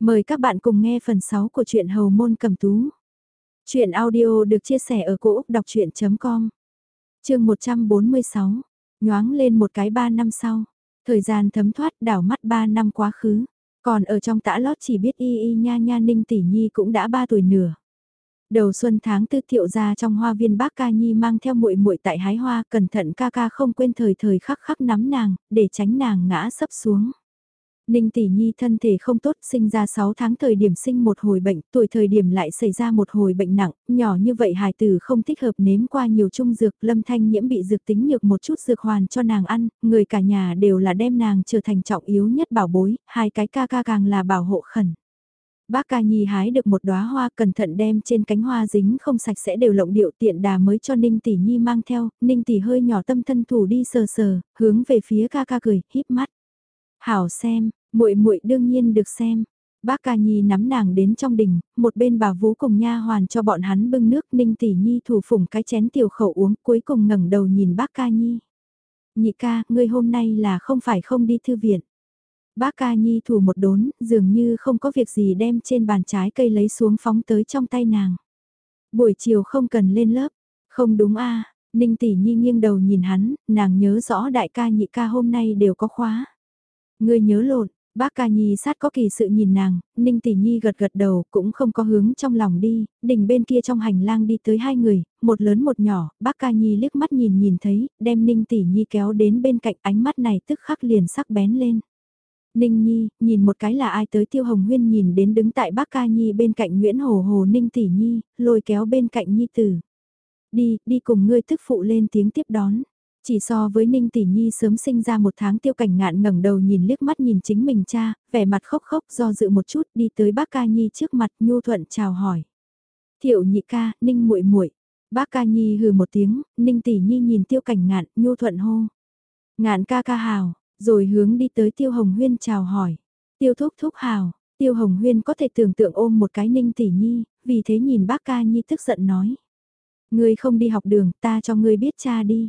Mời các bạn cùng nghe phần 6 của truyện Hầu Môn Cầm Tú. Chuyện audio được chia sẻ ở cỗ đọc chuyện.com Trường 146, nhoáng lên một cái 3 năm sau. Thời gian thấm thoát đảo mắt 3 năm quá khứ. Còn ở trong tã lót chỉ biết y y nha nha ninh tỷ nhi cũng đã 3 tuổi nửa. Đầu xuân tháng tư thiệu ra trong hoa viên bác ca nhi mang theo muội muội tại hái hoa cẩn thận ca ca không quên thời thời khắc khắc nắm nàng, để tránh nàng ngã sấp xuống. Ninh tỷ nhi thân thể không tốt, sinh ra 6 tháng thời điểm sinh một hồi bệnh, tuổi thời điểm lại xảy ra một hồi bệnh nặng, nhỏ như vậy hài tử không thích hợp nếm qua nhiều trung dược, lâm thanh nhiễm bị dược tính nhược một chút dược hoàn cho nàng ăn, người cả nhà đều là đem nàng trở thành trọng yếu nhất bảo bối, hai cái ca ca càng là bảo hộ khẩn. Bác ca nhi hái được một đóa hoa cẩn thận đem trên cánh hoa dính không sạch sẽ đều lộng điệu tiện đà mới cho Ninh tỷ nhi mang theo, Ninh tỷ hơi nhỏ tâm thân thủ đi sờ sờ, hướng về phía ca ca cười, híp mắt. Hảo xem, muội muội đương nhiên được xem. Bác ca nhi nắm nàng đến trong đình, một bên bà vú cùng nha hoàn cho bọn hắn bưng nước ninh tỷ nhi thủ phủng cái chén tiểu khẩu uống cuối cùng ngẩng đầu nhìn bác ca nhi. Nhị ca, ngươi hôm nay là không phải không đi thư viện. Bác ca nhi thủ một đốn, dường như không có việc gì đem trên bàn trái cây lấy xuống phóng tới trong tay nàng. Buổi chiều không cần lên lớp, không đúng a Ninh tỷ nhi nghiêng đầu nhìn hắn, nàng nhớ rõ đại ca nhị ca hôm nay đều có khóa. Ngươi nhớ lộn, Bác ca nhi sát có kỳ sự nhìn nàng, ninh tỷ nhi gật gật đầu cũng không có hướng trong lòng đi, đỉnh bên kia trong hành lang đi tới hai người, một lớn một nhỏ, bác ca nhi liếc mắt nhìn nhìn thấy, đem ninh tỷ nhi kéo đến bên cạnh ánh mắt này tức khắc liền sắc bén lên. Ninh Nhi, nhìn một cái là ai tới Tiêu Hồng Huyên nhìn đến đứng tại bác ca Nhi bên cạnh Nguyễn Hồ Hồ Ninh Tỷ Nhi, lôi kéo bên cạnh Nhi Tử. Đi, đi cùng ngươi thức phụ lên tiếng tiếp đón. Chỉ so với Ninh Tỷ Nhi sớm sinh ra một tháng tiêu cảnh ngạn ngẩng đầu nhìn liếc mắt nhìn chính mình cha, vẻ mặt khóc khóc do dự một chút đi tới bác ca Nhi trước mặt nhu thuận chào hỏi. Thiệu nhị ca, Ninh muội muội Bác ca Nhi hừ một tiếng, Ninh Tỷ Nhi nhìn tiêu cảnh ngạn, nhu thuận hô. Ngạn ca ca hào, rồi hướng đi tới tiêu hồng huyên chào hỏi. Tiêu thúc thúc hào, tiêu hồng huyên có thể tưởng tượng ôm một cái Ninh Tỷ Nhi, vì thế nhìn bác ca Nhi tức giận nói. Ngươi không đi học đường, ta cho ngươi biết cha đi.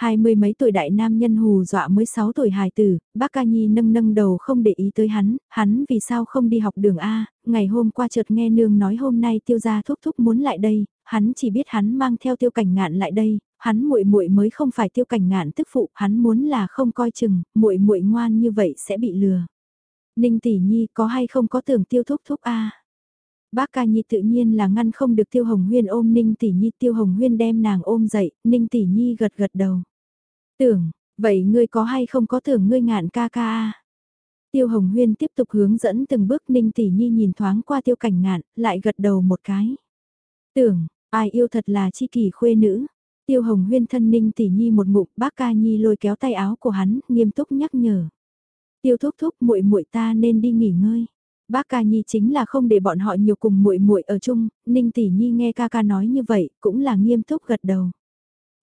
Hai mươi mấy tuổi đại nam nhân hù dọa mới sáu tuổi hài tử, bác ca nhi nâng nâng đầu không để ý tới hắn, hắn vì sao không đi học đường A, ngày hôm qua chợt nghe nương nói hôm nay tiêu gia thúc thúc muốn lại đây, hắn chỉ biết hắn mang theo tiêu cảnh ngạn lại đây, hắn muội muội mới không phải tiêu cảnh ngạn tức phụ, hắn muốn là không coi chừng, muội muội ngoan như vậy sẽ bị lừa. Ninh tỷ nhi có hay không có tưởng tiêu thúc thúc A. Bác ca nhi tự nhiên là ngăn không được tiêu hồng huyên ôm ninh tỷ nhi tiêu hồng huyên đem nàng ôm dậy, ninh tỷ nhi gật gật đầu. Tưởng, vậy ngươi có hay không có tưởng ngươi ngạn ca ca à? Tiêu Hồng Huyên tiếp tục hướng dẫn từng bước Ninh Tỷ Nhi nhìn thoáng qua tiêu cảnh ngạn, lại gật đầu một cái. Tưởng, ai yêu thật là chi kỷ khuê nữ. Tiêu Hồng Huyên thân Ninh Tỷ Nhi một ngụm bác ca Nhi lôi kéo tay áo của hắn, nghiêm túc nhắc nhở. Tiêu thúc thúc muội muội ta nên đi nghỉ ngơi. Bác ca Nhi chính là không để bọn họ nhiều cùng muội muội ở chung, Ninh Tỷ Nhi nghe ca ca nói như vậy, cũng là nghiêm túc gật đầu.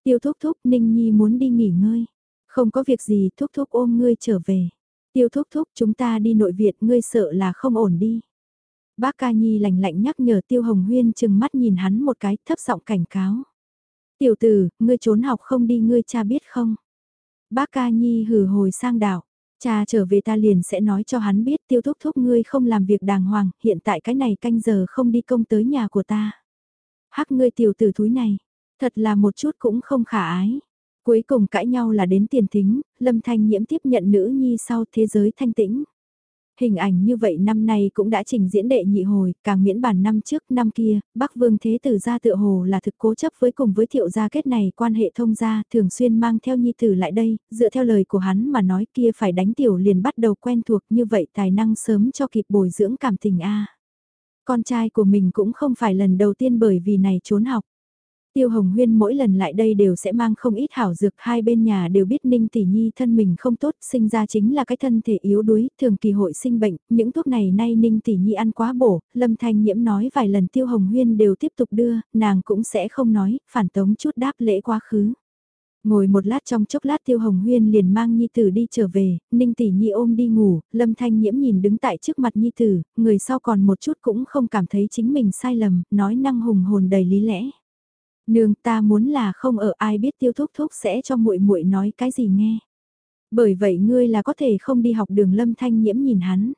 Tiêu thúc thúc Ninh Nhi muốn đi nghỉ ngơi. Không có việc gì thúc thúc ôm ngươi trở về. Tiêu thúc thúc chúng ta đi nội viện ngươi sợ là không ổn đi. Bác ca nhi lạnh lạnh nhắc nhở Tiêu Hồng Huyên chừng mắt nhìn hắn một cái thấp giọng cảnh cáo. Tiểu tử, ngươi trốn học không đi ngươi cha biết không? Bác ca nhi hử hồi sang đảo. Cha trở về ta liền sẽ nói cho hắn biết tiêu thúc thúc ngươi không làm việc đàng hoàng, hiện tại cái này canh giờ không đi công tới nhà của ta. Hắc ngươi tiểu tử thúi này, Thật là một chút cũng không khả ái. Cuối cùng cãi nhau là đến tiền thính, Lâm Thanh Nhiễm tiếp nhận nữ nhi sau thế giới thanh tĩnh. Hình ảnh như vậy năm nay cũng đã trình diễn đệ nhị hồi, càng miễn bản năm trước năm kia, Bắc Vương Thế Tử ra tựa hồ là thực cố chấp với cùng với thiệu gia kết này quan hệ thông gia, thường xuyên mang theo nhi tử lại đây, dựa theo lời của hắn mà nói kia phải đánh tiểu liền bắt đầu quen thuộc như vậy tài năng sớm cho kịp bồi dưỡng cảm tình A. Con trai của mình cũng không phải lần đầu tiên bởi vì này trốn học. Tiêu Hồng Huyên mỗi lần lại đây đều sẽ mang không ít hảo dược, hai bên nhà đều biết Ninh Tỷ Nhi thân mình không tốt, sinh ra chính là cái thân thể yếu đuối, thường kỳ hội sinh bệnh, những thuốc này nay Ninh Tỷ Nhi ăn quá bổ, Lâm Thanh Nhiễm nói vài lần Tiêu Hồng Huyên đều tiếp tục đưa, nàng cũng sẽ không nói, phản tống chút đáp lễ quá khứ. Ngồi một lát trong chốc lát Tiêu Hồng Huyên liền mang Nhi Tử đi trở về, Ninh Tỷ Nhi ôm đi ngủ, Lâm Thanh Nhiễm nhìn đứng tại trước mặt Nhi Tử, người sau còn một chút cũng không cảm thấy chính mình sai lầm, nói năng hùng hồn đầy lý lẽ. Nương ta muốn là không ở ai biết tiêu thúc thúc sẽ cho muội muội nói cái gì nghe. Bởi vậy ngươi là có thể không đi học đường lâm thanh nhiễm nhìn hắn.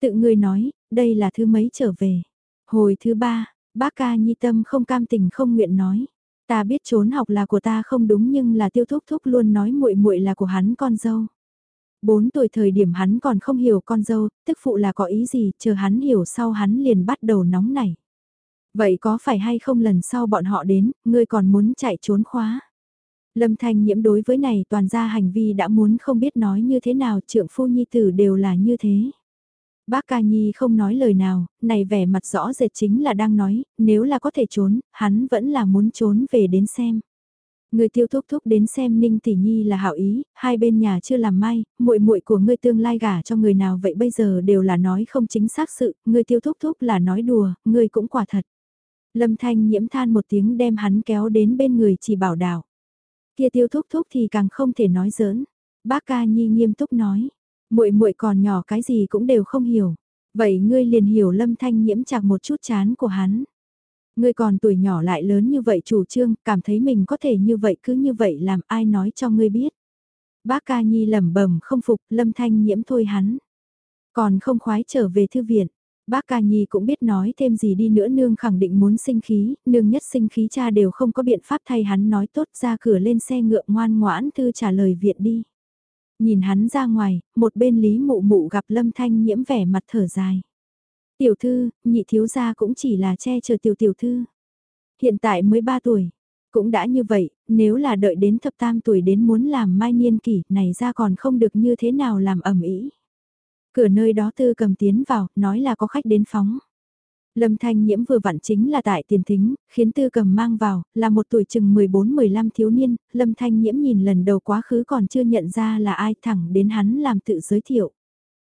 Tự ngươi nói, đây là thứ mấy trở về. Hồi thứ ba, bác ca nhi tâm không cam tình không nguyện nói. Ta biết trốn học là của ta không đúng nhưng là tiêu thúc thúc luôn nói muội muội là của hắn con dâu. Bốn tuổi thời điểm hắn còn không hiểu con dâu, tức phụ là có ý gì, chờ hắn hiểu sau hắn liền bắt đầu nóng nảy. Vậy có phải hay không lần sau bọn họ đến, ngươi còn muốn chạy trốn khóa? Lâm Thanh nhiễm đối với này toàn ra hành vi đã muốn không biết nói như thế nào trượng phu nhi tử đều là như thế. Bác ca nhi không nói lời nào, này vẻ mặt rõ rệt chính là đang nói, nếu là có thể trốn, hắn vẫn là muốn trốn về đến xem. Người tiêu thúc thúc đến xem Ninh Tỷ Nhi là hảo ý, hai bên nhà chưa làm may, muội muội của ngươi tương lai gả cho người nào vậy bây giờ đều là nói không chính xác sự, người tiêu thúc thúc là nói đùa, ngươi cũng quả thật. Lâm Thanh nhiễm than một tiếng đem hắn kéo đến bên người chỉ bảo đảo. Kia tiêu thúc thúc thì càng không thể nói giỡn. Bác ca nhi nghiêm túc nói, muội muội còn nhỏ cái gì cũng đều không hiểu. Vậy ngươi liền hiểu lâm thanh nhiễm chạc một chút chán của hắn. Ngươi còn tuổi nhỏ lại lớn như vậy chủ trương, cảm thấy mình có thể như vậy cứ như vậy làm ai nói cho ngươi biết. Bác ca nhi lẩm bẩm không phục, lâm thanh nhiễm thôi hắn. Còn không khoái trở về thư viện. Bác ca nhi cũng biết nói thêm gì đi nữa nương khẳng định muốn sinh khí, nương nhất sinh khí cha đều không có biện pháp thay hắn nói tốt ra cửa lên xe ngựa ngoan ngoãn thư trả lời viện đi. Nhìn hắn ra ngoài, một bên lý mụ mụ gặp lâm thanh nhiễm vẻ mặt thở dài. Tiểu thư, nhị thiếu gia cũng chỉ là che chở tiểu tiểu thư. Hiện tại mới 3 tuổi, cũng đã như vậy, nếu là đợi đến thập tam tuổi đến muốn làm mai niên kỷ này ra còn không được như thế nào làm ẩm ý. Cửa nơi đó tư cầm tiến vào, nói là có khách đến phóng. Lâm Thanh Nhiễm vừa vặn chính là tại tiền thính, khiến tư cầm mang vào, là một tuổi chừng 14-15 thiếu niên, Lâm Thanh Nhiễm nhìn lần đầu quá khứ còn chưa nhận ra là ai thẳng đến hắn làm tự giới thiệu.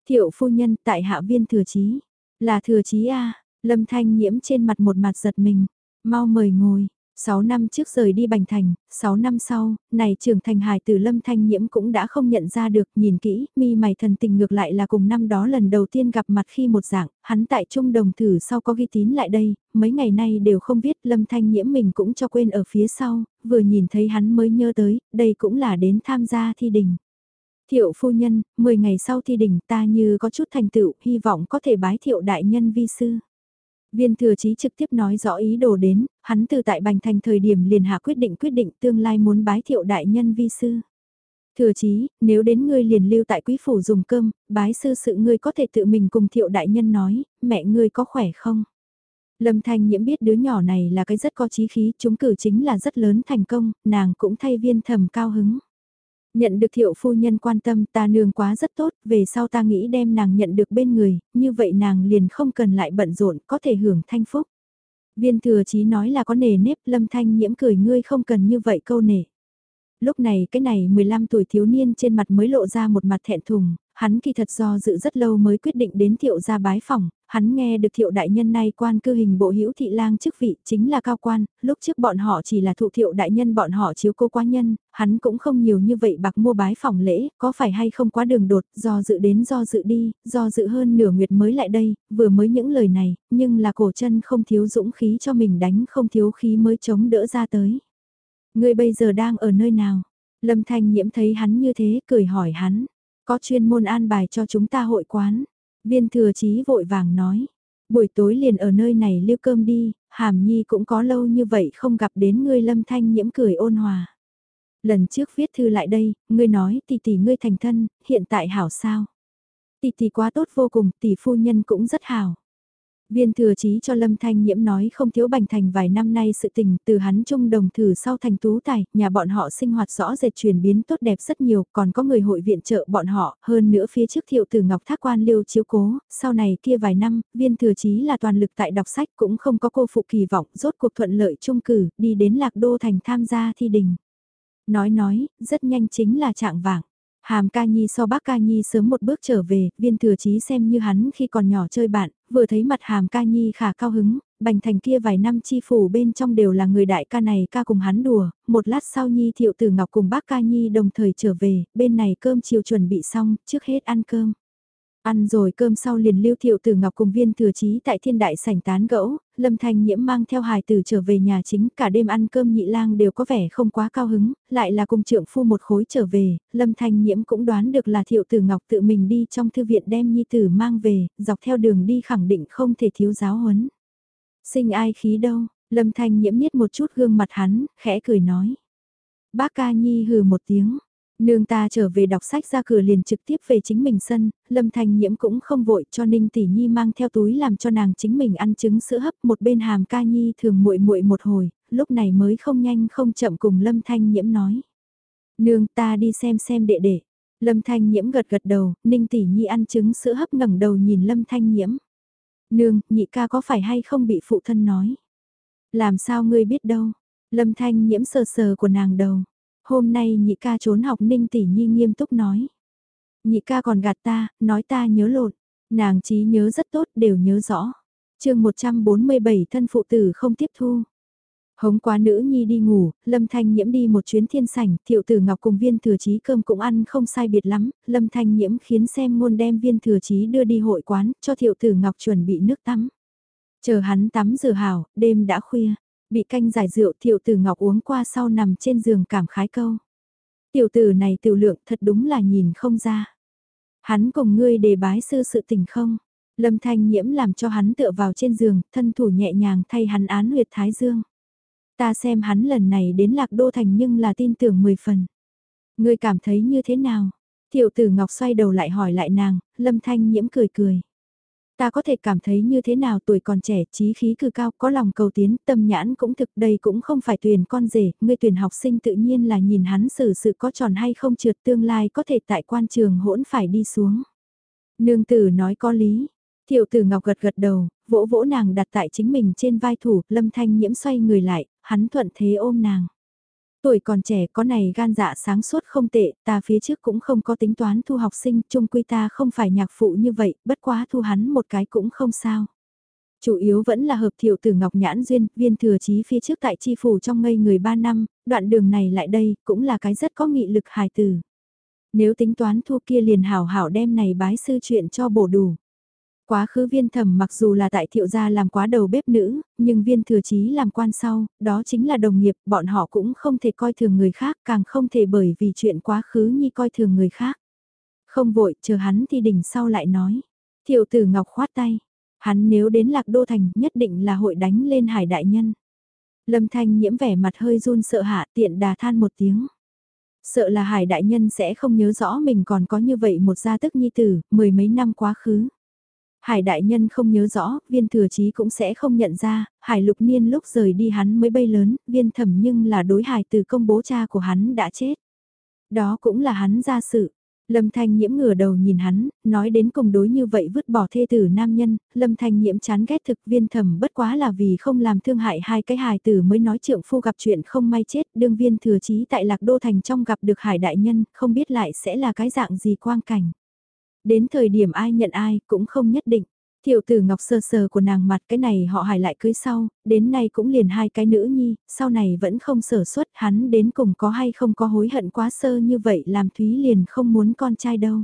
Thiệu phu nhân tại hạ viên thừa chí, là thừa chí A, Lâm Thanh Nhiễm trên mặt một mặt giật mình, mau mời ngồi, 6 năm trước rời đi Bành Thành, 6 năm sau, này trưởng thành hài tử lâm thanh nhiễm cũng đã không nhận ra được, nhìn kỹ, mi mày thần tình ngược lại là cùng năm đó lần đầu tiên gặp mặt khi một dạng, hắn tại trung đồng thử sau có ghi tín lại đây, mấy ngày nay đều không biết lâm thanh nhiễm mình cũng cho quên ở phía sau, vừa nhìn thấy hắn mới nhớ tới, đây cũng là đến tham gia thi đình. Thiệu phu nhân, 10 ngày sau thi đình ta như có chút thành tựu, hy vọng có thể bái thiệu đại nhân vi sư. Viên thừa chí trực tiếp nói rõ ý đồ đến, hắn từ tại Bành Thành thời điểm liền hạ quyết định quyết định tương lai muốn bái thiệu đại nhân vi sư. Thừa chí, nếu đến ngươi liền lưu tại quý phủ dùng cơm, bái sư sự ngươi có thể tự mình cùng thiệu đại nhân nói, mẹ ngươi có khỏe không? Lâm Thanh Nhiễm biết đứa nhỏ này là cái rất có chí khí, chúng cử chính là rất lớn thành công, nàng cũng thay viên thầm cao hứng. Nhận được thiệu phu nhân quan tâm ta nương quá rất tốt, về sau ta nghĩ đem nàng nhận được bên người, như vậy nàng liền không cần lại bận rộn, có thể hưởng thanh phúc. Viên thừa chí nói là có nề nếp, lâm thanh nhiễm cười ngươi không cần như vậy câu nể. Lúc này cái này 15 tuổi thiếu niên trên mặt mới lộ ra một mặt thẹn thùng, hắn kỳ thật do dự rất lâu mới quyết định đến thiệu gia bái phòng, hắn nghe được thiệu đại nhân nay quan cư hình bộ hữu thị lang chức vị chính là cao quan, lúc trước bọn họ chỉ là thụ thiệu đại nhân bọn họ chiếu cô quá nhân, hắn cũng không nhiều như vậy bạc mua bái phòng lễ, có phải hay không quá đường đột, do dự đến do dự đi, do dự hơn nửa nguyệt mới lại đây, vừa mới những lời này, nhưng là cổ chân không thiếu dũng khí cho mình đánh không thiếu khí mới chống đỡ ra tới. Người bây giờ đang ở nơi nào? Lâm Thanh Nhiễm thấy hắn như thế, cười hỏi hắn. Có chuyên môn an bài cho chúng ta hội quán. Viên thừa chí vội vàng nói. Buổi tối liền ở nơi này lưu cơm đi, hàm nhi cũng có lâu như vậy không gặp đến ngươi lâm thanh nhiễm cười ôn hòa. Lần trước viết thư lại đây, ngươi nói tỷ tỷ ngươi thành thân, hiện tại hảo sao? Tỷ tỷ quá tốt vô cùng, tỷ phu nhân cũng rất hảo. Viên thừa chí cho Lâm Thanh Nhiễm nói không thiếu bành thành vài năm nay sự tình từ hắn trung đồng thử sau thành tú tài, nhà bọn họ sinh hoạt rõ rệt chuyển biến tốt đẹp rất nhiều, còn có người hội viện trợ bọn họ, hơn nữa phía trước thiệu từ Ngọc Thác Quan liêu chiếu cố, sau này kia vài năm, viên thừa chí là toàn lực tại đọc sách cũng không có cô phụ kỳ vọng, rốt cuộc thuận lợi trung cử, đi đến Lạc Đô Thành tham gia thi đình. Nói nói, rất nhanh chính là trạng vàng. Hàm ca nhi so bác ca nhi sớm một bước trở về, viên thừa chí xem như hắn khi còn nhỏ chơi bạn, vừa thấy mặt hàm ca nhi khả cao hứng, bành thành kia vài năm chi phủ bên trong đều là người đại ca này ca cùng hắn đùa, một lát sau nhi thiệu tử ngọc cùng bác ca nhi đồng thời trở về, bên này cơm chiều chuẩn bị xong, trước hết ăn cơm. Ăn rồi cơm sau liền lưu thiệu tử ngọc cùng viên thừa chí tại thiên đại sảnh tán gẫu, lâm thanh nhiễm mang theo hài tử trở về nhà chính cả đêm ăn cơm nhị lang đều có vẻ không quá cao hứng, lại là cùng trượng phu một khối trở về, lâm thanh nhiễm cũng đoán được là thiệu tử ngọc tự mình đi trong thư viện đem nhi tử mang về, dọc theo đường đi khẳng định không thể thiếu giáo huấn. Sinh ai khí đâu, lâm thanh nhiễm niết một chút gương mặt hắn, khẽ cười nói. Bác ca nhi hừ một tiếng, Nương ta trở về đọc sách ra cửa liền trực tiếp về chính mình sân, Lâm Thanh Nhiễm cũng không vội cho Ninh Tỷ Nhi mang theo túi làm cho nàng chính mình ăn trứng sữa hấp một bên hàm ca nhi thường muội muội một hồi, lúc này mới không nhanh không chậm cùng Lâm Thanh Nhiễm nói. Nương ta đi xem xem đệ đệ. Lâm Thanh Nhiễm gật gật đầu, Ninh Tỷ Nhi ăn trứng sữa hấp ngẩng đầu nhìn Lâm Thanh Nhiễm. Nương, nhị ca có phải hay không bị phụ thân nói? Làm sao ngươi biết đâu? Lâm Thanh Nhiễm sờ sờ của nàng đầu. Hôm nay nhị ca trốn học ninh tỷ nhi nghiêm túc nói. Nhị ca còn gạt ta, nói ta nhớ lột Nàng trí nhớ rất tốt, đều nhớ rõ. chương 147 thân phụ tử không tiếp thu. Hống quá nữ nhi đi ngủ, Lâm Thanh Nhiễm đi một chuyến thiên sảnh, thiệu tử ngọc cùng viên thừa chí cơm cũng ăn không sai biệt lắm, Lâm Thanh Nhiễm khiến xem ngôn đem viên thừa chí đưa đi hội quán, cho thiệu tử ngọc chuẩn bị nước tắm. Chờ hắn tắm rửa hảo, đêm đã khuya, Bị canh giải rượu thiệu tử ngọc uống qua sau nằm trên giường cảm khái câu. Tiểu tử này tiểu lượng thật đúng là nhìn không ra. Hắn cùng ngươi đề bái sư sự tình không? Lâm thanh nhiễm làm cho hắn tựa vào trên giường, thân thủ nhẹ nhàng thay hắn án huyệt thái dương. Ta xem hắn lần này đến lạc đô thành nhưng là tin tưởng mười phần. Ngươi cảm thấy như thế nào? Tiểu tử Ngọc xoay đầu lại hỏi lại nàng, Lâm Thanh Nhiễm cười cười. Ta có thể cảm thấy như thế nào tuổi còn trẻ, trí khí cư cao, có lòng cầu tiến, tâm nhãn cũng thực đây cũng không phải tuyển con rể, người tuyển học sinh tự nhiên là nhìn hắn xử sự có tròn hay không trượt tương lai có thể tại quan trường hỗn phải đi xuống. Nương tử nói có lý, thiệu tử ngọc gật gật đầu, vỗ vỗ nàng đặt tại chính mình trên vai thủ, lâm thanh nhiễm xoay người lại, hắn thuận thế ôm nàng. Tuổi còn trẻ có này gan dạ sáng suốt không tệ, ta phía trước cũng không có tính toán thu học sinh, chung quy ta không phải nhạc phụ như vậy, bất quá thu hắn một cái cũng không sao. Chủ yếu vẫn là hợp thiệu từ Ngọc Nhãn Duyên, viên thừa chí phía trước tại chi phủ trong ngây người 3 năm, đoạn đường này lại đây, cũng là cái rất có nghị lực hài tử. Nếu tính toán thu kia liền hảo hảo đem này bái sư chuyện cho bổ đủ. Quá khứ viên thẩm mặc dù là tại thiệu gia làm quá đầu bếp nữ, nhưng viên thừa chí làm quan sau, đó chính là đồng nghiệp, bọn họ cũng không thể coi thường người khác, càng không thể bởi vì chuyện quá khứ nhi coi thường người khác. Không vội, chờ hắn thì đỉnh sau lại nói. Thiệu tử ngọc khoát tay, hắn nếu đến lạc đô thành nhất định là hội đánh lên hải đại nhân. Lâm thanh nhiễm vẻ mặt hơi run sợ hạ tiện đà than một tiếng. Sợ là hải đại nhân sẽ không nhớ rõ mình còn có như vậy một gia tức nhi tử, mười mấy năm quá khứ. Hải đại nhân không nhớ rõ, viên thừa chí cũng sẽ không nhận ra, hải lục niên lúc rời đi hắn mới bay lớn, viên thẩm nhưng là đối hải từ công bố cha của hắn đã chết. Đó cũng là hắn ra sự. Lâm Thanh Nhiễm ngửa đầu nhìn hắn, nói đến cùng đối như vậy vứt bỏ thê tử nam nhân, Lâm Thanh Nhiễm chán ghét thực viên thẩm bất quá là vì không làm thương hại hai cái hài tử mới nói trượng phu gặp chuyện không may chết, đương viên thừa chí tại Lạc Đô Thành trong gặp được hải đại nhân, không biết lại sẽ là cái dạng gì quang cảnh. Đến thời điểm ai nhận ai cũng không nhất định. Thiệu tử ngọc sơ sờ của nàng mặt cái này họ hải lại cưới sau, đến nay cũng liền hai cái nữ nhi, sau này vẫn không sở xuất hắn đến cùng có hay không có hối hận quá sơ như vậy làm Thúy liền không muốn con trai đâu.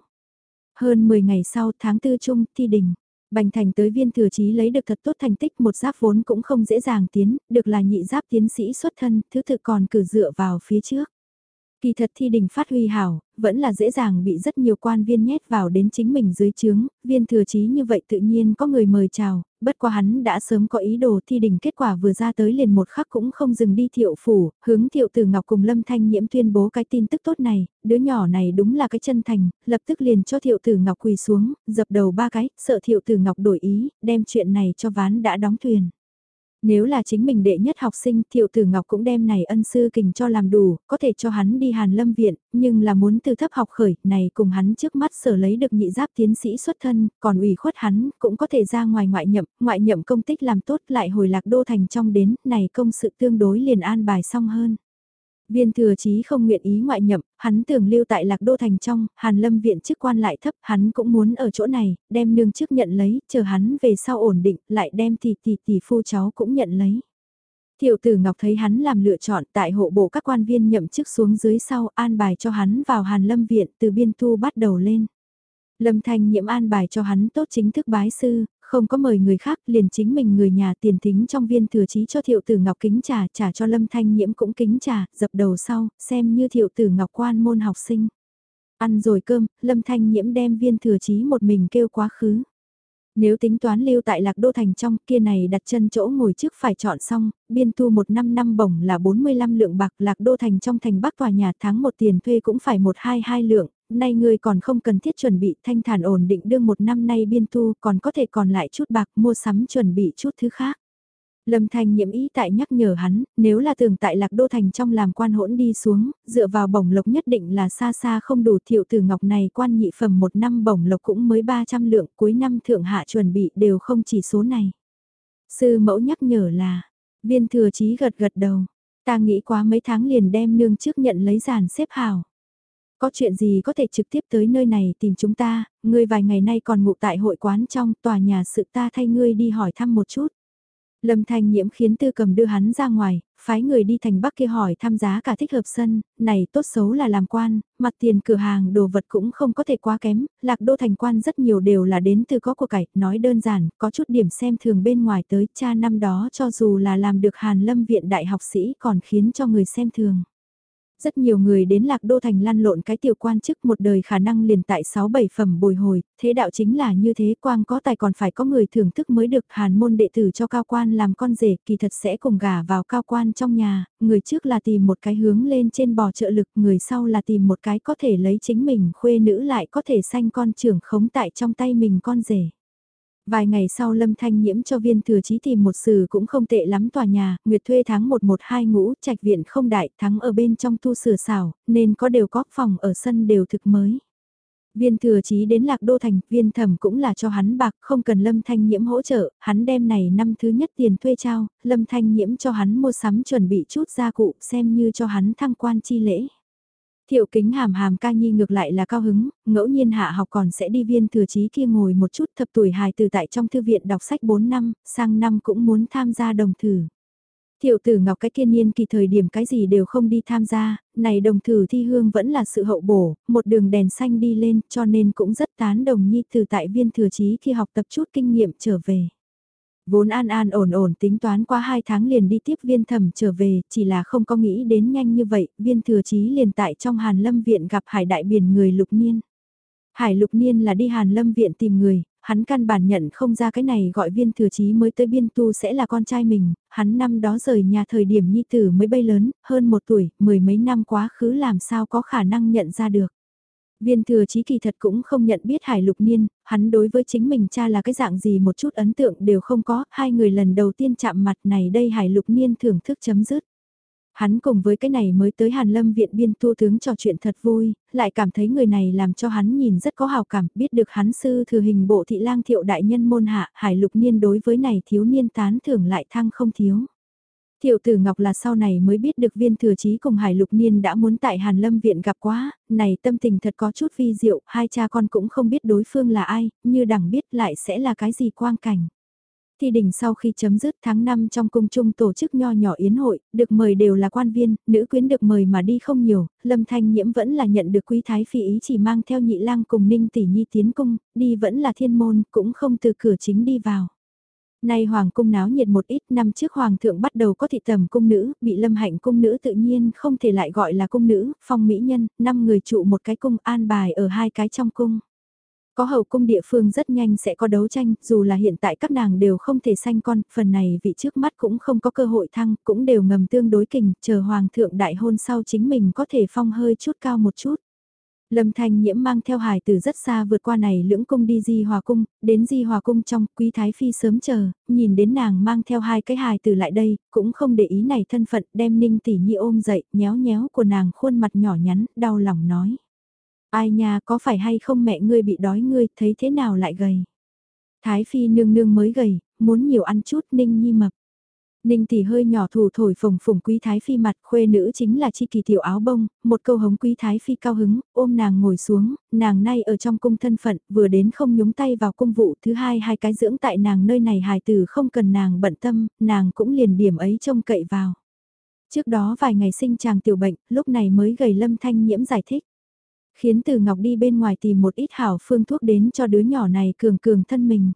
Hơn 10 ngày sau tháng tư chung thi đình, Bành Thành tới viên thừa chí lấy được thật tốt thành tích một giáp vốn cũng không dễ dàng tiến, được là nhị giáp tiến sĩ xuất thân, thứ tự còn cử dựa vào phía trước. Kỳ thật thi đình phát huy hảo, vẫn là dễ dàng bị rất nhiều quan viên nhét vào đến chính mình dưới chướng, viên thừa chí như vậy tự nhiên có người mời chào, bất quá hắn đã sớm có ý đồ thi đình kết quả vừa ra tới liền một khắc cũng không dừng đi thiệu phủ, hướng thiệu từ ngọc cùng lâm thanh nhiễm tuyên bố cái tin tức tốt này, đứa nhỏ này đúng là cái chân thành, lập tức liền cho thiệu từ ngọc quỳ xuống, dập đầu ba cái, sợ thiệu từ ngọc đổi ý, đem chuyện này cho ván đã đóng thuyền. Nếu là chính mình đệ nhất học sinh, Thiệu Tử Ngọc cũng đem này ân sư kình cho làm đủ, có thể cho hắn đi Hàn Lâm Viện, nhưng là muốn từ thấp học khởi, này cùng hắn trước mắt sở lấy được nhị giáp tiến sĩ xuất thân, còn ủy khuất hắn, cũng có thể ra ngoài ngoại nhậm, ngoại nhậm công tích làm tốt lại hồi lạc đô thành trong đến, này công sự tương đối liền an bài xong hơn. Viên thừa chí không nguyện ý ngoại nhậm, hắn tưởng lưu tại lạc đô thành trong, hàn lâm viện chức quan lại thấp, hắn cũng muốn ở chỗ này, đem nương chức nhận lấy, chờ hắn về sau ổn định, lại đem tỷ tỷ tỷ phu cháu cũng nhận lấy. Thiệu tử Ngọc thấy hắn làm lựa chọn tại hộ bộ các quan viên nhậm chức xuống dưới sau an bài cho hắn vào hàn lâm viện từ biên thu bắt đầu lên. Lâm Thanh nhiễm an bài cho hắn tốt chính thức bái sư, không có mời người khác liền chính mình người nhà tiền tính trong viên thừa chí cho thiệu tử ngọc kính trà trả cho Lâm Thanh nhiễm cũng kính trà, dập đầu sau, xem như thiệu tử ngọc quan môn học sinh. Ăn rồi cơm, Lâm Thanh nhiễm đem viên thừa chí một mình kêu quá khứ. Nếu tính toán lưu tại Lạc Đô Thành trong kia này đặt chân chỗ ngồi trước phải chọn xong, biên thu một năm năm bổng là 45 lượng bạc Lạc Đô Thành trong thành Bắc tòa nhà tháng một tiền thuê cũng phải một hai hai lượng, nay ngươi còn không cần thiết chuẩn bị thanh thản ổn định đương một năm nay biên tu còn có thể còn lại chút bạc mua sắm chuẩn bị chút thứ khác. Lâm Thanh nhiễm ý tại nhắc nhở hắn, nếu là tưởng tại Lạc Đô Thành trong làm quan hỗn đi xuống, dựa vào bổng lộc nhất định là xa xa không đủ thiệu tử ngọc này quan nhị phẩm một năm bổng lộc cũng mới 300 lượng cuối năm thượng hạ chuẩn bị đều không chỉ số này. Sư mẫu nhắc nhở là, viên thừa chí gật gật đầu, ta nghĩ quá mấy tháng liền đem nương trước nhận lấy giàn xếp hào. Có chuyện gì có thể trực tiếp tới nơi này tìm chúng ta, ngươi vài ngày nay còn ngụ tại hội quán trong tòa nhà sự ta thay ngươi đi hỏi thăm một chút. Lâm Thanh Nhiễm khiến Tư Cầm đưa hắn ra ngoài, phái người đi thành Bắc kia hỏi thăm giá cả thích hợp sân, này tốt xấu là làm quan, mặt tiền cửa hàng đồ vật cũng không có thể quá kém, lạc đô thành quan rất nhiều đều là đến từ có của cải, nói đơn giản, có chút điểm xem thường bên ngoài tới cha năm đó cho dù là làm được Hàn Lâm Viện Đại học sĩ còn khiến cho người xem thường. Rất nhiều người đến lạc đô thành lăn lộn cái tiểu quan chức một đời khả năng liền tại 6-7 phẩm bồi hồi, thế đạo chính là như thế quang có tài còn phải có người thưởng thức mới được hàn môn đệ tử cho cao quan làm con rể kỳ thật sẽ cùng gả vào cao quan trong nhà, người trước là tìm một cái hướng lên trên bò trợ lực, người sau là tìm một cái có thể lấy chính mình khuê nữ lại có thể sanh con trưởng khống tại trong tay mình con rể. Vài ngày sau Lâm Thanh Nhiễm cho viên thừa chí tìm một sử cũng không tệ lắm tòa nhà, nguyệt thuê tháng 112 ngũ, trạch viện không đại, thắng ở bên trong tu sửa xảo, nên có đều có phòng ở sân đều thực mới. Viên thừa chí đến lạc đô thành, viên thẩm cũng là cho hắn bạc, không cần lâm thanh nhiễm hỗ trợ, hắn đem này năm thứ nhất tiền thuê trao, lâm thanh nhiễm cho hắn mua sắm chuẩn bị chút gia cụ, xem như cho hắn thăng quan chi lễ. Thiệu kính hàm hàm ca nhi ngược lại là cao hứng, ngẫu nhiên hạ học còn sẽ đi viên thừa chí kia ngồi một chút thập tuổi hài từ tại trong thư viện đọc sách 4 năm, sang năm cũng muốn tham gia đồng thử. Thiệu tử ngọc cái kiên niên kỳ thời điểm cái gì đều không đi tham gia, này đồng thử thi hương vẫn là sự hậu bổ, một đường đèn xanh đi lên cho nên cũng rất tán đồng nhi từ tại viên thừa chí khi học tập chút kinh nghiệm trở về. Vốn an an ổn ổn tính toán qua 2 tháng liền đi tiếp viên thẩm trở về, chỉ là không có nghĩ đến nhanh như vậy, viên thừa chí liền tại trong Hàn Lâm Viện gặp Hải Đại Biển người Lục Niên. Hải Lục Niên là đi Hàn Lâm Viện tìm người, hắn căn bản nhận không ra cái này gọi viên thừa chí mới tới biên tu sẽ là con trai mình, hắn năm đó rời nhà thời điểm nhi tử mới bay lớn, hơn một tuổi, mười mấy năm quá khứ làm sao có khả năng nhận ra được. Viên thừa chí kỳ thật cũng không nhận biết Hải Lục Niên, hắn đối với chính mình cha là cái dạng gì một chút ấn tượng đều không có, hai người lần đầu tiên chạm mặt này đây Hải Lục Niên thưởng thức chấm dứt. Hắn cùng với cái này mới tới Hàn Lâm viện biên tu tướng trò chuyện thật vui, lại cảm thấy người này làm cho hắn nhìn rất có hào cảm, biết được hắn sư thừa hình bộ thị lang thiệu đại nhân môn hạ, Hải Lục Niên đối với này thiếu niên tán thưởng lại thăng không thiếu. Thiệu tử Ngọc là sau này mới biết được viên thừa chí cùng Hải Lục Niên đã muốn tại Hàn Lâm Viện gặp quá, này tâm tình thật có chút vi diệu, hai cha con cũng không biết đối phương là ai, như đẳng biết lại sẽ là cái gì quang cảnh. Thi đình sau khi chấm dứt tháng 5 trong cung trung tổ chức nho nhỏ yến hội, được mời đều là quan viên, nữ quyến được mời mà đi không nhiều, Lâm Thanh Nhiễm vẫn là nhận được quý thái phi ý chỉ mang theo nhị lang cùng ninh tỷ nhi tiến cung, đi vẫn là thiên môn, cũng không từ cửa chính đi vào. Nay hoàng cung náo nhiệt một ít năm trước hoàng thượng bắt đầu có thị tầm cung nữ, bị lâm hạnh cung nữ tự nhiên không thể lại gọi là cung nữ, phong mỹ nhân, năm người trụ một cái cung an bài ở hai cái trong cung. Có hậu cung địa phương rất nhanh sẽ có đấu tranh, dù là hiện tại các nàng đều không thể sanh con, phần này vị trước mắt cũng không có cơ hội thăng, cũng đều ngầm tương đối kình, chờ hoàng thượng đại hôn sau chính mình có thể phong hơi chút cao một chút. Lâm Thanh Nhiễm mang theo hài từ rất xa vượt qua này lưỡng cung đi Di Hòa Cung, đến Di Hòa Cung trong quý thái phi sớm chờ, nhìn đến nàng mang theo hai cái hài từ lại đây, cũng không để ý này thân phận đem ninh tỷ nhi ôm dậy, nhéo nhéo của nàng khuôn mặt nhỏ nhắn, đau lòng nói. Ai nha có phải hay không mẹ ngươi bị đói ngươi thấy thế nào lại gầy. Thái phi nương nương mới gầy, muốn nhiều ăn chút ninh nhi mập. Ninh tỷ hơi nhỏ thủ thổi phồng phồng quý thái phi mặt khuê nữ chính là chi kỳ tiểu áo bông, một câu hống quý thái phi cao hứng, ôm nàng ngồi xuống, nàng nay ở trong cung thân phận, vừa đến không nhúng tay vào cung vụ, thứ hai hai cái dưỡng tại nàng nơi này hài tử không cần nàng bận tâm, nàng cũng liền điểm ấy trông cậy vào. Trước đó vài ngày sinh chàng tiểu bệnh, lúc này mới gầy lâm thanh nhiễm giải thích. Khiến từ Ngọc đi bên ngoài tìm một ít hảo phương thuốc đến cho đứa nhỏ này cường cường thân mình.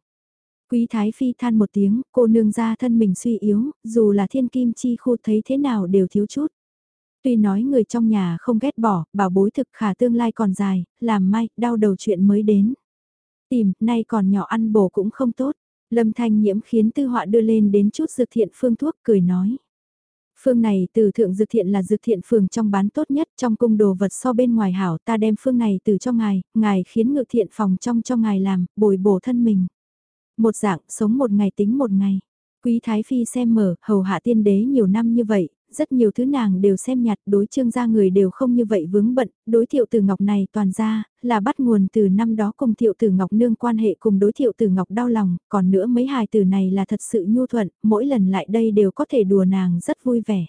Quý Thái Phi than một tiếng, cô nương ra thân mình suy yếu, dù là thiên kim chi khu thấy thế nào đều thiếu chút. Tuy nói người trong nhà không ghét bỏ, bảo bối thực khả tương lai còn dài, làm may, đau đầu chuyện mới đến. Tìm, nay còn nhỏ ăn bổ cũng không tốt. Lâm Thanh Nhiễm khiến tư họa đưa lên đến chút dược thiện phương thuốc cười nói. Phương này từ thượng dược thiện là dược thiện phường trong bán tốt nhất trong cung đồ vật so bên ngoài hảo ta đem phương này từ cho ngài, ngài khiến ngự thiện phòng trong cho ngài làm, bồi bổ thân mình. Một dạng, sống một ngày tính một ngày. Quý Thái Phi xem mở, hầu hạ tiên đế nhiều năm như vậy, rất nhiều thứ nàng đều xem nhặt đối trương gia người đều không như vậy vướng bận, đối thiệu tử ngọc này toàn ra, là bắt nguồn từ năm đó cùng thiệu tử ngọc nương quan hệ cùng đối thiệu tử ngọc đau lòng, còn nữa mấy hài tử này là thật sự nhu thuận, mỗi lần lại đây đều có thể đùa nàng rất vui vẻ.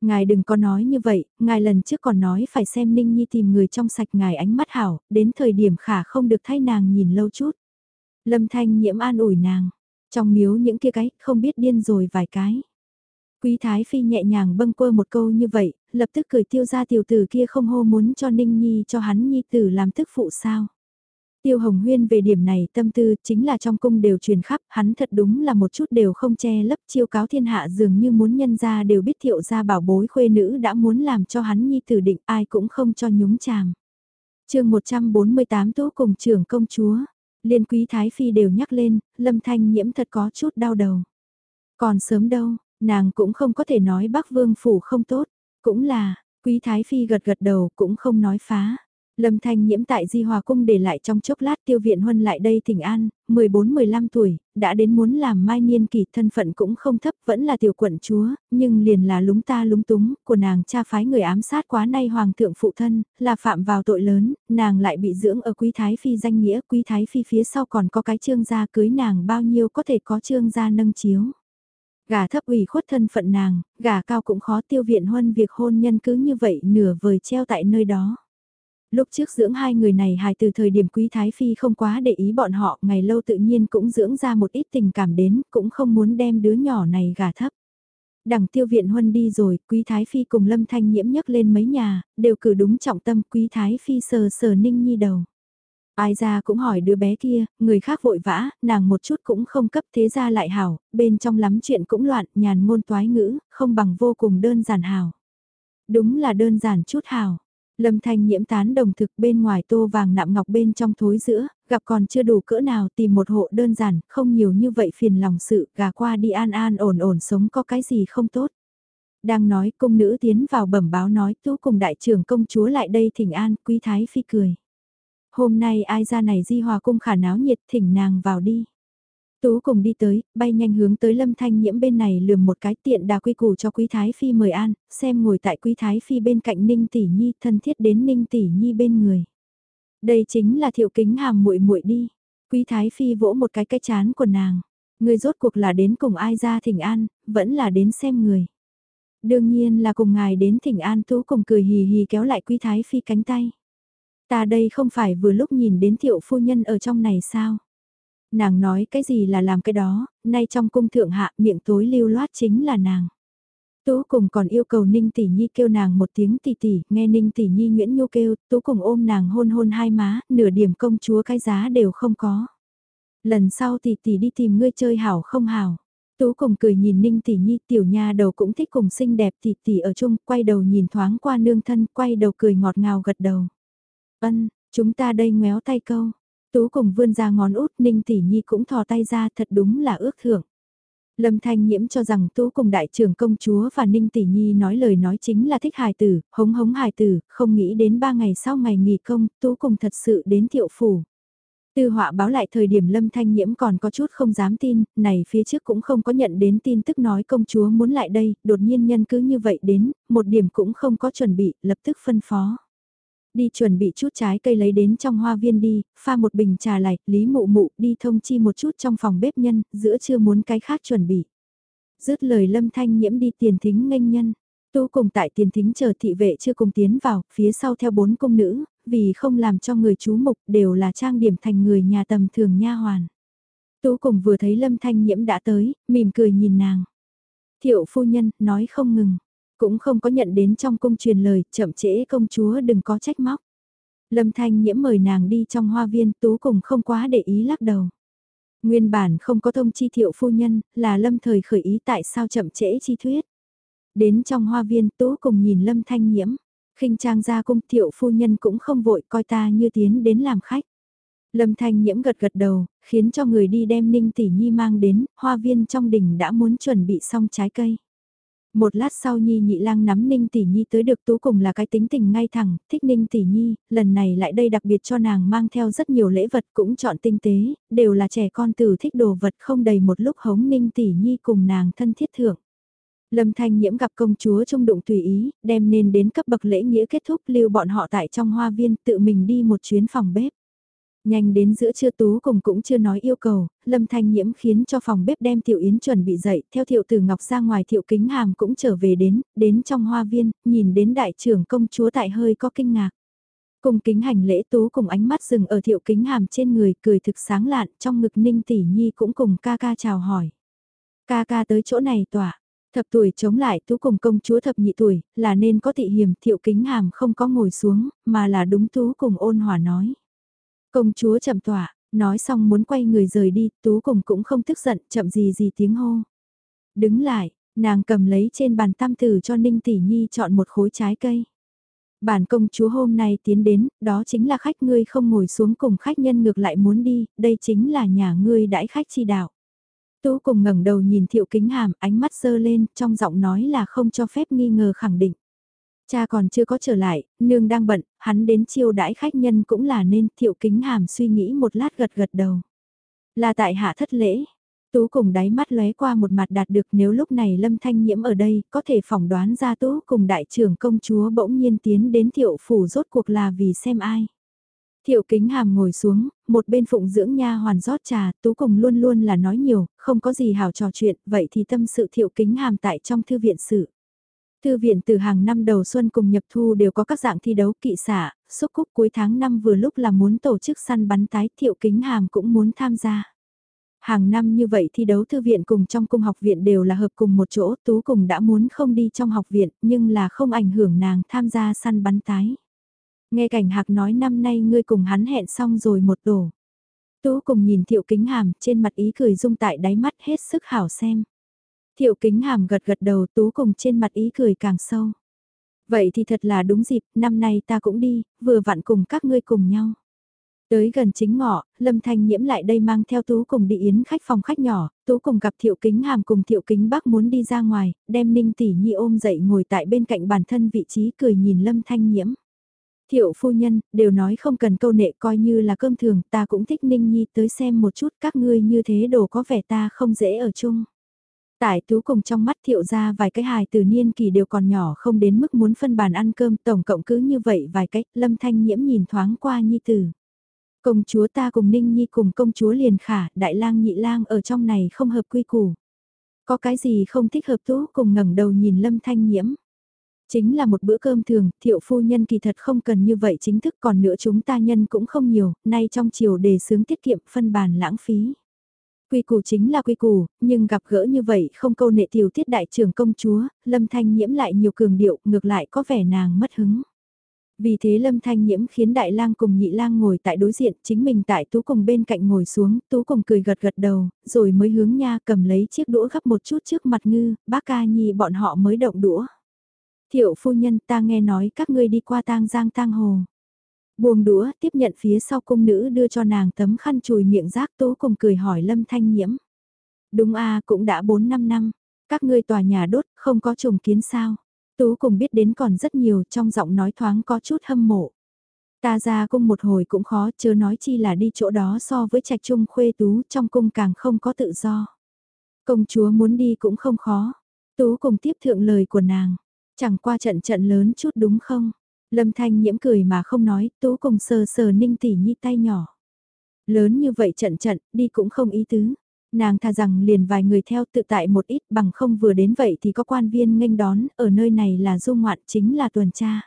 Ngài đừng có nói như vậy, ngài lần trước còn nói phải xem Ninh Nhi tìm người trong sạch ngài ánh mắt hảo, đến thời điểm khả không được thay nàng nhìn lâu chút. Lâm Thanh nhiễm an ủi nàng, trong miếu những kia cái, không biết điên rồi vài cái. Quý Thái Phi nhẹ nhàng bâng quơ một câu như vậy, lập tức cười tiêu ra tiểu tử kia không hô muốn cho Ninh Nhi cho hắn Nhi tử làm thức phụ sao. Tiêu Hồng Huyên về điểm này tâm tư chính là trong cung đều truyền khắp, hắn thật đúng là một chút đều không che lấp chiêu cáo thiên hạ dường như muốn nhân ra đều biết thiệu ra bảo bối khuê nữ đã muốn làm cho hắn nhi tử định ai cũng không cho nhúng chàm. chương 148 tố cùng trưởng công chúa, liên quý Thái Phi đều nhắc lên, lâm thanh nhiễm thật có chút đau đầu. Còn sớm đâu, nàng cũng không có thể nói bác vương phủ không tốt, cũng là, quý Thái Phi gật gật đầu cũng không nói phá. Lâm Thanh nhiễm tại Di Hòa Cung để lại trong chốc lát tiêu viện huân lại đây thỉnh an, 14-15 tuổi, đã đến muốn làm mai niên kỳ thân phận cũng không thấp vẫn là tiểu quận chúa, nhưng liền là lúng ta lúng túng, của nàng cha phái người ám sát quá nay hoàng thượng phụ thân, là phạm vào tội lớn, nàng lại bị dưỡng ở quý thái phi danh nghĩa, quý thái phi phía sau còn có cái trương gia cưới nàng bao nhiêu có thể có trương gia nâng chiếu. Gà thấp ủy khuất thân phận nàng, gà cao cũng khó tiêu viện huân việc hôn nhân cứ như vậy nửa vời treo tại nơi đó lúc trước dưỡng hai người này hài từ thời điểm quý thái phi không quá để ý bọn họ, ngày lâu tự nhiên cũng dưỡng ra một ít tình cảm đến, cũng không muốn đem đứa nhỏ này gả thấp. Đằng tiêu viện huân đi rồi, quý thái phi cùng lâm thanh nhiễm nhấc lên mấy nhà, đều cử đúng trọng tâm quý thái phi sờ sờ ninh nhi đầu. Ai ra cũng hỏi đứa bé kia, người khác vội vã, nàng một chút cũng không cấp thế ra lại hảo, bên trong lắm chuyện cũng loạn, nhàn ngôn toái ngữ, không bằng vô cùng đơn giản hảo. Đúng là đơn giản chút hảo. Lâm Thanh nhiễm tán đồng thực bên ngoài tô vàng nạm ngọc bên trong thối giữa, gặp còn chưa đủ cỡ nào tìm một hộ đơn giản, không nhiều như vậy phiền lòng sự, gà qua đi an an ổn ổn sống có cái gì không tốt. Đang nói cung nữ tiến vào bẩm báo nói tú cùng đại trưởng công chúa lại đây thỉnh an, quý thái phi cười. Hôm nay ai ra này di hòa cung khả náo nhiệt thỉnh nàng vào đi. Tú cùng đi tới, bay nhanh hướng tới lâm thanh nhiễm bên này lườm một cái tiện đà quy củ cho quý thái phi mời an, xem ngồi tại quý thái phi bên cạnh ninh tỷ nhi thân thiết đến ninh tỷ nhi bên người. Đây chính là thiệu kính hàm muội muội đi. Quý thái phi vỗ một cái cái chán của nàng. Người rốt cuộc là đến cùng ai ra thỉnh an, vẫn là đến xem người. Đương nhiên là cùng ngài đến thỉnh an tú cùng cười hì hì kéo lại quý thái phi cánh tay. Ta đây không phải vừa lúc nhìn đến thiệu phu nhân ở trong này sao? Nàng nói cái gì là làm cái đó, nay trong cung thượng hạ miệng tối lưu loát chính là nàng. Tú cùng còn yêu cầu Ninh Tỷ Nhi kêu nàng một tiếng tỷ tỷ, nghe Ninh Tỷ Nhi Nguyễn Nhu kêu, Tú cùng ôm nàng hôn hôn hai má, nửa điểm công chúa cái giá đều không có. Lần sau tỷ tỷ đi tìm ngươi chơi hảo không hảo. Tú cùng cười nhìn Ninh Tỷ Nhi tiểu nha đầu cũng thích cùng xinh đẹp tỷ tỷ ở chung, quay đầu nhìn thoáng qua nương thân, quay đầu cười ngọt ngào gật đầu. Ân, chúng ta đây ngoéo tay câu. Tú cùng vươn ra ngón út Ninh Tỷ Nhi cũng thò tay ra thật đúng là ước thưởng. Lâm Thanh Nhiễm cho rằng Tú cùng đại trưởng công chúa và Ninh Tỷ Nhi nói lời nói chính là thích hài tử, hống hống hài tử, không nghĩ đến ba ngày sau ngày nghỉ công, Tú cùng thật sự đến thiệu phủ. Tư họa báo lại thời điểm Lâm Thanh Nhiễm còn có chút không dám tin, này phía trước cũng không có nhận đến tin tức nói công chúa muốn lại đây, đột nhiên nhân cứ như vậy đến, một điểm cũng không có chuẩn bị, lập tức phân phó. Đi chuẩn bị chút trái cây lấy đến trong hoa viên đi, pha một bình trà lại, lý mụ mụ đi thông chi một chút trong phòng bếp nhân, giữa chưa muốn cái khác chuẩn bị. Dứt lời lâm thanh nhiễm đi tiền thính nghênh nhân. Tu cùng tại tiền thính chờ thị vệ chưa cùng tiến vào, phía sau theo bốn công nữ, vì không làm cho người chú mục đều là trang điểm thành người nhà tầm thường nha hoàn. Tu cùng vừa thấy lâm thanh nhiễm đã tới, mỉm cười nhìn nàng. Thiệu phu nhân, nói không ngừng. Cũng không có nhận đến trong cung truyền lời, chậm trễ công chúa đừng có trách móc. Lâm Thanh Nhiễm mời nàng đi trong hoa viên tú cùng không quá để ý lắc đầu. Nguyên bản không có thông chi thiệu phu nhân, là lâm thời khởi ý tại sao chậm trễ chi thuyết. Đến trong hoa viên tú cùng nhìn lâm thanh nhiễm, khinh trang ra cung thiệu phu nhân cũng không vội coi ta như tiến đến làm khách. Lâm thanh nhiễm gật gật đầu, khiến cho người đi đem ninh tỷ nhi mang đến, hoa viên trong đỉnh đã muốn chuẩn bị xong trái cây. Một lát sau Nhi nhị lang nắm Ninh Tỷ Nhi tới được tú cùng là cái tính tình ngay thẳng, thích Ninh Tỷ Nhi, lần này lại đây đặc biệt cho nàng mang theo rất nhiều lễ vật cũng chọn tinh tế, đều là trẻ con tử thích đồ vật không đầy một lúc hống Ninh Tỷ Nhi cùng nàng thân thiết thưởng. Lâm Thanh Nhiễm gặp công chúa trong đụng tùy ý, đem nên đến cấp bậc lễ nghĩa kết thúc lưu bọn họ tại trong hoa viên tự mình đi một chuyến phòng bếp. Nhanh đến giữa trưa Tú cùng cũng chưa nói yêu cầu, Lâm Thanh Nhiễm khiến cho phòng bếp đem Tiểu Yến chuẩn bị dậy, theo Thiệu Tử Ngọc ra ngoài Thiệu Kính Hàm cũng trở về đến, đến trong hoa viên, nhìn đến đại trưởng công chúa tại hơi có kinh ngạc. Cùng kính hành lễ Tú cùng ánh mắt dừng ở Thiệu Kính Hàm trên người, cười thực sáng lạn, trong ngực Ninh Tỷ Nhi cũng cùng ca ca chào hỏi. Ca ca tới chỗ này tỏa. Thập tuổi chống lại Tú cùng công chúa thập nhị tuổi, là nên có thị hiểm Thiệu Kính Hàm không có ngồi xuống, mà là đúng Tú cùng ôn hòa nói. Công chúa chậm tỏa, nói xong muốn quay người rời đi, tú cùng cũng không tức giận, chậm gì gì tiếng hô. Đứng lại, nàng cầm lấy trên bàn tam tử cho Ninh Tỷ Nhi chọn một khối trái cây. Bản công chúa hôm nay tiến đến, đó chính là khách ngươi không ngồi xuống cùng khách nhân ngược lại muốn đi, đây chính là nhà ngươi đãi khách chi đạo. Tú cùng ngẩng đầu nhìn thiệu kính hàm, ánh mắt sơ lên, trong giọng nói là không cho phép nghi ngờ khẳng định. Cha còn chưa có trở lại, nương đang bận, hắn đến chiêu đãi khách nhân cũng là nên thiệu kính hàm suy nghĩ một lát gật gật đầu. Là tại hạ thất lễ, Tú cùng đáy mắt lóe qua một mặt đạt được nếu lúc này Lâm Thanh Nhiễm ở đây có thể phỏng đoán ra Tú cùng đại trưởng công chúa bỗng nhiên tiến đến thiệu phủ rốt cuộc là vì xem ai. Thiệu kính hàm ngồi xuống, một bên phụng dưỡng nha hoàn rót trà, Tú cùng luôn luôn là nói nhiều, không có gì hào trò chuyện, vậy thì tâm sự thiệu kính hàm tại trong thư viện sự. Thư viện từ hàng năm đầu xuân cùng nhập thu đều có các dạng thi đấu kỵ xả, xúc cúc cuối tháng năm vừa lúc là muốn tổ chức săn bắn tái thiệu kính hàm cũng muốn tham gia. Hàng năm như vậy thi đấu thư viện cùng trong cung học viện đều là hợp cùng một chỗ, Tú cùng đã muốn không đi trong học viện nhưng là không ảnh hưởng nàng tham gia săn bắn tái. Nghe cảnh hạc nói năm nay ngươi cùng hắn hẹn xong rồi một tổ. Tú cùng nhìn thiệu kính hàm trên mặt ý cười dung tại đáy mắt hết sức hảo xem. Thiệu kính hàm gật gật đầu tú cùng trên mặt ý cười càng sâu. Vậy thì thật là đúng dịp, năm nay ta cũng đi, vừa vặn cùng các ngươi cùng nhau. Tới gần chính ngọ, Lâm Thanh Nhiễm lại đây mang theo Tú cùng đi yến khách phòng khách nhỏ, Tú cùng gặp Thiệu Kính Hàm cùng Thiệu Kính bác muốn đi ra ngoài, đem Ninh Tỷ Nhi ôm dậy ngồi tại bên cạnh bản thân vị trí cười nhìn Lâm Thanh Nhiễm. Thiệu phu nhân, đều nói không cần câu nệ coi như là cơm thường, ta cũng thích Ninh Nhi tới xem một chút các ngươi như thế đồ có vẻ ta không dễ ở chung. Tại tú cùng trong mắt thiệu ra vài cái hài từ niên kỳ đều còn nhỏ không đến mức muốn phân bàn ăn cơm tổng cộng cứ như vậy vài cách lâm thanh nhiễm nhìn thoáng qua nhi tử. Công chúa ta cùng ninh nhi cùng công chúa liền khả đại lang nhị lang ở trong này không hợp quy củ. Có cái gì không thích hợp tú cùng ngẩng đầu nhìn lâm thanh nhiễm. Chính là một bữa cơm thường, thiệu phu nhân kỳ thật không cần như vậy chính thức còn nữa chúng ta nhân cũng không nhiều, nay trong chiều đề sướng tiết kiệm phân bàn lãng phí. Quy củ chính là quy củ, nhưng gặp gỡ như vậy không câu nệ tiểu tiết đại trưởng công chúa, Lâm Thanh Nhiễm lại nhiều cường điệu, ngược lại có vẻ nàng mất hứng. Vì thế Lâm Thanh Nhiễm khiến Đại lang cùng Nhị lang ngồi tại đối diện, chính mình tại Tú cùng bên cạnh ngồi xuống, Tú cùng cười gật gật đầu, rồi mới hướng nha cầm lấy chiếc đũa gấp một chút trước mặt ngư, bác ca nhi bọn họ mới động đũa. Thiệu phu nhân ta nghe nói các ngươi đi qua tang giang tang hồ. Buông đũa, tiếp nhận phía sau cung nữ đưa cho nàng tấm khăn chùi miệng rác tố cùng cười hỏi Lâm Thanh Nhiễm. Đúng a cũng đã 4-5 năm, các ngươi tòa nhà đốt, không có trùng kiến sao. Tú cùng biết đến còn rất nhiều trong giọng nói thoáng có chút hâm mộ. Ta ra cung một hồi cũng khó chớ nói chi là đi chỗ đó so với trạch trung khuê tú trong cung càng không có tự do. Công chúa muốn đi cũng không khó. Tú cùng tiếp thượng lời của nàng. Chẳng qua trận trận lớn chút đúng không? Lâm Thanh nhiễm cười mà không nói, tú cùng sờ sờ ninh tỉ nhi tay nhỏ. Lớn như vậy trận trận, đi cũng không ý tứ. Nàng thà rằng liền vài người theo tự tại một ít bằng không vừa đến vậy thì có quan viên nghênh đón, ở nơi này là du ngoạn chính là tuần tra.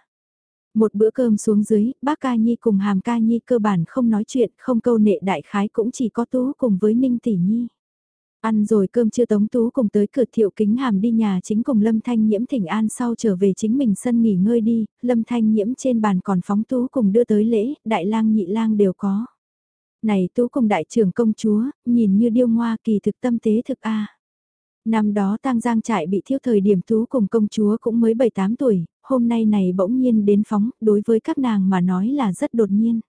Một bữa cơm xuống dưới, bác ca nhi cùng hàm ca nhi cơ bản không nói chuyện, không câu nệ đại khái cũng chỉ có tú cùng với ninh tỷ nhi. Ăn rồi cơm chưa Tống Tú cùng tới cửa thiệu kính hàm đi nhà chính cùng Lâm Thanh Nhiễm thỉnh an sau trở về chính mình sân nghỉ ngơi đi, Lâm Thanh Nhiễm trên bàn còn phóng Tú cùng đưa tới lễ, đại lang nhị lang đều có. Này Tú cùng đại trưởng công chúa, nhìn như điêu ngoa kỳ thực tâm tế thực a Năm đó tang giang trại bị thiêu thời điểm Tú cùng công chúa cũng mới 7-8 tuổi, hôm nay này bỗng nhiên đến phóng, đối với các nàng mà nói là rất đột nhiên.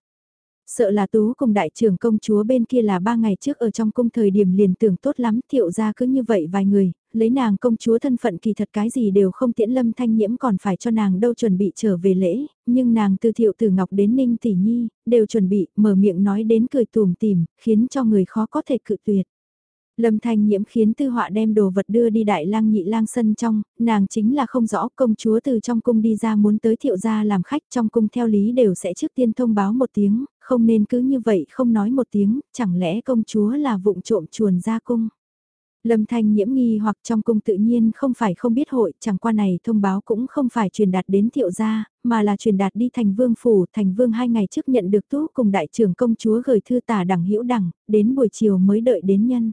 Sợ là Tú cùng đại trưởng công chúa bên kia là ba ngày trước ở trong cung thời điểm liền tưởng tốt lắm thiệu ra cứ như vậy vài người, lấy nàng công chúa thân phận kỳ thật cái gì đều không tiễn lâm thanh nhiễm còn phải cho nàng đâu chuẩn bị trở về lễ, nhưng nàng từ thiệu từ ngọc đến ninh tỷ nhi, đều chuẩn bị, mở miệng nói đến cười tùm tìm, khiến cho người khó có thể cự tuyệt. Lâm Thanh Nhiễm khiến tư họa đem đồ vật đưa đi đại lang nhị lang sân trong, nàng chính là không rõ công chúa từ trong cung đi ra muốn tới thiệu gia làm khách trong cung theo lý đều sẽ trước tiên thông báo một tiếng, không nên cứ như vậy không nói một tiếng, chẳng lẽ công chúa là vụng trộm chuồn ra cung. Lâm Thanh nhiễm nghi hoặc trong cung tự nhiên không phải không biết hội, chẳng qua này thông báo cũng không phải truyền đạt đến thiệu gia, mà là truyền đạt đi thành vương phủ, thành vương hai ngày trước nhận được tú cùng đại trưởng công chúa gửi thư tả đẳng hữu đẳng, đến buổi chiều mới đợi đến nhân.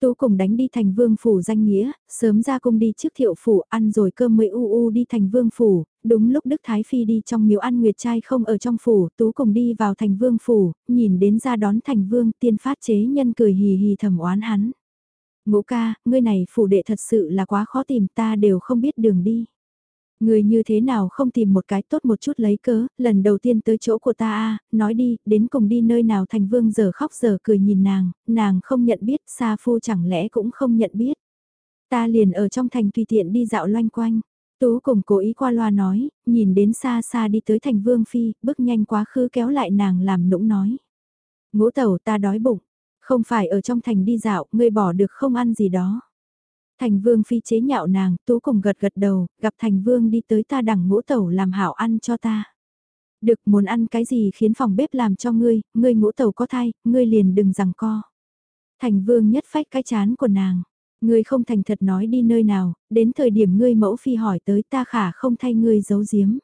Tú cùng đánh đi thành vương phủ danh nghĩa, sớm ra cung đi trước thiệu phủ ăn rồi cơm mới u u đi thành vương phủ, đúng lúc Đức Thái Phi đi trong miếu ăn nguyệt trai không ở trong phủ, Tú cùng đi vào thành vương phủ, nhìn đến ra đón thành vương tiên phát chế nhân cười hì hì thầm oán hắn. Ngũ ca, ngươi này phủ đệ thật sự là quá khó tìm ta đều không biết đường đi. Người như thế nào không tìm một cái tốt một chút lấy cớ, lần đầu tiên tới chỗ của ta a nói đi, đến cùng đi nơi nào thành vương giờ khóc giờ cười nhìn nàng, nàng không nhận biết, xa phu chẳng lẽ cũng không nhận biết. Ta liền ở trong thành tùy tiện đi dạo loanh quanh. Tú cùng cố ý qua loa nói, nhìn đến xa xa đi tới thành vương phi, bước nhanh quá khứ kéo lại nàng làm nũng nói. Ngũ tẩu ta đói bụng, không phải ở trong thành đi dạo, ngươi bỏ được không ăn gì đó. Thành vương phi chế nhạo nàng, tú cùng gật gật đầu, gặp thành vương đi tới ta đằng ngũ tẩu làm hảo ăn cho ta. Được muốn ăn cái gì khiến phòng bếp làm cho ngươi, ngươi ngũ tẩu có thai, ngươi liền đừng rằng co. Thành vương nhất phách cái chán của nàng. Ngươi không thành thật nói đi nơi nào, đến thời điểm ngươi mẫu phi hỏi tới ta khả không thay ngươi giấu giếm.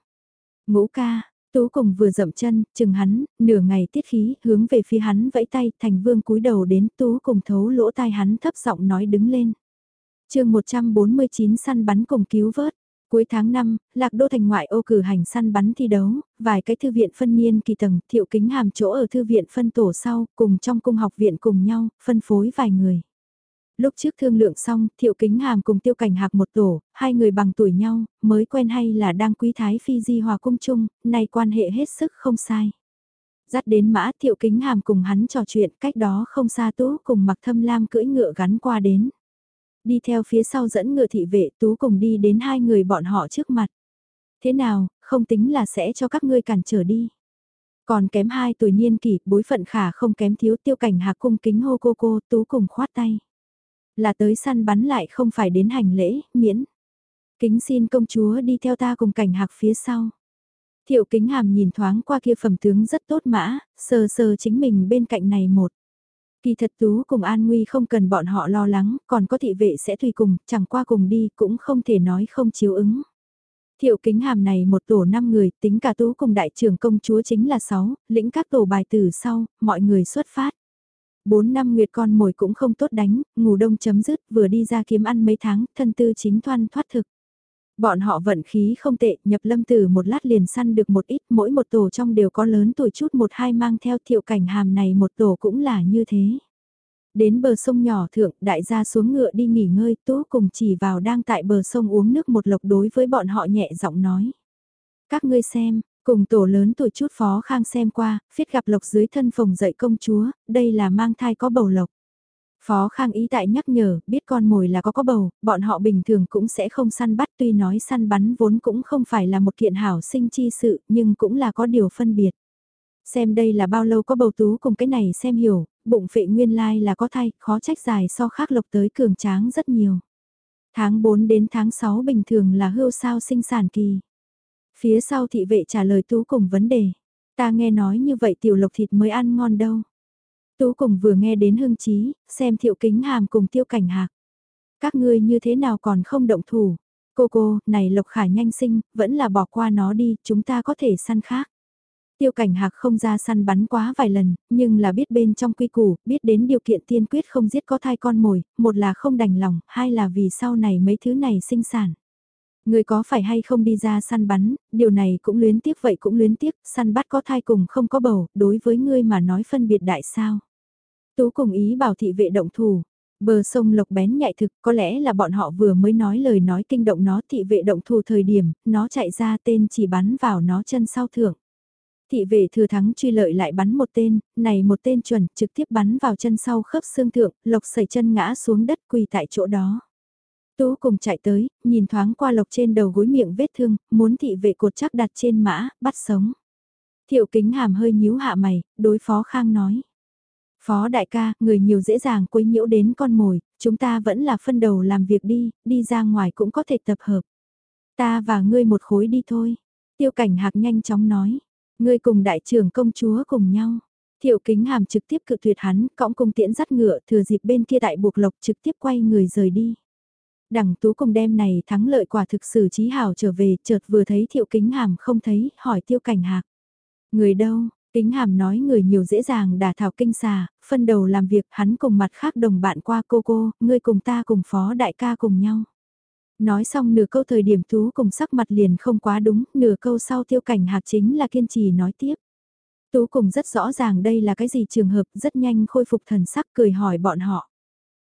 Ngũ ca, Tú cùng vừa dậm chân, chừng hắn, nửa ngày tiết khí, hướng về phía hắn vẫy tay, thành vương cúi đầu đến Tú cùng thấu lỗ tai hắn thấp giọng nói đứng lên chương 149 săn bắn cùng cứu vớt. Cuối tháng 5, Lạc Đô thành ngoại ô cử hành săn bắn thi đấu, vài cái thư viện phân niên kỳ tầng, thiệu kính hàm chỗ ở thư viện phân tổ sau, cùng trong cung học viện cùng nhau, phân phối vài người. Lúc trước thương lượng xong, thiệu kính hàm cùng tiêu cảnh hạc một tổ, hai người bằng tuổi nhau, mới quen hay là đang quý thái phi di hòa cung chung, nay quan hệ hết sức không sai. Dắt đến mã thiệu kính hàm cùng hắn trò chuyện cách đó không xa tú cùng mặc thâm lam cưỡi ngựa gắn qua đến. Đi theo phía sau dẫn ngựa thị vệ tú cùng đi đến hai người bọn họ trước mặt. Thế nào, không tính là sẽ cho các ngươi cản trở đi. Còn kém hai tuổi niên kỷ, bối phận khả không kém thiếu tiêu cảnh hạc cung kính hô cô cô, tú cùng khoát tay. Là tới săn bắn lại không phải đến hành lễ, miễn. Kính xin công chúa đi theo ta cùng cảnh hạc phía sau. Thiệu kính hàm nhìn thoáng qua kia phẩm tướng rất tốt mã, sờ sờ chính mình bên cạnh này một. Kỳ thật Tú cùng An Nguy không cần bọn họ lo lắng, còn có thị vệ sẽ tùy cùng, chẳng qua cùng đi cũng không thể nói không chiếu ứng. Thiệu kính hàm này một tổ 5 người, tính cả Tú cùng đại trưởng công chúa chính là 6, lĩnh các tổ bài từ sau, mọi người xuất phát. 4 năm nguyệt con mồi cũng không tốt đánh, ngủ đông chấm dứt, vừa đi ra kiếm ăn mấy tháng, thân tư chính thoan thoát thực. Bọn họ vận khí không tệ, nhập lâm tử một lát liền săn được một ít, mỗi một tổ trong đều có lớn tuổi chút một hai mang theo thiệu cảnh hàm này một tổ cũng là như thế. Đến bờ sông nhỏ thượng, đại gia xuống ngựa đi nghỉ ngơi, tú cùng chỉ vào đang tại bờ sông uống nước một lộc đối với bọn họ nhẹ giọng nói. Các ngươi xem, cùng tổ lớn tuổi chút phó khang xem qua, phiết gặp lộc dưới thân phòng dậy công chúa, đây là mang thai có bầu lộc. Phó Khang ý tại nhắc nhở, biết con mồi là có có bầu, bọn họ bình thường cũng sẽ không săn bắt tuy nói săn bắn vốn cũng không phải là một kiện hảo sinh chi sự, nhưng cũng là có điều phân biệt. Xem đây là bao lâu có bầu tú cùng cái này xem hiểu, bụng phệ nguyên lai là có thai, khó trách dài so khác lộc tới cường tráng rất nhiều. Tháng 4 đến tháng 6 bình thường là hưu sao sinh sản kỳ. Phía sau thị vệ trả lời tú cùng vấn đề. Ta nghe nói như vậy tiểu lộc thịt mới ăn ngon đâu. Tú cùng vừa nghe đến hưng trí, xem thiệu kính hàm cùng tiêu cảnh hạc. Các ngươi như thế nào còn không động thủ? Cô cô, này Lộc Khả nhanh sinh, vẫn là bỏ qua nó đi, chúng ta có thể săn khác. Tiêu cảnh hạc không ra săn bắn quá vài lần, nhưng là biết bên trong quy củ, biết đến điều kiện tiên quyết không giết có thai con mồi, một là không đành lòng, hai là vì sau này mấy thứ này sinh sản. Người có phải hay không đi ra săn bắn, điều này cũng luyến tiếc vậy cũng luyến tiếc, săn bắt có thai cùng không có bầu, đối với ngươi mà nói phân biệt đại sao. Tú cùng ý bảo thị vệ động thủ, bờ sông lộc bén nhạy thực có lẽ là bọn họ vừa mới nói lời nói kinh động nó thị vệ động thủ thời điểm, nó chạy ra tên chỉ bắn vào nó chân sau thượng. Thị vệ thừa thắng truy lợi lại bắn một tên, này một tên chuẩn trực tiếp bắn vào chân sau khớp xương thượng, lộc sẩy chân ngã xuống đất quỳ tại chỗ đó. Tú cùng chạy tới, nhìn thoáng qua lộc trên đầu gối miệng vết thương, muốn thị vệ cột chắc đặt trên mã, bắt sống. Thiệu kính hàm hơi nhíu hạ mày, đối phó khang nói. Phó đại ca, người nhiều dễ dàng quấy nhiễu đến con mồi, chúng ta vẫn là phân đầu làm việc đi, đi ra ngoài cũng có thể tập hợp. Ta và ngươi một khối đi thôi. Tiêu cảnh hạc nhanh chóng nói. Ngươi cùng đại trưởng công chúa cùng nhau. Thiệu kính hàm trực tiếp cự tuyệt hắn, cõng cung tiễn dắt ngựa thừa dịp bên kia tại buộc lộc trực tiếp quay người rời đi. Đằng tú cùng đem này thắng lợi quả thực sự trí hảo trở về, chợt vừa thấy thiệu kính hàm không thấy, hỏi tiêu cảnh hạc. Người đâu, kính hàm nói người nhiều dễ dàng đả thảo kinh xà, phân đầu làm việc hắn cùng mặt khác đồng bạn qua cô cô, ngươi cùng ta cùng phó đại ca cùng nhau. Nói xong nửa câu thời điểm tú cùng sắc mặt liền không quá đúng, nửa câu sau tiêu cảnh hạc chính là kiên trì nói tiếp. Tú cùng rất rõ ràng đây là cái gì trường hợp rất nhanh khôi phục thần sắc cười hỏi bọn họ.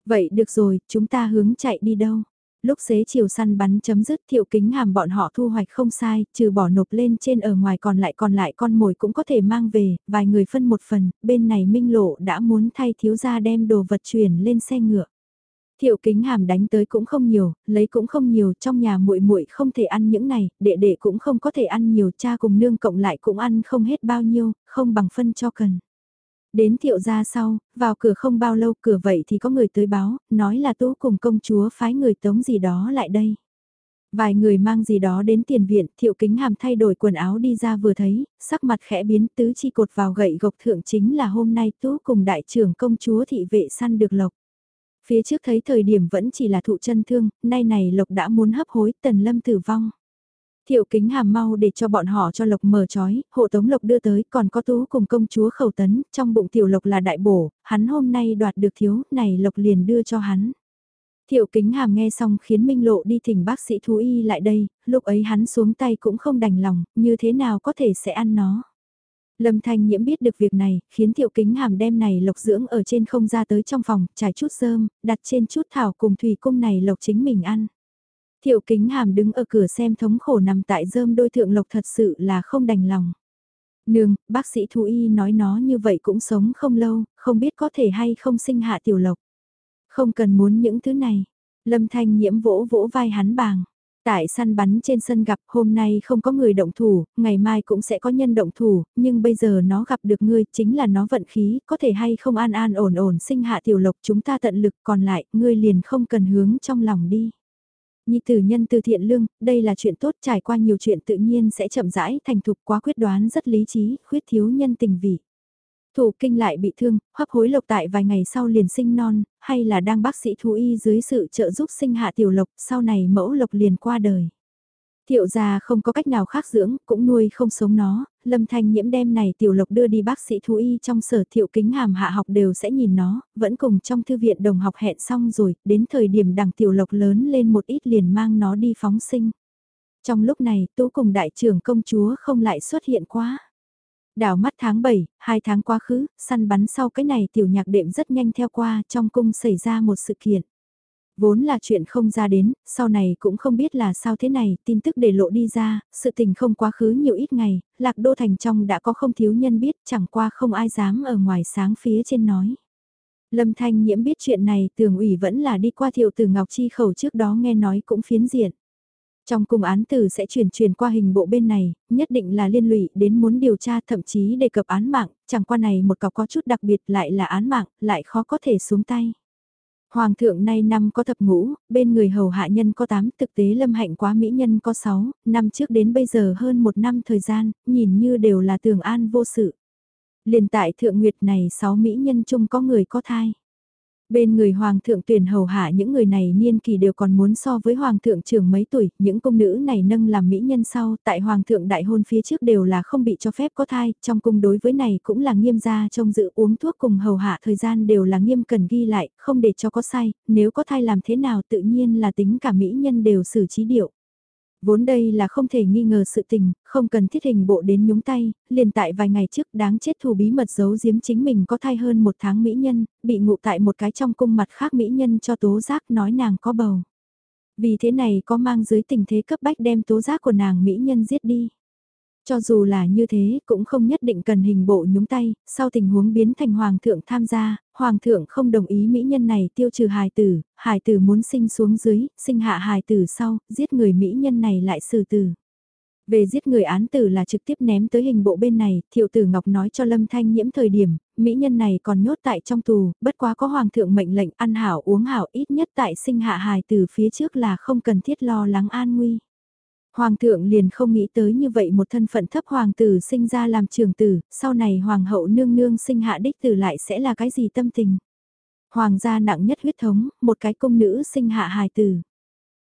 Vậy được rồi, chúng ta hướng chạy đi đâu? Lúc xế chiều săn bắn chấm dứt thiệu kính hàm bọn họ thu hoạch không sai, trừ bỏ nộp lên trên ở ngoài còn lại còn lại con mồi cũng có thể mang về, vài người phân một phần, bên này minh lộ đã muốn thay thiếu gia đem đồ vật chuyển lên xe ngựa. Thiệu kính hàm đánh tới cũng không nhiều, lấy cũng không nhiều, trong nhà muội muội không thể ăn những này, đệ đệ cũng không có thể ăn nhiều, cha cùng nương cộng lại cũng ăn không hết bao nhiêu, không bằng phân cho cần. Đến thiệu ra sau, vào cửa không bao lâu cửa vậy thì có người tới báo, nói là tú cùng công chúa phái người tống gì đó lại đây. Vài người mang gì đó đến tiền viện, thiệu kính hàm thay đổi quần áo đi ra vừa thấy, sắc mặt khẽ biến tứ chi cột vào gậy gộc thượng chính là hôm nay tú cùng đại trưởng công chúa thị vệ săn được lộc. Phía trước thấy thời điểm vẫn chỉ là thụ chân thương, nay này Lộc đã muốn hấp hối, Tần Lâm tử vong. Thiệu kính hàm mau để cho bọn họ cho Lộc mở trói, hộ tống Lộc đưa tới, còn có tú cùng công chúa khẩu tấn, trong bụng tiểu Lộc là đại bổ, hắn hôm nay đoạt được thiếu, này Lộc liền đưa cho hắn. Thiệu kính hàm nghe xong khiến Minh Lộ đi thỉnh bác sĩ thú y lại đây, lúc ấy hắn xuống tay cũng không đành lòng, như thế nào có thể sẽ ăn nó. Lâm Thanh Nhiễm biết được việc này, khiến Thiệu Kính Hàm đem này lộc dưỡng ở trên không ra tới trong phòng, trải chút rơm, đặt trên chút thảo cùng thủy cung này lộc chính mình ăn. Thiệu Kính Hàm đứng ở cửa xem thống khổ nằm tại rơm đôi thượng lộc thật sự là không đành lòng. Nương, bác sĩ thú y nói nó như vậy cũng sống không lâu, không biết có thể hay không sinh hạ tiểu lộc. Không cần muốn những thứ này. Lâm Thanh Nhiễm vỗ vỗ vai hắn bàng. Tại săn bắn trên sân gặp hôm nay không có người động thủ, ngày mai cũng sẽ có nhân động thủ, nhưng bây giờ nó gặp được ngươi chính là nó vận khí, có thể hay không an an ổn ổn sinh hạ tiểu lộc chúng ta tận lực còn lại, ngươi liền không cần hướng trong lòng đi. Nhi tử nhân từ thiện lương, đây là chuyện tốt trải qua nhiều chuyện tự nhiên sẽ chậm rãi thành thục quá quyết đoán rất lý trí, khuyết thiếu nhân tình vị. Thủ kinh lại bị thương, hấp hối lộc tại vài ngày sau liền sinh non, hay là đang bác sĩ thú y dưới sự trợ giúp sinh hạ tiểu lộc, sau này mẫu lộc liền qua đời. Thiệu gia không có cách nào khác dưỡng, cũng nuôi không sống nó, lâm thanh nhiễm đem này tiểu lộc đưa đi bác sĩ thú y trong sở thiệu kính hàm hạ học đều sẽ nhìn nó, vẫn cùng trong thư viện đồng học hẹn xong rồi, đến thời điểm đằng tiểu lộc lớn lên một ít liền mang nó đi phóng sinh. Trong lúc này, tú cùng đại trưởng công chúa không lại xuất hiện quá. Đảo mắt tháng 7, hai tháng quá khứ, săn bắn sau cái này tiểu nhạc đệm rất nhanh theo qua trong cung xảy ra một sự kiện. Vốn là chuyện không ra đến, sau này cũng không biết là sao thế này, tin tức để lộ đi ra, sự tình không quá khứ nhiều ít ngày, lạc đô thành trong đã có không thiếu nhân biết, chẳng qua không ai dám ở ngoài sáng phía trên nói. Lâm Thanh Nhiễm biết chuyện này tường ủy vẫn là đi qua thiệu từ Ngọc Chi khẩu trước đó nghe nói cũng phiến diện. Trong cung án tử sẽ chuyển truyền qua hình bộ bên này, nhất định là liên lụy đến muốn điều tra thậm chí đề cập án mạng, chẳng qua này một cọc có chút đặc biệt lại là án mạng, lại khó có thể xuống tay. Hoàng thượng nay năm có thập ngũ, bên người hầu hạ nhân có 8, thực tế lâm hạnh quá mỹ nhân có 6, năm trước đến bây giờ hơn một năm thời gian, nhìn như đều là tường an vô sự. Liền tại thượng nguyệt này 6 mỹ nhân chung có người có thai. Bên người hoàng thượng tuyển hầu hạ những người này niên kỳ đều còn muốn so với hoàng thượng trưởng mấy tuổi, những công nữ này nâng làm mỹ nhân sau, tại hoàng thượng đại hôn phía trước đều là không bị cho phép có thai, trong cung đối với này cũng là nghiêm gia trong dự uống thuốc cùng hầu hạ thời gian đều là nghiêm cần ghi lại, không để cho có sai, nếu có thai làm thế nào tự nhiên là tính cả mỹ nhân đều xử trí điệu. Vốn đây là không thể nghi ngờ sự tình, không cần thiết hình bộ đến nhúng tay, liền tại vài ngày trước đáng chết thù bí mật giấu giếm chính mình có thai hơn một tháng mỹ nhân, bị ngụ tại một cái trong cung mặt khác mỹ nhân cho tố giác nói nàng có bầu. Vì thế này có mang dưới tình thế cấp bách đem tố giác của nàng mỹ nhân giết đi. Cho dù là như thế, cũng không nhất định cần hình bộ nhúng tay, sau tình huống biến thành hoàng thượng tham gia, hoàng thượng không đồng ý mỹ nhân này tiêu trừ hài tử, hài tử muốn sinh xuống dưới, sinh hạ hài tử sau, giết người mỹ nhân này lại xử tử. Về giết người án tử là trực tiếp ném tới hình bộ bên này, thiệu tử Ngọc nói cho Lâm Thanh nhiễm thời điểm, mỹ nhân này còn nhốt tại trong tù, bất quá có hoàng thượng mệnh lệnh ăn hảo uống hảo ít nhất tại sinh hạ hài tử phía trước là không cần thiết lo lắng an nguy. Hoàng thượng liền không nghĩ tới như vậy một thân phận thấp hoàng tử sinh ra làm trường tử, sau này hoàng hậu nương nương sinh hạ đích tử lại sẽ là cái gì tâm tình. Hoàng gia nặng nhất huyết thống, một cái công nữ sinh hạ hài tử.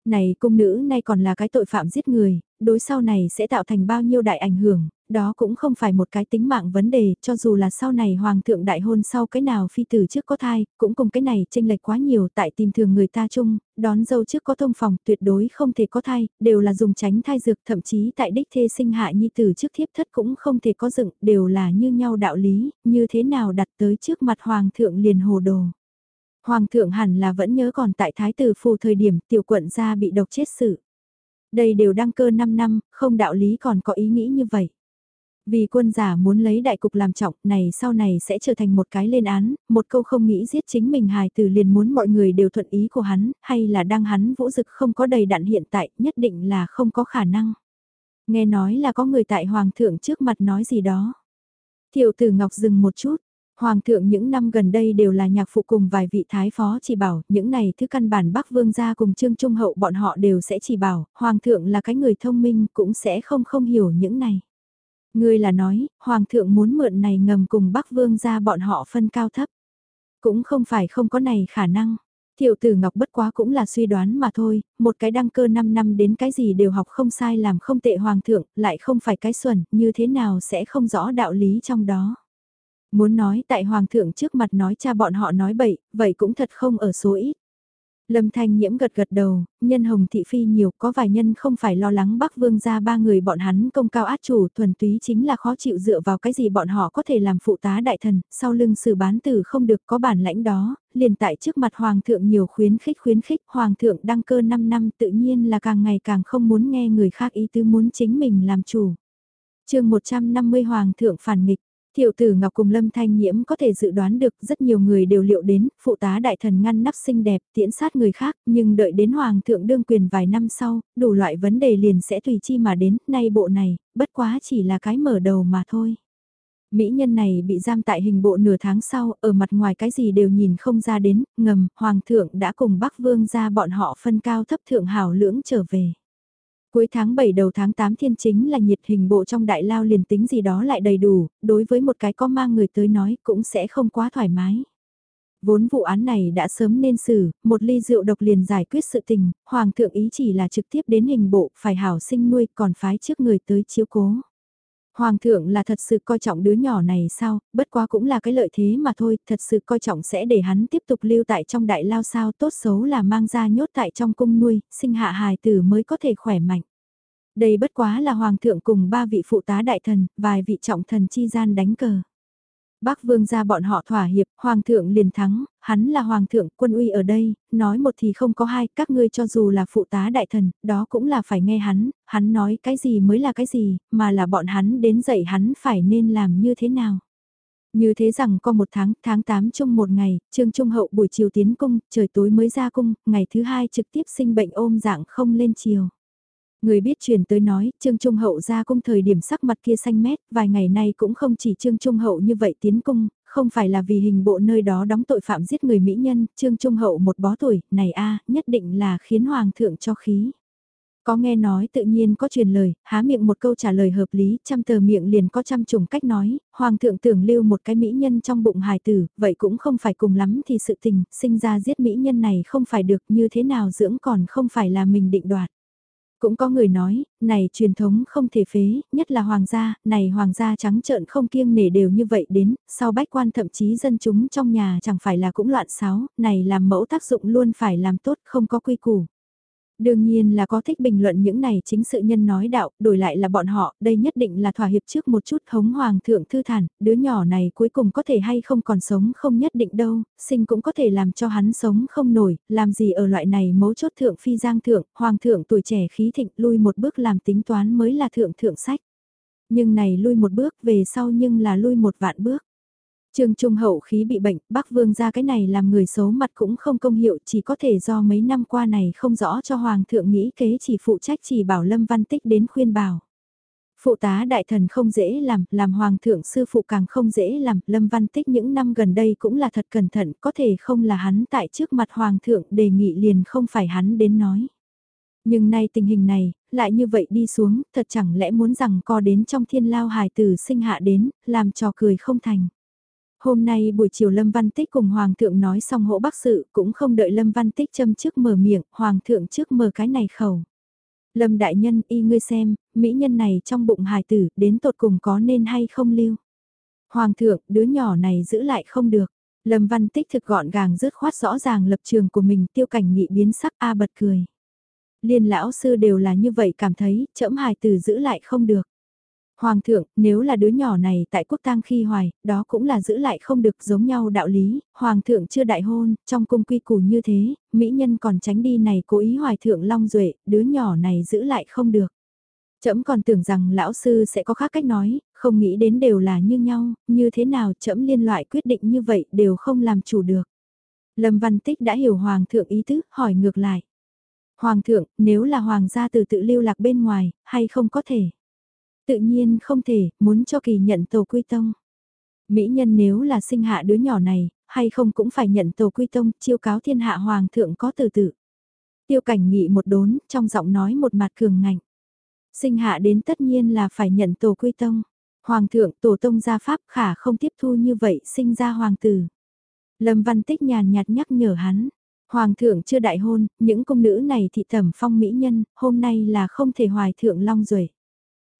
Này công nữ nay còn là cái tội phạm giết người, đối sau này sẽ tạo thành bao nhiêu đại ảnh hưởng, đó cũng không phải một cái tính mạng vấn đề, cho dù là sau này hoàng thượng đại hôn sau cái nào phi tử trước có thai, cũng cùng cái này tranh lệch quá nhiều tại tìm thường người ta chung, đón dâu trước có thông phòng tuyệt đối không thể có thai, đều là dùng tránh thai dược thậm chí tại đích thê sinh hạ nhi tử trước thiếp thất cũng không thể có dựng, đều là như nhau đạo lý, như thế nào đặt tới trước mặt hoàng thượng liền hồ đồ. Hoàng thượng hẳn là vẫn nhớ còn tại thái tử phù thời điểm tiểu quận gia bị độc chết sự. Đây đều đăng cơ 5 năm, không đạo lý còn có ý nghĩ như vậy. Vì quân giả muốn lấy đại cục làm trọng này sau này sẽ trở thành một cái lên án, một câu không nghĩ giết chính mình hài từ liền muốn mọi người đều thuận ý của hắn, hay là đang hắn vũ dực không có đầy đặn hiện tại, nhất định là không có khả năng. Nghe nói là có người tại hoàng thượng trước mặt nói gì đó. Thiệu tử Ngọc dừng một chút, Hoàng thượng những năm gần đây đều là nhạc phụ cùng vài vị thái phó chỉ bảo, những này thứ căn bản Bắc Vương gia cùng Trương Trung Hậu bọn họ đều sẽ chỉ bảo, Hoàng thượng là cái người thông minh cũng sẽ không không hiểu những này ngươi là nói, Hoàng thượng muốn mượn này ngầm cùng Bắc Vương gia bọn họ phân cao thấp. Cũng không phải không có này khả năng. tiểu tử Ngọc bất quá cũng là suy đoán mà thôi, một cái đăng cơ 5 năm đến cái gì đều học không sai làm không tệ hoàng thượng, lại không phải cái xuẩn, như thế nào sẽ không rõ đạo lý trong đó. Muốn nói tại hoàng thượng trước mặt nói cha bọn họ nói bậy, vậy cũng thật không ở số ít. Lâm Thanh Nhiễm gật gật đầu, nhân hồng thị phi nhiều, có vài nhân không phải lo lắng Bắc Vương ra ba người bọn hắn công cao át chủ, thuần túy chính là khó chịu dựa vào cái gì bọn họ có thể làm phụ tá đại thần, sau lưng xử bán tử không được có bản lãnh đó, liền tại trước mặt Hoàng thượng nhiều khuyến khích khuyến khích, Hoàng thượng đăng cơ 5 năm tự nhiên là càng ngày càng không muốn nghe người khác ý tứ muốn chính mình làm chủ. chương 150 Hoàng thượng phản nghịch Thiệu tử Ngọc cùng Lâm Thanh Nhiễm có thể dự đoán được rất nhiều người đều liệu đến, phụ tá đại thần ngăn nắp xinh đẹp, tiễn sát người khác, nhưng đợi đến Hoàng thượng đương quyền vài năm sau, đủ loại vấn đề liền sẽ tùy chi mà đến, nay bộ này, bất quá chỉ là cái mở đầu mà thôi. Mỹ nhân này bị giam tại hình bộ nửa tháng sau, ở mặt ngoài cái gì đều nhìn không ra đến, ngầm, Hoàng thượng đã cùng Bắc Vương ra bọn họ phân cao thấp thượng hảo lưỡng trở về. Cuối tháng 7 đầu tháng 8 thiên chính là nhiệt hình bộ trong đại lao liền tính gì đó lại đầy đủ, đối với một cái có mang người tới nói cũng sẽ không quá thoải mái. Vốn vụ án này đã sớm nên xử, một ly rượu độc liền giải quyết sự tình, hoàng thượng ý chỉ là trực tiếp đến hình bộ, phải hảo sinh nuôi, còn phái trước người tới chiếu cố. Hoàng thượng là thật sự coi trọng đứa nhỏ này sao, bất quá cũng là cái lợi thế mà thôi, thật sự coi trọng sẽ để hắn tiếp tục lưu tại trong đại lao sao tốt xấu là mang ra nhốt tại trong cung nuôi, sinh hạ hài tử mới có thể khỏe mạnh. Đây bất quá là hoàng thượng cùng ba vị phụ tá đại thần, vài vị trọng thần chi gian đánh cờ. Bác vương ra bọn họ thỏa hiệp, hoàng thượng liền thắng, hắn là hoàng thượng, quân uy ở đây, nói một thì không có hai, các ngươi cho dù là phụ tá đại thần, đó cũng là phải nghe hắn, hắn nói cái gì mới là cái gì, mà là bọn hắn đến dạy hắn phải nên làm như thế nào. Như thế rằng có một tháng, tháng 8 chung một ngày, trương trung hậu buổi chiều tiến cung, trời tối mới ra cung, ngày thứ hai trực tiếp sinh bệnh ôm dạng không lên chiều. Người biết truyền tới nói, Trương Trung Hậu ra cung thời điểm sắc mặt kia xanh mét, vài ngày nay cũng không chỉ Trương Trung Hậu như vậy tiến cung, không phải là vì hình bộ nơi đó đóng tội phạm giết người mỹ nhân, Trương Trung Hậu một bó tuổi, này a nhất định là khiến Hoàng thượng cho khí. Có nghe nói tự nhiên có truyền lời, há miệng một câu trả lời hợp lý, trăm tờ miệng liền có trăm trùng cách nói, hoàng thượng tưởng lưu một cái mỹ nhân trong bụng hài tử, vậy cũng không phải cùng lắm thì sự tình, sinh ra giết mỹ nhân này không phải được như thế nào dưỡng còn không phải là mình định đoạt. Cũng có người nói, này truyền thống không thể phế, nhất là hoàng gia, này hoàng gia trắng trợn không kiêng nể đều như vậy đến, sau bách quan thậm chí dân chúng trong nhà chẳng phải là cũng loạn xáo, này làm mẫu tác dụng luôn phải làm tốt không có quy củ. Đương nhiên là có thích bình luận những này chính sự nhân nói đạo, đổi lại là bọn họ, đây nhất định là thỏa hiệp trước một chút hống hoàng thượng thư thản, đứa nhỏ này cuối cùng có thể hay không còn sống không nhất định đâu, sinh cũng có thể làm cho hắn sống không nổi, làm gì ở loại này mấu chốt thượng phi giang thượng, hoàng thượng tuổi trẻ khí thịnh lui một bước làm tính toán mới là thượng thượng sách. Nhưng này lui một bước về sau nhưng là lui một vạn bước. Trương Trung hậu khí bị bệnh, Bắc Vương ra cái này làm người xấu mặt cũng không công hiệu, chỉ có thể do mấy năm qua này không rõ cho Hoàng thượng nghĩ kế chỉ phụ trách chỉ bảo Lâm Văn Tích đến khuyên bảo. Phụ tá đại thần không dễ làm, làm Hoàng thượng sư phụ càng không dễ làm, Lâm Văn Tích những năm gần đây cũng là thật cẩn thận, có thể không là hắn tại trước mặt Hoàng thượng đề nghị liền không phải hắn đến nói. Nhưng nay tình hình này, lại như vậy đi xuống, thật chẳng lẽ muốn rằng co đến trong thiên lao hài tử sinh hạ đến, làm trò cười không thành. Hôm nay buổi chiều Lâm Văn Tích cùng Hoàng thượng nói xong hỗ bác sự, cũng không đợi Lâm Văn Tích châm trước mở miệng, Hoàng thượng trước mở cái này khẩu. Lâm đại nhân y ngươi xem, mỹ nhân này trong bụng hài tử, đến tột cùng có nên hay không lưu. Hoàng thượng, đứa nhỏ này giữ lại không được. Lâm Văn Tích thực gọn gàng dứt khoát rõ ràng lập trường của mình tiêu cảnh nghị biến sắc A bật cười. Liên lão sư đều là như vậy cảm thấy, chẫm hài tử giữ lại không được. Hoàng thượng, nếu là đứa nhỏ này tại quốc tang khi hoài, đó cũng là giữ lại không được giống nhau đạo lý, Hoàng thượng chưa đại hôn, trong cung quy củ như thế, mỹ nhân còn tránh đi này cố ý hoài thượng long duệ đứa nhỏ này giữ lại không được. Trẫm còn tưởng rằng lão sư sẽ có khác cách nói, không nghĩ đến đều là như nhau, như thế nào trẫm liên loại quyết định như vậy đều không làm chủ được. Lâm Văn Tích đã hiểu Hoàng thượng ý tứ, hỏi ngược lại. Hoàng thượng, nếu là Hoàng gia từ tự lưu lạc bên ngoài, hay không có thể? Tự nhiên không thể, muốn cho kỳ nhận tổ quy tông. Mỹ nhân nếu là sinh hạ đứa nhỏ này, hay không cũng phải nhận tổ quy tông, chiêu cáo thiên hạ hoàng thượng có từ tự. Tiêu cảnh nghị một đốn, trong giọng nói một mặt cường ngạnh. Sinh hạ đến tất nhiên là phải nhận tổ quy tông. Hoàng thượng tổ tông gia pháp khả không tiếp thu như vậy sinh ra hoàng tử. Lâm Văn Tích nhàn nhạt nhắc nhở hắn. Hoàng thượng chưa đại hôn, những công nữ này thị thẩm phong mỹ nhân, hôm nay là không thể hoài thượng long rồi.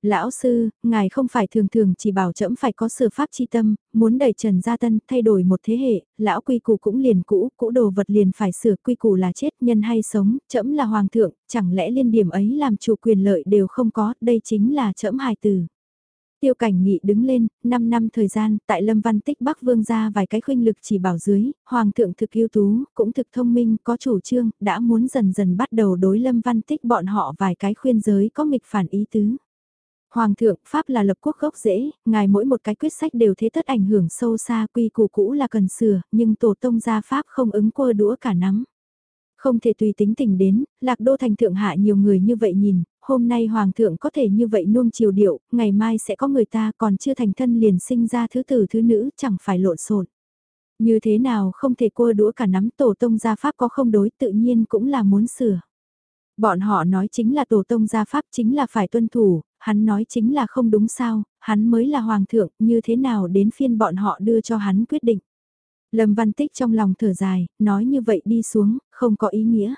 Lão sư, ngài không phải thường thường chỉ bảo trẫm phải có sự pháp chi tâm, muốn đẩy trần gia tân, thay đổi một thế hệ, lão quy củ cũng liền cũ, cũ đồ vật liền phải sửa quy củ là chết nhân hay sống, trẫm là hoàng thượng, chẳng lẽ liên điểm ấy làm chủ quyền lợi đều không có, đây chính là trẫm hài từ. Tiêu cảnh nghị đứng lên, 5 năm thời gian, tại Lâm Văn Tích Bắc Vương ra vài cái khuynh lực chỉ bảo dưới, Hoàng thượng thực ưu tú, cũng thực thông minh, có chủ trương, đã muốn dần dần bắt đầu đối Lâm Văn Tích bọn họ vài cái khuyên giới có nghịch phản ý tứ. Hoàng thượng, Pháp là lập quốc gốc dễ, ngài mỗi một cái quyết sách đều thế tất ảnh hưởng sâu xa quy củ cũ là cần sửa, nhưng tổ tông gia Pháp không ứng quơ đũa cả nắm. Không thể tùy tính tình đến, lạc đô thành thượng hạ nhiều người như vậy nhìn, hôm nay hoàng thượng có thể như vậy nuông chiều điệu, ngày mai sẽ có người ta còn chưa thành thân liền sinh ra thứ tử thứ nữ chẳng phải lộn xộn. Như thế nào không thể cua đũa cả nắm tổ tông gia pháp có không đối tự nhiên cũng là muốn sửa. Bọn họ nói chính là tổ tông gia pháp chính là phải tuân thủ, hắn nói chính là không đúng sao, hắn mới là hoàng thượng, như thế nào đến phiên bọn họ đưa cho hắn quyết định. Lâm Văn Tích trong lòng thở dài, nói như vậy đi xuống, không có ý nghĩa.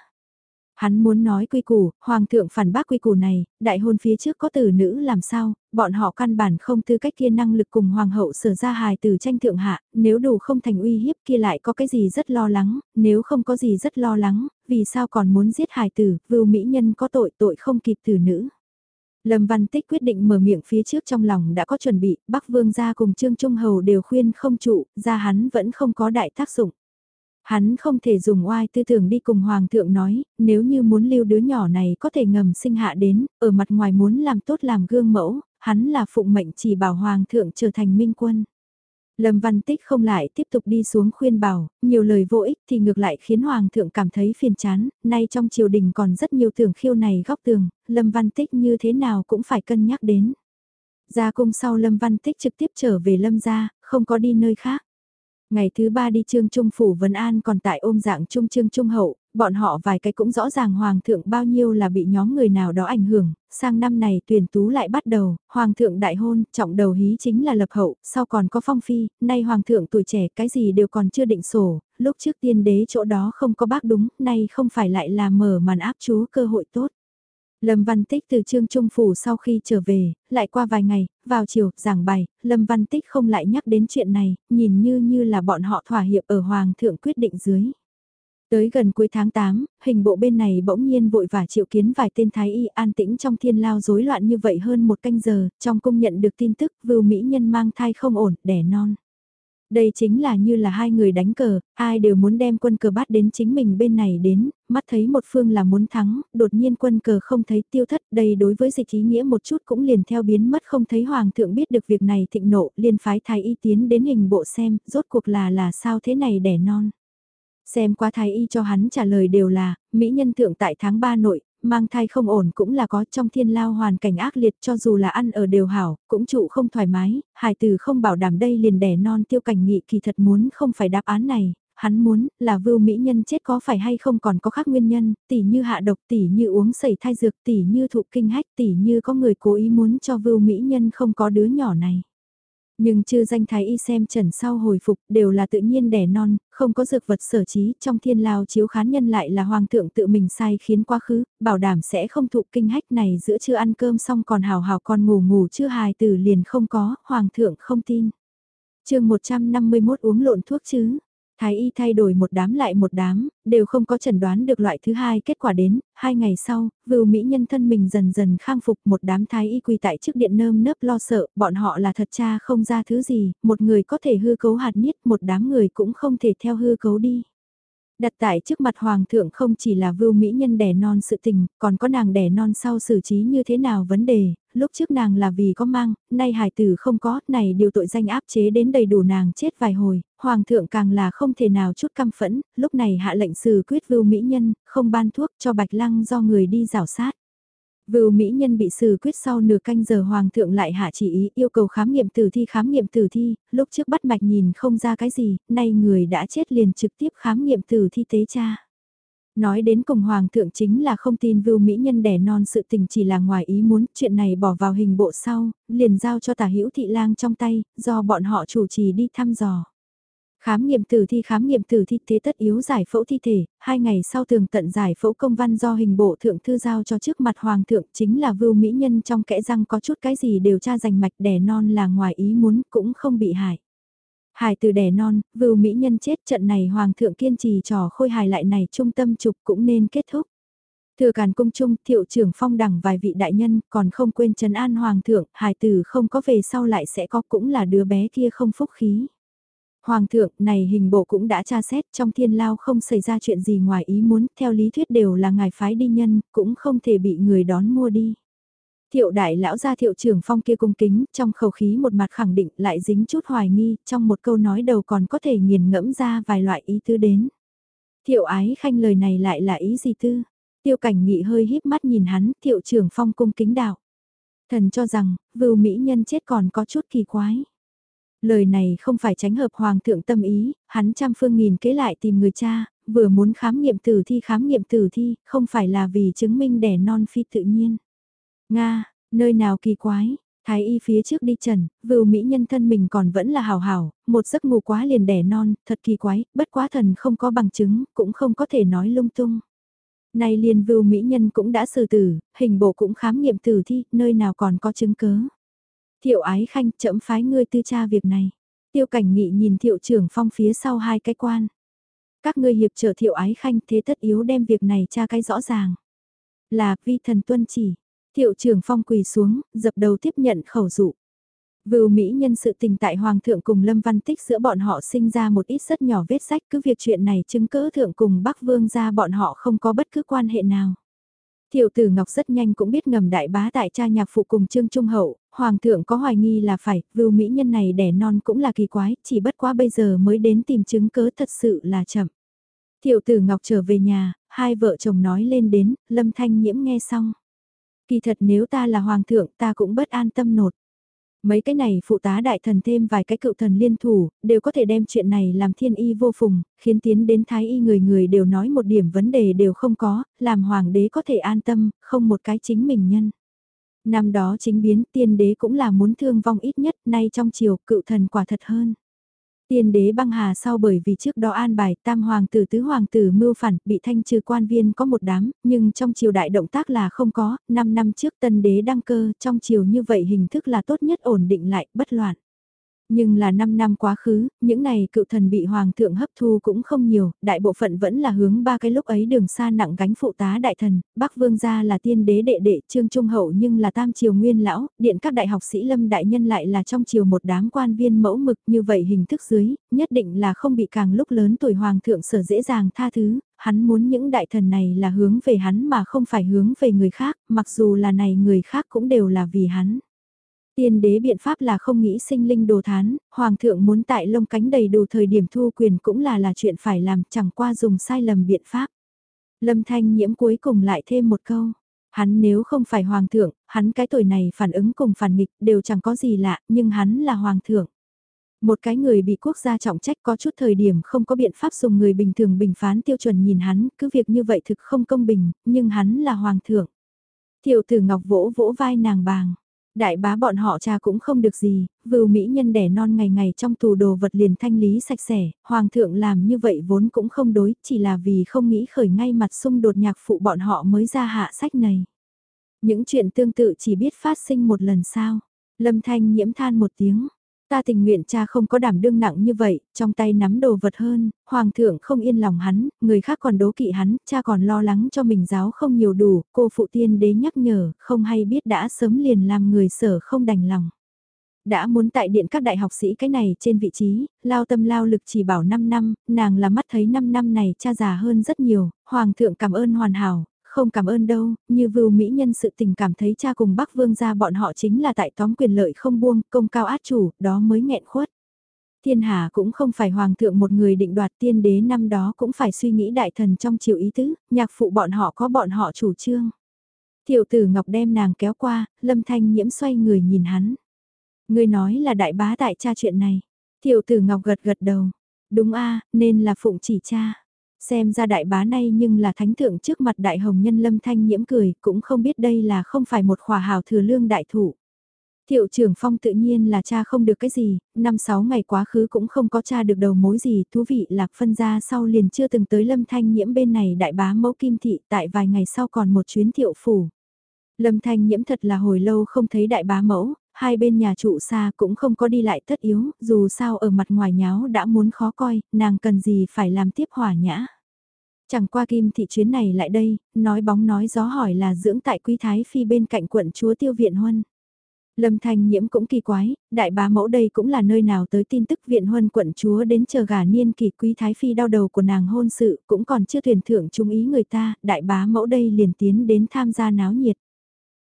Hắn muốn nói quy củ, hoàng thượng phản bác quy củ này, đại hôn phía trước có tử nữ làm sao, bọn họ căn bản không tư cách kia năng lực cùng hoàng hậu sở ra hài từ tranh thượng hạ, nếu đủ không thành uy hiếp kia lại có cái gì rất lo lắng, nếu không có gì rất lo lắng, vì sao còn muốn giết hài tử, vưu mỹ nhân có tội tội không kịp tử nữ. Lâm Văn Tích quyết định mở miệng phía trước trong lòng đã có chuẩn bị, Bắc Vương gia cùng Trương Trung Hầu đều khuyên không trụ, ra hắn vẫn không có đại tác dụng. Hắn không thể dùng oai tư tưởng đi cùng Hoàng thượng nói, nếu như muốn lưu đứa nhỏ này có thể ngầm sinh hạ đến, ở mặt ngoài muốn làm tốt làm gương mẫu, hắn là phụng mệnh chỉ bảo Hoàng thượng trở thành minh quân. Lâm Văn Tích không lại tiếp tục đi xuống khuyên bảo, nhiều lời vô ích thì ngược lại khiến Hoàng thượng cảm thấy phiền chán, nay trong triều đình còn rất nhiều tưởng khiêu này góc tường, Lâm Văn Tích như thế nào cũng phải cân nhắc đến. Ra cung sau Lâm Văn Tích trực tiếp trở về Lâm gia, không có đi nơi khác. Ngày thứ ba đi trương trung phủ Vân An còn tại ôm dạng trung trương trung hậu, Bọn họ vài cái cũng rõ ràng Hoàng thượng bao nhiêu là bị nhóm người nào đó ảnh hưởng, sang năm này tuyển tú lại bắt đầu, Hoàng thượng đại hôn, trọng đầu hí chính là lập hậu, sau còn có phong phi, nay Hoàng thượng tuổi trẻ cái gì đều còn chưa định sổ, lúc trước tiên đế chỗ đó không có bác đúng, nay không phải lại là mở màn áp chú cơ hội tốt. Lâm Văn Tích từ Trương Trung Phủ sau khi trở về, lại qua vài ngày, vào chiều, giảng bài, Lâm Văn Tích không lại nhắc đến chuyện này, nhìn như như là bọn họ thỏa hiệp ở Hoàng thượng quyết định dưới. Tới gần cuối tháng 8, hình bộ bên này bỗng nhiên vội vã triệu kiến vài tên thái y an tĩnh trong thiên lao rối loạn như vậy hơn một canh giờ, trong cung nhận được tin tức vưu mỹ nhân mang thai không ổn, đẻ non. Đây chính là như là hai người đánh cờ, ai đều muốn đem quân cờ bắt đến chính mình bên này đến, mắt thấy một phương là muốn thắng, đột nhiên quân cờ không thấy tiêu thất, đây đối với dịch ý nghĩa một chút cũng liền theo biến mất không thấy hoàng thượng biết được việc này thịnh nộ, liền phái thái y tiến đến hình bộ xem, rốt cuộc là là sao thế này đẻ non. Xem qua thái y cho hắn trả lời đều là, Mỹ nhân thượng tại tháng 3 nội, mang thai không ổn cũng là có trong thiên lao hoàn cảnh ác liệt cho dù là ăn ở đều hảo, cũng trụ không thoải mái, hài từ không bảo đảm đây liền đẻ non tiêu cảnh nghị kỳ thật muốn không phải đáp án này, hắn muốn là vưu mỹ nhân chết có phải hay không còn có khác nguyên nhân, tỉ như hạ độc tỉ như uống sẩy thai dược tỉ như thụ kinh hách tỉ như có người cố ý muốn cho vưu mỹ nhân không có đứa nhỏ này. Nhưng chư danh thái y xem trần sau hồi phục đều là tự nhiên đẻ non, không có dược vật sở trí, trong thiên lao chiếu khán nhân lại là hoàng thượng tự mình sai khiến quá khứ, bảo đảm sẽ không thụ kinh hách này giữa chưa ăn cơm xong còn hào hào còn ngủ ngủ chưa hài từ liền không có, hoàng thượng không tin. chương 151 uống lộn thuốc chứ, Thái y thay đổi một đám lại một đám, đều không có chẩn đoán được loại thứ hai kết quả đến, hai ngày sau, vưu mỹ nhân thân mình dần dần khang phục một đám thái y quỳ tại trước điện nơm nớp lo sợ, bọn họ là thật cha không ra thứ gì, một người có thể hư cấu hạt niết, một đám người cũng không thể theo hư cấu đi. Đặt tại trước mặt hoàng thượng không chỉ là vưu mỹ nhân đẻ non sự tình, còn có nàng đẻ non sau xử trí như thế nào vấn đề, lúc trước nàng là vì có mang, nay hài tử không có, này điều tội danh áp chế đến đầy đủ nàng chết vài hồi, hoàng thượng càng là không thể nào chút căm phẫn, lúc này hạ lệnh xử quyết vưu mỹ nhân, không ban thuốc cho bạch lăng do người đi rào sát. Vưu Mỹ Nhân bị xử quyết sau nửa canh giờ Hoàng thượng lại hạ chỉ ý yêu cầu khám nghiệm tử thi khám nghiệm tử thi, lúc trước bắt mạch nhìn không ra cái gì, nay người đã chết liền trực tiếp khám nghiệm tử thi tế cha. Nói đến cùng Hoàng thượng chính là không tin Vưu Mỹ Nhân đẻ non sự tình chỉ là ngoài ý muốn, chuyện này bỏ vào hình bộ sau, liền giao cho tả hữu thị lang trong tay, do bọn họ chủ trì đi thăm dò. Khám nghiệm tử thi khám nghiệm tử thi thế tất yếu giải phẫu thi thể, hai ngày sau tường tận giải phẫu công văn do hình bộ thượng thư giao cho trước mặt hoàng thượng chính là vưu mỹ nhân trong kẽ răng có chút cái gì đều tra giành mạch đẻ non là ngoài ý muốn cũng không bị hại. Hài từ đẻ non, vưu mỹ nhân chết trận này hoàng thượng kiên trì trò khôi hài lại này trung tâm trục cũng nên kết thúc. Thừa càn cung trung thiệu trưởng phong đẳng vài vị đại nhân còn không quên trấn an hoàng thượng, hài tử không có về sau lại sẽ có cũng là đứa bé kia không phúc khí. Hoàng thượng, này hình bộ cũng đã tra xét trong thiên lao không xảy ra chuyện gì ngoài ý muốn, theo lý thuyết đều là ngài phái đi nhân, cũng không thể bị người đón mua đi. Thiệu đại lão gia thiệu trưởng phong kia cung kính, trong khẩu khí một mặt khẳng định lại dính chút hoài nghi, trong một câu nói đầu còn có thể nghiền ngẫm ra vài loại ý tư đến. Thiệu ái khanh lời này lại là ý gì tư? Tiêu cảnh nghị hơi híp mắt nhìn hắn, thiệu trưởng phong cung kính đạo. Thần cho rằng, vưu mỹ nhân chết còn có chút kỳ quái. Lời này không phải tránh hợp hoàng thượng tâm ý, hắn trăm phương nghìn kế lại tìm người cha, vừa muốn khám nghiệm tử thi khám nghiệm tử thi, không phải là vì chứng minh đẻ non phi tự nhiên. Nga, nơi nào kỳ quái, thái y phía trước đi trần, vưu mỹ nhân thân mình còn vẫn là hào hào, một giấc ngủ quá liền đẻ non, thật kỳ quái, bất quá thần không có bằng chứng, cũng không có thể nói lung tung. Này liền vưu mỹ nhân cũng đã xử tử, hình bộ cũng khám nghiệm tử thi, nơi nào còn có chứng cớ. Thiệu ái khanh chậm phái ngươi tư tra việc này. Tiêu cảnh nghị nhìn thiệu trưởng phong phía sau hai cái quan. Các ngươi hiệp trợ thiệu ái khanh thế tất yếu đem việc này tra cái rõ ràng. Là vi thần tuân chỉ. Thiệu trưởng phong quỳ xuống, dập đầu tiếp nhận khẩu dụ. Vưu Mỹ nhân sự tình tại Hoàng thượng cùng Lâm Văn Tích giữa bọn họ sinh ra một ít rất nhỏ vết sách cứ việc chuyện này chứng cỡ thượng cùng Bắc Vương ra bọn họ không có bất cứ quan hệ nào. Tiểu tử Ngọc rất nhanh cũng biết ngầm đại bá tại cha nhạc phụ cùng Trương Trung Hậu, Hoàng thượng có hoài nghi là phải, vưu mỹ nhân này đẻ non cũng là kỳ quái, chỉ bất quá bây giờ mới đến tìm chứng cớ thật sự là chậm. Tiểu tử Ngọc trở về nhà, hai vợ chồng nói lên đến, Lâm Thanh Nhiễm nghe xong. Kỳ thật nếu ta là Hoàng thượng ta cũng bất an tâm nột. Mấy cái này phụ tá đại thần thêm vài cái cựu thần liên thủ, đều có thể đem chuyện này làm thiên y vô phùng, khiến tiến đến thái y người người đều nói một điểm vấn đề đều không có, làm hoàng đế có thể an tâm, không một cái chính mình nhân. Năm đó chính biến tiên đế cũng là muốn thương vong ít nhất, nay trong triều cựu thần quả thật hơn. Tiên đế băng hà sau bởi vì trước đó an bài tam hoàng tử tứ hoàng tử mưu phản bị thanh trừ quan viên có một đám, nhưng trong triều đại động tác là không có, 5 năm trước tân đế đăng cơ, trong triều như vậy hình thức là tốt nhất ổn định lại, bất loạn. Nhưng là 5 năm quá khứ, những này cựu thần bị hoàng thượng hấp thu cũng không nhiều, đại bộ phận vẫn là hướng ba cái lúc ấy đường xa nặng gánh phụ tá đại thần, Bắc Vương gia là tiên đế đệ đệ, Trương Trung Hậu nhưng là tam triều nguyên lão, điện các đại học sĩ lâm đại nhân lại là trong triều một đám quan viên mẫu mực như vậy hình thức dưới, nhất định là không bị càng lúc lớn tuổi hoàng thượng sở dễ dàng tha thứ, hắn muốn những đại thần này là hướng về hắn mà không phải hướng về người khác, mặc dù là này người khác cũng đều là vì hắn. Tiên đế biện pháp là không nghĩ sinh linh đồ thán, hoàng thượng muốn tại lông cánh đầy đủ thời điểm thu quyền cũng là là chuyện phải làm chẳng qua dùng sai lầm biện pháp. Lâm thanh nhiễm cuối cùng lại thêm một câu. Hắn nếu không phải hoàng thượng, hắn cái tuổi này phản ứng cùng phản nghịch đều chẳng có gì lạ, nhưng hắn là hoàng thượng. Một cái người bị quốc gia trọng trách có chút thời điểm không có biện pháp dùng người bình thường bình phán tiêu chuẩn nhìn hắn, cứ việc như vậy thực không công bình, nhưng hắn là hoàng thượng. tiểu tử ngọc vỗ vỗ vai nàng bàng. Đại bá bọn họ cha cũng không được gì, vưu mỹ nhân đẻ non ngày ngày trong tù đồ vật liền thanh lý sạch sẽ, hoàng thượng làm như vậy vốn cũng không đối, chỉ là vì không nghĩ khởi ngay mặt xung đột nhạc phụ bọn họ mới ra hạ sách này. Những chuyện tương tự chỉ biết phát sinh một lần sao. Lâm thanh nhiễm than một tiếng. Ta tình nguyện cha không có đảm đương nặng như vậy, trong tay nắm đồ vật hơn, hoàng thượng không yên lòng hắn, người khác còn đố kỵ hắn, cha còn lo lắng cho mình giáo không nhiều đủ, cô phụ tiên đế nhắc nhở, không hay biết đã sớm liền làm người sở không đành lòng. Đã muốn tại điện các đại học sĩ cái này trên vị trí, lao tâm lao lực chỉ bảo 5 năm, nàng là mắt thấy 5 năm này cha già hơn rất nhiều, hoàng thượng cảm ơn hoàn hảo, không cảm ơn đâu, như vưu mỹ nhân sự tình cảm thấy cha cùng bác vương gia bọn họ chính là tại tóm quyền lợi không buông, công cao át chủ, đó mới nghẹn khuất. Thiên hà cũng không phải hoàng thượng một người định đoạt tiên đế năm đó cũng phải suy nghĩ đại thần trong chiều ý tứ, nhạc phụ bọn họ có bọn họ chủ trương. Thiệu tử Ngọc đem nàng kéo qua, lâm thanh nhiễm xoay người nhìn hắn. Người nói là đại bá tại cha chuyện này. Thiệu tử Ngọc gật gật đầu. Đúng a nên là phụng chỉ cha. Xem ra đại bá nay nhưng là thánh thượng trước mặt đại hồng nhân lâm thanh nhiễm cười, cũng không biết đây là không phải một khỏa hào thừa lương đại thủ. Thiệu trưởng phong tự nhiên là cha không được cái gì, năm sáu ngày quá khứ cũng không có cha được đầu mối gì, thú vị lạc phân ra sau liền chưa từng tới lâm thanh nhiễm bên này đại bá mẫu kim thị tại vài ngày sau còn một chuyến thiệu phủ. Lâm thanh nhiễm thật là hồi lâu không thấy đại bá mẫu, hai bên nhà trụ xa cũng không có đi lại tất yếu, dù sao ở mặt ngoài nháo đã muốn khó coi, nàng cần gì phải làm tiếp hỏa nhã. Chẳng qua kim thị chuyến này lại đây, nói bóng nói gió hỏi là dưỡng tại quý thái phi bên cạnh quận chúa tiêu viện huân. Lâm Thanh Nhiễm cũng kỳ quái, đại bá mẫu đây cũng là nơi nào tới tin tức viện huân quận chúa đến chờ gà niên kỳ quý thái phi đau đầu của nàng hôn sự, cũng còn chưa thuyền thưởng chung ý người ta, đại bá mẫu đây liền tiến đến tham gia náo nhiệt.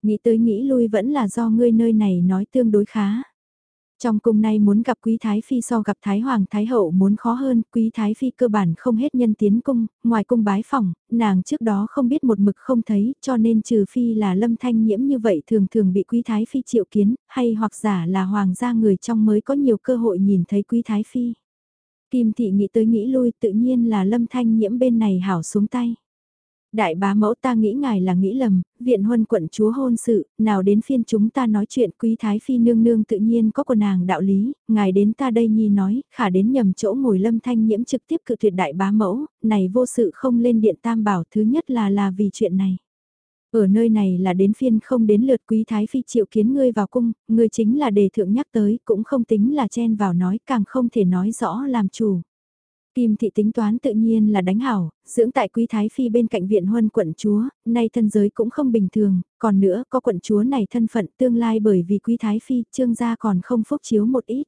Nghĩ tới nghĩ lui vẫn là do ngươi nơi này nói tương đối khá. Trong cung nay muốn gặp Quý Thái Phi so gặp Thái Hoàng Thái Hậu muốn khó hơn, Quý Thái Phi cơ bản không hết nhân tiến cung, ngoài cung bái phòng, nàng trước đó không biết một mực không thấy, cho nên trừ Phi là lâm thanh nhiễm như vậy thường thường bị Quý Thái Phi triệu kiến, hay hoặc giả là Hoàng gia người trong mới có nhiều cơ hội nhìn thấy Quý Thái Phi. Kim Thị nghĩ tới nghĩ lui tự nhiên là lâm thanh nhiễm bên này hảo xuống tay. Đại bá mẫu ta nghĩ ngài là nghĩ lầm, viện huân quận chúa hôn sự, nào đến phiên chúng ta nói chuyện quý thái phi nương nương tự nhiên có của nàng đạo lý, ngài đến ta đây nhi nói, khả đến nhầm chỗ ngồi lâm thanh nhiễm trực tiếp cự tuyệt đại bá mẫu, này vô sự không lên điện tam bảo thứ nhất là là vì chuyện này. Ở nơi này là đến phiên không đến lượt quý thái phi triệu kiến ngươi vào cung, ngươi chính là đề thượng nhắc tới, cũng không tính là chen vào nói, càng không thể nói rõ làm chủ. Kim thị tính toán tự nhiên là đánh hảo, dưỡng tại quý thái phi bên cạnh viện huân quận chúa, nay thân giới cũng không bình thường, còn nữa có quận chúa này thân phận tương lai bởi vì quý thái phi trương gia còn không phúc chiếu một ít.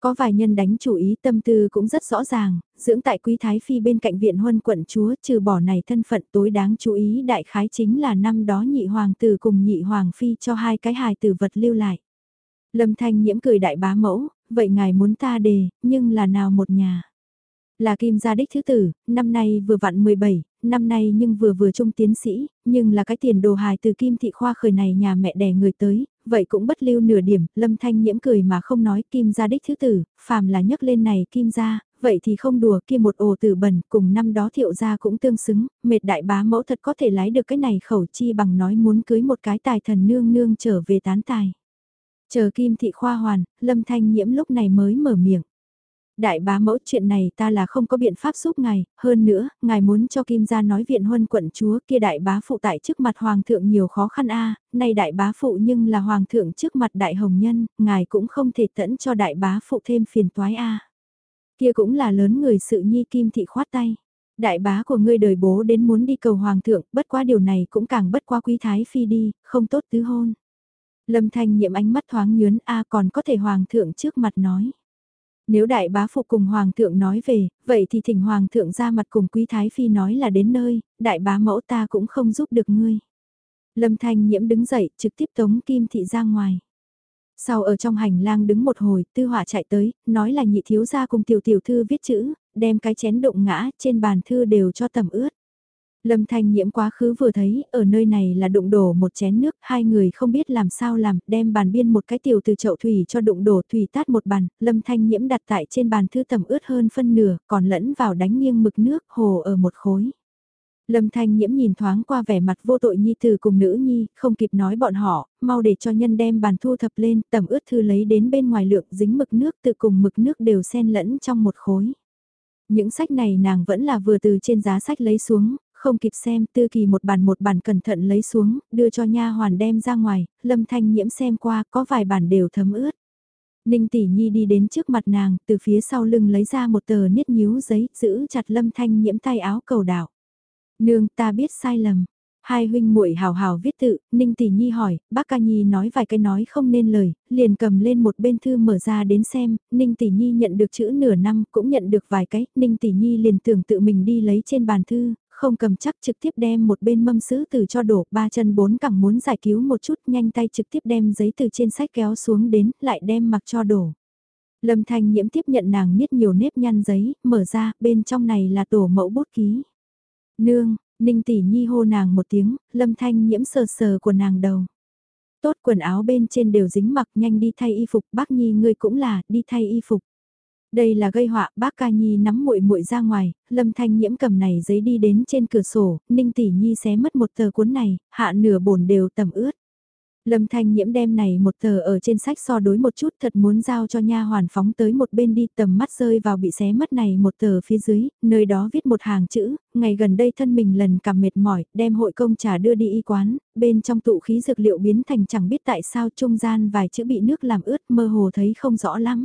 Có vài nhân đánh chủ ý tâm tư cũng rất rõ ràng, dưỡng tại quý thái phi bên cạnh viện huân quận chúa trừ bỏ này thân phận tối đáng chú ý đại khái chính là năm đó nhị hoàng tử cùng nhị hoàng phi cho hai cái hài tử vật lưu lại. Lâm thanh nhiễm cười đại bá mẫu, vậy ngài muốn ta đề, nhưng là nào một nhà. Là kim gia đích thứ tử, năm nay vừa vặn 17, năm nay nhưng vừa vừa trung tiến sĩ, nhưng là cái tiền đồ hài từ kim thị khoa khởi này nhà mẹ đẻ người tới, vậy cũng bất lưu nửa điểm, lâm thanh nhiễm cười mà không nói kim gia đích thứ tử, phàm là nhấc lên này kim gia, vậy thì không đùa kia một ổ tử bẩn cùng năm đó thiệu gia cũng tương xứng, mệt đại bá mẫu thật có thể lái được cái này khẩu chi bằng nói muốn cưới một cái tài thần nương nương trở về tán tài. Chờ kim thị khoa hoàn, lâm thanh nhiễm lúc này mới mở miệng. Đại bá mẫu chuyện này ta là không có biện pháp giúp ngài, hơn nữa, ngài muốn cho Kim gia nói viện huân quận chúa kia đại bá phụ tại trước mặt hoàng thượng nhiều khó khăn a nay đại bá phụ nhưng là hoàng thượng trước mặt đại hồng nhân, ngài cũng không thể tẫn cho đại bá phụ thêm phiền toái a Kia cũng là lớn người sự nhi Kim thị khoát tay. Đại bá của ngươi đời bố đến muốn đi cầu hoàng thượng, bất quá điều này cũng càng bất qua quý thái phi đi, không tốt tứ hôn. Lâm Thanh nhiệm ánh mắt thoáng nhướn a còn có thể hoàng thượng trước mặt nói. Nếu đại bá phụ cùng hoàng thượng nói về, vậy thì thỉnh hoàng thượng ra mặt cùng quý thái phi nói là đến nơi, đại bá mẫu ta cũng không giúp được ngươi. Lâm Thanh nhiễm đứng dậy, trực tiếp tống kim thị ra ngoài. Sau ở trong hành lang đứng một hồi, tư họa chạy tới, nói là nhị thiếu gia cùng tiểu tiểu thư viết chữ, đem cái chén đụng ngã, trên bàn thư đều cho tầm ướt. Lâm Thanh nhiễm quá khứ vừa thấy, ở nơi này là đụng đổ một chén nước, hai người không biết làm sao làm, đem bàn biên một cái tiểu từ chậu thủy cho đụng đổ thủy tát một bàn, Lâm Thanh nhiễm đặt tại trên bàn thư tầm ướt hơn phân nửa, còn lẫn vào đánh nghiêng mực nước, hồ ở một khối. Lâm Thanh nhiễm nhìn thoáng qua vẻ mặt vô tội nhi từ cùng nữ nhi, không kịp nói bọn họ, mau để cho nhân đem bàn thu thập lên, tầm ướt thư lấy đến bên ngoài lượng dính mực nước tự cùng mực nước đều xen lẫn trong một khối. Những sách này nàng vẫn là vừa từ trên giá sách lấy xuống, không kịp xem, tư kỳ một bản một bản cẩn thận lấy xuống, đưa cho nha hoàn đem ra ngoài, lâm thanh nhiễm xem qua, có vài bản đều thấm ướt. Ninh tỷ nhi đi đến trước mặt nàng, từ phía sau lưng lấy ra một tờ niết nhíu giấy, giữ chặt lâm thanh nhiễm tay áo cầu đảo. Nương ta biết sai lầm, Hai huynh muội hào hào viết tự, Ninh Tỷ Nhi hỏi, bác ca Nhi nói vài cái nói không nên lời, liền cầm lên một bên thư mở ra đến xem, Ninh Tỷ Nhi nhận được chữ nửa năm, cũng nhận được vài cái, Ninh Tỷ Nhi liền tưởng tự mình đi lấy trên bàn thư, không cầm chắc trực tiếp đem một bên mâm sứ từ cho đổ, ba chân bốn cẳng muốn giải cứu một chút, nhanh tay trực tiếp đem giấy từ trên sách kéo xuống đến, lại đem mặc cho đổ. Lâm Thanh Nhiễm tiếp nhận nàng niết nhiều nếp nhăn giấy, mở ra, bên trong này là tổ mẫu bút ký. Nương, Ninh tỷ nhi hô nàng một tiếng, lâm thanh nhiễm sờ sờ của nàng đầu. Tốt quần áo bên trên đều dính mặc nhanh đi thay y phục, bác nhi ngươi cũng là, đi thay y phục. Đây là gây họa, bác ca nhi nắm muội muội ra ngoài, lâm thanh nhiễm cầm này giấy đi đến trên cửa sổ, ninh tỷ nhi xé mất một tờ cuốn này, hạ nửa bổn đều tầm ướt. Lâm Thanh Nhiễm đem này một tờ ở trên sách so đối một chút thật muốn giao cho nha hoàn phóng tới một bên đi tầm mắt rơi vào bị xé mất này một tờ phía dưới, nơi đó viết một hàng chữ, ngày gần đây thân mình lần cảm mệt mỏi, đem hội công trà đưa đi y quán, bên trong tụ khí dược liệu biến thành chẳng biết tại sao trung gian vài chữ bị nước làm ướt mơ hồ thấy không rõ lắm.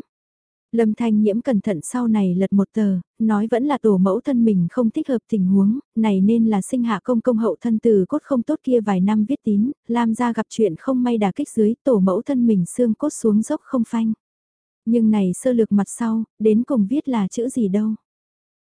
Lâm Thanh Nhiễm cẩn thận sau này lật một tờ, nói vẫn là tổ mẫu thân mình không thích hợp tình huống, này nên là sinh hạ công công hậu thân từ cốt không tốt kia vài năm viết tín, Lam ra gặp chuyện không may đà kích dưới tổ mẫu thân mình xương cốt xuống dốc không phanh. Nhưng này sơ lược mặt sau, đến cùng viết là chữ gì đâu.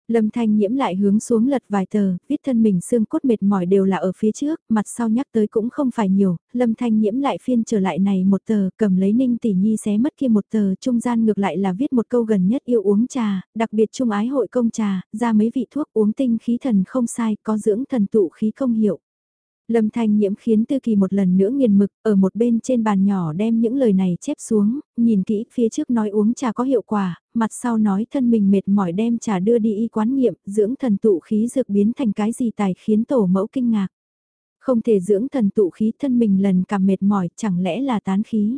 Lâm Thanh Nhiễm lại hướng xuống lật vài tờ, viết thân mình xương cốt mệt mỏi đều là ở phía trước, mặt sau nhắc tới cũng không phải nhiều, Lâm Thanh Nhiễm lại phiên trở lại này một tờ, cầm lấy Ninh Tỷ Nhi xé mất kia một tờ, trung gian ngược lại là viết một câu gần nhất yêu uống trà, đặc biệt trung ái hội công trà, ra mấy vị thuốc uống tinh khí thần không sai, có dưỡng thần tụ khí công hiệu. Lâm Thanh Nhiễm khiến Tư Kỳ một lần nữa nghiền mực, ở một bên trên bàn nhỏ đem những lời này chép xuống, nhìn kỹ phía trước nói uống trà có hiệu quả, mặt sau nói thân mình mệt mỏi đem trà đưa đi y quán nghiệm, dưỡng thần tụ khí dược biến thành cái gì tài khiến tổ mẫu kinh ngạc. Không thể dưỡng thần tụ khí thân mình lần cảm mệt mỏi, chẳng lẽ là tán khí.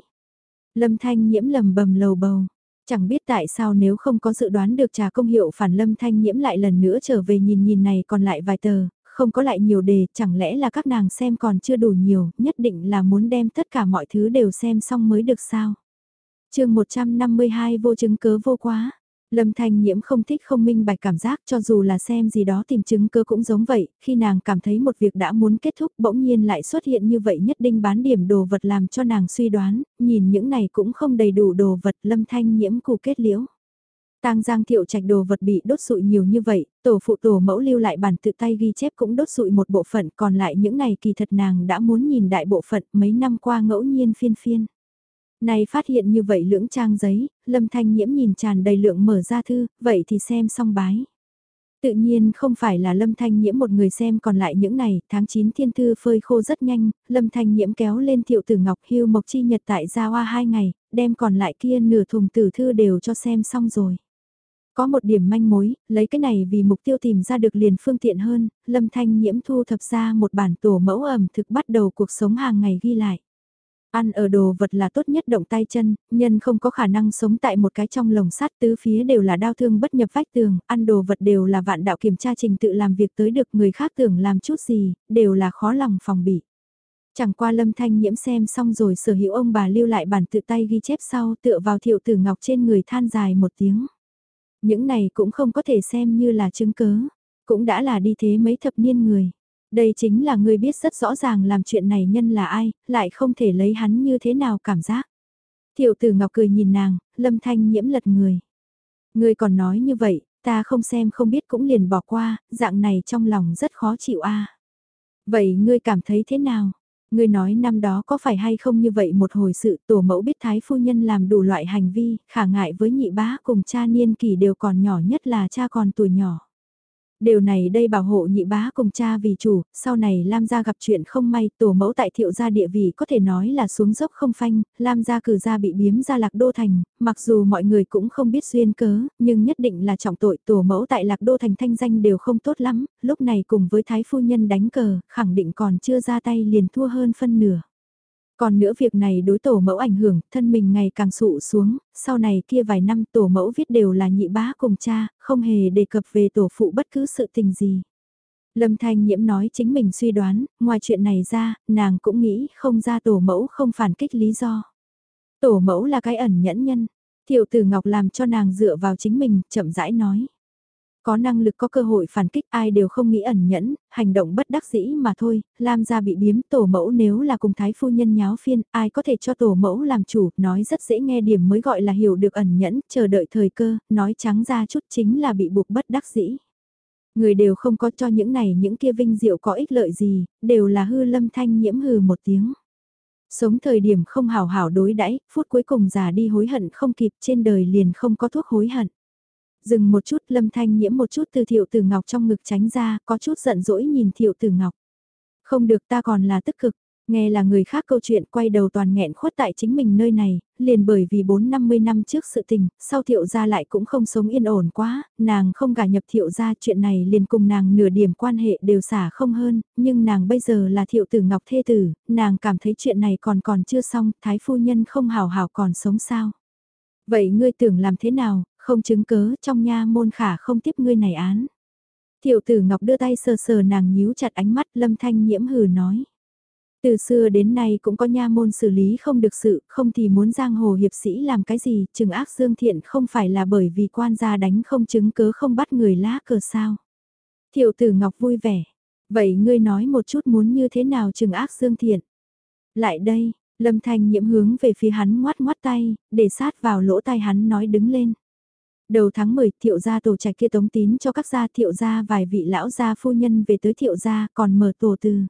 Lâm Thanh Nhiễm lầm bầm lầu bầu. Chẳng biết tại sao nếu không có dự đoán được trà công hiệu phản lâm thanh nhiễm lại lần nữa trở về nhìn nhìn này còn lại vài tờ, không có lại nhiều đề, chẳng lẽ là các nàng xem còn chưa đủ nhiều, nhất định là muốn đem tất cả mọi thứ đều xem xong mới được sao. chương 152 vô chứng cớ vô quá. Lâm Thanh Nhiễm không thích không minh bạch cảm giác cho dù là xem gì đó tìm chứng cơ cũng giống vậy, khi nàng cảm thấy một việc đã muốn kết thúc bỗng nhiên lại xuất hiện như vậy nhất định bán điểm đồ vật làm cho nàng suy đoán, nhìn những này cũng không đầy đủ đồ vật Lâm Thanh Nhiễm cụ kết liễu. Tang Giang Thiệu Trạch đồ vật bị đốt sụi nhiều như vậy, tổ phụ tổ mẫu lưu lại bản tự tay ghi chép cũng đốt sụi một bộ phận, còn lại những này kỳ thật nàng đã muốn nhìn đại bộ phận mấy năm qua ngẫu nhiên phiên phiên. Này phát hiện như vậy lưỡng trang giấy, Lâm Thanh Nhiễm nhìn tràn đầy lượng mở ra thư, vậy thì xem xong bái. Tự nhiên không phải là Lâm Thanh Nhiễm một người xem còn lại những này, tháng 9 thiên thư phơi khô rất nhanh, Lâm Thanh Nhiễm kéo lên thiệu tử Ngọc Hưu Mộc Chi Nhật tại Gia Hoa hai ngày, đem còn lại kia nửa thùng tử thư đều cho xem xong rồi. Có một điểm manh mối, lấy cái này vì mục tiêu tìm ra được liền phương tiện hơn, Lâm Thanh Nhiễm thu thập ra một bản tổ mẫu ẩm thực bắt đầu cuộc sống hàng ngày ghi lại. Ăn ở đồ vật là tốt nhất động tay chân, nhân không có khả năng sống tại một cái trong lồng sắt tứ phía đều là đau thương bất nhập vách tường, ăn đồ vật đều là vạn đạo kiểm tra trình tự làm việc tới được người khác tưởng làm chút gì, đều là khó lòng phòng bị. Chẳng qua lâm thanh nhiễm xem xong rồi sở hữu ông bà lưu lại bản tự tay ghi chép sau tựa vào thiệu tử ngọc trên người than dài một tiếng. Những này cũng không có thể xem như là chứng cớ, cũng đã là đi thế mấy thập niên người. Đây chính là người biết rất rõ ràng làm chuyện này nhân là ai, lại không thể lấy hắn như thế nào cảm giác. tiểu tử Ngọc cười nhìn nàng, lâm thanh nhiễm lật người. Người còn nói như vậy, ta không xem không biết cũng liền bỏ qua, dạng này trong lòng rất khó chịu a. Vậy ngươi cảm thấy thế nào? Ngươi nói năm đó có phải hay không như vậy một hồi sự tổ mẫu biết thái phu nhân làm đủ loại hành vi, khả ngại với nhị bá cùng cha niên kỷ đều còn nhỏ nhất là cha còn tuổi nhỏ. Điều này đây bảo hộ nhị bá cùng cha vì chủ, sau này Lam gia gặp chuyện không may, tổ mẫu tại thiệu gia địa vị có thể nói là xuống dốc không phanh, Lam gia cử gia bị biếm ra lạc đô thành, mặc dù mọi người cũng không biết duyên cớ, nhưng nhất định là trọng tội tổ mẫu tại lạc đô thành thanh danh đều không tốt lắm, lúc này cùng với thái phu nhân đánh cờ, khẳng định còn chưa ra tay liền thua hơn phân nửa. Còn nữa việc này đối tổ mẫu ảnh hưởng, thân mình ngày càng sụ xuống, sau này kia vài năm tổ mẫu viết đều là nhị bá cùng cha, không hề đề cập về tổ phụ bất cứ sự tình gì. Lâm Thanh Nhiễm nói chính mình suy đoán, ngoài chuyện này ra, nàng cũng nghĩ không ra tổ mẫu không phản kích lý do. Tổ mẫu là cái ẩn nhẫn nhân, tiểu tử Ngọc làm cho nàng dựa vào chính mình, chậm rãi nói. Có năng lực có cơ hội phản kích ai đều không nghĩ ẩn nhẫn, hành động bất đắc dĩ mà thôi, Lam gia bị biếm tổ mẫu nếu là cùng thái phu nhân nháo phiên, ai có thể cho tổ mẫu làm chủ, nói rất dễ nghe điểm mới gọi là hiểu được ẩn nhẫn, chờ đợi thời cơ, nói trắng ra chút chính là bị buộc bất đắc dĩ. Người đều không có cho những này những kia vinh diệu có ích lợi gì, đều là hư lâm thanh nhiễm hừ một tiếng. Sống thời điểm không hào hảo đối đãi phút cuối cùng già đi hối hận không kịp trên đời liền không có thuốc hối hận. Dừng một chút lâm thanh nhiễm một chút từ thiệu tử ngọc trong ngực tránh ra, có chút giận dỗi nhìn thiệu tử ngọc. Không được ta còn là tức cực, nghe là người khác câu chuyện quay đầu toàn nghẹn khuất tại chính mình nơi này, liền bởi vì 4-50 năm trước sự tình, sau thiệu gia lại cũng không sống yên ổn quá, nàng không gả nhập thiệu gia chuyện này liền cùng nàng nửa điểm quan hệ đều xả không hơn, nhưng nàng bây giờ là thiệu tử ngọc thê tử, nàng cảm thấy chuyện này còn còn chưa xong, thái phu nhân không hào hào còn sống sao. Vậy ngươi tưởng làm thế nào, không chứng cớ trong nha môn khả không tiếp ngươi này án. Thiệu tử Ngọc đưa tay sờ sờ nàng nhíu chặt ánh mắt lâm thanh nhiễm hừ nói. Từ xưa đến nay cũng có nha môn xử lý không được sự, không thì muốn giang hồ hiệp sĩ làm cái gì, chừng ác dương thiện không phải là bởi vì quan gia đánh không chứng cớ không bắt người lá cờ sao. Thiệu tử Ngọc vui vẻ, vậy ngươi nói một chút muốn như thế nào chừng ác dương thiện. Lại đây, lâm thanh nhiễm hướng về phía hắn ngoắt ngoắt tay, để sát vào lỗ tai hắn nói đứng lên. Đầu tháng 10 thiệu gia tổ trạch kia tống tín cho các gia thiệu gia vài vị lão gia phu nhân về tới thiệu gia còn mở tổ từ.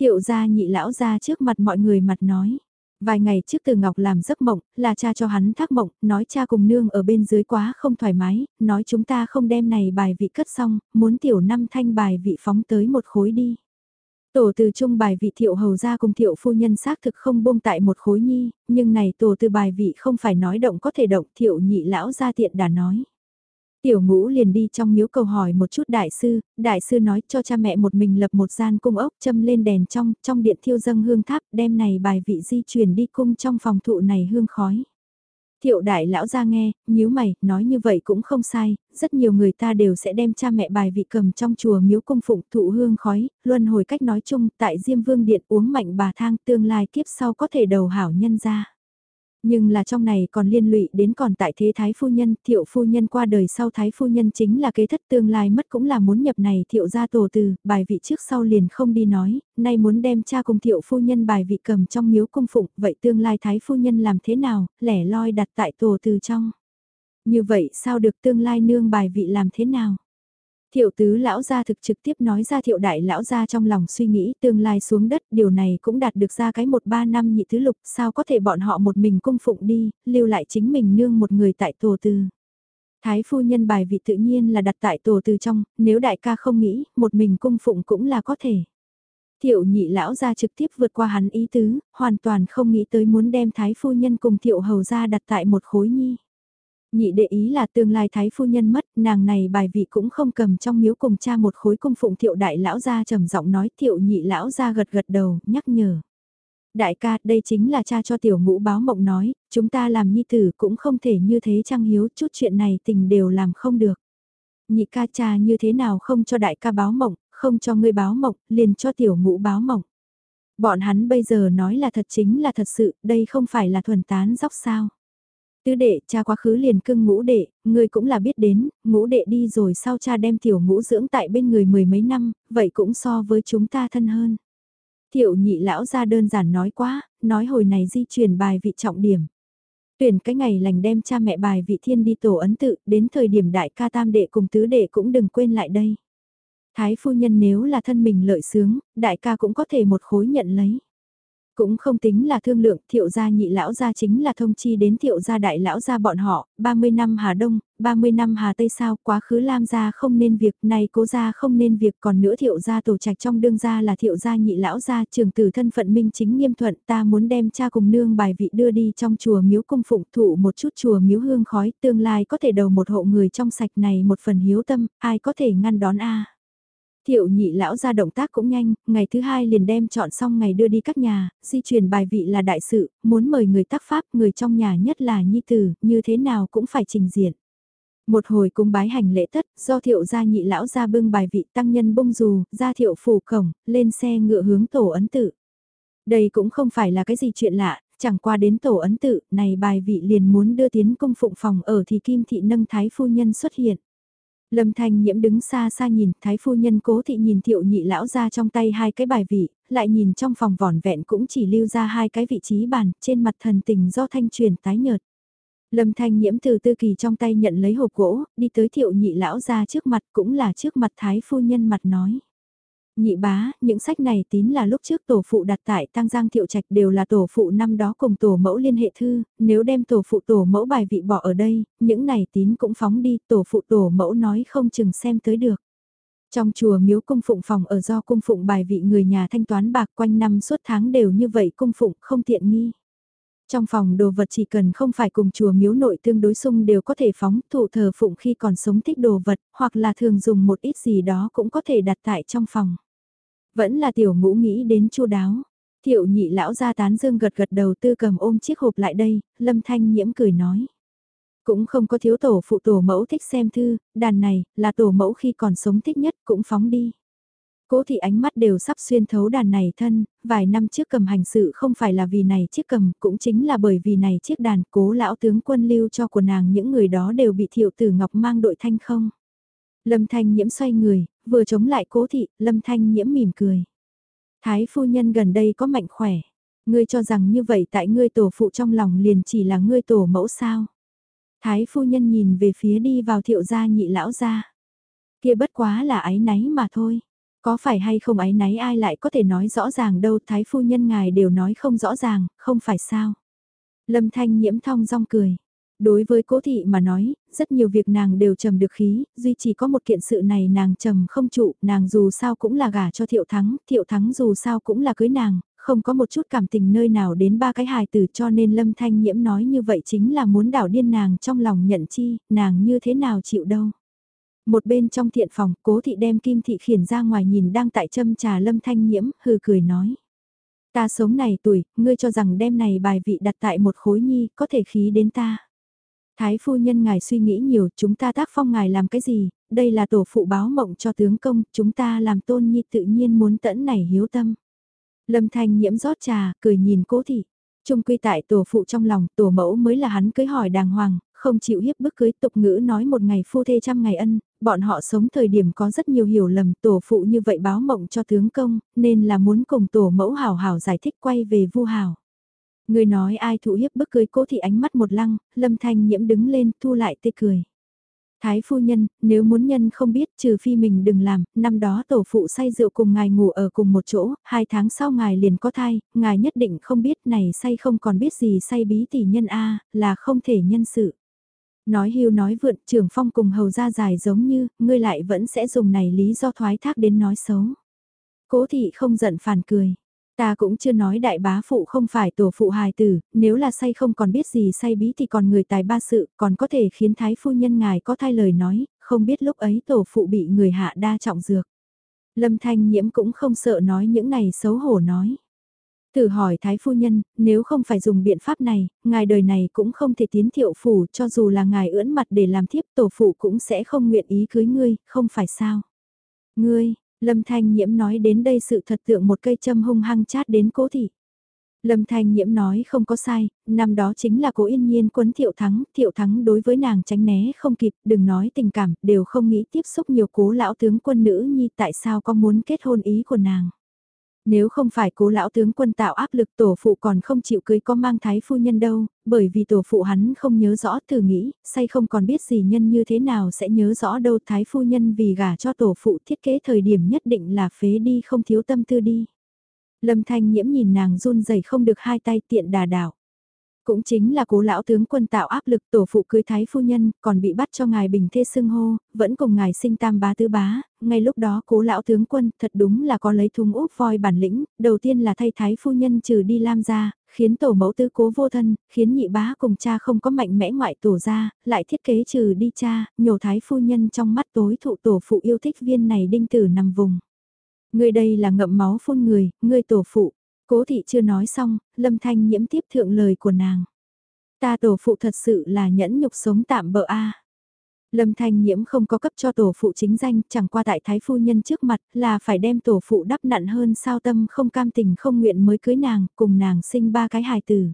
Thiệu gia nhị lão gia trước mặt mọi người mặt nói. Vài ngày trước từ Ngọc làm giấc mộng, là cha cho hắn thác mộng, nói cha cùng nương ở bên dưới quá không thoải mái, nói chúng ta không đem này bài vị cất xong, muốn tiểu năm thanh bài vị phóng tới một khối đi. Tổ từ trung bài vị thiệu hầu ra cùng thiệu phu nhân xác thực không buông tại một khối nhi, nhưng này tổ từ bài vị không phải nói động có thể động thiệu nhị lão ra tiện đã nói. Tiểu ngũ liền đi trong miếu cầu hỏi một chút đại sư, đại sư nói cho cha mẹ một mình lập một gian cung ốc châm lên đèn trong, trong điện thiêu dâng hương tháp đem này bài vị di chuyển đi cung trong phòng thụ này hương khói. Thiệu đại lão ra nghe, nhíu mày, nói như vậy cũng không sai, rất nhiều người ta đều sẽ đem cha mẹ bài vị cầm trong chùa miếu cung phụng thụ hương khói, luân hồi cách nói chung tại Diêm Vương Điện uống mạnh bà thang tương lai kiếp sau có thể đầu hảo nhân ra. Nhưng là trong này còn liên lụy đến còn tại thế thái phu nhân, thiệu phu nhân qua đời sau thái phu nhân chính là kế thất tương lai mất cũng là muốn nhập này thiệu ra tổ từ, bài vị trước sau liền không đi nói, nay muốn đem cha cùng thiệu phu nhân bài vị cầm trong miếu cung phụng, vậy tương lai thái phu nhân làm thế nào, lẻ loi đặt tại tổ từ trong. Như vậy sao được tương lai nương bài vị làm thế nào? Thiệu tứ lão gia thực trực tiếp nói ra thiệu đại lão gia trong lòng suy nghĩ tương lai xuống đất điều này cũng đạt được ra cái một ba năm nhị tứ lục sao có thể bọn họ một mình cung phụng đi, lưu lại chính mình nương một người tại tổ tư. Thái phu nhân bài vị tự nhiên là đặt tại tổ từ trong, nếu đại ca không nghĩ, một mình cung phụng cũng là có thể. Thiệu nhị lão ra trực tiếp vượt qua hắn ý tứ, hoàn toàn không nghĩ tới muốn đem thái phu nhân cùng thiệu hầu ra đặt tại một khối nhi. Nhị đệ ý là tương lai thái phu nhân mất, nàng này bài vị cũng không cầm trong miếu cùng cha một khối cung phụng thiệu đại lão ra trầm giọng nói thiệu nhị lão ra gật gật đầu, nhắc nhở. Đại ca, đây chính là cha cho tiểu ngũ báo mộng nói, chúng ta làm nhi tử cũng không thể như thế trăng hiếu, chút chuyện này tình đều làm không được. Nhị ca cha như thế nào không cho đại ca báo mộng, không cho ngươi báo mộng, liền cho tiểu ngũ báo mộng. Bọn hắn bây giờ nói là thật chính là thật sự, đây không phải là thuần tán dóc sao. Tứ đệ, cha quá khứ liền cưng ngũ đệ, ngươi cũng là biết đến, ngũ đệ đi rồi sau cha đem tiểu ngũ dưỡng tại bên người mười mấy năm, vậy cũng so với chúng ta thân hơn. Thiệu nhị lão ra đơn giản nói quá, nói hồi này di chuyển bài vị trọng điểm. Tuyển cái ngày lành đem cha mẹ bài vị thiên đi tổ ấn tự, đến thời điểm đại ca tam đệ cùng tứ đệ cũng đừng quên lại đây. Thái phu nhân nếu là thân mình lợi sướng, đại ca cũng có thể một khối nhận lấy. Cũng không tính là thương lượng, thiệu gia nhị lão gia chính là thông chi đến thiệu gia đại lão gia bọn họ, 30 năm Hà Đông, 30 năm Hà Tây sao, quá khứ Lam gia không nên việc, này cố gia không nên việc, còn nữa thiệu gia tổ trạch trong đương gia là thiệu gia nhị lão gia, trường tử thân phận minh chính nghiêm thuận, ta muốn đem cha cùng nương bài vị đưa đi trong chùa miếu cung phụng thụ một chút chùa miếu hương khói, tương lai có thể đầu một hộ người trong sạch này một phần hiếu tâm, ai có thể ngăn đón a? Thiệu nhị lão ra động tác cũng nhanh, ngày thứ hai liền đem chọn xong ngày đưa đi các nhà, di chuyển bài vị là đại sự, muốn mời người tác pháp, người trong nhà nhất là nhi tử, như thế nào cũng phải trình diện. Một hồi cung bái hành lễ tất, do thiệu gia nhị lão ra bưng bài vị tăng nhân bông dù, ra thiệu phủ cổng, lên xe ngựa hướng tổ ấn tự. Đây cũng không phải là cái gì chuyện lạ, chẳng qua đến tổ ấn tự, này bài vị liền muốn đưa tiến cung phụng phòng ở thì kim thị nâng thái phu nhân xuất hiện. Lâm Thanh Nhiễm đứng xa xa nhìn, thái phu nhân cố thị nhìn thiệu nhị lão ra trong tay hai cái bài vị, lại nhìn trong phòng vỏn vẹn cũng chỉ lưu ra hai cái vị trí bàn, trên mặt thần tình do thanh truyền tái nhợt. Lâm Thanh Nhiễm từ tư kỳ trong tay nhận lấy hộp gỗ, đi tới thiệu nhị lão ra trước mặt cũng là trước mặt thái phu nhân mặt nói. Nhị bá, những sách này tín là lúc trước tổ phụ đặt tại Tăng Giang Thiệu Trạch đều là tổ phụ năm đó cùng tổ mẫu liên hệ thư, nếu đem tổ phụ tổ mẫu bài vị bỏ ở đây, những này tín cũng phóng đi, tổ phụ tổ mẫu nói không chừng xem tới được. Trong chùa miếu cung phụng phòng ở do cung phụng bài vị người nhà thanh toán bạc quanh năm suốt tháng đều như vậy cung phụng không tiện nghi. Trong phòng đồ vật chỉ cần không phải cùng chùa miếu nội tương đối xung đều có thể phóng thụ thờ phụng khi còn sống thích đồ vật, hoặc là thường dùng một ít gì đó cũng có thể đặt tại trong phòng. Vẫn là tiểu ngũ nghĩ đến chu đáo. Thiệu nhị lão ra tán dương gật gật đầu tư cầm ôm chiếc hộp lại đây, lâm thanh nhiễm cười nói. Cũng không có thiếu tổ phụ tổ mẫu thích xem thư, đàn này, là tổ mẫu khi còn sống thích nhất cũng phóng đi. Cố thị ánh mắt đều sắp xuyên thấu đàn này thân, vài năm trước cầm hành sự không phải là vì này chiếc cầm, cũng chính là bởi vì này chiếc đàn cố lão tướng quân lưu cho của nàng những người đó đều bị thiệu tử ngọc mang đội thanh không. Lâm thanh nhiễm xoay người, vừa chống lại cố thị, lâm thanh nhiễm mỉm cười. Thái phu nhân gần đây có mạnh khỏe. Ngươi cho rằng như vậy tại ngươi tổ phụ trong lòng liền chỉ là ngươi tổ mẫu sao. Thái phu nhân nhìn về phía đi vào thiệu gia nhị lão gia. Kia bất quá là ái náy mà thôi. Có phải hay không ái náy ai lại có thể nói rõ ràng đâu thái phu nhân ngài đều nói không rõ ràng, không phải sao. Lâm thanh nhiễm thong rong cười. Đối với cố thị mà nói, rất nhiều việc nàng đều trầm được khí, duy chỉ có một kiện sự này nàng trầm không trụ, nàng dù sao cũng là gả cho thiệu thắng, thiệu thắng dù sao cũng là cưới nàng, không có một chút cảm tình nơi nào đến ba cái hài tử cho nên lâm thanh nhiễm nói như vậy chính là muốn đảo điên nàng trong lòng nhận chi, nàng như thế nào chịu đâu. Một bên trong thiện phòng, cố thị đem kim thị khiển ra ngoài nhìn đang tại châm trà lâm thanh nhiễm, hừ cười nói. Ta sống này tuổi, ngươi cho rằng đem này bài vị đặt tại một khối nhi, có thể khí đến ta. Thái phu nhân ngài suy nghĩ nhiều, chúng ta tác phong ngài làm cái gì, đây là tổ phụ báo mộng cho tướng công, chúng ta làm tôn nhi tự nhiên muốn tẫn này hiếu tâm. Lâm thanh nhiễm rót trà, cười nhìn cố thị. Trung quy tại tổ phụ trong lòng, tổ mẫu mới là hắn cưới hỏi đàng hoàng, không chịu hiếp bức cưới tục ngữ nói một ngày phu thê trăm ngày ân, bọn họ sống thời điểm có rất nhiều hiểu lầm tổ phụ như vậy báo mộng cho tướng công, nên là muốn cùng tổ mẫu hảo hảo giải thích quay về vu hào. Người nói ai thụ hiếp bức cưới cố thị ánh mắt một lăng, lâm thanh nhiễm đứng lên thu lại tê cười. Thái phu nhân, nếu muốn nhân không biết trừ phi mình đừng làm, năm đó tổ phụ say rượu cùng ngài ngủ ở cùng một chỗ, hai tháng sau ngài liền có thai, ngài nhất định không biết này say không còn biết gì say bí tỷ nhân A, là không thể nhân sự. Nói hưu nói vượn, trưởng phong cùng hầu ra dài giống như, ngươi lại vẫn sẽ dùng này lý do thoái thác đến nói xấu. Cố thị không giận phản cười. Ta cũng chưa nói đại bá phụ không phải tổ phụ hài tử, nếu là say không còn biết gì say bí thì còn người tài ba sự, còn có thể khiến thái phu nhân ngài có thay lời nói, không biết lúc ấy tổ phụ bị người hạ đa trọng dược. Lâm thanh nhiễm cũng không sợ nói những này xấu hổ nói. Thử hỏi Thái Phu Nhân, nếu không phải dùng biện pháp này, ngài đời này cũng không thể tiến thiệu phủ cho dù là ngài ưỡn mặt để làm thiếp tổ phụ cũng sẽ không nguyện ý cưới ngươi, không phải sao. Ngươi, Lâm Thanh Nhiễm nói đến đây sự thật tượng một cây châm hung hăng chát đến cố thị. Lâm Thanh Nhiễm nói không có sai, năm đó chính là cố yên nhiên quấn thiệu thắng, thiệu thắng đối với nàng tránh né không kịp, đừng nói tình cảm, đều không nghĩ tiếp xúc nhiều cố lão tướng quân nữ nhi tại sao có muốn kết hôn ý của nàng. Nếu không phải cố lão tướng quân tạo áp lực tổ phụ còn không chịu cưới có mang thái phu nhân đâu, bởi vì tổ phụ hắn không nhớ rõ thử nghĩ, say không còn biết gì nhân như thế nào sẽ nhớ rõ đâu thái phu nhân vì gả cho tổ phụ thiết kế thời điểm nhất định là phế đi không thiếu tâm tư đi. Lâm thanh nhiễm nhìn nàng run rẩy không được hai tay tiện đà đảo. Cũng chính là cố lão tướng quân tạo áp lực tổ phụ cưới thái phu nhân, còn bị bắt cho ngài bình thê xưng hô, vẫn cùng ngài sinh tam bá tứ bá, ngay lúc đó cố lão tướng quân thật đúng là có lấy thùng úp voi bản lĩnh, đầu tiên là thay thái phu nhân trừ đi lam ra, khiến tổ mẫu tứ cố vô thân, khiến nhị bá cùng cha không có mạnh mẽ ngoại tổ ra, lại thiết kế trừ đi cha, nhổ thái phu nhân trong mắt tối thụ tổ phụ yêu thích viên này đinh tử nằm vùng. Người đây là ngậm máu phun người, người tổ phụ. Cố thị chưa nói xong, lâm thanh nhiễm tiếp thượng lời của nàng. Ta tổ phụ thật sự là nhẫn nhục sống tạm bỡ a. Lâm Thanh Nhiễm không có cấp cho tổ phụ chính danh, chẳng qua tại thái phu nhân trước mặt, là phải đem tổ phụ đắp nặn hơn sao tâm không cam tình không nguyện mới cưới nàng, cùng nàng sinh ba cái hài tử.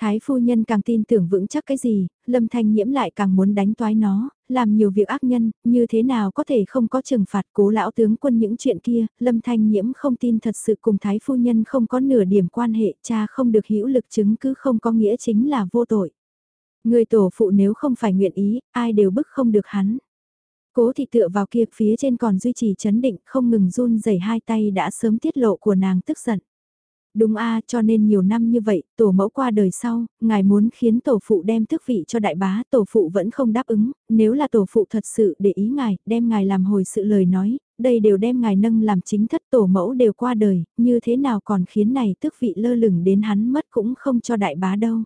Thái phu nhân càng tin tưởng vững chắc cái gì, Lâm Thanh Nhiễm lại càng muốn đánh toái nó, làm nhiều việc ác nhân, như thế nào có thể không có trừng phạt cố lão tướng quân những chuyện kia, Lâm Thanh Nhiễm không tin thật sự cùng Thái phu nhân không có nửa điểm quan hệ, cha không được hữu lực chứng cứ không có nghĩa chính là vô tội. Người tổ phụ nếu không phải nguyện ý, ai đều bức không được hắn. Cố thị tựa vào kia phía trên còn duy trì chấn định không ngừng run rẩy hai tay đã sớm tiết lộ của nàng tức giận. Đúng a cho nên nhiều năm như vậy, tổ mẫu qua đời sau, ngài muốn khiến tổ phụ đem tước vị cho đại bá, tổ phụ vẫn không đáp ứng, nếu là tổ phụ thật sự để ý ngài, đem ngài làm hồi sự lời nói, đây đều đem ngài nâng làm chính thất tổ mẫu đều qua đời, như thế nào còn khiến này tước vị lơ lửng đến hắn mất cũng không cho đại bá đâu.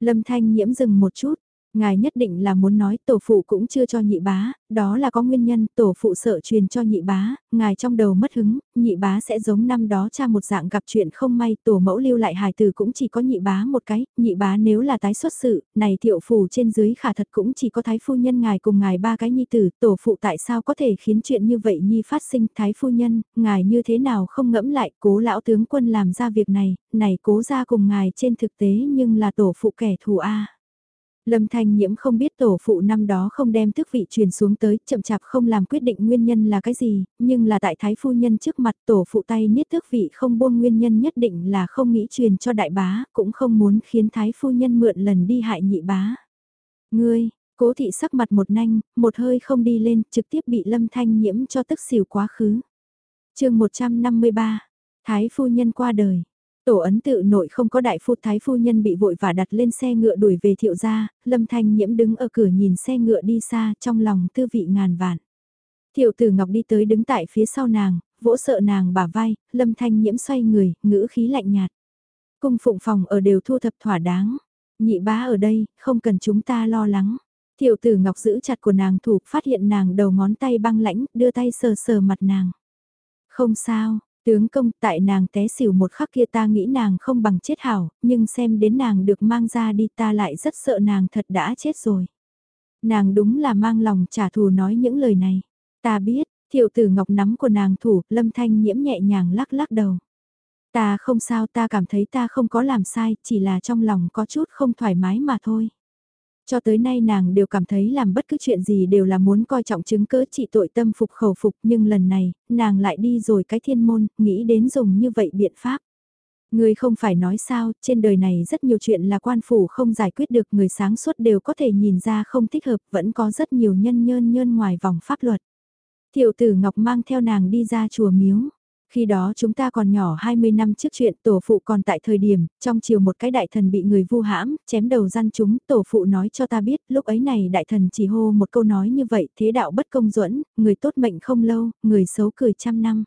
Lâm Thanh nhiễm dừng một chút, Ngài nhất định là muốn nói tổ phụ cũng chưa cho nhị bá, đó là có nguyên nhân tổ phụ sợ truyền cho nhị bá, ngài trong đầu mất hứng, nhị bá sẽ giống năm đó cha một dạng gặp chuyện không may tổ mẫu lưu lại hài từ cũng chỉ có nhị bá một cái, nhị bá nếu là tái xuất sự, này thiệu phủ trên dưới khả thật cũng chỉ có thái phu nhân ngài cùng ngài ba cái nhi tử, tổ phụ tại sao có thể khiến chuyện như vậy nhi phát sinh thái phu nhân, ngài như thế nào không ngẫm lại cố lão tướng quân làm ra việc này, này cố ra cùng ngài trên thực tế nhưng là tổ phụ kẻ thù A. Lâm Thanh Nhiễm không biết tổ phụ năm đó không đem tước vị truyền xuống tới, chậm chạp không làm quyết định nguyên nhân là cái gì, nhưng là tại thái phu nhân trước mặt tổ phụ tay niết tước vị không buông nguyên nhân nhất định là không nghĩ truyền cho đại bá, cũng không muốn khiến thái phu nhân mượn lần đi hại nhị bá. Ngươi, cố thị sắc mặt một nanh, một hơi không đi lên, trực tiếp bị Lâm Thanh Nhiễm cho tức xỉu quá khứ. chương 153, Thái phu nhân qua đời. Tổ ấn tự nội không có đại phu thái phu nhân bị vội và đặt lên xe ngựa đuổi về thiệu gia, lâm thanh nhiễm đứng ở cửa nhìn xe ngựa đi xa trong lòng tư vị ngàn vạn. Thiệu tử ngọc đi tới đứng tại phía sau nàng, vỗ sợ nàng bả vai, lâm thanh nhiễm xoay người, ngữ khí lạnh nhạt. Cung phụng phòng ở đều thu thập thỏa đáng, nhị bá ở đây, không cần chúng ta lo lắng. Thiệu tử ngọc giữ chặt của nàng thủ, phát hiện nàng đầu ngón tay băng lãnh, đưa tay sờ sờ mặt nàng. Không sao, Tướng công tại nàng té xỉu một khắc kia ta nghĩ nàng không bằng chết hảo, nhưng xem đến nàng được mang ra đi ta lại rất sợ nàng thật đã chết rồi. Nàng đúng là mang lòng trả thù nói những lời này. Ta biết, thiệu tử ngọc nắm của nàng thủ, lâm thanh nhiễm nhẹ nhàng lắc lắc đầu. Ta không sao ta cảm thấy ta không có làm sai, chỉ là trong lòng có chút không thoải mái mà thôi. Cho tới nay nàng đều cảm thấy làm bất cứ chuyện gì đều là muốn coi trọng chứng cớ trị tội tâm phục khẩu phục nhưng lần này, nàng lại đi rồi cái thiên môn, nghĩ đến dùng như vậy biện pháp. Người không phải nói sao, trên đời này rất nhiều chuyện là quan phủ không giải quyết được người sáng suốt đều có thể nhìn ra không thích hợp, vẫn có rất nhiều nhân nhơn nhơn ngoài vòng pháp luật. Thiệu tử Ngọc mang theo nàng đi ra chùa miếu. Khi đó chúng ta còn nhỏ 20 năm trước chuyện tổ phụ còn tại thời điểm, trong chiều một cái đại thần bị người vu hãm, chém đầu gian chúng, tổ phụ nói cho ta biết, lúc ấy này đại thần chỉ hô một câu nói như vậy, thế đạo bất công duẫn người tốt mệnh không lâu, người xấu cười trăm năm.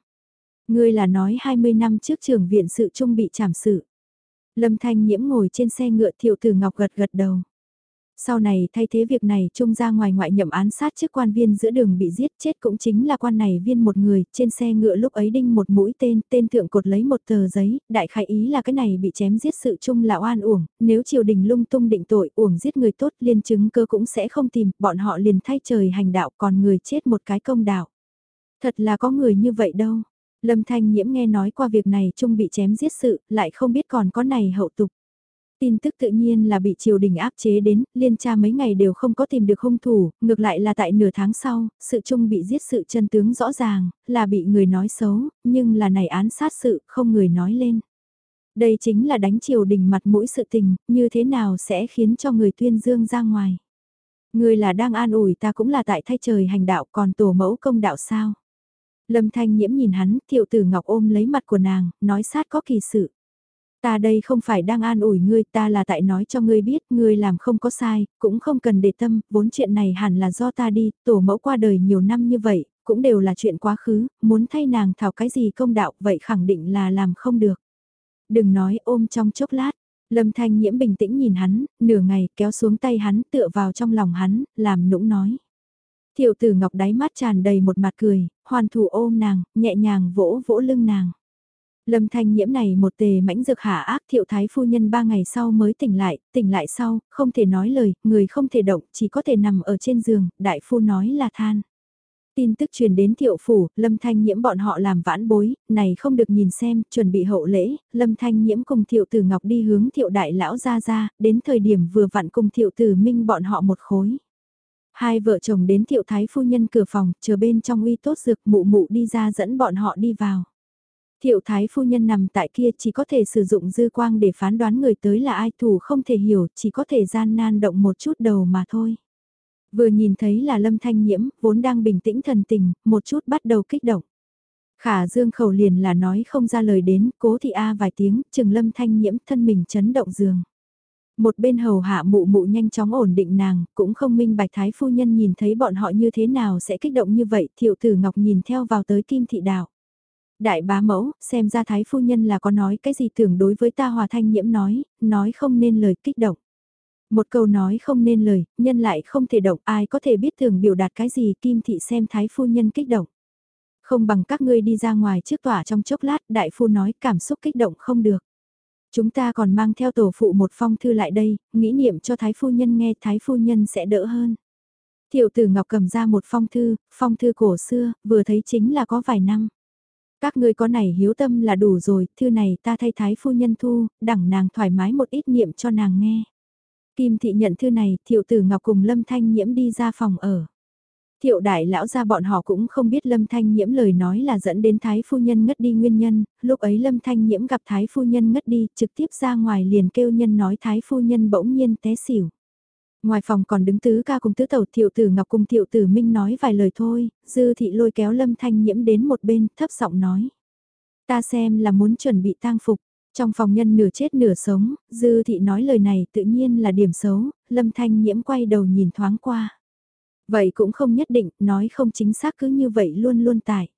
Ngươi là nói 20 năm trước trường viện sự trung bị trảm sự. Lâm Thanh Nhiễm ngồi trên xe ngựa thiệu tử ngọc gật gật đầu. Sau này thay thế việc này trung ra ngoài ngoại nhậm án sát chức quan viên giữa đường bị giết chết cũng chính là quan này viên một người, trên xe ngựa lúc ấy đinh một mũi tên, tên thượng cột lấy một tờ giấy, đại khai ý là cái này bị chém giết sự trung là oan uổng, nếu triều đình lung tung định tội uổng giết người tốt liên chứng cơ cũng sẽ không tìm, bọn họ liền thay trời hành đạo còn người chết một cái công đạo. Thật là có người như vậy đâu. Lâm Thanh Nhiễm nghe nói qua việc này trung bị chém giết sự, lại không biết còn có này hậu tục. Tin tức tự nhiên là bị triều đình áp chế đến, liên tra mấy ngày đều không có tìm được hung thủ, ngược lại là tại nửa tháng sau, sự chung bị giết sự chân tướng rõ ràng, là bị người nói xấu, nhưng là này án sát sự, không người nói lên. Đây chính là đánh triều đình mặt mũi sự tình, như thế nào sẽ khiến cho người tuyên dương ra ngoài. Người là đang an ủi ta cũng là tại thay trời hành đạo còn tổ mẫu công đạo sao. Lâm thanh nhiễm nhìn hắn, thiệu tử ngọc ôm lấy mặt của nàng, nói sát có kỳ sự. Ta đây không phải đang an ủi ngươi, ta là tại nói cho ngươi biết, ngươi làm không có sai, cũng không cần để tâm, vốn chuyện này hẳn là do ta đi, tổ mẫu qua đời nhiều năm như vậy, cũng đều là chuyện quá khứ, muốn thay nàng thảo cái gì công đạo, vậy khẳng định là làm không được. Đừng nói ôm trong chốc lát, lâm thanh nhiễm bình tĩnh nhìn hắn, nửa ngày kéo xuống tay hắn tựa vào trong lòng hắn, làm nũng nói. Thiệu tử ngọc đáy mắt tràn đầy một mặt cười, hoàn thủ ôm nàng, nhẹ nhàng vỗ vỗ lưng nàng. Lâm thanh nhiễm này một tề mãnh dược hạ ác thiệu thái phu nhân ba ngày sau mới tỉnh lại, tỉnh lại sau, không thể nói lời, người không thể động, chỉ có thể nằm ở trên giường, đại phu nói là than. Tin tức truyền đến thiệu phủ, lâm thanh nhiễm bọn họ làm vãn bối, này không được nhìn xem, chuẩn bị hậu lễ, lâm thanh nhiễm cùng thiệu tử ngọc đi hướng thiệu đại lão ra ra, đến thời điểm vừa vặn cùng thiệu tử minh bọn họ một khối. Hai vợ chồng đến thiệu thái phu nhân cửa phòng, chờ bên trong uy tốt dược mụ mụ đi ra dẫn bọn họ đi vào. Thiệu thái phu nhân nằm tại kia chỉ có thể sử dụng dư quang để phán đoán người tới là ai thủ không thể hiểu, chỉ có thể gian nan động một chút đầu mà thôi. Vừa nhìn thấy là lâm thanh nhiễm, vốn đang bình tĩnh thần tình, một chút bắt đầu kích động. Khả dương khẩu liền là nói không ra lời đến, cố thị A vài tiếng, chừng lâm thanh nhiễm thân mình chấn động giường. Một bên hầu hạ mụ mụ nhanh chóng ổn định nàng, cũng không minh bạch thái phu nhân nhìn thấy bọn họ như thế nào sẽ kích động như vậy, thiệu tử ngọc nhìn theo vào tới kim thị đạo. Đại bá mẫu, xem ra thái phu nhân là có nói cái gì tưởng đối với ta hòa thanh nhiễm nói, nói không nên lời kích động. Một câu nói không nên lời, nhân lại không thể động, ai có thể biết thường biểu đạt cái gì kim thị xem thái phu nhân kích động. Không bằng các ngươi đi ra ngoài trước tỏa trong chốc lát, đại phu nói cảm xúc kích động không được. Chúng ta còn mang theo tổ phụ một phong thư lại đây, nghĩ niệm cho thái phu nhân nghe thái phu nhân sẽ đỡ hơn. tiểu tử Ngọc cầm ra một phong thư, phong thư cổ xưa, vừa thấy chính là có vài năm. Các ngươi có này hiếu tâm là đủ rồi, thư này ta thay thái phu nhân thu, đẳng nàng thoải mái một ít niệm cho nàng nghe. Kim thị nhận thư này, thiệu tử ngọc cùng lâm thanh nhiễm đi ra phòng ở. Thiệu đại lão ra bọn họ cũng không biết lâm thanh nhiễm lời nói là dẫn đến thái phu nhân ngất đi nguyên nhân, lúc ấy lâm thanh nhiễm gặp thái phu nhân ngất đi, trực tiếp ra ngoài liền kêu nhân nói thái phu nhân bỗng nhiên té xỉu. Ngoài phòng còn đứng tứ ca cùng tứ tẩu thiệu tử ngọc cùng thiệu tử minh nói vài lời thôi, dư thị lôi kéo lâm thanh nhiễm đến một bên thấp giọng nói. Ta xem là muốn chuẩn bị tang phục, trong phòng nhân nửa chết nửa sống, dư thị nói lời này tự nhiên là điểm xấu, lâm thanh nhiễm quay đầu nhìn thoáng qua. Vậy cũng không nhất định, nói không chính xác cứ như vậy luôn luôn tại.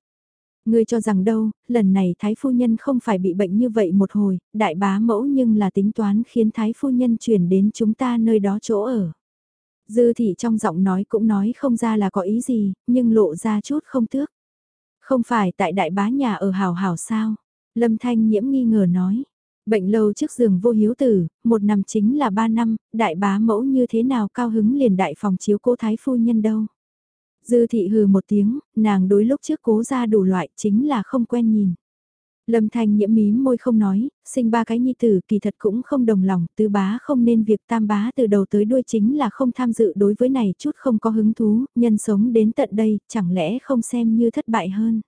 Ngươi cho rằng đâu, lần này Thái Phu Nhân không phải bị bệnh như vậy một hồi, đại bá mẫu nhưng là tính toán khiến Thái Phu Nhân chuyển đến chúng ta nơi đó chỗ ở. Dư thị trong giọng nói cũng nói không ra là có ý gì, nhưng lộ ra chút không tước. Không phải tại đại bá nhà ở hào hào sao? Lâm Thanh nhiễm nghi ngờ nói. Bệnh lâu trước giường vô hiếu tử, một năm chính là ba năm, đại bá mẫu như thế nào cao hứng liền đại phòng chiếu cố thái phu nhân đâu. Dư thị hừ một tiếng, nàng đối lúc trước cố ra đủ loại chính là không quen nhìn. Lâm Thanh nhiễm mím môi không nói, sinh ba cái nhi tử kỳ thật cũng không đồng lòng, tứ bá không nên việc tam bá từ đầu tới đuôi chính là không tham dự đối với này chút không có hứng thú, nhân sống đến tận đây, chẳng lẽ không xem như thất bại hơn.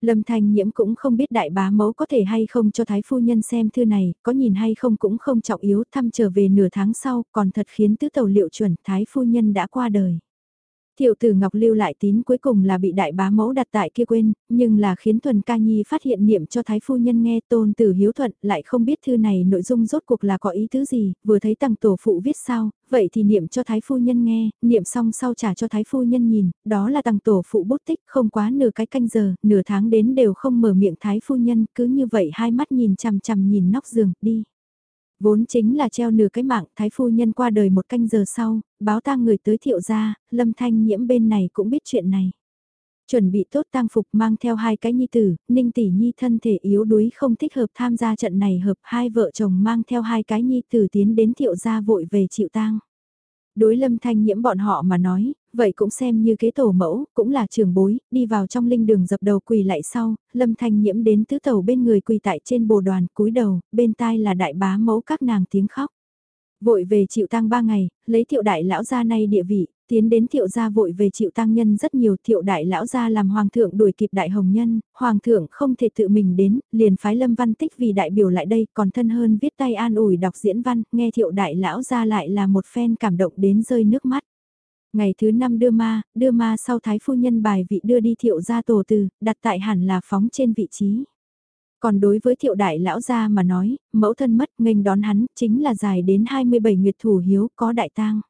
Lâm Thanh Nhiễm cũng không biết đại bá mẫu có thể hay không cho Thái Phu Nhân xem thư này, có nhìn hay không cũng không trọng yếu, thăm trở về nửa tháng sau, còn thật khiến tứ tàu liệu chuẩn Thái Phu Nhân đã qua đời. Thiệu tử Ngọc lưu lại tín cuối cùng là bị đại bá mẫu đặt tại kia quên, nhưng là khiến Thuần Ca Nhi phát hiện niệm cho Thái Phu Nhân nghe tôn tử hiếu thuận, lại không biết thư này nội dung rốt cuộc là có ý tứ gì, vừa thấy tăng tổ phụ viết sao, vậy thì niệm cho Thái Phu Nhân nghe, niệm xong sau trả cho Thái Phu Nhân nhìn, đó là tăng tổ phụ bút tích, không quá nửa cái canh giờ, nửa tháng đến đều không mở miệng Thái Phu Nhân, cứ như vậy hai mắt nhìn chằm chằm nhìn nóc giường, đi. Vốn chính là treo nửa cái mạng, thái phu nhân qua đời một canh giờ sau, báo tang người tới thiệu ra, lâm thanh nhiễm bên này cũng biết chuyện này. Chuẩn bị tốt tang phục mang theo hai cái nhi tử, ninh tỷ nhi thân thể yếu đuối không thích hợp tham gia trận này hợp hai vợ chồng mang theo hai cái nhi tử tiến đến thiệu gia vội về chịu tang. Đối lâm thanh nhiễm bọn họ mà nói, vậy cũng xem như kế tổ mẫu, cũng là trường bối, đi vào trong linh đường dập đầu quỳ lại sau, lâm thanh nhiễm đến tứ tàu bên người quỳ tại trên bồ đoàn cúi đầu, bên tai là đại bá mẫu các nàng tiếng khóc. Vội về chịu tang ba ngày, lấy thiệu đại lão gia nay địa vị, tiến đến thiệu gia vội về chịu tang nhân rất nhiều thiệu đại lão gia làm hoàng thượng đuổi kịp đại hồng nhân, hoàng thượng không thể tự mình đến, liền phái lâm văn tích vì đại biểu lại đây còn thân hơn viết tay an ủi đọc diễn văn, nghe thiệu đại lão gia lại là một phen cảm động đến rơi nước mắt. Ngày thứ năm đưa ma, đưa ma sau thái phu nhân bài vị đưa đi thiệu gia tổ từ, đặt tại hẳn là phóng trên vị trí. Còn đối với thiệu đại lão gia mà nói, mẫu thân mất nghênh đón hắn chính là dài đến 27 nguyệt thủ hiếu có đại tang.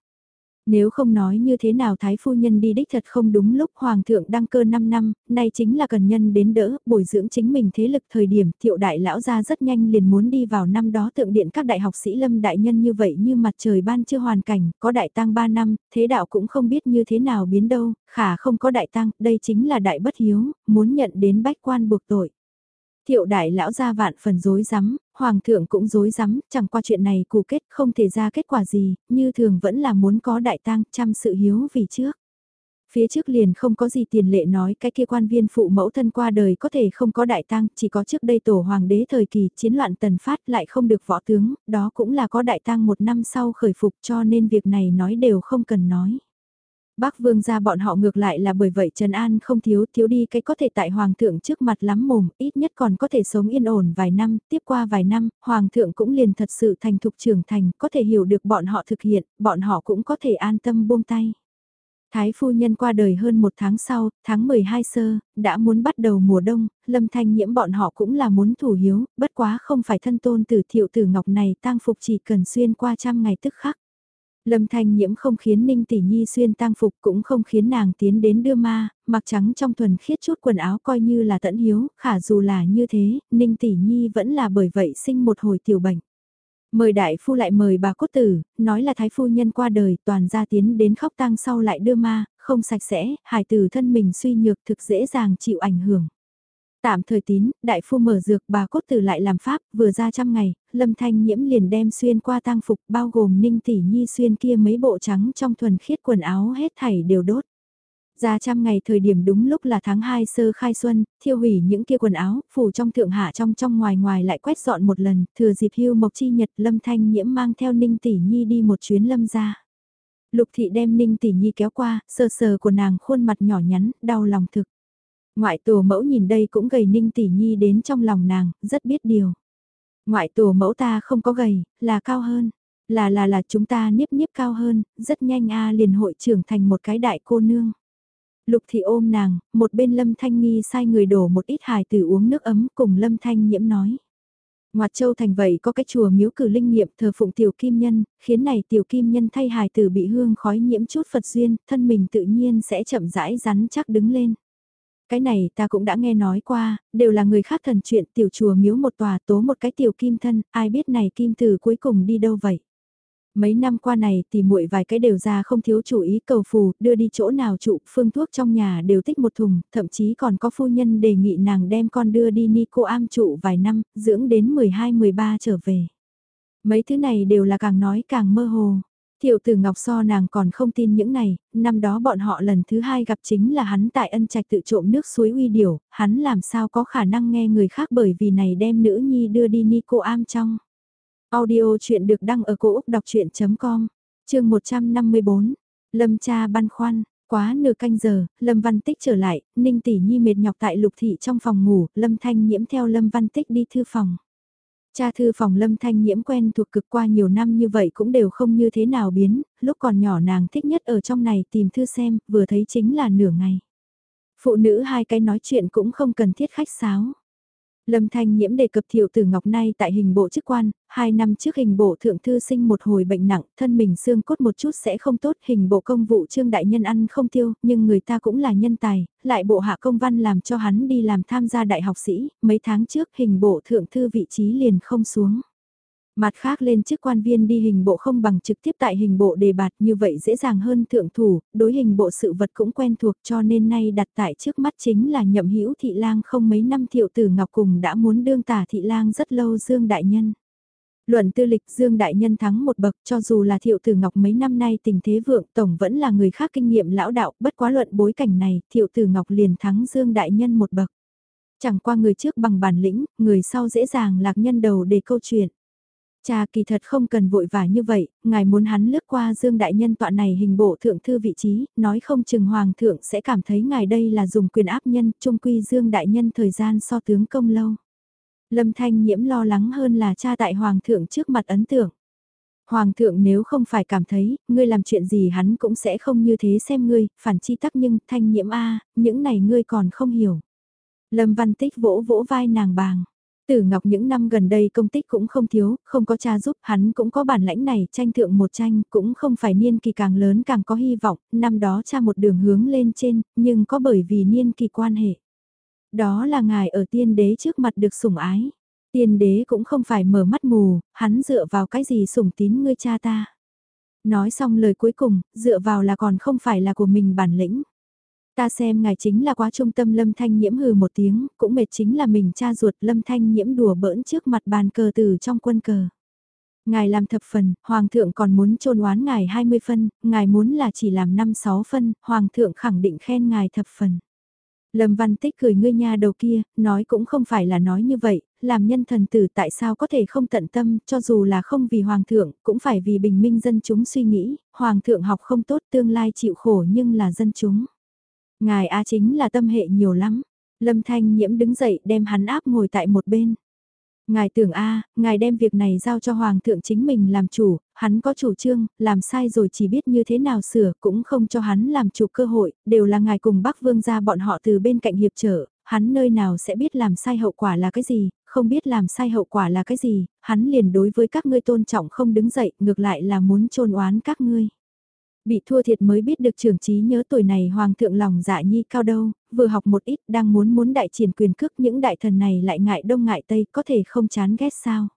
Nếu không nói như thế nào Thái Phu Nhân đi đích thật không đúng lúc Hoàng thượng đăng cơ 5 năm, nay chính là cần nhân đến đỡ, bồi dưỡng chính mình thế lực thời điểm thiệu đại lão gia rất nhanh liền muốn đi vào năm đó thượng điện các đại học sĩ lâm đại nhân như vậy như mặt trời ban chưa hoàn cảnh, có đại tăng 3 năm, thế đạo cũng không biết như thế nào biến đâu, khả không có đại tăng, đây chính là đại bất hiếu, muốn nhận đến bách quan buộc tội. Thiệu đại lão ra vạn phần rối rắm, hoàng thượng cũng rối rắm, chẳng qua chuyện này cụ kết không thể ra kết quả gì, như thường vẫn là muốn có đại tang chăm sự hiếu vì trước. Phía trước liền không có gì tiền lệ nói cái kia quan viên phụ mẫu thân qua đời có thể không có đại tang, chỉ có trước đây tổ hoàng đế thời kỳ chiến loạn tần phát lại không được võ tướng, đó cũng là có đại tang một năm sau khởi phục cho nên việc này nói đều không cần nói. Bác vương gia bọn họ ngược lại là bởi vậy Trần An không thiếu thiếu đi cái có thể tại hoàng thượng trước mặt lắm mồm, ít nhất còn có thể sống yên ổn vài năm, tiếp qua vài năm, hoàng thượng cũng liền thật sự thành thục trưởng thành, có thể hiểu được bọn họ thực hiện, bọn họ cũng có thể an tâm buông tay. Thái phu nhân qua đời hơn một tháng sau, tháng 12 sơ, đã muốn bắt đầu mùa đông, lâm thanh nhiễm bọn họ cũng là muốn thủ hiếu, bất quá không phải thân tôn tử thiệu tử ngọc này tang phục chỉ cần xuyên qua trăm ngày tức khắc. Lâm Thanh Nhiễm không khiến Ninh Tỷ Nhi xuyên tang phục cũng không khiến nàng tiến đến đưa ma, mặc trắng trong thuần khiết chút quần áo coi như là tận hiếu, khả dù là như thế, Ninh Tỷ Nhi vẫn là bởi vậy sinh một hồi tiểu bệnh. Mời đại phu lại mời bà cốt tử, nói là thái phu nhân qua đời, toàn gia tiến đến khóc tang sau lại đưa ma, không sạch sẽ, hài tử thân mình suy nhược thực dễ dàng chịu ảnh hưởng. Tạm thời tín, đại phu mở dược bà cốt tử lại làm pháp, vừa ra trăm ngày, lâm thanh nhiễm liền đem xuyên qua tang phục bao gồm ninh tỷ nhi xuyên kia mấy bộ trắng trong thuần khiết quần áo hết thảy đều đốt. Ra trăm ngày thời điểm đúng lúc là tháng 2 sơ khai xuân, thiêu hủy những kia quần áo, phủ trong thượng hạ trong trong ngoài ngoài lại quét dọn một lần, thừa dịp hưu mộc chi nhật lâm thanh nhiễm mang theo ninh tỷ nhi đi một chuyến lâm ra. Lục thị đem ninh tỷ nhi kéo qua, sờ sờ của nàng khuôn mặt nhỏ nhắn, đau lòng thực. Ngoại tổ mẫu nhìn đây cũng gầy ninh tỷ nhi đến trong lòng nàng, rất biết điều. Ngoại tổ mẫu ta không có gầy, là cao hơn. Là là là chúng ta niếp niếp cao hơn, rất nhanh a liền hội trưởng thành một cái đại cô nương. Lục thị ôm nàng, một bên lâm thanh nghi sai người đổ một ít hài tử uống nước ấm cùng lâm thanh nhiễm nói. Ngoạt châu thành vậy có cái chùa miếu cử linh nghiệm thờ phụng tiểu kim nhân, khiến này tiểu kim nhân thay hài tử bị hương khói nhiễm chút Phật duyên, thân mình tự nhiên sẽ chậm rãi rắn chắc đứng lên. Cái này ta cũng đã nghe nói qua, đều là người khác thần chuyện tiểu chùa miếu một tòa tố một cái tiểu kim thân, ai biết này kim từ cuối cùng đi đâu vậy. Mấy năm qua này thì muội vài cái đều ra không thiếu chủ ý cầu phù, đưa đi chỗ nào trụ, phương thuốc trong nhà đều tích một thùng, thậm chí còn có phu nhân đề nghị nàng đem con đưa đi ni cô am trụ vài năm, dưỡng đến 12-13 trở về. Mấy thứ này đều là càng nói càng mơ hồ. Tiểu tử Ngọc So nàng còn không tin những này, năm đó bọn họ lần thứ hai gặp chính là hắn tại ân trạch tự trộm nước suối uy điểu, hắn làm sao có khả năng nghe người khác bởi vì này đem nữ nhi đưa đi ni cô am trong. Audio chuyện được đăng ở cổ Úc đọc chuyện.com, chương 154, Lâm cha băn khoăn, quá nửa canh giờ, Lâm Văn Tích trở lại, Ninh Tỷ Nhi mệt nhọc tại lục thị trong phòng ngủ, Lâm Thanh nhiễm theo Lâm Văn Tích đi thư phòng. Cha thư phòng lâm thanh nhiễm quen thuộc cực qua nhiều năm như vậy cũng đều không như thế nào biến, lúc còn nhỏ nàng thích nhất ở trong này tìm thư xem, vừa thấy chính là nửa ngày. Phụ nữ hai cái nói chuyện cũng không cần thiết khách sáo. Lâm Thanh Nhiễm đề cập Thiệu Tử Ngọc nay tại hình bộ chức quan, hai năm trước hình bộ thượng thư sinh một hồi bệnh nặng, thân mình xương cốt một chút sẽ không tốt, hình bộ công vụ trương đại nhân ăn không tiêu, nhưng người ta cũng là nhân tài, lại bộ hạ công văn làm cho hắn đi làm tham gia đại học sĩ, mấy tháng trước hình bộ thượng thư vị trí liền không xuống. Mặt khác lên chức quan viên đi hình bộ không bằng trực tiếp tại hình bộ đề bạt như vậy dễ dàng hơn thượng thủ, đối hình bộ sự vật cũng quen thuộc cho nên nay đặt tại trước mắt chính là nhậm hữu thị lang không mấy năm thiệu tử ngọc cùng đã muốn đương tả thị lang rất lâu Dương Đại Nhân. Luận tư lịch Dương Đại Nhân thắng một bậc cho dù là thiệu tử ngọc mấy năm nay tình thế vượng tổng vẫn là người khác kinh nghiệm lão đạo bất quá luận bối cảnh này thiệu tử ngọc liền thắng Dương Đại Nhân một bậc. Chẳng qua người trước bằng bản lĩnh, người sau dễ dàng lạc nhân đầu để câu chuyện. Cha kỳ thật không cần vội vã như vậy, ngài muốn hắn lướt qua Dương Đại Nhân tọa này hình bộ thượng thư vị trí, nói không chừng Hoàng thượng sẽ cảm thấy ngài đây là dùng quyền áp nhân, trung quy Dương Đại Nhân thời gian so tướng công lâu. Lâm Thanh Nhiễm lo lắng hơn là cha tại Hoàng thượng trước mặt ấn tượng. Hoàng thượng nếu không phải cảm thấy, ngươi làm chuyện gì hắn cũng sẽ không như thế xem ngươi, phản chi tắc nhưng, Thanh Nhiễm A, những này ngươi còn không hiểu. Lâm Văn Tích vỗ vỗ vai nàng bàng. Tử Ngọc những năm gần đây công tích cũng không thiếu, không có cha giúp hắn cũng có bản lãnh này tranh thượng một tranh, cũng không phải niên kỳ càng lớn càng có hy vọng, năm đó cha một đường hướng lên trên, nhưng có bởi vì niên kỳ quan hệ. Đó là ngài ở tiên đế trước mặt được sủng ái. Tiên đế cũng không phải mở mắt mù, hắn dựa vào cái gì sủng tín ngươi cha ta. Nói xong lời cuối cùng, dựa vào là còn không phải là của mình bản lĩnh. Ta xem ngài chính là quá trung tâm lâm thanh nhiễm hừ một tiếng, cũng mệt chính là mình cha ruột lâm thanh nhiễm đùa bỡn trước mặt bàn cờ từ trong quân cờ. Ngài làm thập phần, Hoàng thượng còn muốn trôn oán ngài 20 phân, ngài muốn là chỉ làm 5-6 phân, Hoàng thượng khẳng định khen ngài thập phần. Lâm Văn Tích cười ngươi nha đầu kia, nói cũng không phải là nói như vậy, làm nhân thần tử tại sao có thể không tận tâm, cho dù là không vì Hoàng thượng, cũng phải vì bình minh dân chúng suy nghĩ, Hoàng thượng học không tốt tương lai chịu khổ nhưng là dân chúng. Ngài A chính là tâm hệ nhiều lắm. Lâm Thanh Nhiễm đứng dậy đem hắn áp ngồi tại một bên. Ngài tưởng A, ngài đem việc này giao cho Hoàng thượng chính mình làm chủ, hắn có chủ trương, làm sai rồi chỉ biết như thế nào sửa, cũng không cho hắn làm chủ cơ hội, đều là ngài cùng Bắc Vương ra bọn họ từ bên cạnh hiệp trở, hắn nơi nào sẽ biết làm sai hậu quả là cái gì, không biết làm sai hậu quả là cái gì, hắn liền đối với các ngươi tôn trọng không đứng dậy, ngược lại là muốn trôn oán các ngươi. Bị thua thiệt mới biết được trưởng trí nhớ tuổi này hoàng thượng lòng dạ nhi cao đâu, vừa học một ít đang muốn muốn đại triển quyền cước những đại thần này lại ngại đông ngại tây có thể không chán ghét sao.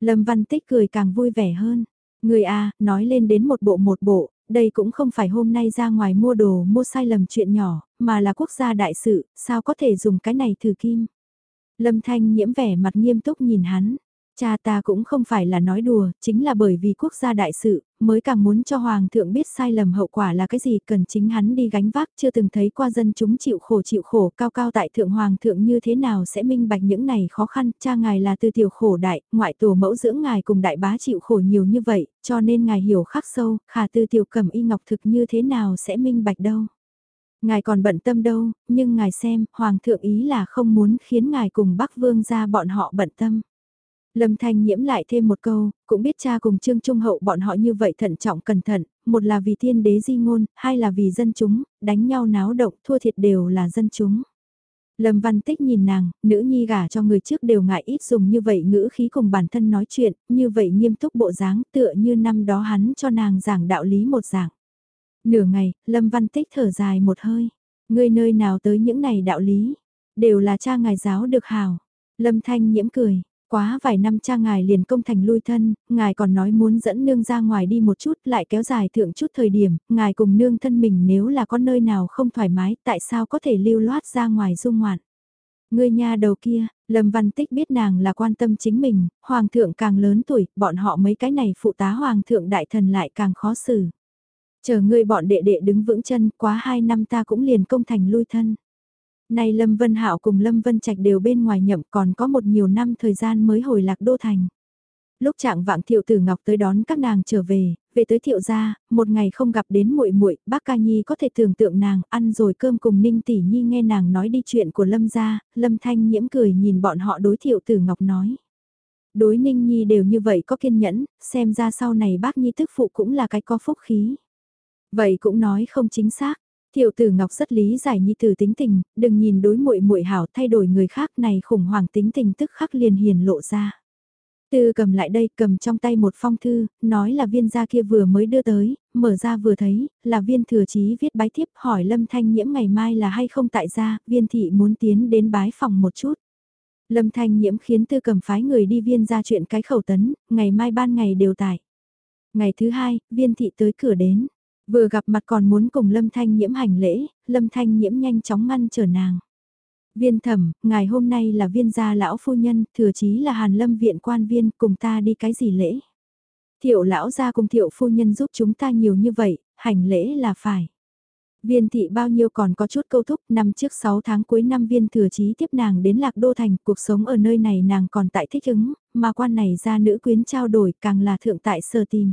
Lâm Văn Tích cười càng vui vẻ hơn. Người A, nói lên đến một bộ một bộ, đây cũng không phải hôm nay ra ngoài mua đồ mua sai lầm chuyện nhỏ, mà là quốc gia đại sự, sao có thể dùng cái này thử kim. Lâm Thanh nhiễm vẻ mặt nghiêm túc nhìn hắn, Cha ta cũng không phải là nói đùa, chính là bởi vì quốc gia đại sự, mới càng muốn cho Hoàng thượng biết sai lầm hậu quả là cái gì cần chính hắn đi gánh vác chưa từng thấy qua dân chúng chịu khổ chịu khổ cao cao tại thượng Hoàng thượng như thế nào sẽ minh bạch những này khó khăn, cha ngài là từ tiểu khổ đại, ngoại tổ mẫu dưỡng ngài cùng đại bá chịu khổ nhiều như vậy, cho nên ngài hiểu khắc sâu, khả từ tiểu cầm y ngọc thực như thế nào sẽ minh bạch đâu. Ngài còn bận tâm đâu, nhưng ngài xem, Hoàng thượng ý là không muốn khiến ngài cùng Bắc Vương ra bọn họ bận tâm. Lâm Thanh nhiễm lại thêm một câu, cũng biết cha cùng Trương Trung Hậu bọn họ như vậy thận trọng cẩn thận, một là vì thiên đế di ngôn, hai là vì dân chúng, đánh nhau náo động, thua thiệt đều là dân chúng. Lâm Văn Tích nhìn nàng, nữ nhi gả cho người trước đều ngại ít dùng như vậy ngữ khí cùng bản thân nói chuyện, như vậy nghiêm túc bộ dáng tựa như năm đó hắn cho nàng giảng đạo lý một giảng. Nửa ngày, Lâm Văn Tích thở dài một hơi, ngươi nơi nào tới những này đạo lý, đều là cha ngài giáo được hào. Lâm Thanh nhiễm cười, Quá vài năm cha ngài liền công thành lui thân, ngài còn nói muốn dẫn nương ra ngoài đi một chút lại kéo dài thượng chút thời điểm, ngài cùng nương thân mình nếu là có nơi nào không thoải mái tại sao có thể lưu loát ra ngoài dung ngoạn. Người nhà đầu kia, Lâm Văn Tích biết nàng là quan tâm chính mình, hoàng thượng càng lớn tuổi, bọn họ mấy cái này phụ tá hoàng thượng đại thần lại càng khó xử. Chờ ngươi bọn đệ đệ đứng vững chân, quá hai năm ta cũng liền công thành lui thân. Nay Lâm Vân Hạo cùng Lâm Vân Trạch đều bên ngoài nhậm còn có một nhiều năm thời gian mới hồi lạc đô thành. Lúc trạng vạng Thiệu Tử Ngọc tới đón các nàng trở về, về tới Thiệu gia, một ngày không gặp đến muội muội, bác Ca Nhi có thể tưởng tượng nàng ăn rồi cơm cùng Ninh Tỷ Nhi nghe nàng nói đi chuyện của Lâm gia, Lâm Thanh nhiễm cười nhìn bọn họ đối Thiệu Tử Ngọc nói. Đối Ninh Nhi đều như vậy có kiên nhẫn, xem ra sau này bác Nhi tức phụ cũng là cái có phúc khí. Vậy cũng nói không chính xác. Thiệu tử Ngọc rất lý giải Nhi tử tính tình, đừng nhìn đối muội muội hảo thay đổi người khác này khủng hoảng tính tình tức khắc liền hiền lộ ra. Tư cầm lại đây, cầm trong tay một phong thư, nói là viên gia kia vừa mới đưa tới, mở ra vừa thấy, là viên thừa chí viết bái thiếp hỏi Lâm Thanh Nhiễm ngày mai là hay không tại gia, viên thị muốn tiến đến bái phòng một chút. Lâm Thanh Nhiễm khiến tư cầm phái người đi viên ra chuyện cái khẩu tấn, ngày mai ban ngày đều tại. Ngày thứ hai, viên thị tới cửa đến. Vừa gặp mặt còn muốn cùng Lâm Thanh Nhiễm hành lễ, Lâm Thanh Nhiễm nhanh chóng ngăn trở nàng. Viên thẩm, ngày hôm nay là viên gia lão phu nhân, thừa chí là hàn lâm viện quan viên, cùng ta đi cái gì lễ. Thiệu lão gia cùng thiệu phu nhân giúp chúng ta nhiều như vậy, hành lễ là phải. Viên thị bao nhiêu còn có chút câu thúc, năm trước 6 tháng cuối năm viên thừa chí tiếp nàng đến lạc đô thành, cuộc sống ở nơi này nàng còn tại thích ứng, mà quan này ra nữ quyến trao đổi càng là thượng tại sơ tìm.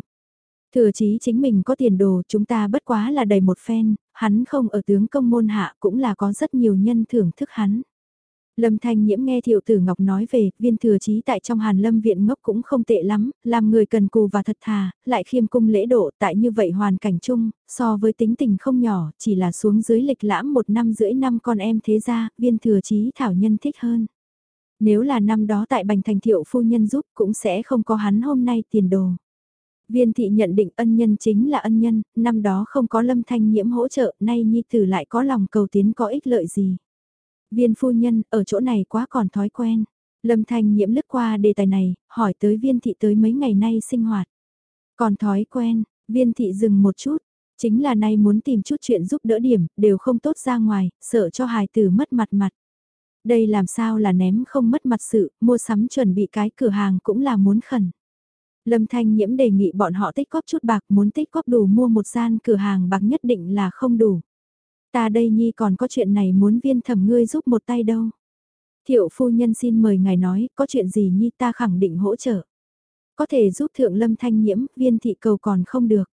Thừa chí chính mình có tiền đồ chúng ta bất quá là đầy một phen, hắn không ở tướng công môn hạ cũng là có rất nhiều nhân thưởng thức hắn. Lâm Thanh Nhiễm nghe Thiệu Tử Ngọc nói về, viên thừa chí tại trong Hàn Lâm viện ngốc cũng không tệ lắm, làm người cần cù và thật thà, lại khiêm cung lễ độ tại như vậy hoàn cảnh chung, so với tính tình không nhỏ, chỉ là xuống dưới lịch lãm một năm rưỡi năm con em thế ra, viên thừa chí thảo nhân thích hơn. Nếu là năm đó tại Bành Thành Thiệu phu nhân giúp cũng sẽ không có hắn hôm nay tiền đồ. Viên thị nhận định ân nhân chính là ân nhân, năm đó không có lâm thanh nhiễm hỗ trợ, nay nhi tử lại có lòng cầu tiến có ích lợi gì. Viên phu nhân, ở chỗ này quá còn thói quen. Lâm thanh nhiễm lướt qua đề tài này, hỏi tới viên thị tới mấy ngày nay sinh hoạt. Còn thói quen, viên thị dừng một chút, chính là nay muốn tìm chút chuyện giúp đỡ điểm, đều không tốt ra ngoài, sợ cho hài tử mất mặt mặt. Đây làm sao là ném không mất mặt sự, mua sắm chuẩn bị cái cửa hàng cũng là muốn khẩn. Lâm Thanh Nhiễm đề nghị bọn họ tích góp chút bạc muốn tích góp đủ mua một gian cửa hàng bạc nhất định là không đủ. Ta đây Nhi còn có chuyện này muốn viên thẩm ngươi giúp một tay đâu. Thiệu phu nhân xin mời ngài nói, có chuyện gì Nhi ta khẳng định hỗ trợ. Có thể giúp thượng lâm thanh nhiễm, viên thị cầu còn không được.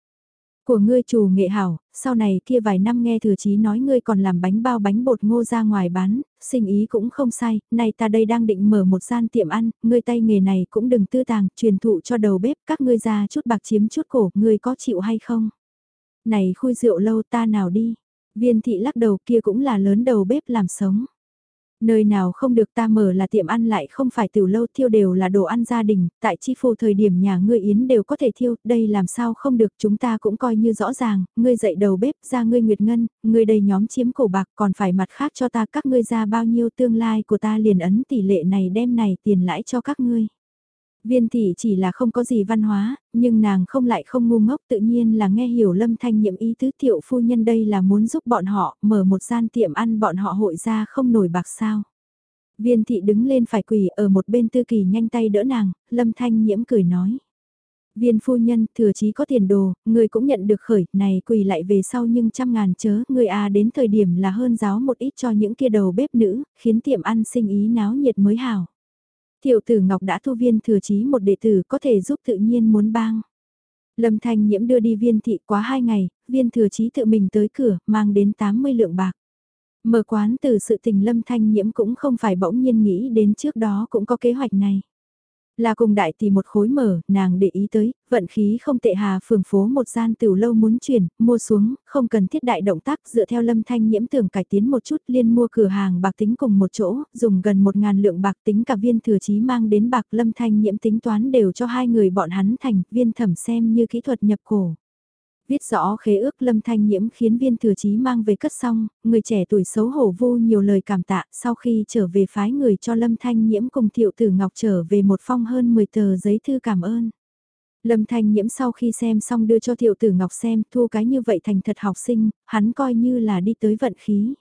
Của ngươi chủ nghệ hảo, sau này kia vài năm nghe thừa chí nói ngươi còn làm bánh bao bánh bột ngô ra ngoài bán, sinh ý cũng không sai, này ta đây đang định mở một gian tiệm ăn, ngươi tay nghề này cũng đừng tư tàng, truyền thụ cho đầu bếp, các ngươi ra chút bạc chiếm chút cổ, ngươi có chịu hay không? Này khui rượu lâu ta nào đi? Viên thị lắc đầu kia cũng là lớn đầu bếp làm sống. Nơi nào không được ta mở là tiệm ăn lại không phải tiểu lâu thiêu đều là đồ ăn gia đình, tại chi phù thời điểm nhà ngươi yến đều có thể thiêu, đây làm sao không được chúng ta cũng coi như rõ ràng, ngươi dậy đầu bếp ra ngươi nguyệt ngân, ngươi đầy nhóm chiếm cổ bạc còn phải mặt khác cho ta các ngươi ra bao nhiêu tương lai của ta liền ấn tỷ lệ này đem này tiền lãi cho các ngươi. Viên thị chỉ là không có gì văn hóa, nhưng nàng không lại không ngu ngốc tự nhiên là nghe hiểu lâm thanh nhiệm ý tứ tiệu phu nhân đây là muốn giúp bọn họ mở một gian tiệm ăn bọn họ hội ra không nổi bạc sao. Viên thị đứng lên phải quỳ ở một bên tư kỳ nhanh tay đỡ nàng, lâm thanh nhiễm cười nói. Viên phu nhân, thừa chí có tiền đồ, người cũng nhận được khởi, này quỳ lại về sau nhưng trăm ngàn chớ, người à đến thời điểm là hơn giáo một ít cho những kia đầu bếp nữ, khiến tiệm ăn sinh ý náo nhiệt mới hảo. Tiểu tử Ngọc đã thu viên thừa chí một đệ tử có thể giúp tự nhiên muốn bang. Lâm Thanh Nhiễm đưa đi viên thị quá hai ngày, viên thừa chí tự mình tới cửa, mang đến 80 lượng bạc. Mở quán từ sự tình Lâm Thanh Nhiễm cũng không phải bỗng nhiên nghĩ đến trước đó cũng có kế hoạch này. Là cùng đại tỷ một khối mở, nàng để ý tới, vận khí không tệ hà phường phố một gian tiểu lâu muốn chuyển, mua xuống, không cần thiết đại động tác dựa theo lâm thanh nhiễm tưởng cải tiến một chút liên mua cửa hàng bạc tính cùng một chỗ, dùng gần một ngàn lượng bạc tính cả viên thừa chí mang đến bạc lâm thanh nhiễm tính toán đều cho hai người bọn hắn thành viên thẩm xem như kỹ thuật nhập cổ. Viết rõ khế ước lâm thanh nhiễm khiến viên thừa chí mang về cất xong, người trẻ tuổi xấu hổ vô nhiều lời cảm tạ sau khi trở về phái người cho lâm thanh nhiễm cùng thiệu tử ngọc trở về một phong hơn 10 tờ giấy thư cảm ơn. Lâm Thanh Nhiễm sau khi xem xong đưa cho Thiệu Tử Ngọc xem thu cái như vậy thành thật học sinh, hắn coi như là đi tới vận khí.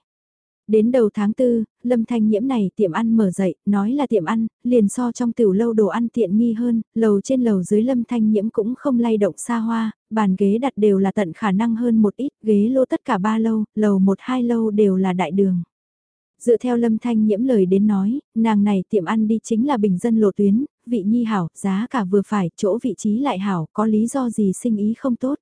Đến đầu tháng 4, Lâm Thanh Nhiễm này tiệm ăn mở dậy, nói là tiệm ăn, liền so trong tiểu lâu đồ ăn tiện nghi hơn, lầu trên lầu dưới Lâm Thanh Nhiễm cũng không lay động xa hoa, bàn ghế đặt đều là tận khả năng hơn một ít, ghế lô tất cả ba lâu, lầu một hai lâu đều là đại đường. Dựa theo Lâm Thanh Nhiễm lời đến nói, nàng này tiệm ăn đi chính là bình dân lộ tuyến, vị nhi hảo, giá cả vừa phải, chỗ vị trí lại hảo, có lý do gì sinh ý không tốt.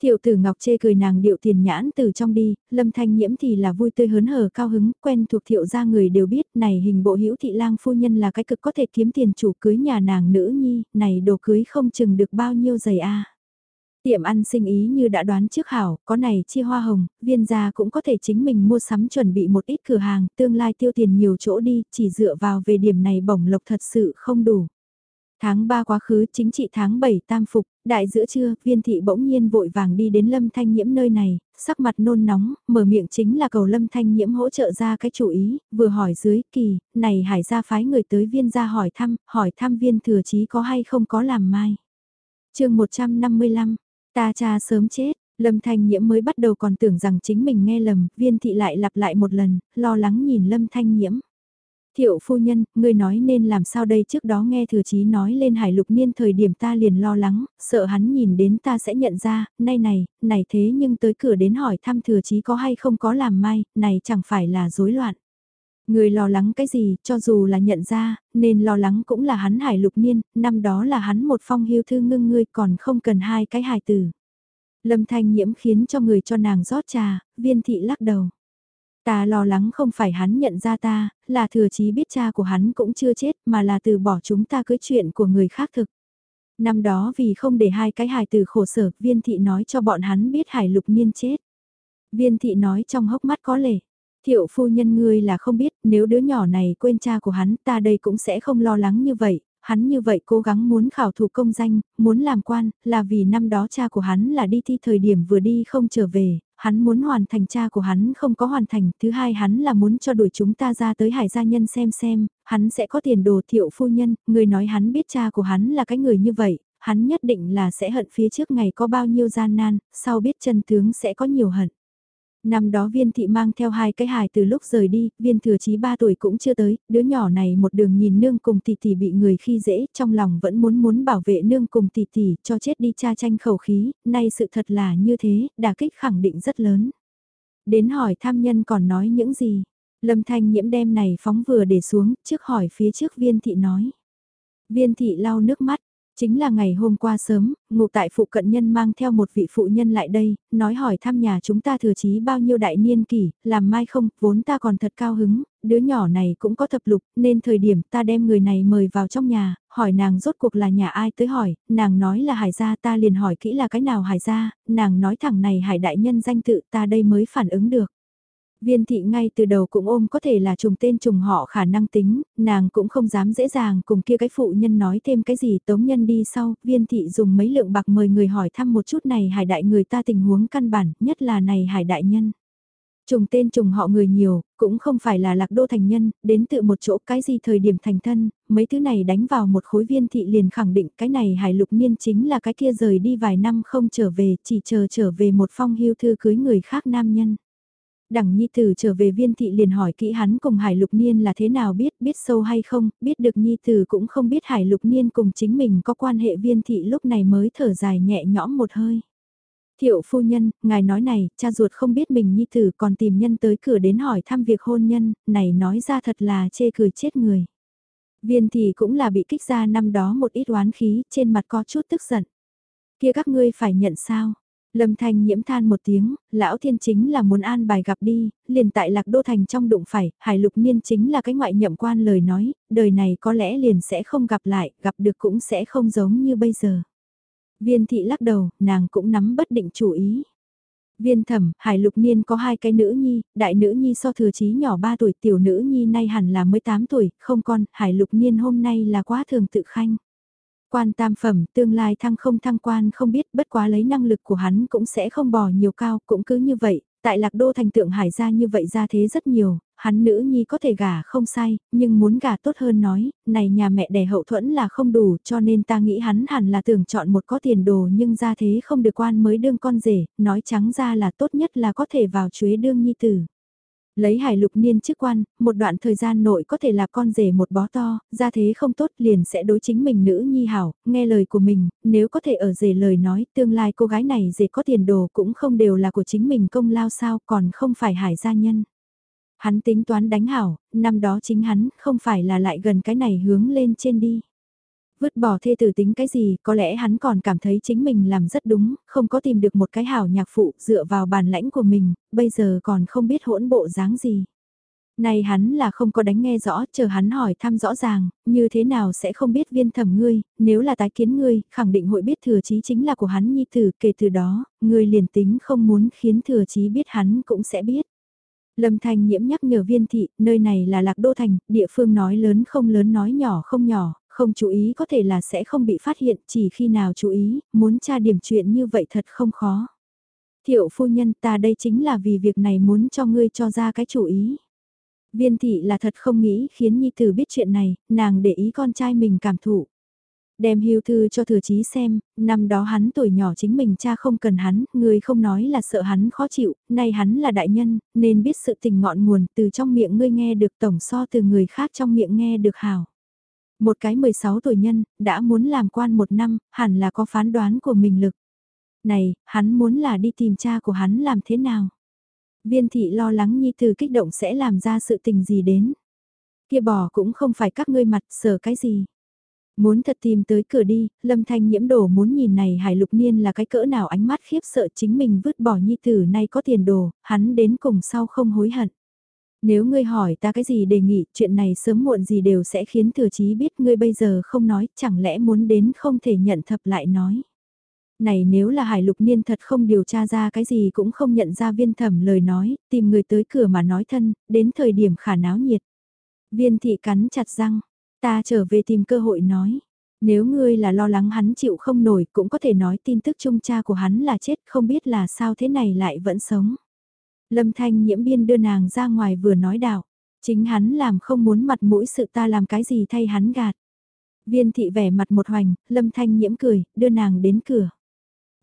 Tiểu tử Ngọc chê cười nàng điệu tiền nhãn từ trong đi, lâm thanh nhiễm thì là vui tươi hớn hở cao hứng, quen thuộc thiệu gia người đều biết, này hình bộ hữu thị lang phu nhân là cái cực có thể kiếm tiền chủ cưới nhà nàng nữ nhi, này đồ cưới không chừng được bao nhiêu giày a. Tiệm ăn sinh ý như đã đoán trước hảo, có này chia hoa hồng, viên gia cũng có thể chính mình mua sắm chuẩn bị một ít cửa hàng, tương lai tiêu tiền nhiều chỗ đi, chỉ dựa vào về điểm này bổng lộc thật sự không đủ. Tháng 3 quá khứ chính trị tháng 7 tam phục, đại giữa trưa, viên thị bỗng nhiên vội vàng đi đến lâm thanh nhiễm nơi này, sắc mặt nôn nóng, mở miệng chính là cầu lâm thanh nhiễm hỗ trợ ra cái chủ ý, vừa hỏi dưới kỳ, này hải gia phái người tới viên gia hỏi thăm, hỏi thăm viên thừa chí có hay không có làm mai. chương 155, ta cha sớm chết, lâm thanh nhiễm mới bắt đầu còn tưởng rằng chính mình nghe lầm, viên thị lại lặp lại một lần, lo lắng nhìn lâm thanh nhiễm. Thiệu phu nhân, ngươi nói nên làm sao đây trước đó nghe thừa chí nói lên hải lục niên thời điểm ta liền lo lắng, sợ hắn nhìn đến ta sẽ nhận ra, nay này, này thế nhưng tới cửa đến hỏi thăm thừa chí có hay không có làm mai, này chẳng phải là rối loạn. Người lo lắng cái gì, cho dù là nhận ra, nên lo lắng cũng là hắn hải lục niên, năm đó là hắn một phong hiếu thư ngưng ngươi còn không cần hai cái hài tử. Lâm thanh nhiễm khiến cho người cho nàng rót trà, viên thị lắc đầu. Ta lo lắng không phải hắn nhận ra ta, là thừa chí biết cha của hắn cũng chưa chết mà là từ bỏ chúng ta cưới chuyện của người khác thực. Năm đó vì không để hai cái hài từ khổ sở, viên thị nói cho bọn hắn biết hải lục niên chết. Viên thị nói trong hốc mắt có lệ. Thiệu phu nhân ngươi là không biết, nếu đứa nhỏ này quên cha của hắn ta đây cũng sẽ không lo lắng như vậy, hắn như vậy cố gắng muốn khảo thủ công danh, muốn làm quan, là vì năm đó cha của hắn là đi thi thời điểm vừa đi không trở về, hắn muốn hoàn thành cha của hắn không có hoàn thành, thứ hai hắn là muốn cho đuổi chúng ta ra tới hải gia nhân xem xem, hắn sẽ có tiền đồ thiệu phu nhân, người nói hắn biết cha của hắn là cái người như vậy, hắn nhất định là sẽ hận phía trước ngày có bao nhiêu gian nan, sau biết chân tướng sẽ có nhiều hận. Năm đó viên thị mang theo hai cái hài từ lúc rời đi, viên thừa chí 3 tuổi cũng chưa tới, đứa nhỏ này một đường nhìn nương cùng tỷ tỷ bị người khi dễ, trong lòng vẫn muốn muốn bảo vệ nương cùng tỷ tỷ, cho chết đi cha tranh khẩu khí, nay sự thật là như thế, đả kích khẳng định rất lớn. Đến hỏi tham nhân còn nói những gì, lâm thanh nhiễm đem này phóng vừa để xuống, trước hỏi phía trước viên thị nói. Viên thị lau nước mắt, Chính là ngày hôm qua sớm, ngụ tại phụ cận nhân mang theo một vị phụ nhân lại đây, nói hỏi thăm nhà chúng ta thừa chí bao nhiêu đại niên kỷ, làm mai không, vốn ta còn thật cao hứng, đứa nhỏ này cũng có thập lục, nên thời điểm ta đem người này mời vào trong nhà, hỏi nàng rốt cuộc là nhà ai tới hỏi, nàng nói là hải gia ta liền hỏi kỹ là cái nào hải gia, nàng nói thẳng này hải đại nhân danh tự ta đây mới phản ứng được. Viên thị ngay từ đầu cũng ôm có thể là trùng tên trùng họ khả năng tính, nàng cũng không dám dễ dàng cùng kia cái phụ nhân nói thêm cái gì tống nhân đi sau, viên thị dùng mấy lượng bạc mời người hỏi thăm một chút này hải đại người ta tình huống căn bản, nhất là này hải đại nhân. Trùng tên trùng họ người nhiều, cũng không phải là lạc đô thành nhân, đến tự một chỗ cái gì thời điểm thành thân, mấy thứ này đánh vào một khối viên thị liền khẳng định cái này hải lục niên chính là cái kia rời đi vài năm không trở về, chỉ chờ trở về một phong hưu thư cưới người khác nam nhân. Đằng Nhi Tử trở về viên thị liền hỏi kỹ hắn cùng Hải Lục Niên là thế nào biết, biết sâu hay không, biết được Nhi Tử cũng không biết Hải Lục Niên cùng chính mình có quan hệ viên thị lúc này mới thở dài nhẹ nhõm một hơi. Thiệu phu nhân, ngài nói này, cha ruột không biết mình Nhi Tử còn tìm nhân tới cửa đến hỏi thăm việc hôn nhân, này nói ra thật là chê cười chết người. Viên thị cũng là bị kích ra năm đó một ít oán khí, trên mặt có chút tức giận. Kia các ngươi phải nhận sao? Lâm Thanh nhiễm than một tiếng, lão thiên chính là muốn an bài gặp đi, liền tại lạc đô thành trong đụng phải, hải lục niên chính là cái ngoại nhậm quan lời nói, đời này có lẽ liền sẽ không gặp lại, gặp được cũng sẽ không giống như bây giờ. Viên thị lắc đầu, nàng cũng nắm bất định chủ ý. Viên thẩm, hải lục niên có hai cái nữ nhi, đại nữ nhi so thừa chí nhỏ 3 tuổi, tiểu nữ nhi nay hẳn là 18 tuổi, không con, hải lục niên hôm nay là quá thường tự khanh. Quan tam phẩm, tương lai thăng không thăng quan không biết, bất quá lấy năng lực của hắn cũng sẽ không bò nhiều cao, cũng cứ như vậy, tại lạc đô thành tượng hải gia như vậy ra thế rất nhiều, hắn nữ nhi có thể gả không sai, nhưng muốn gả tốt hơn nói, này nhà mẹ đẻ hậu thuẫn là không đủ cho nên ta nghĩ hắn hẳn là tưởng chọn một có tiền đồ nhưng ra thế không được quan mới đương con rể, nói trắng ra là tốt nhất là có thể vào chuế đương nhi tử. Lấy hải lục niên chức quan, một đoạn thời gian nội có thể là con rể một bó to, ra thế không tốt liền sẽ đối chính mình nữ nhi hảo, nghe lời của mình, nếu có thể ở rể lời nói tương lai cô gái này rể có tiền đồ cũng không đều là của chính mình công lao sao còn không phải hải gia nhân. Hắn tính toán đánh hảo, năm đó chính hắn không phải là lại gần cái này hướng lên trên đi. Vứt bỏ thê tử tính cái gì, có lẽ hắn còn cảm thấy chính mình làm rất đúng, không có tìm được một cái hảo nhạc phụ dựa vào bản lãnh của mình, bây giờ còn không biết hỗn bộ dáng gì. Này hắn là không có đánh nghe rõ, chờ hắn hỏi thăm rõ ràng, như thế nào sẽ không biết viên thẩm ngươi, nếu là tái kiến ngươi, khẳng định hội biết thừa chí chính là của hắn nhi tử, kể từ đó, ngươi liền tính không muốn khiến thừa chí biết hắn cũng sẽ biết. Lâm Thanh nhiễm nhắc nhở viên thị, nơi này là lạc đô thành, địa phương nói lớn không lớn nói nhỏ không nhỏ, không chú ý có thể là sẽ không bị phát hiện, chỉ khi nào chú ý, muốn tra điểm chuyện như vậy thật không khó. Thiệu phu nhân ta đây chính là vì việc này muốn cho ngươi cho ra cái chủ ý. Viên thị là thật không nghĩ khiến Nhi Tử biết chuyện này, nàng để ý con trai mình cảm thụ. Đem hưu thư cho thừa chí xem, năm đó hắn tuổi nhỏ chính mình cha không cần hắn, người không nói là sợ hắn khó chịu, nay hắn là đại nhân, nên biết sự tình ngọn nguồn từ trong miệng ngươi nghe được tổng so từ người khác trong miệng nghe được hảo. Một cái 16 tuổi nhân, đã muốn làm quan một năm, hẳn là có phán đoán của mình lực. Này, hắn muốn là đi tìm cha của hắn làm thế nào? Viên thị lo lắng nhi từ kích động sẽ làm ra sự tình gì đến. Kia bỏ cũng không phải các ngươi mặt sở cái gì. Muốn thật tìm tới cửa đi, lâm thanh nhiễm đổ muốn nhìn này hải lục niên là cái cỡ nào ánh mắt khiếp sợ chính mình vứt bỏ nhi tử nay có tiền đồ, hắn đến cùng sau không hối hận. Nếu ngươi hỏi ta cái gì đề nghị, chuyện này sớm muộn gì đều sẽ khiến thừa chí biết ngươi bây giờ không nói, chẳng lẽ muốn đến không thể nhận thập lại nói. Này nếu là hải lục niên thật không điều tra ra cái gì cũng không nhận ra viên thẩm lời nói, tìm người tới cửa mà nói thân, đến thời điểm khả náo nhiệt. Viên thị cắn chặt răng, ta trở về tìm cơ hội nói. Nếu ngươi là lo lắng hắn chịu không nổi cũng có thể nói tin tức chung cha của hắn là chết không biết là sao thế này lại vẫn sống. Lâm thanh nhiễm biên đưa nàng ra ngoài vừa nói đạo, chính hắn làm không muốn mặt mũi sự ta làm cái gì thay hắn gạt. Viên thị vẻ mặt một hoành, lâm thanh nhiễm cười, đưa nàng đến cửa.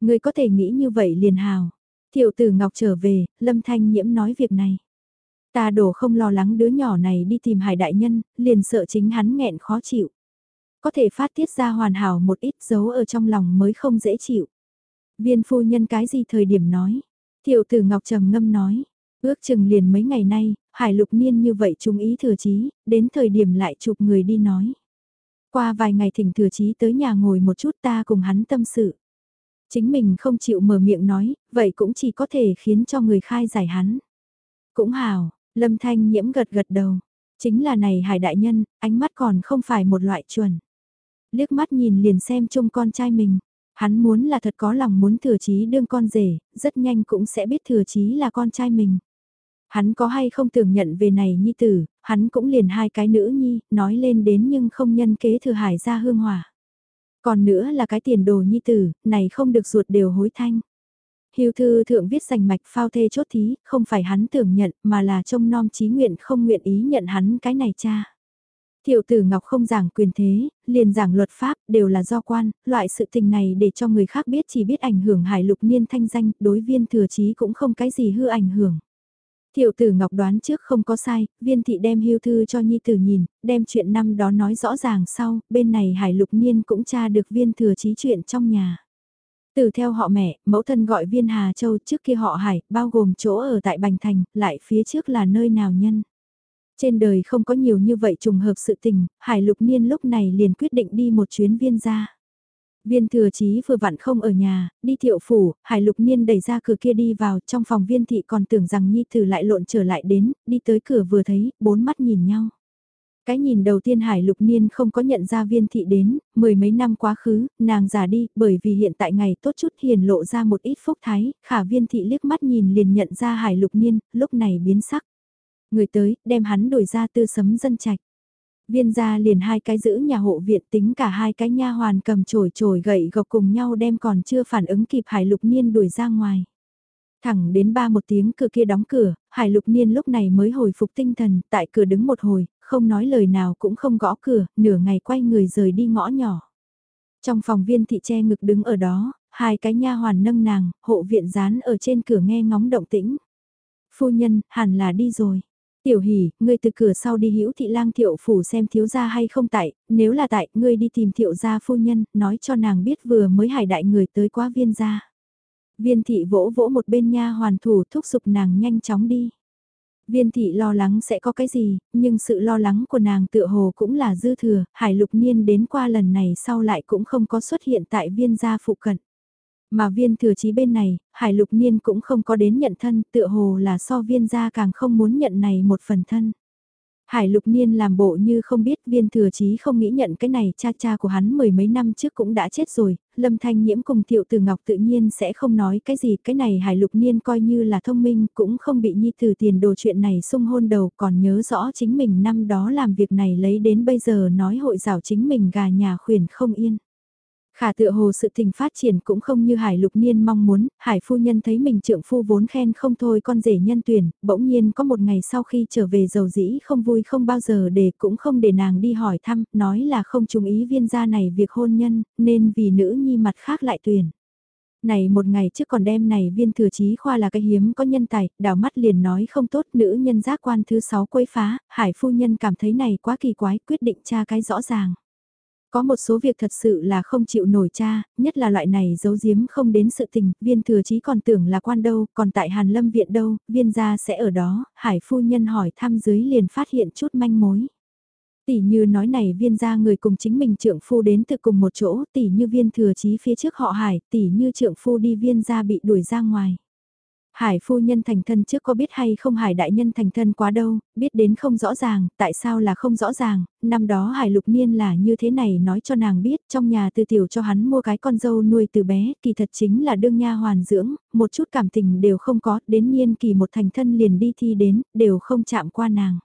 Ngươi có thể nghĩ như vậy liền hào. Thiệu tử Ngọc trở về, Lâm Thanh Nhiễm nói việc này. Ta đổ không lo lắng đứa nhỏ này đi tìm hải đại nhân, liền sợ chính hắn nghẹn khó chịu. Có thể phát tiết ra hoàn hảo một ít dấu ở trong lòng mới không dễ chịu. Viên phu nhân cái gì thời điểm nói. Thiệu tử Ngọc trầm ngâm nói. Ước chừng liền mấy ngày nay, hải lục niên như vậy trung ý thừa chí, đến thời điểm lại chụp người đi nói. Qua vài ngày thỉnh thừa chí tới nhà ngồi một chút ta cùng hắn tâm sự. Chính mình không chịu mở miệng nói, vậy cũng chỉ có thể khiến cho người khai giải hắn. Cũng hào, lâm thanh nhiễm gật gật đầu. Chính là này hải đại nhân, ánh mắt còn không phải một loại chuẩn. Liếc mắt nhìn liền xem chung con trai mình. Hắn muốn là thật có lòng muốn thừa chí đương con rể, rất nhanh cũng sẽ biết thừa chí là con trai mình. Hắn có hay không tưởng nhận về này nhi tử, hắn cũng liền hai cái nữ nhi, nói lên đến nhưng không nhân kế thừa hải ra hương hỏa. Còn nữa là cái tiền đồ nhi tử, này không được ruột đều hối thanh. Hiếu thư thượng viết rành mạch phao thê chốt thí, không phải hắn tưởng nhận mà là trông nom chí nguyện không nguyện ý nhận hắn cái này cha. Thiệu tử Ngọc không giảng quyền thế, liền giảng luật pháp, đều là do quan, loại sự tình này để cho người khác biết chỉ biết ảnh hưởng hải lục niên thanh danh, đối viên thừa chí cũng không cái gì hư ảnh hưởng. Thiệu tử Ngọc đoán trước không có sai, viên thị đem hưu thư cho Nhi tử nhìn, đem chuyện năm đó nói rõ ràng sau, bên này Hải Lục Niên cũng tra được viên thừa chí chuyện trong nhà. Từ theo họ mẹ, mẫu thân gọi viên Hà Châu trước kia họ Hải, bao gồm chỗ ở tại Bành Thành, lại phía trước là nơi nào nhân. Trên đời không có nhiều như vậy trùng hợp sự tình, Hải Lục Niên lúc này liền quyết định đi một chuyến viên ra. Viên thừa chí vừa vặn không ở nhà, đi thiệu phủ, hải lục niên đẩy ra cửa kia đi vào, trong phòng viên thị còn tưởng rằng nhi tử lại lộn trở lại đến, đi tới cửa vừa thấy, bốn mắt nhìn nhau. Cái nhìn đầu tiên Hải Lục Niên không có nhận ra viên thị đến, mười mấy năm quá khứ, nàng già đi, bởi vì hiện tại ngày tốt chút hiền lộ ra một ít phúc thái, khả viên thị liếc mắt nhìn liền nhận ra Hải Lục Niên, lúc này biến sắc. Người tới, đem hắn đuổi ra tư sấm dân trạch. Viên gia liền hai cái giữ nhà hộ viện tính cả hai cái nha hoàn cầm chổi chổi gậy gộc cùng nhau đem còn chưa phản ứng kịp Hải Lục Niên đuổi ra ngoài. Thẳng đến ba một tiếng cửa kia đóng cửa, Hải Lục Niên lúc này mới hồi phục tinh thần, tại cửa đứng một hồi, không nói lời nào cũng không gõ cửa, nửa ngày quay người rời đi ngõ nhỏ. Trong phòng viên thị che ngực đứng ở đó, hai cái nha hoàn nâng nàng, hộ viện dán ở trên cửa nghe ngóng động tĩnh. Phu nhân, hẳn là đi rồi. Tiểu hỉ, ngươi từ cửa sau đi hữu thị lang thiệu phủ xem thiếu gia hay không tại, nếu là tại, ngươi đi tìm thiệu gia phu nhân, nói cho nàng biết vừa mới hải đại người tới quá viên gia. Viên thị vỗ vỗ một bên nha hoàn thủ thúc giục nàng nhanh chóng đi. Viên thị lo lắng sẽ có cái gì, nhưng sự lo lắng của nàng tựa hồ cũng là dư thừa, hải lục niên đến qua lần này sau lại cũng không có xuất hiện tại viên gia phụ cận. Mà viên thừa chí bên này, hải lục niên cũng không có đến nhận thân, tựa hồ là so viên gia càng không muốn nhận này một phần thân. Hải lục niên làm bộ như không biết viên thừa chí không nghĩ nhận cái này cha cha của hắn mười mấy năm trước cũng đã chết rồi, lâm thanh nhiễm cùng thiệu từ ngọc tự nhiên sẽ không nói cái gì, cái này hải lục niên coi như là thông minh cũng không bị nhi từ tiền đồ chuyện này sung hôn đầu còn nhớ rõ chính mình năm đó làm việc này lấy đến bây giờ nói hội rào chính mình gà nhà khuyển không yên. Khả tựa hồ sự tình phát triển cũng không như Hải Lục Niên mong muốn, Hải phu nhân thấy mình trượng phu vốn khen không thôi con rể nhân tuyển, bỗng nhiên có một ngày sau khi trở về giàu dĩ không vui không bao giờ để cũng không để nàng đi hỏi thăm, nói là không trùng ý viên gia này việc hôn nhân, nên vì nữ nhi mặt khác lại tuyển. Này một ngày trước còn đêm này viên thừa chí khoa là cái hiếm có nhân tài, đảo mắt liền nói không tốt nữ nhân giác quan thứ sáu quấy phá, Hải phu nhân cảm thấy này quá kỳ quái quyết định tra cái rõ ràng. Có một số việc thật sự là không chịu nổi cha, nhất là loại này giấu giếm không đến sự tình, viên thừa chí còn tưởng là quan đâu, còn tại Hàn Lâm Viện đâu, viên gia sẽ ở đó, hải phu nhân hỏi thăm dưới liền phát hiện chút manh mối. Tỷ như nói này viên gia người cùng chính mình trượng phu đến từ cùng một chỗ, tỷ như viên thừa chí phía trước họ hải, tỷ như trượng phu đi viên gia bị đuổi ra ngoài. Hải phu nhân thành thân trước có biết hay không Hải đại nhân thành thân quá đâu, biết đến không rõ ràng, tại sao là không rõ ràng, năm đó Hải lục niên là như thế này nói cho nàng biết trong nhà từ tiểu cho hắn mua cái con dâu nuôi từ bé, kỳ thật chính là đương nha hoàn dưỡng, một chút cảm tình đều không có, đến niên kỳ một thành thân liền đi thi đến, đều không chạm qua nàng.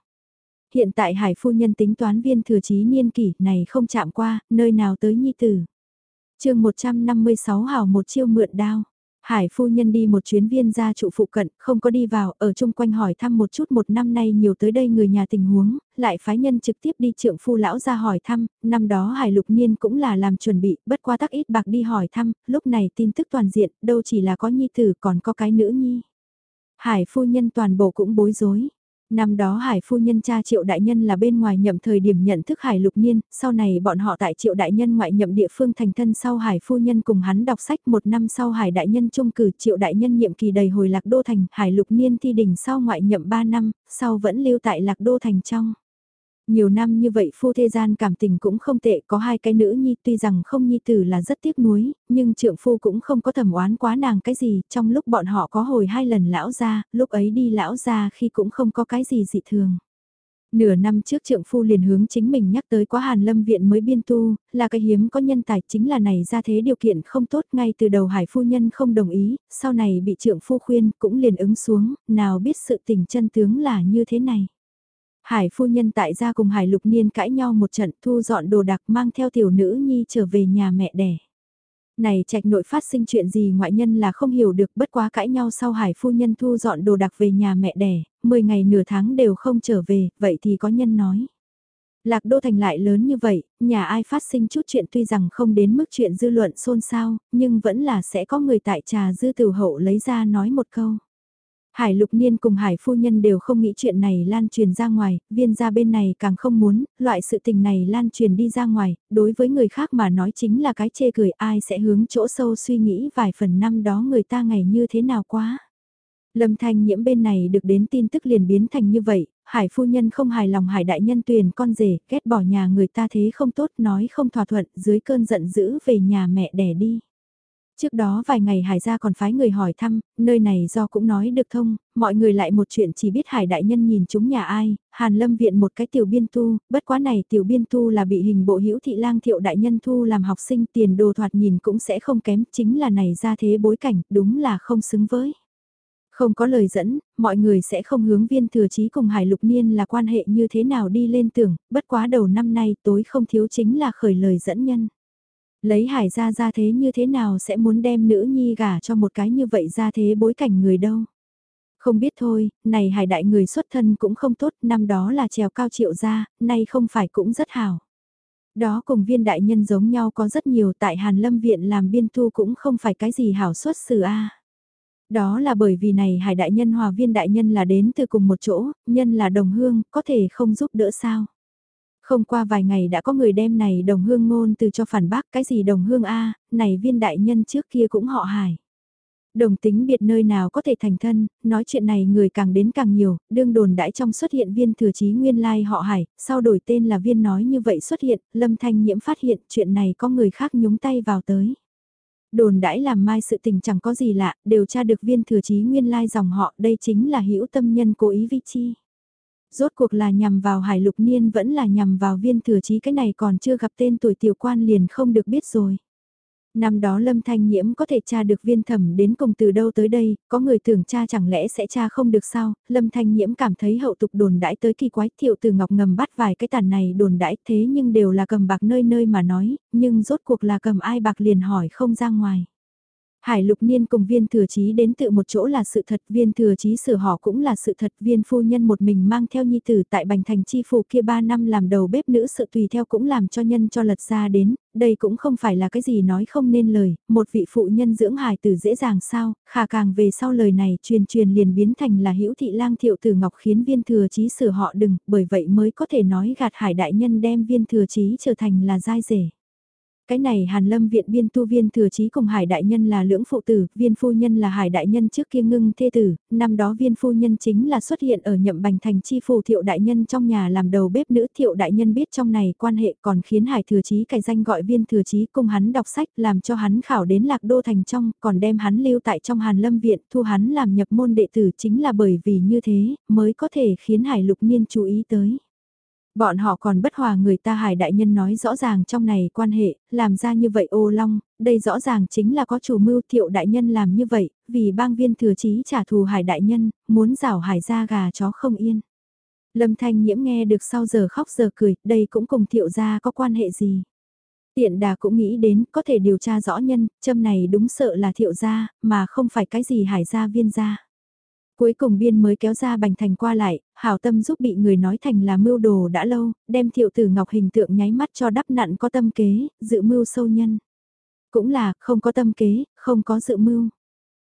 Hiện tại Hải phu nhân tính toán viên thừa chí niên kỷ này không chạm qua, nơi nào tới nhi tử. chương 156 hào một chiêu mượn đao. Hải phu nhân đi một chuyến viên gia trụ phụ cận, không có đi vào, ở chung quanh hỏi thăm một chút một năm nay nhiều tới đây người nhà tình huống, lại phái nhân trực tiếp đi trượng phu lão ra hỏi thăm, năm đó Hải lục niên cũng là làm chuẩn bị, bất qua tắc ít bạc đi hỏi thăm, lúc này tin tức toàn diện, đâu chỉ là có nhi tử còn có cái nữ nhi. Hải phu nhân toàn bộ cũng bối rối. Năm đó Hải phu nhân cha Triệu Đại Nhân là bên ngoài nhậm thời điểm nhận thức Hải Lục Niên, sau này bọn họ tại Triệu Đại Nhân ngoại nhậm địa phương thành thân sau Hải phu nhân cùng hắn đọc sách một năm sau Hải Đại Nhân trung cử Triệu Đại Nhân nhiệm kỳ đầy hồi Lạc Đô Thành, Hải Lục Niên thi đỉnh sau ngoại nhậm 3 năm, sau vẫn lưu tại Lạc Đô Thành trong. Nhiều năm như vậy phu thế gian cảm tình cũng không tệ, có hai cái nữ nhi tuy rằng không nhi tử là rất tiếc nuối, nhưng trượng phu cũng không có thẩm oán quá nàng cái gì, trong lúc bọn họ có hồi hai lần lão ra, lúc ấy đi lão ra khi cũng không có cái gì dị thường. Nửa năm trước trượng phu liền hướng chính mình nhắc tới quá hàn lâm viện mới biên tu, là cái hiếm có nhân tài chính là này ra thế điều kiện không tốt ngay từ đầu hải phu nhân không đồng ý, sau này bị trượng phu khuyên cũng liền ứng xuống, nào biết sự tình chân tướng là như thế này. Hải phu nhân tại gia cùng Hải lục niên cãi nhau một trận thu dọn đồ đạc mang theo tiểu nữ nhi trở về nhà mẹ đẻ. Này trạch nội phát sinh chuyện gì ngoại nhân là không hiểu được bất quá cãi nhau sau hải phu nhân thu dọn đồ đạc về nhà mẹ đẻ, 10 ngày nửa tháng đều không trở về, vậy thì có nhân nói. Lạc đô thành lại lớn như vậy, nhà ai phát sinh chút chuyện tuy rằng không đến mức chuyện dư luận xôn xao, nhưng vẫn là sẽ có người tại trà dư tử hậu lấy ra nói một câu. Hải lục niên cùng hải phu nhân đều không nghĩ chuyện này lan truyền ra ngoài, viên gia bên này càng không muốn, loại sự tình này lan truyền đi ra ngoài, đối với người khác mà nói chính là cái chê cười ai sẽ hướng chỗ sâu suy nghĩ vài phần năm đó người ta ngày như thế nào quá. Lâm thanh nhiễm bên này được đến tin tức liền biến thành như vậy, hải phu nhân không hài lòng hải đại nhân tuyền con rể, ghét bỏ nhà người ta thế không tốt nói không thỏa thuận dưới cơn giận dữ về nhà mẹ đẻ đi. Trước đó vài ngày Hải gia còn phái người hỏi thăm, nơi này do cũng nói được thông, mọi người lại một chuyện chỉ biết Hải đại nhân nhìn chúng nhà ai, Hàn Lâm viện một cái tiểu biên tu, bất quá này tiểu biên tu là bị hình bộ hữu thị lang thiệu đại nhân thu làm học sinh tiền đồ thoạt nhìn cũng sẽ không kém, chính là này ra thế bối cảnh, đúng là không xứng với. Không có lời dẫn, mọi người sẽ không hướng viên thừa chí cùng Hải Lục Niên là quan hệ như thế nào đi lên tưởng, bất quá đầu năm nay tối không thiếu chính là khởi lời dẫn nhân. Lấy hải ra ra thế như thế nào sẽ muốn đem nữ nhi gả cho một cái như vậy ra thế bối cảnh người đâu. Không biết thôi, này hải đại người xuất thân cũng không tốt, năm đó là trèo cao triệu ra, nay không phải cũng rất hảo. Đó cùng viên đại nhân giống nhau có rất nhiều tại Hàn Lâm Viện làm biên thu cũng không phải cái gì hảo xuất xử a. Đó là bởi vì này hải đại nhân hòa viên đại nhân là đến từ cùng một chỗ, nhân là đồng hương, có thể không giúp đỡ sao. Không qua vài ngày đã có người đem này đồng hương ngôn từ cho phản bác cái gì đồng hương A, này viên đại nhân trước kia cũng họ hải. Đồng tính biệt nơi nào có thể thành thân, nói chuyện này người càng đến càng nhiều, đương đồn đãi trong xuất hiện viên thừa chí nguyên lai họ hải, sau đổi tên là viên nói như vậy xuất hiện, lâm thanh nhiễm phát hiện chuyện này có người khác nhúng tay vào tới. Đồn đãi làm mai sự tình chẳng có gì lạ, đều tra được viên thừa chí nguyên lai dòng họ, đây chính là hữu tâm nhân cố ý vi chi. Rốt cuộc là nhằm vào hải lục niên vẫn là nhằm vào viên thừa chí cái này còn chưa gặp tên tuổi tiểu quan liền không được biết rồi. Năm đó Lâm Thanh Nhiễm có thể tra được viên thẩm đến cùng từ đâu tới đây, có người tưởng cha chẳng lẽ sẽ tra không được sao, Lâm Thanh Nhiễm cảm thấy hậu tục đồn đãi tới kỳ quái thiệu từ ngọc ngầm bắt vài cái tàn này đồn đãi thế nhưng đều là cầm bạc nơi nơi mà nói, nhưng rốt cuộc là cầm ai bạc liền hỏi không ra ngoài. Hải lục niên cùng viên thừa chí đến tự một chỗ là sự thật, viên thừa chí sửa họ cũng là sự thật, viên phu nhân một mình mang theo nhi tử tại bành thành chi phủ kia ba năm làm đầu bếp nữ sự tùy theo cũng làm cho nhân cho lật ra đến, đây cũng không phải là cái gì nói không nên lời, một vị phụ nhân dưỡng hải tử dễ dàng sao, khả càng về sau lời này truyền truyền liền biến thành là hữu thị lang thiệu tử ngọc khiến viên thừa chí sửa họ đừng, bởi vậy mới có thể nói gạt hải đại nhân đem viên thừa chí trở thành là giai rể. Cái này Hàn Lâm viện biên tu viên thừa chí cùng Hải đại nhân là lưỡng phụ tử, viên phu nhân là Hải đại nhân trước kia ngưng thê tử, năm đó viên phu nhân chính là xuất hiện ở nhậm bành thành chi phù thiệu đại nhân trong nhà làm đầu bếp nữ thiệu đại nhân biết trong này quan hệ còn khiến Hải thừa chí cải danh gọi viên thừa chí cùng hắn đọc sách làm cho hắn khảo đến lạc đô thành trong, còn đem hắn lưu tại trong Hàn Lâm viện thu hắn làm nhập môn đệ tử chính là bởi vì như thế mới có thể khiến Hải lục niên chú ý tới. Bọn họ còn bất hòa người ta hải đại nhân nói rõ ràng trong này quan hệ, làm ra như vậy ô long, đây rõ ràng chính là có chủ mưu thiệu đại nhân làm như vậy, vì bang viên thừa chí trả thù hải đại nhân, muốn rảo hải ra gà chó không yên. Lâm thanh nhiễm nghe được sau giờ khóc giờ cười, đây cũng cùng thiệu gia có quan hệ gì. Tiện đà cũng nghĩ đến có thể điều tra rõ nhân, châm này đúng sợ là thiệu gia, mà không phải cái gì hải gia viên gia. Cuối cùng biên mới kéo ra bành thành qua lại, hảo tâm giúp bị người nói thành là mưu đồ đã lâu, đem thiệu tử ngọc hình tượng nháy mắt cho đắp nặn có tâm kế, dự mưu sâu nhân. Cũng là, không có tâm kế, không có dự mưu.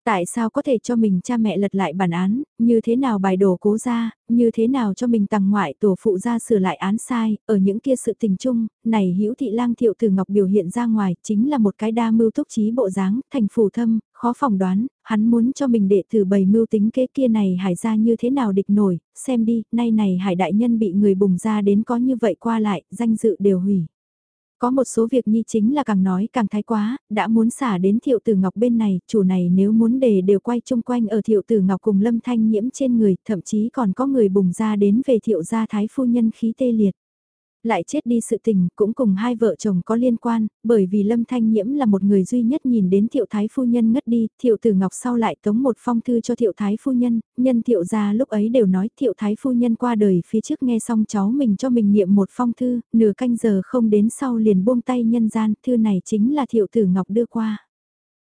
Tại sao có thể cho mình cha mẹ lật lại bản án, như thế nào bài đổ cố ra, như thế nào cho mình tàng ngoại tổ phụ ra sửa lại án sai, ở những kia sự tình chung, này hữu thị lang thiệu từ ngọc biểu hiện ra ngoài, chính là một cái đa mưu túc trí bộ dáng, thành phủ thâm, khó phỏng đoán, hắn muốn cho mình đệ thử bày mưu tính kế kia này hải ra như thế nào địch nổi, xem đi, nay này hải đại nhân bị người bùng ra đến có như vậy qua lại, danh dự đều hủy. Có một số việc nhi chính là càng nói càng thái quá, đã muốn xả đến thiệu tử ngọc bên này, chủ này nếu muốn để đều quay chung quanh ở thiệu tử ngọc cùng lâm thanh nhiễm trên người, thậm chí còn có người bùng ra đến về thiệu gia thái phu nhân khí tê liệt. Lại chết đi sự tình cũng cùng hai vợ chồng có liên quan, bởi vì Lâm Thanh Nhiễm là một người duy nhất nhìn đến Thiệu Thái Phu Nhân ngất đi, Thiệu Tử Ngọc sau lại tống một phong thư cho Thiệu Thái Phu Nhân, nhân Thiệu gia lúc ấy đều nói Thiệu Thái Phu Nhân qua đời phía trước nghe xong cháu mình cho mình niệm một phong thư, nửa canh giờ không đến sau liền buông tay nhân gian, thư này chính là Thiệu Tử Ngọc đưa qua.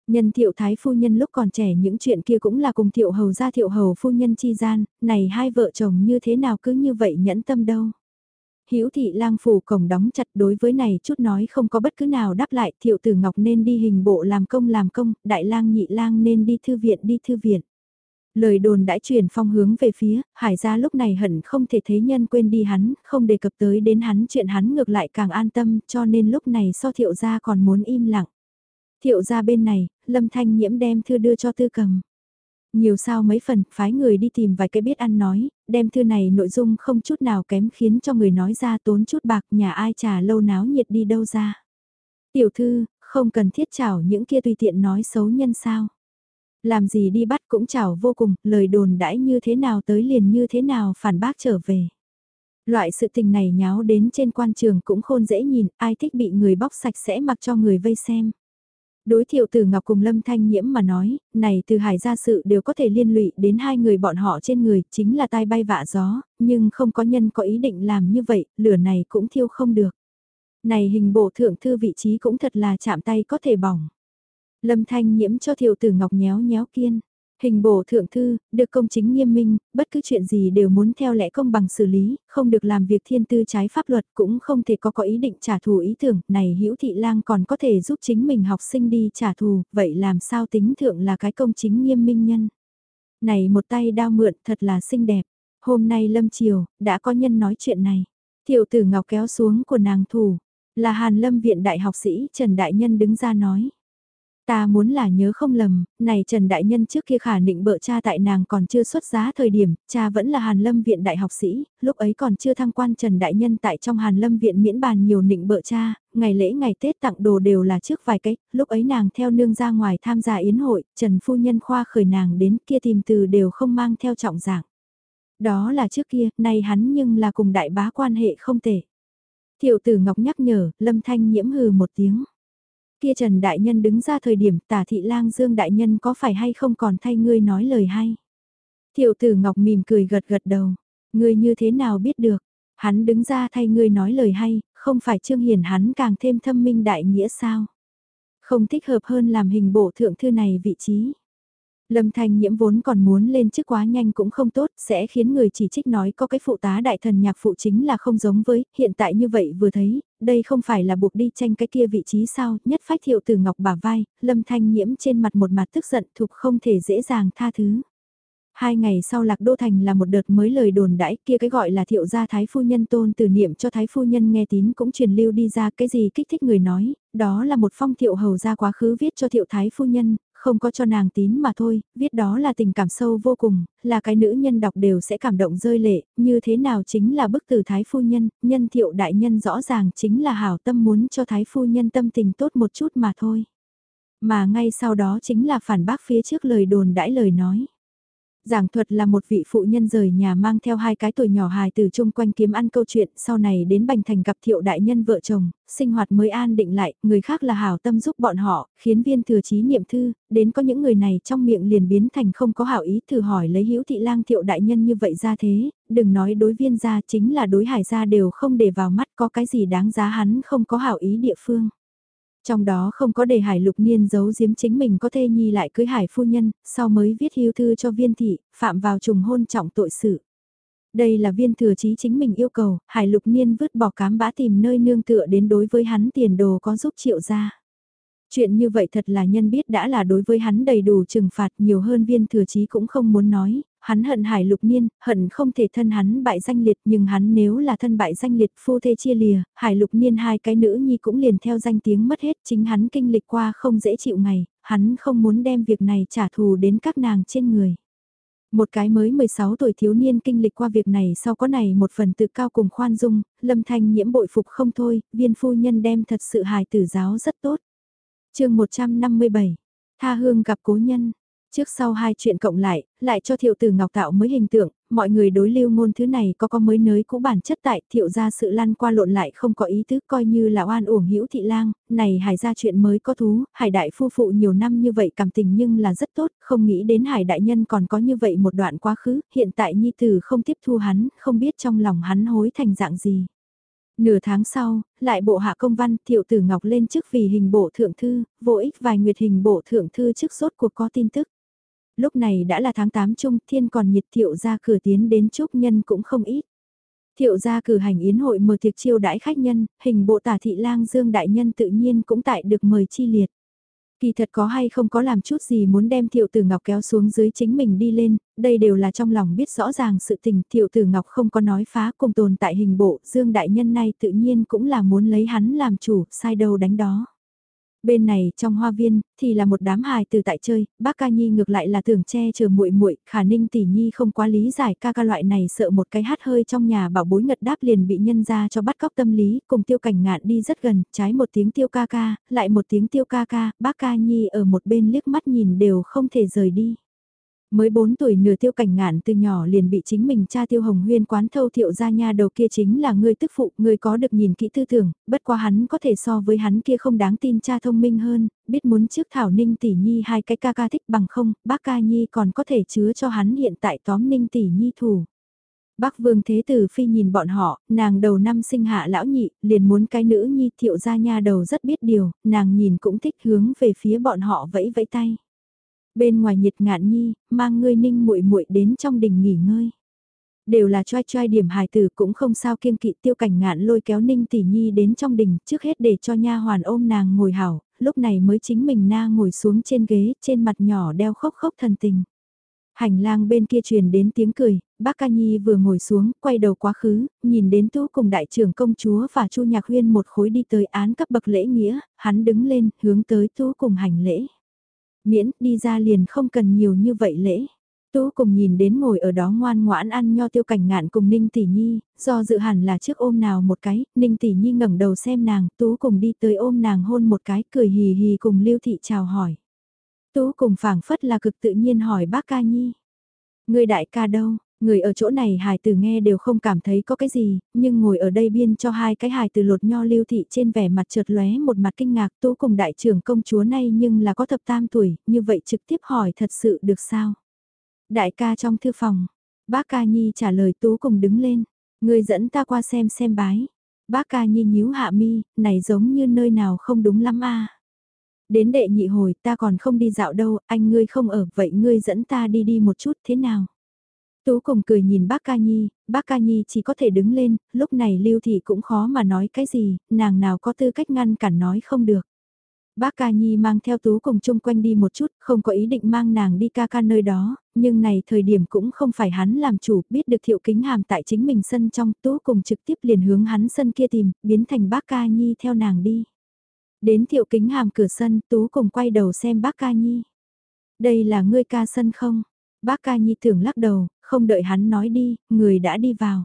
Nhân thiệu thái phu nhân lúc còn trẻ những chuyện kia cũng là cùng thiệu hầu gia thiệu hầu phu nhân chi gian, này hai vợ chồng như thế nào cứ như vậy nhẫn tâm đâu. Hữu thị lang phủ cổng đóng chặt đối với này chút nói không có bất cứ nào đáp lại, thiệu tử ngọc nên đi hình bộ làm công làm công, đại lang nhị lang nên đi thư viện đi thư viện. Lời đồn đã truyền phong hướng về phía, hải gia lúc này hận không thể thấy nhân quên đi hắn, không đề cập tới đến hắn chuyện hắn ngược lại càng an tâm cho nên lúc này so thiệu gia còn muốn im lặng. Thiệu gia bên này, lâm thanh nhiễm đem thư đưa cho tư cầm. Nhiều sao mấy phần, phái người đi tìm vài cái biết ăn nói, đem thư này nội dung không chút nào kém khiến cho người nói ra tốn chút bạc nhà ai trà lâu náo nhiệt đi đâu ra. Tiểu thư, không cần thiết chảo những kia tùy tiện nói xấu nhân sao. Làm gì đi bắt cũng chảo vô cùng, lời đồn đãi như thế nào tới liền như thế nào phản bác trở về. Loại sự tình này nháo đến trên quan trường cũng khôn dễ nhìn, ai thích bị người bóc sạch sẽ mặc cho người vây xem. Đối thiệu tử Ngọc cùng Lâm Thanh Nhiễm mà nói, này từ hải gia sự đều có thể liên lụy đến hai người bọn họ trên người, chính là tai bay vạ gió, nhưng không có nhân có ý định làm như vậy, lửa này cũng thiêu không được. Này hình bộ thượng thư vị trí cũng thật là chạm tay có thể bỏng. Lâm Thanh Nhiễm cho thiệu tử Ngọc nhéo nhéo kiên. Hình bổ thượng thư, được công chính nghiêm minh, bất cứ chuyện gì đều muốn theo lẽ công bằng xử lý, không được làm việc thiên tư trái pháp luật cũng không thể có có ý định trả thù ý tưởng, này hữu thị lang còn có thể giúp chính mình học sinh đi trả thù, vậy làm sao tính thượng là cái công chính nghiêm minh nhân. Này một tay đao mượn thật là xinh đẹp, hôm nay lâm chiều, đã có nhân nói chuyện này. Thiệu tử ngọc kéo xuống của nàng thủ, là Hàn Lâm Viện Đại học sĩ Trần Đại Nhân đứng ra nói. Ta muốn là nhớ không lầm, này Trần Đại Nhân trước kia khả định bợ cha tại nàng còn chưa xuất giá thời điểm, cha vẫn là Hàn Lâm Viện đại học sĩ, lúc ấy còn chưa thăng quan Trần Đại Nhân tại trong Hàn Lâm Viện miễn bàn nhiều nịnh bợ cha, ngày lễ ngày Tết tặng đồ đều là trước vài cách, lúc ấy nàng theo nương ra ngoài tham gia yến hội, Trần Phu Nhân khoa khởi nàng đến kia tìm từ đều không mang theo trọng dạng. Đó là trước kia, nay hắn nhưng là cùng đại bá quan hệ không tệ. Thiệu tử Ngọc nhắc nhở, Lâm Thanh nhiễm hừ một tiếng kia Trần Đại Nhân đứng ra thời điểm tả thị lang Dương Đại Nhân có phải hay không còn thay ngươi nói lời hay. Thiệu tử Ngọc mỉm cười gật gật đầu, ngươi như thế nào biết được, hắn đứng ra thay ngươi nói lời hay, không phải trương hiển hắn càng thêm thâm minh đại nghĩa sao. Không thích hợp hơn làm hình bộ thượng thư này vị trí. Lâm Thanh Nhiễm vốn còn muốn lên chức quá nhanh cũng không tốt, sẽ khiến người chỉ trích nói có cái phụ tá đại thần nhạc phụ chính là không giống với, hiện tại như vậy vừa thấy, đây không phải là buộc đi tranh cái kia vị trí sao, nhất phách thiệu từ ngọc bả vai, Lâm Thanh Nhiễm trên mặt một mặt tức giận thục không thể dễ dàng tha thứ. Hai ngày sau Lạc Đô Thành là một đợt mới lời đồn đãi kia cái gọi là thiệu gia thái phu nhân tôn từ niệm cho thái phu nhân nghe tín cũng truyền lưu đi ra cái gì kích thích người nói, đó là một phong thiệu hầu ra quá khứ viết cho thiệu thái phu nhân, không có cho nàng tín mà thôi, viết đó là tình cảm sâu vô cùng, là cái nữ nhân đọc đều sẽ cảm động rơi lệ, như thế nào chính là bức từ thái phu nhân, nhân thiệu đại nhân rõ ràng chính là hảo tâm muốn cho thái phu nhân tâm tình tốt một chút mà thôi. Mà ngay sau đó chính là phản bác phía trước lời đồn đãi lời nói. Giảng thuật là một vị phụ nhân rời nhà mang theo hai cái tuổi nhỏ hài từ chung quanh kiếm ăn câu chuyện, sau này đến Bành Thành gặp thiệu đại nhân vợ chồng, sinh hoạt mới an định lại, người khác là hảo tâm giúp bọn họ, khiến viên thừa chí niệm thư, đến có những người này trong miệng liền biến thành không có hảo ý thử hỏi lấy hữu thị lang thiệu đại nhân như vậy ra thế, đừng nói đối viên gia chính là đối hải gia đều không để vào mắt có cái gì đáng giá hắn không có hảo ý địa phương. Trong đó không có đề hải lục niên giấu giếm chính mình có thê nhi lại cưới hải phu nhân, sau mới viết hưu thư cho viên thị, phạm vào trùng hôn trọng tội sự. Đây là viên thừa chí chính mình yêu cầu, hải lục niên vứt bỏ cám bã tìm nơi nương tựa đến đối với hắn tiền đồ có giúp triệu ra. Chuyện như vậy thật là nhân biết đã là đối với hắn đầy đủ trừng phạt nhiều hơn viên thừa chí cũng không muốn nói, hắn hận hải lục niên, hận không thể thân hắn bại danh liệt nhưng hắn nếu là thân bại danh liệt phu thê chia lìa, hải lục niên hai cái nữ nhi cũng liền theo danh tiếng mất hết chính hắn kinh lịch qua không dễ chịu ngày, hắn không muốn đem việc này trả thù đến các nàng trên người. Một cái mới 16 tuổi thiếu niên kinh lịch qua việc này sau có này một phần tự cao cùng khoan dung, lâm thanh nhiễm bội phục không thôi, viên phu nhân đem thật sự hài tử giáo rất tốt chương 157, tha hương gặp cố nhân, Trước sau hai chuyện cộng lại, lại cho thiệu tử ngọc tạo mới hình tượng, mọi người đối lưu ngôn thứ này có có mới nới cũ bản chất tại thiệu ra sự lăn qua lộn lại không có ý tứ coi như là oan uổng hữu thị lang, này hải ra chuyện mới có thú, hải đại phu phụ nhiều năm như vậy cảm tình nhưng là rất tốt, không nghĩ đến hải đại nhân còn có như vậy một đoạn quá khứ, hiện tại nhi tử không tiếp thu hắn, không biết trong lòng hắn hối thành dạng gì. Nửa tháng sau, lại bộ hạ công văn thiệu tử ngọc lên chức vì hình bộ thượng thư, vô ích vài nguyệt hình bộ thượng thư chức sốt cuộc có tin tức. Lúc này đã là tháng 8 trung, thiên còn nhiệt thiệu ra cửa tiến đến chúc nhân cũng không ít. Thiệu gia cử hành yến hội mở tiệc chiêu đãi khách nhân, hình bộ tả thị lang dương đại nhân tự nhiên cũng tại được mời chi liệt. Kỳ thật có hay không có làm chút gì muốn đem thiệu tử ngọc kéo xuống dưới chính mình đi lên, đây đều là trong lòng biết rõ ràng sự tình thiệu tử ngọc không có nói phá cùng tồn tại hình bộ, dương đại nhân này tự nhiên cũng là muốn lấy hắn làm chủ, sai đâu đánh đó. Bên này trong hoa viên thì là một đám hài từ tại chơi, bác ca nhi ngược lại là tưởng che chờ muội muội, khả ninh tỷ nhi không quá lý giải ca ca loại này sợ một cái hát hơi trong nhà bảo bối ngật đáp liền bị nhân ra cho bắt cóc tâm lý, cùng tiêu cảnh ngạn đi rất gần, trái một tiếng tiêu ca ca, lại một tiếng tiêu ca ca, bác ca nhi ở một bên liếc mắt nhìn đều không thể rời đi. Mới 4 tuổi nửa tiêu cảnh ngạn từ nhỏ liền bị chính mình cha tiêu hồng huyên quán thâu thiệu ra nha đầu kia chính là người tức phụ, người có được nhìn kỹ tư tưởng, bất qua hắn có thể so với hắn kia không đáng tin cha thông minh hơn, biết muốn trước thảo ninh tỷ nhi hai cái ca ca thích bằng không, bác ca nhi còn có thể chứa cho hắn hiện tại tóm ninh tỷ nhi thủ. Bác Vương Thế Tử Phi nhìn bọn họ, nàng đầu năm sinh hạ lão nhị, liền muốn cái nữ nhi thiệu ra nha đầu rất biết điều, nàng nhìn cũng thích hướng về phía bọn họ vẫy vẫy tay. Bên ngoài nhiệt ngạn nhi, mang ngươi ninh muội muội đến trong đình nghỉ ngơi. Đều là choai choai điểm hài tử cũng không sao kiêng kỵ tiêu cảnh ngạn lôi kéo ninh tỷ nhi đến trong đình trước hết để cho nha hoàn ôm nàng ngồi hảo, lúc này mới chính mình na ngồi xuống trên ghế trên mặt nhỏ đeo khóc khóc thần tình. Hành lang bên kia truyền đến tiếng cười, bác ca nhi vừa ngồi xuống, quay đầu quá khứ, nhìn đến tú cùng đại trưởng công chúa và chu nhạc huyên một khối đi tới án cấp bậc lễ nghĩa, hắn đứng lên, hướng tới tú cùng hành lễ. Miễn, đi ra liền không cần nhiều như vậy lễ. Tú cùng nhìn đến ngồi ở đó ngoan ngoãn ăn nho tiêu cảnh ngạn cùng Ninh Tỷ Nhi, do dự hẳn là trước ôm nào một cái, Ninh Tỷ Nhi ngẩng đầu xem nàng, Tú cùng đi tới ôm nàng hôn một cái, cười hì hì cùng Lưu Thị chào hỏi. Tú cùng phảng phất là cực tự nhiên hỏi bác ca nhi. Người đại ca đâu, người ở chỗ này hài tử nghe đều không cảm thấy có cái gì, nhưng ngồi ở đây biên cho hai cái hài tử lột nho lưu thị trên vẻ mặt chợt lóe một mặt kinh ngạc tú cùng đại trưởng công chúa này nhưng là có thập tam tuổi, như vậy trực tiếp hỏi thật sự được sao? Đại ca trong thư phòng, bác ca nhi trả lời tú cùng đứng lên, người dẫn ta qua xem xem bái. Bác ca nhi nhíu hạ mi, này giống như nơi nào không đúng lắm a Đến đệ nhị hồi ta còn không đi dạo đâu, anh ngươi không ở, vậy ngươi dẫn ta đi đi một chút thế nào? Tú cùng cười nhìn bác ca nhi, bác ca nhi chỉ có thể đứng lên, lúc này lưu thị cũng khó mà nói cái gì, nàng nào có tư cách ngăn cản nói không được. Bác ca nhi mang theo tú cùng chung quanh đi một chút, không có ý định mang nàng đi ca ca nơi đó, nhưng này thời điểm cũng không phải hắn làm chủ, biết được thiệu kính hàm tại chính mình sân trong, tú cùng trực tiếp liền hướng hắn sân kia tìm, biến thành bác ca nhi theo nàng đi. Đến thiệu kính hàm cửa sân, Tú cùng quay đầu xem bác ca nhi. Đây là ngươi ca sân không? Bác ca nhi tưởng lắc đầu, không đợi hắn nói đi, người đã đi vào.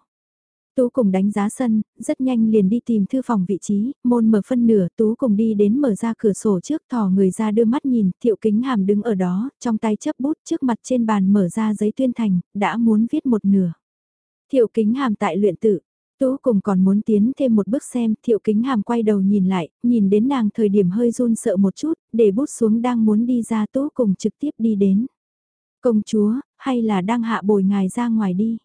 Tú cùng đánh giá sân, rất nhanh liền đi tìm thư phòng vị trí, môn mở phân nửa, Tú cùng đi đến mở ra cửa sổ trước thò người ra đưa mắt nhìn, thiệu kính hàm đứng ở đó, trong tay chấp bút trước mặt trên bàn mở ra giấy tuyên thành, đã muốn viết một nửa. Thiệu kính hàm tại luyện tự, Tú cùng còn muốn tiến thêm một bước xem, thiệu kính hàm quay đầu nhìn lại, nhìn đến nàng thời điểm hơi run sợ một chút, để bút xuống đang muốn đi ra tú cùng trực tiếp đi đến. Công chúa, hay là đang hạ bồi ngài ra ngoài đi.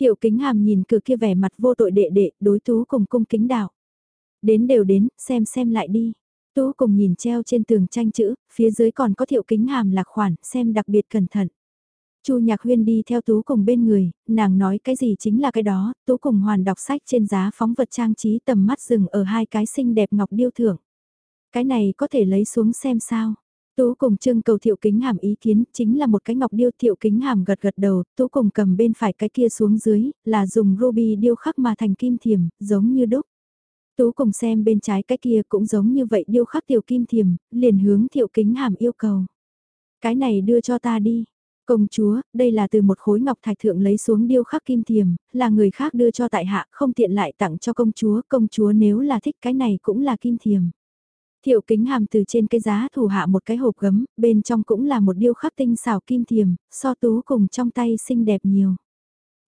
Thiệu kính hàm nhìn cửa kia vẻ mặt vô tội đệ đệ, đối tú cùng cung kính đạo. Đến đều đến, xem xem lại đi. Tú cùng nhìn treo trên tường tranh chữ, phía dưới còn có thiệu kính hàm lạc khoản, xem đặc biệt cẩn thận. Chu Nhạc Huyên đi theo Tú cùng bên người, nàng nói cái gì chính là cái đó, Tú cùng hoàn đọc sách trên giá phóng vật trang trí tầm mắt dừng ở hai cái xinh đẹp ngọc điêu thưởng. Cái này có thể lấy xuống xem sao. Tú cùng trưng cầu thiệu kính hàm ý kiến, chính là một cái ngọc điêu thiệu kính hàm gật gật đầu, tú cùng cầm bên phải cái kia xuống dưới, là dùng ruby điêu khắc mà thành kim thiềm, giống như đúc. Tú cùng xem bên trái cái kia cũng giống như vậy điêu khắc tiểu kim thiềm, liền hướng thiệu kính hàm yêu cầu. Cái này đưa cho ta đi, Công chúa, đây là từ một khối ngọc thạch thượng lấy xuống điêu khắc kim thiềm, là người khác đưa cho tại hạ, không tiện lại tặng cho công chúa, công chúa nếu là thích cái này cũng là kim thiềm. Thiệu kính hàm từ trên cái giá thủ hạ một cái hộp gấm, bên trong cũng là một điêu khắc tinh xảo kim thiềm, so tú cùng trong tay xinh đẹp nhiều.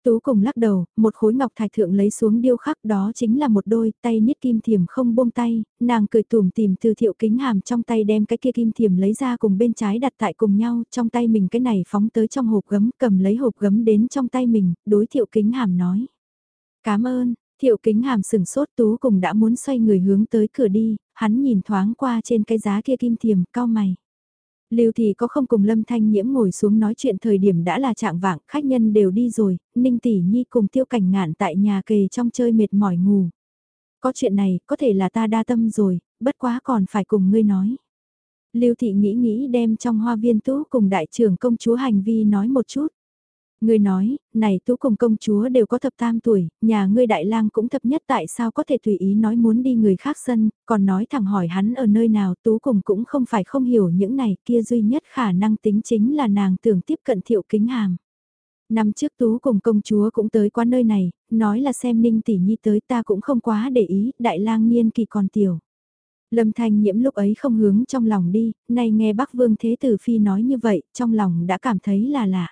Tú cùng lắc đầu, một khối ngọc thạch thượng lấy xuống điêu khắc đó chính là một đôi tay niết kim thiềm không buông tay, nàng cười tủm tìm từ thiệu kính hàm trong tay đem cái kia kim thiềm lấy ra cùng bên trái đặt tại cùng nhau, trong tay mình cái này phóng tới trong hộp gấm, cầm lấy hộp gấm đến trong tay mình, đối thiệu kính hàm nói. Cảm ơn, thiệu kính hàm sừng sốt Tú cùng đã muốn xoay người hướng tới cửa đi, hắn nhìn thoáng qua trên cái giá kia kim thiềm, cao mày. Lưu thì có không cùng Lâm Thanh Nhiễm ngồi xuống nói chuyện thời điểm đã là trạng vạng, khách nhân đều đi rồi, Ninh Tỷ Nhi cùng Tiêu Cảnh Ngạn tại nhà kề trong chơi mệt mỏi ngủ. Có chuyện này, có thể là ta đa tâm rồi, bất quá còn phải cùng ngươi nói. Lưu Thị nghĩ nghĩ đem trong hoa viên tú cùng đại trưởng công chúa hành vi nói một chút. Ngươi nói, này tú cùng công chúa đều có thập tam tuổi, nhà ngươi đại lang cũng thập nhất tại sao có thể tùy ý nói muốn đi người khác sân, còn nói thẳng hỏi hắn ở nơi nào tú cùng cũng không phải không hiểu những này kia duy nhất khả năng tính chính là nàng tưởng tiếp cận thiệu kính hàm. Năm trước tú cùng công chúa cũng tới qua nơi này, nói là xem ninh tỷ nhi tới ta cũng không quá để ý, đại lang niên kỳ còn tiểu. Lâm Thanh Nhiễm lúc ấy không hướng trong lòng đi, nay nghe bác Vương Thế Tử Phi nói như vậy, trong lòng đã cảm thấy là lạ.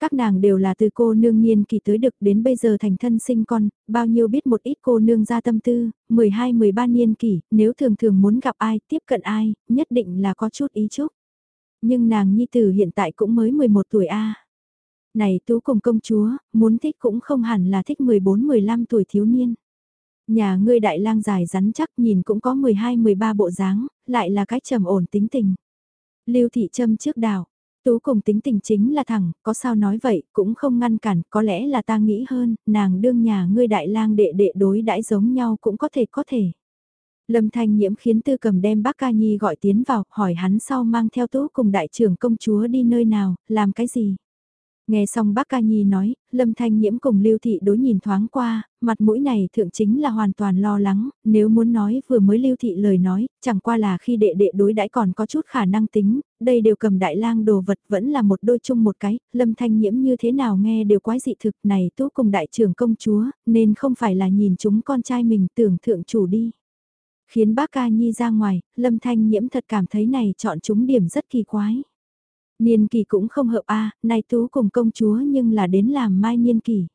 Các nàng đều là từ cô nương niên kỳ tới được đến bây giờ thành thân sinh con, bao nhiêu biết một ít cô nương ra tâm tư, 12-13 niên kỷ, nếu thường thường muốn gặp ai, tiếp cận ai, nhất định là có chút ý chúc. Nhưng nàng nhi tử hiện tại cũng mới 11 tuổi A. Này tú cùng công chúa, muốn thích cũng không hẳn là thích 14-15 tuổi thiếu niên. Nhà ngươi đại lang dài rắn chắc nhìn cũng có 12-13 bộ dáng, lại là cái trầm ổn tính tình. Lưu thị trâm trước đảo, Tú cùng tính tình chính là thẳng, có sao nói vậy, cũng không ngăn cản, có lẽ là ta nghĩ hơn, nàng đương nhà ngươi đại lang đệ đệ đối đãi giống nhau cũng có thể có thể. Lâm Thanh Nhiễm khiến Tư Cầm đem bác Ca Nhi gọi tiến vào, hỏi hắn sau mang theo Tú cùng đại trưởng công chúa đi nơi nào, làm cái gì. Nghe xong bác ca nhi nói, Lâm Thanh Nhiễm cùng Lưu Thị đối nhìn thoáng qua, mặt mũi này thượng chính là hoàn toàn lo lắng, nếu muốn nói vừa mới Lưu Thị lời nói, chẳng qua là khi đệ đệ đối đãi còn có chút khả năng tính, đây đều cầm đại lang đồ vật vẫn là một đôi chung một cái, Lâm Thanh Nhiễm như thế nào nghe đều quái dị thực này tú cùng đại trưởng công chúa, nên không phải là nhìn chúng con trai mình tưởng thượng chủ đi. Khiến bác ca nhi ra ngoài, Lâm Thanh Nhiễm thật cảm thấy này chọn chúng điểm rất kỳ quái. Niên kỳ cũng không hợp a à, nay tú cùng công chúa nhưng là đến làm mai niên kỳ.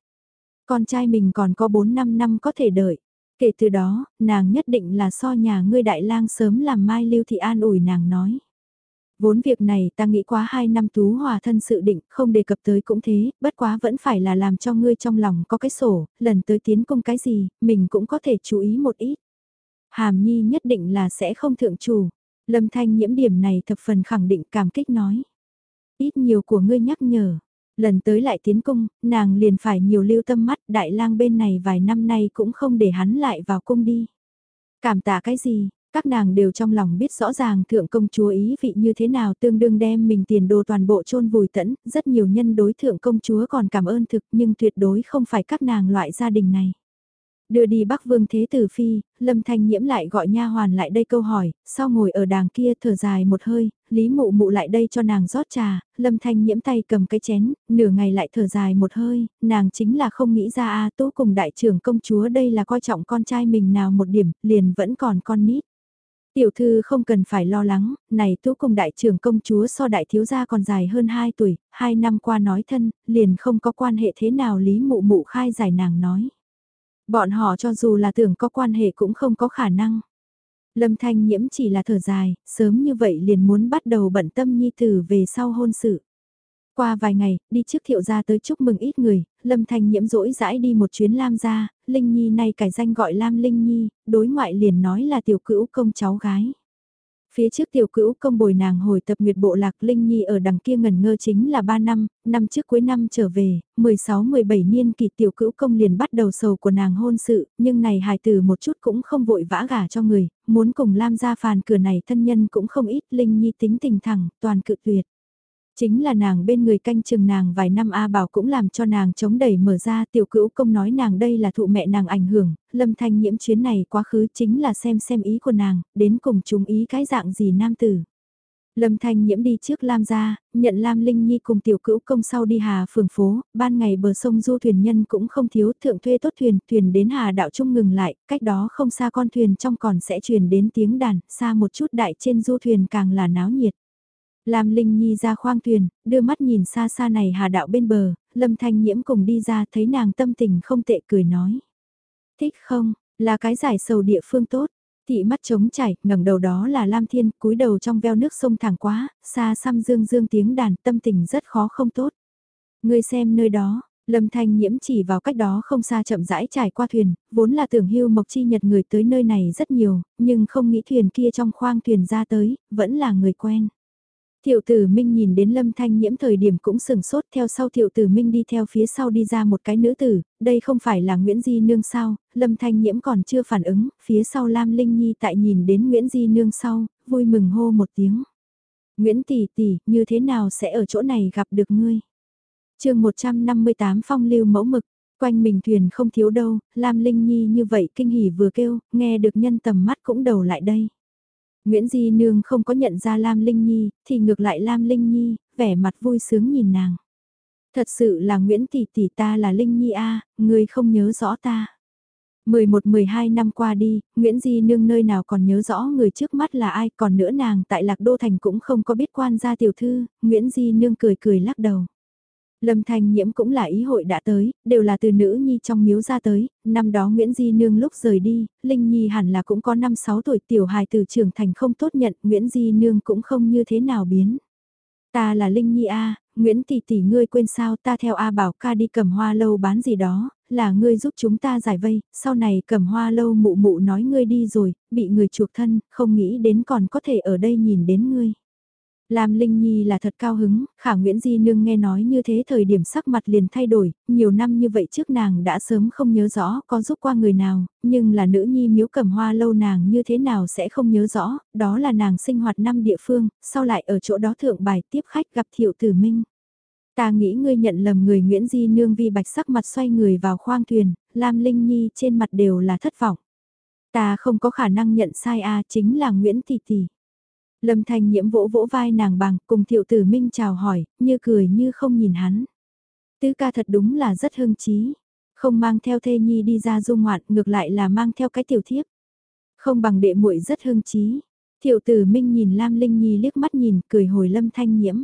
Con trai mình còn có 4-5 năm có thể đợi. Kể từ đó, nàng nhất định là so nhà ngươi đại lang sớm làm mai lưu thị an ủi nàng nói. Vốn việc này ta nghĩ quá hai năm tú hòa thân sự định, không đề cập tới cũng thế, bất quá vẫn phải là làm cho ngươi trong lòng có cái sổ, lần tới tiến công cái gì, mình cũng có thể chú ý một ít. Hàm Nhi nhất định là sẽ không thượng chủ. Lâm Thanh nhiễm điểm này thập phần khẳng định cảm kích nói. Ít nhiều của ngươi nhắc nhở. Lần tới lại tiến cung, nàng liền phải nhiều lưu tâm mắt đại lang bên này vài năm nay cũng không để hắn lại vào cung đi. Cảm tạ cái gì, các nàng đều trong lòng biết rõ ràng thượng công chúa ý vị như thế nào tương đương đem mình tiền đồ toàn bộ chôn vùi tẫn, rất nhiều nhân đối thượng công chúa còn cảm ơn thực nhưng tuyệt đối không phải các nàng loại gia đình này. Đưa đi Bắc Vương Thế Tử Phi, Lâm Thanh Nhiễm lại gọi nha hoàn lại đây câu hỏi, sau ngồi ở đàng kia thở dài một hơi, Lý Mụ Mụ lại đây cho nàng rót trà, Lâm Thanh Nhiễm tay cầm cái chén, nửa ngày lại thở dài một hơi, nàng chính là không nghĩ ra a Tú cùng đại trưởng công chúa đây là coi trọng con trai mình nào một điểm, liền vẫn còn con nít. Tiểu thư không cần phải lo lắng, này tú cùng đại trưởng công chúa so đại thiếu gia còn dài hơn 2 tuổi, 2 năm qua nói thân, liền không có quan hệ thế nào lý mụ mụ khai giải nàng nói. Bọn họ cho dù là tưởng có quan hệ cũng không có khả năng. Lâm Thanh Nhiễm chỉ là thở dài, sớm như vậy liền muốn bắt đầu bận tâm nhi tử về sau hôn sự. Qua vài ngày, đi trước thiệu gia tới chúc mừng ít người, Lâm Thanh Nhiễm rỗi rãi đi một chuyến Lam gia, Linh Nhi nay cải danh gọi Lam Linh Nhi, đối ngoại liền nói là tiểu cữu công cháu gái. Phía trước tiểu cữu công bồi nàng hồi tập nguyệt bộ lạc Linh Nhi ở đằng kia ngần ngơ chính là 3 năm, năm trước cuối năm trở về, 16-17 niên kỳ tiểu cữu công liền bắt đầu sầu của nàng hôn sự, nhưng này hài tử một chút cũng không vội vã gả cho người, muốn cùng Lam gia phàn cửa này thân nhân cũng không ít, Linh Nhi tính tình thẳng, toàn cự tuyệt. Chính là nàng bên người canh chừng nàng vài năm A Bảo cũng làm cho nàng chống đẩy mở ra tiểu cữu công nói nàng đây là thụ mẹ nàng ảnh hưởng, lâm thanh nhiễm chuyến này quá khứ chính là xem xem ý của nàng, đến cùng chúng ý cái dạng gì nam tử. Lâm Thanh Nhiễm đi trước Lam gia, nhận Lam Linh Nhi cùng tiểu cữu công sau đi Hà phường phố, ban ngày bờ sông du thuyền nhân cũng không thiếu thượng thuê tốt thuyền, thuyền đến Hà đạo trung ngừng lại, cách đó không xa con thuyền trong còn sẽ truyền đến tiếng đàn, xa một chút đại trên du thuyền càng là náo nhiệt. Lam Linh Nhi ra khoang thuyền, đưa mắt nhìn xa xa này hà đạo bên bờ, Lâm Thanh Nhiễm cùng đi ra thấy nàng tâm tình không tệ cười nói. Thích không, là cái giải sầu địa phương tốt. Thị mắt trống chảy, ngẩng đầu đó là Lam Thiên, cúi đầu trong veo nước sông thẳng quá, xa xăm dương dương tiếng đàn, tâm tình rất khó không tốt. Ngươi xem nơi đó, Lâm Thanh Nhiễm chỉ vào cách đó không xa chậm rãi trải qua thuyền, vốn là tưởng hưu mộc chi nhật người tới nơi này rất nhiều, nhưng không nghĩ thuyền kia trong khoang thuyền ra tới, vẫn là người quen. Thiệu tử Minh nhìn đến Lâm Thanh Nhiễm thời điểm cũng sừng sốt theo sau Thiệu tử Minh đi theo phía sau đi ra một cái nữ tử, đây không phải là Nguyễn Di Nương sao, Lâm Thanh Nhiễm còn chưa phản ứng, phía sau Lam Linh Nhi tại nhìn đến Nguyễn Di Nương sau, vui mừng hô một tiếng. Nguyễn Tỷ Tỷ, như thế nào sẽ ở chỗ này gặp được ngươi? chương 158 phong lưu mẫu mực, quanh mình thuyền không thiếu đâu, Lam Linh Nhi như vậy kinh hỉ vừa kêu, nghe được nhân tầm mắt cũng đầu lại đây. Nguyễn Di Nương không có nhận ra Lam Linh Nhi, thì ngược lại Lam Linh Nhi, vẻ mặt vui sướng nhìn nàng. Thật sự là Nguyễn Tỷ Tỷ ta là Linh Nhi A, người không nhớ rõ ta. 11-12 năm qua đi, Nguyễn Di Nương nơi nào còn nhớ rõ người trước mắt là ai, còn nữa nàng tại Lạc Đô Thành cũng không có biết quan gia tiểu thư, Nguyễn Di Nương cười cười lắc đầu. Lâm Thanh Nhiễm cũng là ý hội đã tới, đều là từ nữ nhi trong miếu ra tới, năm đó Nguyễn Di Nương lúc rời đi, Linh Nhi hẳn là cũng có 5-6 tuổi tiểu hài từ trưởng thành không tốt nhận, Nguyễn Di Nương cũng không như thế nào biến. Ta là Linh Nhi A, Nguyễn tỷ tỷ ngươi quên sao ta theo A bảo ca đi cầm hoa lâu bán gì đó, là ngươi giúp chúng ta giải vây, sau này cầm hoa lâu mụ mụ nói ngươi đi rồi, bị người chuộc thân, không nghĩ đến còn có thể ở đây nhìn đến ngươi. Lam Linh Nhi là thật cao hứng, khả Nguyễn Di Nương nghe nói như thế thời điểm sắc mặt liền thay đổi, nhiều năm như vậy trước nàng đã sớm không nhớ rõ có giúp qua người nào, nhưng là nữ nhi miếu cầm hoa lâu nàng như thế nào sẽ không nhớ rõ, đó là nàng sinh hoạt năm địa phương, sau lại ở chỗ đó thượng bài tiếp khách gặp thiệu tử minh. Ta nghĩ ngươi nhận lầm người Nguyễn Di Nương vi bạch sắc mặt xoay người vào khoang thuyền, Lam Linh Nhi trên mặt đều là thất vọng. Ta không có khả năng nhận sai a chính là Nguyễn Tỷ Tỷ. Lâm Thanh Nhiễm vỗ vỗ vai nàng bằng cùng Thiệu Tử Minh chào hỏi, như cười như không nhìn hắn. Tứ ca thật đúng là rất hưng trí. Không mang theo thê nhi đi ra du ngoạn, ngược lại là mang theo cái tiểu thiếp. Không bằng đệ muội rất hưng trí. Thiệu Tử Minh nhìn Lam Linh Nhi liếc mắt nhìn, cười hồi Lâm Thanh Nhiễm.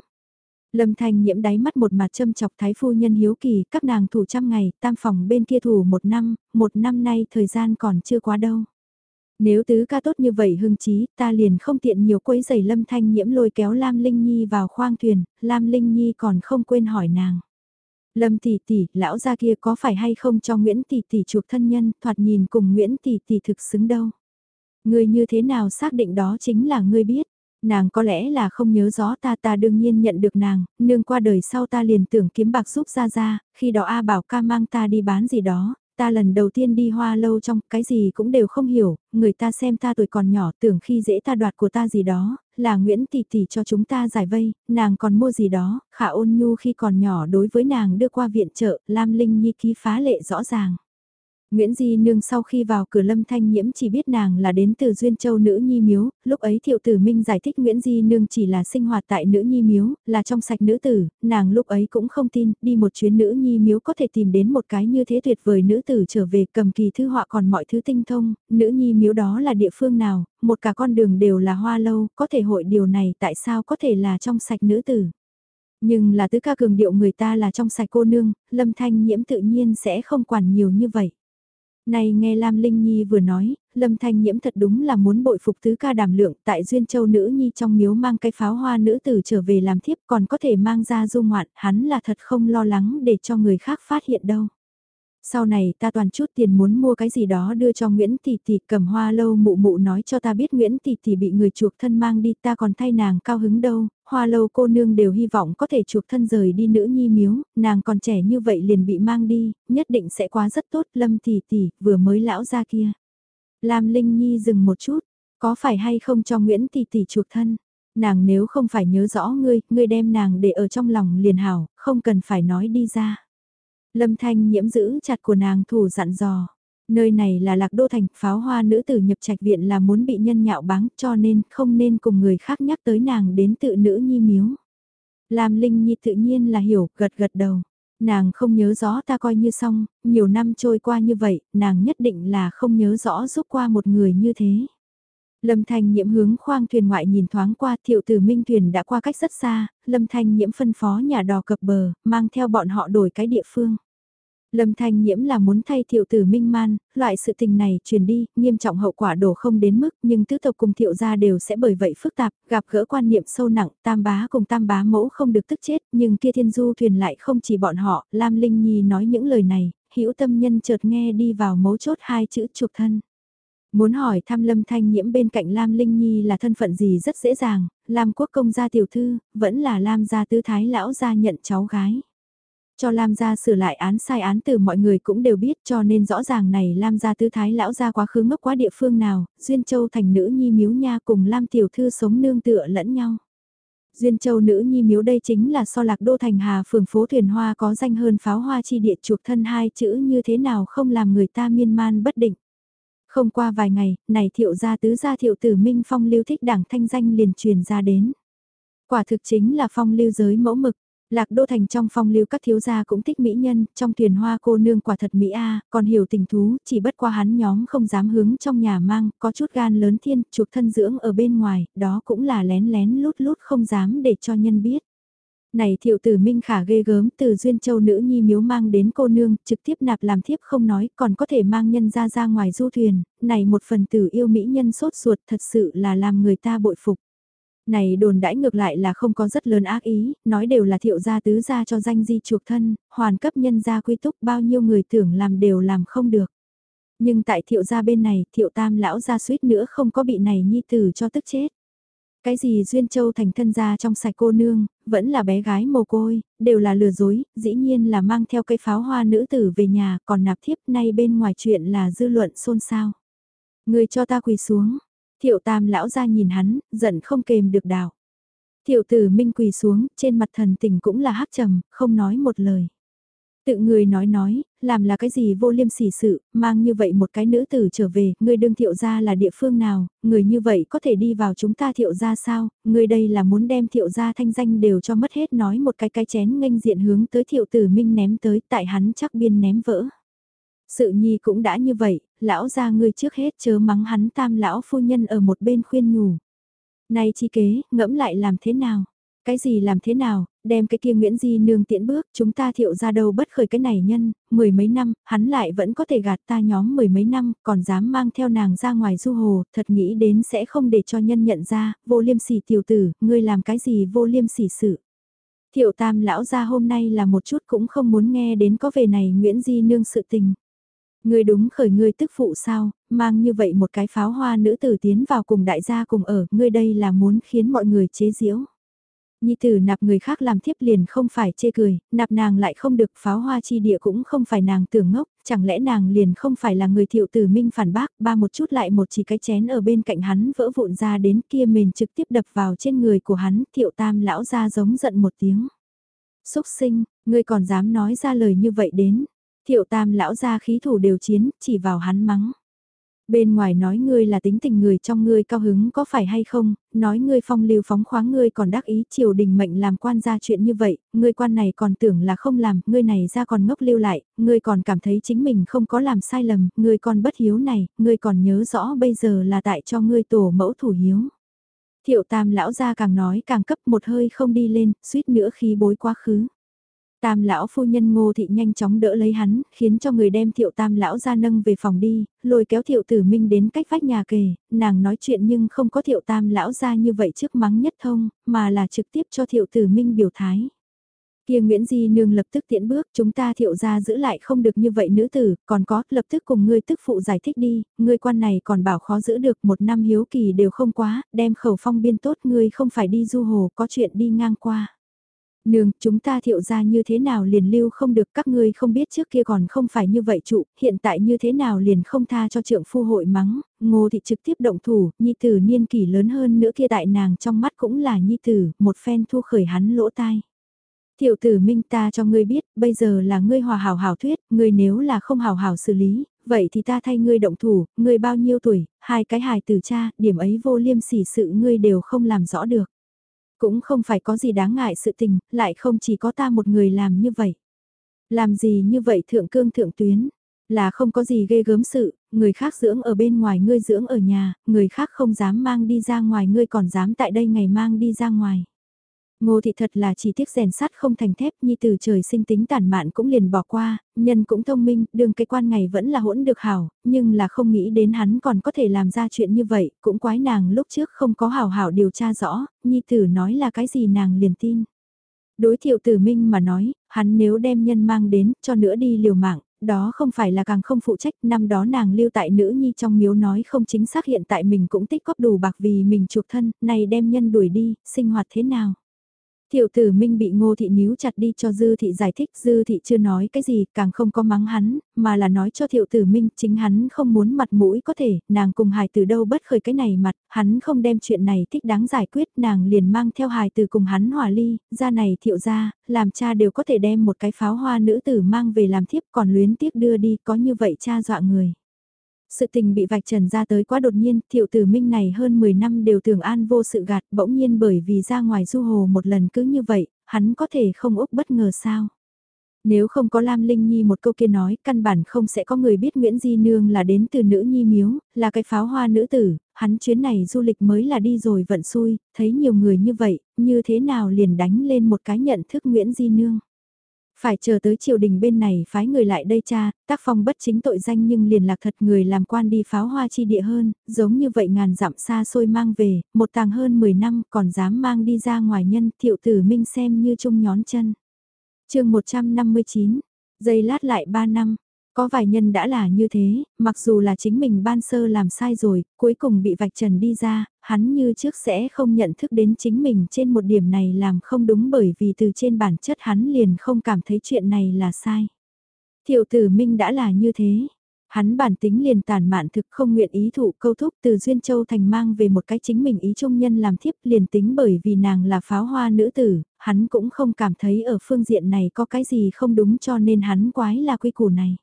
Lâm Thanh nhiễm đáy mắt một mặt châm chọc thái phu nhân hiếu kỳ, các nàng thủ trăm ngày, tam phòng bên kia thủ một năm, một năm nay thời gian còn chưa quá đâu. Nếu tứ ca tốt như vậy hưng chí, ta liền không tiện nhiều quấy giày Lâm Thanh nhiễm lôi kéo Lam Linh Nhi vào khoang thuyền, Lam Linh Nhi còn không quên hỏi nàng. Lâm tỷ tỷ, lão gia kia có phải hay không cho Nguyễn tỷ tỷ chuộc thân nhân, thoạt nhìn cùng Nguyễn tỷ tỷ thực xứng đâu. Ngươi như thế nào xác định đó chính là ngươi biết. Nàng có lẽ là không nhớ rõ ta ta đương nhiên nhận được nàng, nương qua đời sau ta liền tưởng kiếm bạc giúp ra ra, khi đó A bảo ca mang ta đi bán gì đó, ta lần đầu tiên đi hoa lâu trong cái gì cũng đều không hiểu, người ta xem ta tuổi còn nhỏ tưởng khi dễ ta đoạt của ta gì đó, là Nguyễn Tỷ Tỷ cho chúng ta giải vây, nàng còn mua gì đó, khả ôn nhu khi còn nhỏ đối với nàng đưa qua viện trợ, Lam Linh Nhi ký phá lệ rõ ràng. Nguyễn Di Nương sau khi vào cửa Lâm Thanh Nhiễm chỉ biết nàng là đến từ Duyên Châu Nữ Nhi Miếu, lúc ấy Thiệu Tử Minh giải thích Nguyễn Di Nương chỉ là sinh hoạt tại Nữ Nhi Miếu, là trong sạch nữ tử, nàng lúc ấy cũng không tin, đi một chuyến Nữ Nhi Miếu có thể tìm đến một cái như thế tuyệt vời nữ tử trở về cầm kỳ thư họa còn mọi thứ tinh thông, Nữ Nhi Miếu đó là địa phương nào, một cả con đường đều là hoa lâu, có thể hội điều này tại sao có thể là trong sạch nữ tử. Nhưng là tứ ca cường điệu người ta là trong sạch cô nương, Lâm Thanh Nhiễm tự nhiên sẽ không quản nhiều như vậy. Này nghe Lam Linh Nhi vừa nói, Lâm Thanh Nhiễm thật đúng là muốn bội phục tứ ca đảm lượng tại Duyên Châu nữ nhi trong miếu mang cái pháo hoa nữ tử trở về làm thiếp còn có thể mang ra du ngoạn, hắn là thật không lo lắng để cho người khác phát hiện đâu. Sau này ta toàn chút tiền muốn mua cái gì đó đưa cho Nguyễn Tỷ Tỷ cầm hoa lâu mụ mụ nói cho ta biết Nguyễn Tỷ Tỷ bị người chuộc thân mang đi ta còn thay nàng cao hứng đâu, hoa lâu cô nương đều hy vọng có thể chuộc thân rời đi nữ nhi miếu, nàng còn trẻ như vậy liền bị mang đi, nhất định sẽ quá rất tốt Lâm Tỷ Tỷ vừa mới lão ra kia. Lam Linh Nhi dừng một chút, có phải hay không cho Nguyễn Tỷ Tỷ chuộc thân? Nàng nếu không phải nhớ rõ ngươi, ngươi đem nàng để ở trong lòng liền hảo, không cần phải nói đi ra. Lâm Thanh nhiễm giữ chặt của nàng thủ dặn dò. Nơi này là lạc đô thành, pháo hoa nữ tử nhập trạch viện là muốn bị nhân nhạo báng cho nên không nên cùng người khác nhắc tới nàng đến tự nữ nhi miếu. Lam Linh Nhi tự nhiên là hiểu, gật gật đầu. Nàng không nhớ rõ ta coi như xong, nhiều năm trôi qua như vậy, nàng nhất định là không nhớ rõ giúp qua một người như thế. Lâm Thanh Nhiễm hướng khoang thuyền ngoại nhìn thoáng qua thiệu tử minh thuyền đã qua cách rất xa, Lâm Thanh Nhiễm phân phó nhà đò cập bờ, mang theo bọn họ đổi cái địa phương. Lâm Thanh Nhiễm là muốn thay thiệu tử minh man, loại sự tình này truyền đi, nghiêm trọng hậu quả đổ không đến mức nhưng tứ tộc cùng thiệu gia đều sẽ bởi vậy phức tạp, gặp gỡ quan niệm sâu nặng, tam bá cùng tam bá mẫu không được tức chết, nhưng kia thiên du thuyền lại không chỉ bọn họ, Lam Linh Nhi nói những lời này, hữu tâm nhân chợt nghe đi vào mấu chốt hai chữ trục thân. Muốn hỏi thăm Lâm Thanh Nhiễm bên cạnh Lam Linh Nhi là thân phận gì rất dễ dàng, Lam Quốc công gia tiểu thư, vẫn là Lam gia tứ thái lão gia nhận cháu gái. Cho Lam gia sửa lại án sai án từ mọi người cũng đều biết cho nên rõ ràng này Lam gia tứ thái lão gia quá khứ ngốc quá địa phương nào, Duyên Châu thành nữ nhi miếu nha cùng Lam tiểu thư sống nương tựa lẫn nhau. Duyên Châu nữ nhi miếu đây chính là so lạc đô thành hà phường phố thuyền hoa có danh hơn pháo hoa chi địa chuộc thân hai chữ như thế nào không làm người ta miên man bất định. Không qua vài ngày, này thiệu gia tứ gia thiệu tử Minh Phong lưu thích đảng thanh danh liền truyền ra đến. Quả thực chính là phong lưu giới mẫu mực. Lạc Đô Thành trong phong lưu các thiếu gia cũng thích mỹ nhân, trong thuyền hoa cô nương quả thật mỹ a, còn hiểu tình thú, chỉ bất qua hắn nhóm không dám hướng trong nhà mang, có chút gan lớn thiên, chuộc thân dưỡng ở bên ngoài, đó cũng là lén lén lút lút không dám để cho nhân biết. Này thiệu tử minh khả ghê gớm từ duyên châu nữ nhi miếu mang đến cô nương, trực tiếp nạp làm thiếp không nói, còn có thể mang nhân ra ra ngoài du thuyền, này một phần tử yêu mỹ nhân sốt ruột thật sự là làm người ta bội phục. Này đồn đãi ngược lại là không có rất lớn ác ý, nói đều là thiệu gia tứ gia cho danh di chuộc thân, hoàn cấp nhân gia quy túc bao nhiêu người tưởng làm đều làm không được. Nhưng tại thiệu gia bên này, thiệu tam lão gia suýt nữa không có bị này nhi tử cho tức chết. Cái gì Duyên Châu thành thân gia trong sạch cô nương, vẫn là bé gái mồ côi, đều là lừa dối, dĩ nhiên là mang theo cây pháo hoa nữ tử về nhà, còn nạp thiếp nay bên ngoài chuyện là dư luận xôn xao. Người cho ta quỳ xuống, thiệu tam lão ra nhìn hắn, giận không kềm được đảo. Thiệu tử minh quỳ xuống, trên mặt thần tình cũng là hắc trầm, không nói một lời. Tự người nói nói, làm là cái gì vô liêm sỉ sự, mang như vậy một cái nữ tử trở về, người đương thiệu gia là địa phương nào, người như vậy có thể đi vào chúng ta thiệu gia sao, người đây là muốn đem thiệu gia thanh danh đều cho mất hết nói một cái cái chén nghênh diện hướng tới thiệu tử minh ném tới, tại hắn chắc biên ném vỡ. Sự nhi cũng đã như vậy, lão gia ngươi trước hết chớ mắng hắn tam lão phu nhân ở một bên khuyên nhủ. Này chi kế, ngẫm lại làm thế nào? Cái gì làm thế nào, đem cái kia Nguyễn Di nương tiễn bước, chúng ta thiệu ra đâu bất khởi cái này nhân, mười mấy năm, hắn lại vẫn có thể gạt ta nhóm mười mấy năm, còn dám mang theo nàng ra ngoài du hồ, thật nghĩ đến sẽ không để cho nhân nhận ra, vô liêm sỉ tiểu tử, ngươi làm cái gì vô liêm sỉ sự. Thiệu tam lão ra hôm nay là một chút cũng không muốn nghe đến có về này Nguyễn Di nương sự tình. Ngươi đúng khởi ngươi tức phụ sao, mang như vậy một cái pháo hoa nữ tử tiến vào cùng đại gia cùng ở, ngươi đây là muốn khiến mọi người chế giễu. Nhi tử nạp người khác làm thiếp liền không phải chê cười, nạp nàng lại không được pháo hoa chi địa cũng không phải nàng tưởng ngốc, chẳng lẽ nàng liền không phải là người thiệu tử minh phản bác, ba một chút lại một chỉ cái chén ở bên cạnh hắn vỡ vụn ra đến kia mền trực tiếp đập vào trên người của hắn, thiệu tam lão ra giống giận một tiếng. Xúc sinh, ngươi còn dám nói ra lời như vậy đến, thiệu tam lão ra khí thủ đều chiến, chỉ vào hắn mắng. Bên ngoài nói ngươi là tính tình người trong ngươi cao hứng có phải hay không, nói ngươi phong lưu phóng khoáng ngươi còn đắc ý triều đình mệnh làm quan ra chuyện như vậy, ngươi quan này còn tưởng là không làm, ngươi này ra còn ngốc lưu lại, ngươi còn cảm thấy chính mình không có làm sai lầm, ngươi còn bất hiếu này, ngươi còn nhớ rõ bây giờ là tại cho ngươi tổ mẫu thủ hiếu. Thiệu tam lão ra càng nói càng cấp một hơi không đi lên, suýt nữa khi bối quá khứ. Tam lão phu nhân ngô thị nhanh chóng đỡ lấy hắn, khiến cho người đem thiệu tam lão ra nâng về phòng đi, lôi kéo thiệu tử minh đến cách vách nhà kề, nàng nói chuyện nhưng không có thiệu tam lão ra như vậy trước mắng nhất thông, mà là trực tiếp cho thiệu tử minh biểu thái. Kia Nguyễn Di Nương lập tức tiễn bước, chúng ta thiệu ra giữ lại không được như vậy nữ tử, còn có, lập tức cùng ngươi tức phụ giải thích đi, ngươi quan này còn bảo khó giữ được một năm hiếu kỳ đều không quá, đem khẩu phong biên tốt ngươi không phải đi du hồ, có chuyện đi ngang qua. Nương, chúng ta thiệu ra như thế nào liền lưu không được các ngươi không biết trước kia còn không phải như vậy trụ, hiện tại như thế nào liền không tha cho trượng phu hội mắng, ngô thị trực tiếp động thủ, nhi tử niên kỷ lớn hơn nữa kia tại nàng trong mắt cũng là nhi tử, một phen thu khởi hắn lỗ tai. Thiệu tử minh ta cho ngươi biết, bây giờ là ngươi hòa hảo hảo thuyết, ngươi nếu là không hảo hảo xử lý, vậy thì ta thay ngươi động thủ, ngươi bao nhiêu tuổi, hai cái hài tử cha, điểm ấy vô liêm sỉ sự ngươi đều không làm rõ được. Cũng không phải có gì đáng ngại sự tình, lại không chỉ có ta một người làm như vậy. Làm gì như vậy thượng cương thượng tuyến, là không có gì ghê gớm sự, người khác dưỡng ở bên ngoài ngươi dưỡng ở nhà, người khác không dám mang đi ra ngoài ngươi còn dám tại đây ngày mang đi ra ngoài. Ngô thị thật là chỉ tiếc rèn sắt không thành thép nhi từ trời sinh tính tàn mạn cũng liền bỏ qua, nhân cũng thông minh, đường cái quan ngày vẫn là hỗn được hảo, nhưng là không nghĩ đến hắn còn có thể làm ra chuyện như vậy, cũng quái nàng lúc trước không có hảo hảo điều tra rõ, nhi tử nói là cái gì nàng liền tin. Đối thiệu tử minh mà nói, hắn nếu đem nhân mang đến, cho nữa đi liều mạng, đó không phải là càng không phụ trách, năm đó nàng lưu tại nữ nhi trong miếu nói không chính xác hiện tại mình cũng tích góp đủ bạc vì mình chuộc thân, này đem nhân đuổi đi, sinh hoạt thế nào. Thiệu tử minh bị ngô thị níu chặt đi cho dư thị giải thích dư thị chưa nói cái gì càng không có mắng hắn, mà là nói cho thiệu tử minh chính hắn không muốn mặt mũi có thể, nàng cùng hài từ đâu bất khởi cái này mặt, hắn không đem chuyện này thích đáng giải quyết nàng liền mang theo hài từ cùng hắn hòa ly, ra này thiệu ra, làm cha đều có thể đem một cái pháo hoa nữ tử mang về làm thiếp còn luyến tiếc đưa đi có như vậy cha dọa người. Sự tình bị vạch trần ra tới quá đột nhiên, thiệu tử minh này hơn 10 năm đều tưởng an vô sự gạt, bỗng nhiên bởi vì ra ngoài du hồ một lần cứ như vậy, hắn có thể không úc bất ngờ sao. Nếu không có Lam Linh Nhi một câu kia nói, căn bản không sẽ có người biết Nguyễn Di Nương là đến từ nữ nhi miếu, là cái pháo hoa nữ tử, hắn chuyến này du lịch mới là đi rồi vận xui, thấy nhiều người như vậy, như thế nào liền đánh lên một cái nhận thức Nguyễn Di Nương. Phải chờ tới triều đình bên này phái người lại đây cha, tác phong bất chính tội danh nhưng liền lạc thật người làm quan đi pháo hoa chi địa hơn, giống như vậy ngàn dặm xa xôi mang về, một tàng hơn 10 năm còn dám mang đi ra ngoài nhân thiệu tử minh xem như trung nhón chân. chương 159, giây lát lại 3 năm, có vài nhân đã là như thế, mặc dù là chính mình ban sơ làm sai rồi, cuối cùng bị vạch trần đi ra, hắn như trước sẽ không nhận thức đến chính mình trên một điểm này làm không đúng bởi vì từ trên bản chất hắn liền không cảm thấy chuyện này là sai. Thiệu tử minh đã là như thế. Hắn bản tính liền tàn mạn thực không nguyện ý thụ câu thúc từ Duyên Châu Thành mang về một cái chính mình ý trung nhân làm thiếp liền tính bởi vì nàng là pháo hoa nữ tử, hắn cũng không cảm thấy ở phương diện này có cái gì không đúng cho nên hắn quái là quy củ này.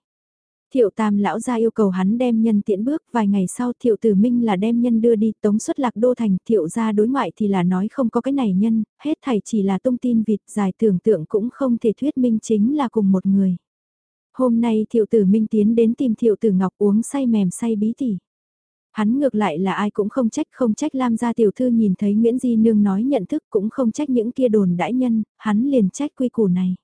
Thiệu tam lão ra yêu cầu hắn đem nhân tiễn bước, vài ngày sau thiệu tử minh là đem nhân đưa đi tống xuất lạc đô thành, thiệu ra đối ngoại thì là nói không có cái này nhân, hết thảy chỉ là tung tin vịt dài tưởng tượng cũng không thể thuyết minh chính là cùng một người. Hôm nay thiệu tử minh tiến đến tìm thiệu tử ngọc uống say mềm say bí tỉ. Hắn ngược lại là ai cũng không trách không trách Lam gia tiểu thư nhìn thấy Nguyễn Di Nương nói nhận thức cũng không trách những kia đồn đãi nhân, hắn liền trách quy củ này.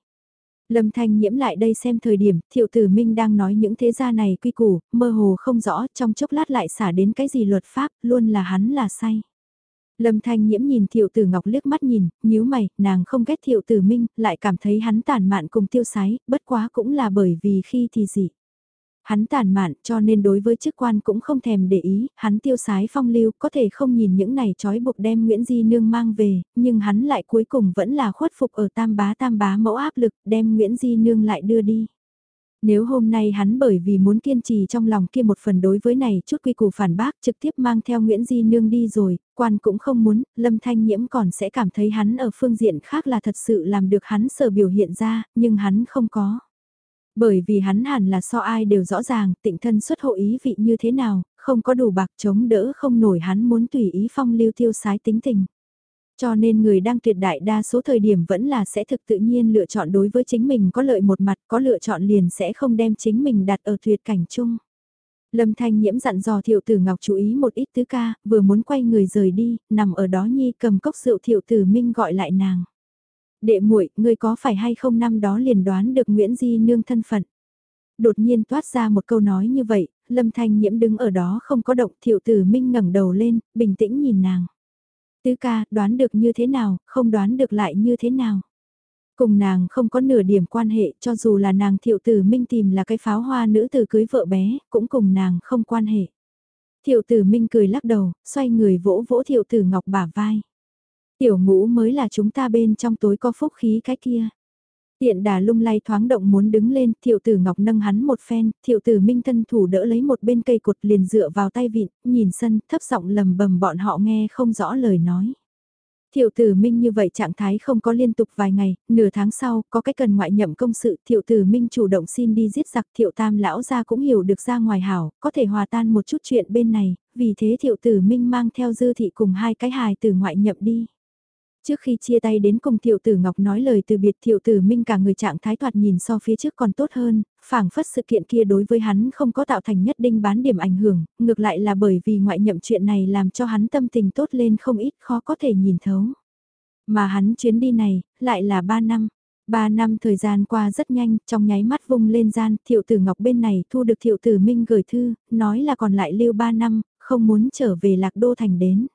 Lâm Thanh nhiễm lại đây xem thời điểm, thiệu tử minh đang nói những thế gia này quy củ, mơ hồ không rõ, trong chốc lát lại xả đến cái gì luật pháp, luôn là hắn là say. Lâm Thanh Nhiễm nhìn Thiệu Tử Ngọc liếc mắt nhìn, nhíu mày, nàng không ghét Thiệu Tử Minh, lại cảm thấy hắn tàn mạn cùng tiêu sái, bất quá cũng là bởi vì khi thì gì. Hắn tàn mạn cho nên đối với chức quan cũng không thèm để ý, hắn tiêu sái phong lưu có thể không nhìn những này trói buộc đem Nguyễn Di Nương mang về, nhưng hắn lại cuối cùng vẫn là khuất phục ở tam bá tam bá mẫu áp lực đem Nguyễn Di Nương lại đưa đi. Nếu hôm nay hắn bởi vì muốn kiên trì trong lòng kia một phần đối với này chút quy củ phản bác trực tiếp mang theo Nguyễn Di Nương đi rồi, quan cũng không muốn, Lâm Thanh Nhiễm còn sẽ cảm thấy hắn ở phương diện khác là thật sự làm được hắn sở biểu hiện ra, nhưng hắn không có. Bởi vì hắn hẳn là so ai đều rõ ràng, tịnh thân xuất hộ ý vị như thế nào, không có đủ bạc chống đỡ không nổi hắn muốn tùy ý phong lưu tiêu sái tính tình. Cho nên người đang tuyệt đại đa số thời điểm vẫn là sẽ thực tự nhiên lựa chọn đối với chính mình có lợi một mặt, có lựa chọn liền sẽ không đem chính mình đặt ở tuyệt cảnh chung. Lâm Thanh Nhiễm dặn dò Thiệu Tử Ngọc chú ý một ít tứ ca, vừa muốn quay người rời đi, nằm ở đó Nhi cầm cốc rượu Thiệu Tử Minh gọi lại nàng. Đệ muội, ngươi có phải hay không năm đó liền đoán được Nguyễn Di nương thân phận? Đột nhiên toát ra một câu nói như vậy, Lâm Thanh Nhiễm đứng ở đó không có động, Thiệu Tử Minh ngẩng đầu lên, bình tĩnh nhìn nàng. Tứ ca, đoán được như thế nào, không đoán được lại như thế nào. Cùng nàng không có nửa điểm quan hệ, cho dù là nàng thiệu tử minh tìm là cái pháo hoa nữ từ cưới vợ bé, cũng cùng nàng không quan hệ. Thiệu tử minh cười lắc đầu, xoay người vỗ vỗ thiệu tử ngọc bả vai. Tiểu ngũ mới là chúng ta bên trong tối có phúc khí cái kia. Tiện đà lung lay thoáng động muốn đứng lên, thiệu tử ngọc nâng hắn một phen, thiệu tử minh thân thủ đỡ lấy một bên cây cột liền dựa vào tay vịn, nhìn sân, thấp giọng lầm bầm bọn họ nghe không rõ lời nói. Thiệu tử Minh như vậy trạng thái không có liên tục vài ngày, nửa tháng sau, có cái cần ngoại nhậm công sự, Thiệu tử Minh chủ động xin đi giết giặc Thiệu Tam lão ra cũng hiểu được ra ngoài hảo, có thể hòa tan một chút chuyện bên này, vì thế Thiệu tử Minh mang theo dư thị cùng hai cái hài từ ngoại nhậm đi. Trước khi chia tay đến cùng Thiệu Tử Ngọc nói lời từ biệt Thiệu Tử Minh cả người trạng thái thoạt nhìn so phía trước còn tốt hơn, phảng phất sự kiện kia đối với hắn không có tạo thành nhất đinh bán điểm ảnh hưởng, ngược lại là bởi vì ngoại nhậm chuyện này làm cho hắn tâm tình tốt lên không ít khó có thể nhìn thấu. Mà hắn chuyến đi này, lại là 3 năm. 3 năm thời gian qua rất nhanh, trong nháy mắt vung lên gian, thiệu tử ngọc bên này thu được thiệu tử minh gửi thư, nói là còn lại lưu 3 năm, không muốn trở về lạc đô thành đến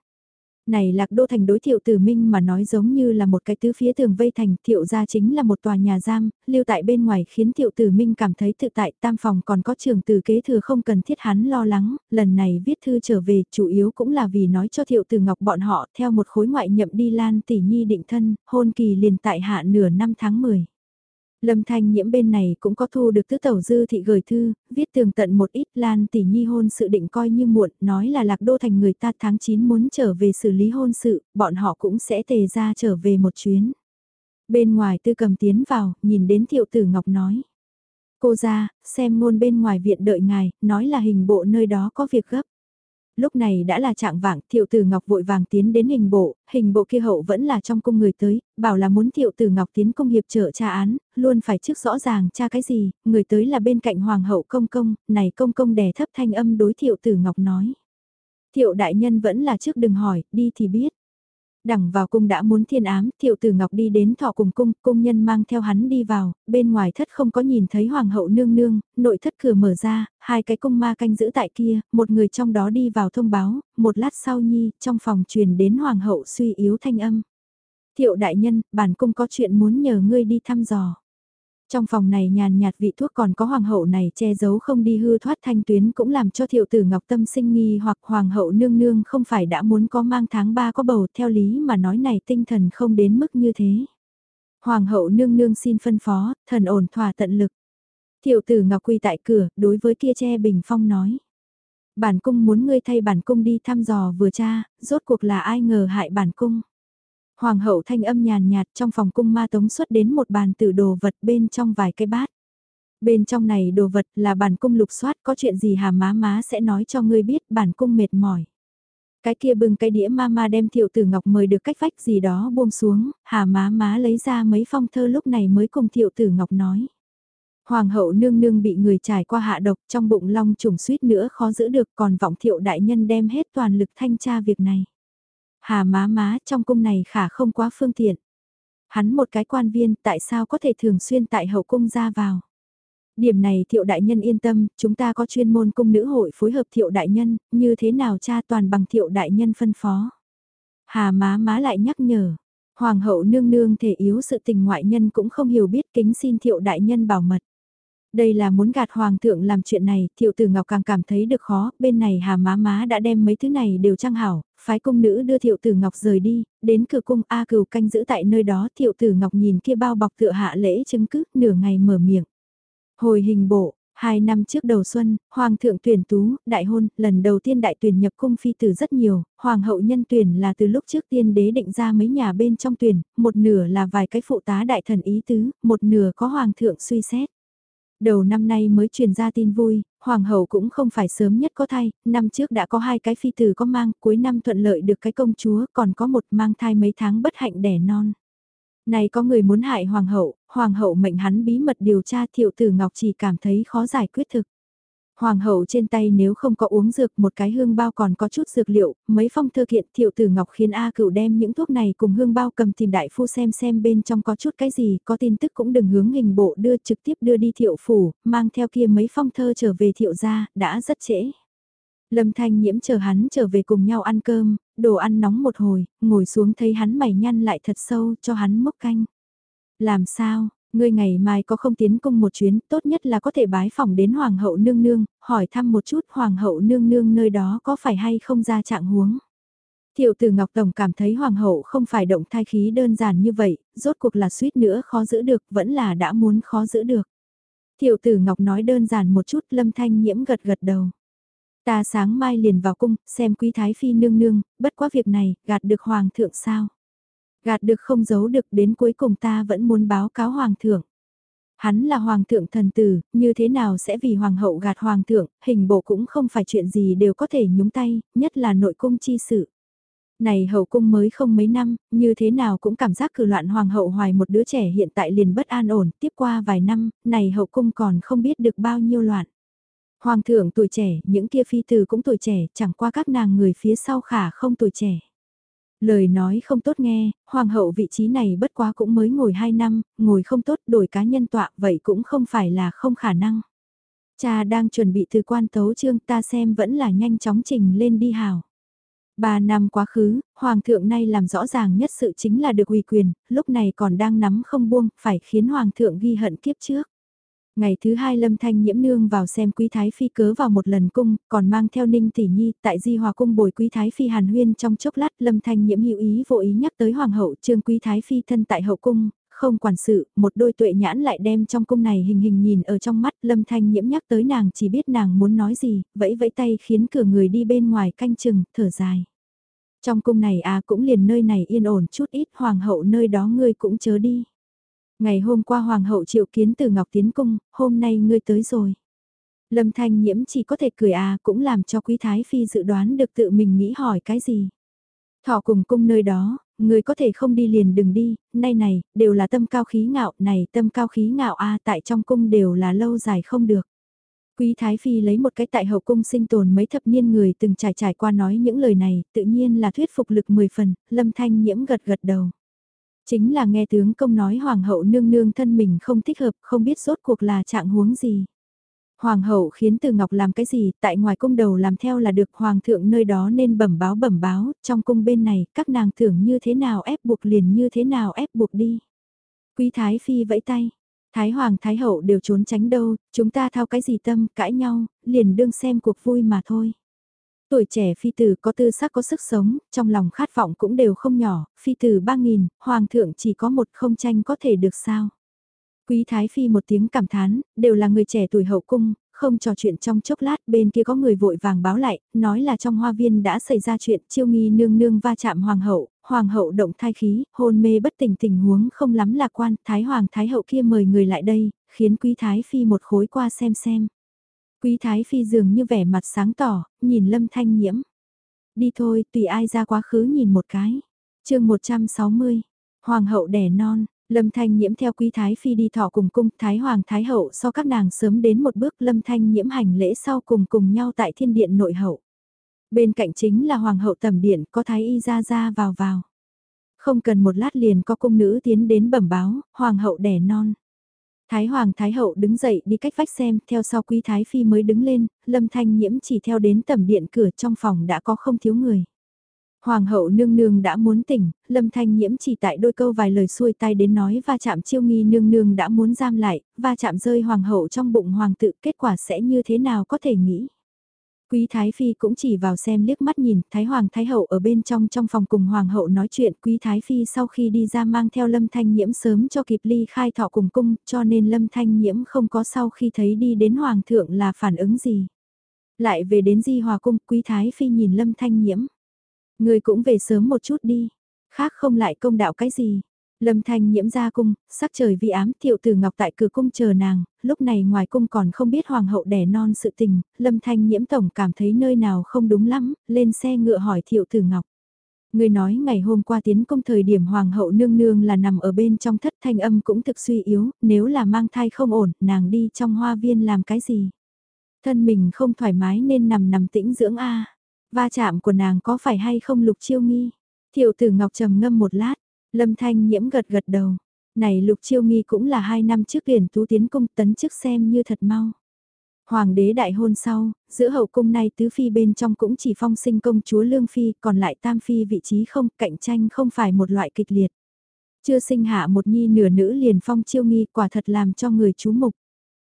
này lạc đô thành đối thiệu tử minh mà nói giống như là một cái tứ phía tường vây thành, thiệu gia chính là một tòa nhà giam, lưu tại bên ngoài khiến thiệu tử minh cảm thấy tự tại, tam phòng còn có trường tử kế thừa không cần thiết hắn lo lắng, lần này viết thư trở về, chủ yếu cũng là vì nói cho thiệu tử ngọc bọn họ theo một khối ngoại nhậm đi lan tỷ nhi định thân, hôn kỳ liền tại hạ nửa năm tháng 10. Lâm Thanh Nhiễm bên này cũng có thu được tứ tẩu dư thị gửi thư, viết tường tận một ít Lan tỷ nhi hôn sự định coi như muộn, nói là lạc đô thành người ta tháng 9 muốn trở về xử lý hôn sự, bọn họ cũng sẽ tề ra trở về một chuyến. Bên ngoài tư cầm tiến vào, nhìn đến thiệu tử ngọc nói. Cô ra, xem ngôn bên ngoài viện đợi ngài, nói là hình bộ nơi đó có việc gấp lúc này đã là trạng vạng, thiệu tử ngọc vội vàng tiến đến hình bộ, hình bộ kia hậu vẫn là trong cung người tới, bảo là muốn thiệu tử ngọc tiến công hiệp trợ tra án, luôn phải trước rõ ràng tra cái gì, người tới là bên cạnh hoàng hậu công công, này công công đè thấp thanh âm đối thiệu tử ngọc nói. Thiệu đại nhân vẫn là trước đừng hỏi, đi thì biết. Đằng vào cung đã muốn thiên ám, thiệu tử ngọc đi đến thọ cùng cung, cung nhân mang theo hắn đi vào, bên ngoài thất không có nhìn thấy hoàng hậu nương nương, nội thất cửa mở ra, hai cái cung ma canh giữ tại kia, một người trong đó đi vào thông báo, một lát sau nhi, trong phòng truyền đến hoàng hậu suy yếu thanh âm. Thiệu đại nhân, bản cung có chuyện muốn nhờ ngươi đi thăm dò. Trong phòng này nhàn nhạt vị thuốc còn có hoàng hậu này che giấu không đi hư thoát thanh tuyến cũng làm cho thiệu tử ngọc tâm sinh nghi hoặc hoàng hậu nương nương không phải đã muốn có mang tháng 3 có bầu theo lý mà nói này tinh thần không đến mức như thế. Hoàng hậu nương nương xin phân phó, thần ổn thỏa tận lực. Thiệu tử Ngọc quy tại cửa, đối với kia che bình phong nói. Bản cung muốn ngươi thay bản cung đi thăm dò vừa cha, rốt cuộc là ai ngờ hại bản cung. Hoàng hậu thanh âm nhàn nhạt trong phòng cung ma tống xuất đến một bàn tử đồ vật bên trong vài cái bát. Bên trong này đồ vật là bản cung lục soát có chuyện gì hà má má sẽ nói cho ngươi biết bản cung mệt mỏi. Cái kia bưng cái đĩa ma ma đem thiệu tử ngọc mời được cách vách gì đó buông xuống, hà má má lấy ra mấy phong thơ lúc này mới cùng thiệu tử ngọc nói. Hoàng hậu nương nương bị người trải qua hạ độc trong bụng long trùng suýt nữa khó giữ được còn vọng thiệu đại nhân đem hết toàn lực thanh tra việc này. Hà má má trong cung này khả không quá phương tiện. Hắn một cái quan viên tại sao có thể thường xuyên tại hậu cung ra vào. Điểm này thiệu đại nhân yên tâm, chúng ta có chuyên môn cung nữ hội phối hợp thiệu đại nhân, như thế nào cha toàn bằng thiệu đại nhân phân phó. Hà má má lại nhắc nhở, hoàng hậu nương nương thể yếu sự tình ngoại nhân cũng không hiểu biết kính xin thiệu đại nhân bảo mật. Đây là muốn gạt hoàng thượng làm chuyện này, thiệu tử ngọc càng cảm thấy được khó, bên này hà má má đã đem mấy thứ này đều trang hảo, phái cung nữ đưa thiệu tử ngọc rời đi, đến cửa cung A cừu canh giữ tại nơi đó thiệu tử ngọc nhìn kia bao bọc tựa hạ lễ chứng cứ, nửa ngày mở miệng. Hồi hình bộ, Hai năm trước đầu xuân, Hoàng thượng tuyển tú, đại hôn, lần đầu tiên đại tuyển nhập cung phi tử rất nhiều, Hoàng hậu nhân tuyển là từ lúc trước tiên đế định ra mấy nhà bên trong tuyển, một nửa là vài cái phụ tá đại thần ý tứ, một nửa có Hoàng thượng suy xét. Đầu năm nay mới truyền ra tin vui, Hoàng hậu cũng không phải sớm nhất có thai, năm trước đã có hai cái phi tử có mang, cuối năm thuận lợi được cái công chúa, còn có một mang thai mấy tháng bất hạnh đẻ non. Này có người muốn hại hoàng hậu, hoàng hậu mệnh hắn bí mật điều tra thiệu tử ngọc chỉ cảm thấy khó giải quyết thực. Hoàng hậu trên tay nếu không có uống dược một cái hương bao còn có chút dược liệu, mấy phong thơ kiện thiệu tử ngọc khiến A cựu đem những thuốc này cùng hương bao cầm tìm đại phu xem xem bên trong có chút cái gì, có tin tức cũng đừng hướng hình bộ đưa trực tiếp đưa đi thiệu phủ, mang theo kia mấy phong thơ trở về thiệu gia, đã rất trễ. Lâm Thanh Nhiễm chờ hắn trở về cùng nhau ăn cơm, đồ ăn nóng một hồi, ngồi xuống thấy hắn mày nhăn lại thật sâu cho hắn mốc canh. Làm sao, ngươi ngày mai có không tiến cung một chuyến, tốt nhất là có thể bái phỏng đến Hoàng hậu nương nương, hỏi thăm một chút Hoàng hậu nương nương nơi đó có phải hay không ra trạng huống. Thiệu tử Ngọc Tổng cảm thấy Hoàng hậu không phải động thai khí đơn giản như vậy, rốt cuộc là suýt nữa khó giữ được, vẫn là đã muốn khó giữ được. Thiệu tử Ngọc nói đơn giản một chút lâm thanh nhiễm gật gật đầu. Ta sáng mai liền vào cung, xem quý thái phi nương nương, bất quá việc này, gạt được hoàng thượng sao. Gạt được không giấu được đến cuối cùng ta vẫn muốn báo cáo hoàng thượng. Hắn là hoàng thượng thần tử, như thế nào sẽ vì hoàng hậu gạt hoàng thượng, hình bộ cũng không phải chuyện gì đều có thể nhúng tay, nhất là nội cung chi sự. Này hậu cung mới không mấy năm, như thế nào cũng cảm giác cử loạn hoàng hậu hoài một đứa trẻ hiện tại liền bất an ổn, tiếp qua vài năm, này hậu cung còn không biết được bao nhiêu loạn. Hoàng thượng tuổi trẻ, những kia phi tử cũng tuổi trẻ, chẳng qua các nàng người phía sau khả không tuổi trẻ. Lời nói không tốt nghe, hoàng hậu vị trí này bất quá cũng mới ngồi 2 năm, ngồi không tốt đổi cá nhân tọa vậy cũng không phải là không khả năng. Cha đang chuẩn bị từ quan tấu trương ta xem vẫn là nhanh chóng trình lên đi hào. Ba năm quá khứ, Hoàng thượng nay làm rõ ràng nhất sự chính là được uy quyền, lúc này còn đang nắm không buông, phải khiến Hoàng thượng ghi hận kiếp trước. Ngày thứ hai Lâm Thanh nhiễm nương vào xem Quý Thái Phi cớ vào một lần cung, còn mang theo Ninh Tỷ Nhi tại Di Hòa cung bồi Quý Thái Phi hàn huyên trong chốc lát Lâm Thanh nhiễm hữu ý vô ý nhắc tới Hoàng hậu trương Quý Thái Phi thân tại hậu cung, không quản sự, một đôi tuệ nhãn lại đem trong cung này hình hình nhìn ở trong mắt Lâm Thanh nhiễm nhắc tới nàng chỉ biết nàng muốn nói gì, vẫy vẫy tay khiến cửa người đi bên ngoài canh chừng, thở dài. Trong cung này à cũng liền nơi này yên ổn chút ít Hoàng hậu nơi đó ngươi cũng chớ đi. Ngày hôm qua Hoàng hậu triệu kiến từ Ngọc Tiến Cung, hôm nay ngươi tới rồi. Lâm Thanh Nhiễm chỉ có thể cười à cũng làm cho Quý Thái Phi dự đoán được tự mình nghĩ hỏi cái gì. Thọ cùng cung nơi đó, người có thể không đi liền đừng đi, nay này, đều là tâm cao khí ngạo, này tâm cao khí ngạo a à, tại trong cung đều là lâu dài không được. Quý Thái Phi lấy một cái tại hậu cung sinh tồn mấy thập niên người từng trải trải qua nói những lời này, tự nhiên là thuyết phục lực 10 phần, lâm thanh nhiễm gật gật đầu. Chính là nghe tướng công nói hoàng hậu nương nương thân mình không thích hợp, không biết rốt cuộc là trạng huống gì. Hoàng hậu khiến Từ Ngọc làm cái gì, tại ngoài cung đầu làm theo là được hoàng thượng nơi đó nên bẩm báo bẩm báo, trong cung bên này, các nàng thưởng như thế nào ép buộc liền như thế nào ép buộc đi. Quý Thái Phi vẫy tay, Thái Hoàng Thái Hậu đều trốn tránh đâu, chúng ta thao cái gì tâm, cãi nhau, liền đương xem cuộc vui mà thôi. Tuổi trẻ phi tử có tư sắc có sức sống, trong lòng khát vọng cũng đều không nhỏ, phi tử 3.000, hoàng thượng chỉ có một không tranh có thể được sao. Quý Thái Phi một tiếng cảm thán, đều là người trẻ tuổi hậu cung, không trò chuyện trong chốc lát bên kia có người vội vàng báo lại, nói là trong hoa viên đã xảy ra chuyện chiêu nghi nương nương va chạm hoàng hậu, hoàng hậu động thai khí, hôn mê bất tỉnh tình huống không lắm lạc quan, thái hoàng thái hậu kia mời người lại đây, khiến quý thái phi một khối qua xem xem. Quý thái phi dường như vẻ mặt sáng tỏ, nhìn lâm thanh nhiễm. Đi thôi, tùy ai ra quá khứ nhìn một cái. chương 160, hoàng hậu đẻ non, Lâm Thanh Nhiễm theo Quý Thái Phi đi thọ cùng cung Thái Hoàng Thái Hậu sau các nàng sớm đến một bước Lâm Thanh Nhiễm hành lễ sau cùng cùng nhau tại thiên điện nội hậu. Bên cạnh chính là Hoàng hậu tầm điện có Thái Y ra ra vào vào. Không cần một lát liền có cung nữ tiến đến bẩm báo, Hoàng hậu đẻ non. Thái Hoàng Thái Hậu đứng dậy đi cách vách xem, theo sau Quý Thái Phi mới đứng lên, Lâm Thanh Nhiễm chỉ theo đến tầm điện cửa trong phòng đã có không thiếu người. Hoàng hậu nương nương đã muốn tỉnh, lâm thanh nhiễm chỉ tại đôi câu vài lời xuôi tay đến nói va chạm chiêu nghi nương nương đã muốn giam lại, va chạm rơi hoàng hậu trong bụng hoàng tự kết quả sẽ như thế nào có thể nghĩ. Quý Thái Phi cũng chỉ vào xem liếc mắt nhìn, Thái Hoàng Thái Hậu ở bên trong trong phòng cùng Hoàng hậu nói chuyện, Quý Thái Phi sau khi đi ra mang theo Lâm Thanh Nhiễm sớm cho kịp ly khai thọ cùng cung, cho nên Lâm Thanh Nhiễm không có sau khi thấy đi đến Hoàng thượng là phản ứng gì. Lại về đến Di Hòa cung, Quý Thái Phi nhìn Lâm Thanh Nhiễm. Người cũng về sớm một chút đi, khác không lại công đạo cái gì. Lâm Thanh nhiễm ra cung, sắc trời vi ám thiệu tử ngọc tại cửa cung chờ nàng, lúc này ngoài cung còn không biết hoàng hậu đẻ non sự tình, Lâm Thanh nhiễm tổng cảm thấy nơi nào không đúng lắm, lên xe ngựa hỏi thiệu tử ngọc. Người nói ngày hôm qua tiến công thời điểm hoàng hậu nương nương là nằm ở bên trong thất thanh âm cũng thực suy yếu, nếu là mang thai không ổn, nàng đi trong hoa viên làm cái gì? Thân mình không thoải mái nên nằm nằm tĩnh dưỡng a Va chạm của nàng có phải hay không lục chiêu nghi? Thiệu tử Ngọc trầm ngâm một lát, lâm thanh nhiễm gật gật đầu. Này lục chiêu nghi cũng là hai năm trước liền tú tiến cung tấn chức xem như thật mau. Hoàng đế đại hôn sau, giữa hậu cung này tứ phi bên trong cũng chỉ phong sinh công chúa Lương Phi, còn lại tam phi vị trí không, cạnh tranh không phải một loại kịch liệt. Chưa sinh hạ một nhi nửa nữ liền phong chiêu nghi quả thật làm cho người chú mục.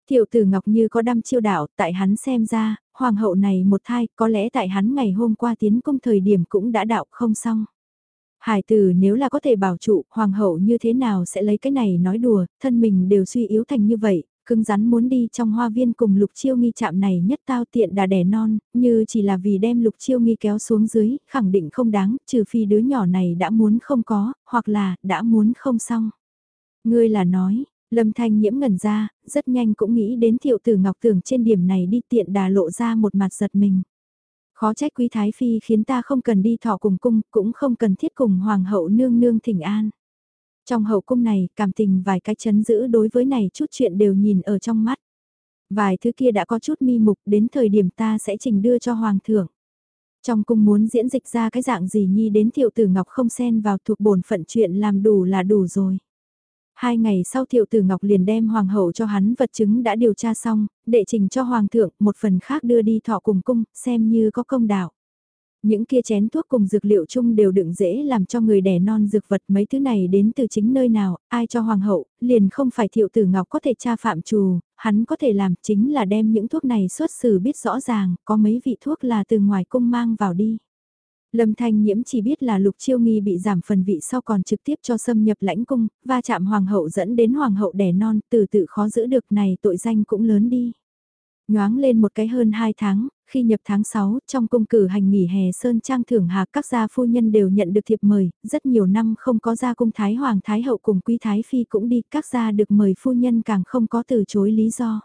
Thiệu tử Ngọc Như có đăm chiêu đạo, tại hắn xem ra, hoàng hậu này một thai, có lẽ tại hắn ngày hôm qua tiến công thời điểm cũng đã đạo không xong. Hải tử nếu là có thể bảo trụ, hoàng hậu như thế nào sẽ lấy cái này nói đùa, thân mình đều suy yếu thành như vậy, cưng rắn muốn đi trong hoa viên cùng lục chiêu nghi chạm này nhất tao tiện đà đẻ non, như chỉ là vì đem lục chiêu nghi kéo xuống dưới, khẳng định không đáng, trừ phi đứa nhỏ này đã muốn không có, hoặc là đã muốn không xong. Ngươi là nói, Lâm Thanh nhiễm ngẩn ra, rất nhanh cũng nghĩ đến thiệu tử ngọc tưởng trên điểm này đi tiện đà lộ ra một mặt giật mình. Khó trách quý thái phi khiến ta không cần đi thọ cùng cung, cũng không cần thiết cùng hoàng hậu nương nương thỉnh an. Trong hậu cung này, cảm tình vài cái chấn giữ đối với này chút chuyện đều nhìn ở trong mắt. Vài thứ kia đã có chút mi mục, đến thời điểm ta sẽ trình đưa cho hoàng thượng. Trong cung muốn diễn dịch ra cái dạng gì nhi đến thiệu tử ngọc không xen vào thuộc bổn phận chuyện làm đủ là đủ rồi. Hai ngày sau thiệu tử Ngọc liền đem hoàng hậu cho hắn vật chứng đã điều tra xong, đệ trình cho hoàng thượng, một phần khác đưa đi thọ cùng cung, xem như có công đạo. Những kia chén thuốc cùng dược liệu chung đều đựng dễ làm cho người đẻ non dược vật mấy thứ này đến từ chính nơi nào, ai cho hoàng hậu, liền không phải thiệu tử ngọc có thể tra phạm trù, hắn có thể làm chính là đem những thuốc này xuất xử biết rõ ràng, có mấy vị thuốc là từ ngoài cung mang vào đi. Lâm Thanh Nhiễm chỉ biết là Lục Chiêu Nghi bị giảm phần vị sau còn trực tiếp cho xâm nhập lãnh cung, va chạm hoàng hậu dẫn đến hoàng hậu đẻ non, từ tự khó giữ được này tội danh cũng lớn đi. Nhoáng lên một cái hơn 2 tháng, khi nhập tháng 6, trong cung cử hành nghỉ hè Sơn Trang thưởng hạ các gia phu nhân đều nhận được thiệp mời, rất nhiều năm không có gia cung Thái Hoàng Thái Hậu cùng Quý Thái Phi cũng đi, các gia được mời phu nhân càng không có từ chối lý do.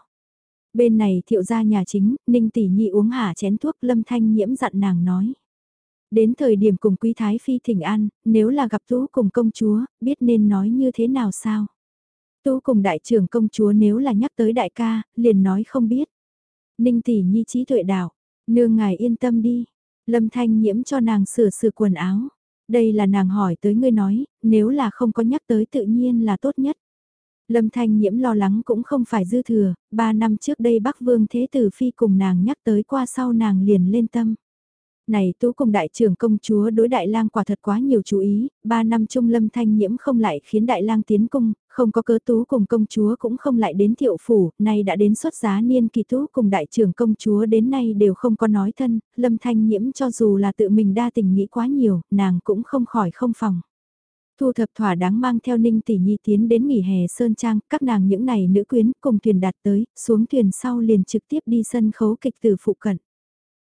Bên này thiệu gia nhà chính, Ninh Tỷ Nhi uống hạ chén thuốc lâm thanh nhiễm dặn nàng nói. Đến thời điểm cùng quý thái phi thỉnh an, nếu là gặp tú cùng công chúa, biết nên nói như thế nào sao? Tú cùng đại trưởng công chúa nếu là nhắc tới đại ca, liền nói không biết. Ninh tỷ nhi trí tuệ đạo, nương ngài yên tâm đi. Lâm thanh nhiễm cho nàng sửa sửa quần áo. Đây là nàng hỏi tới ngươi nói, nếu là không có nhắc tới tự nhiên là tốt nhất. Lâm Thanh Nhiễm lo lắng cũng không phải dư thừa, ba năm trước đây Bắc Vương Thế Tử Phi cùng nàng nhắc tới qua sau nàng liền lên tâm này tú cùng đại trưởng công chúa đối đại lang quả thật quá nhiều chú ý, ba năm trung lâm thanh nhiễm không lại khiến đại lang tiến cung, không có cớ tú cùng công chúa cũng không lại đến thiệu phủ, nay đã đến xuất giá niên kỳ tú cùng đại trưởng công chúa đến nay đều không có nói thân, lâm thanh nhiễm cho dù là tự mình đa tình nghĩ quá nhiều, nàng cũng không khỏi không phòng. Thu thập thỏa đáng mang theo Ninh Tỷ Nhi tiến đến nghỉ hè Sơn Trang, các nàng những này nữ quyến cùng thuyền đạt tới, xuống thuyền sau liền trực tiếp đi sân khấu kịch từ phụ cận.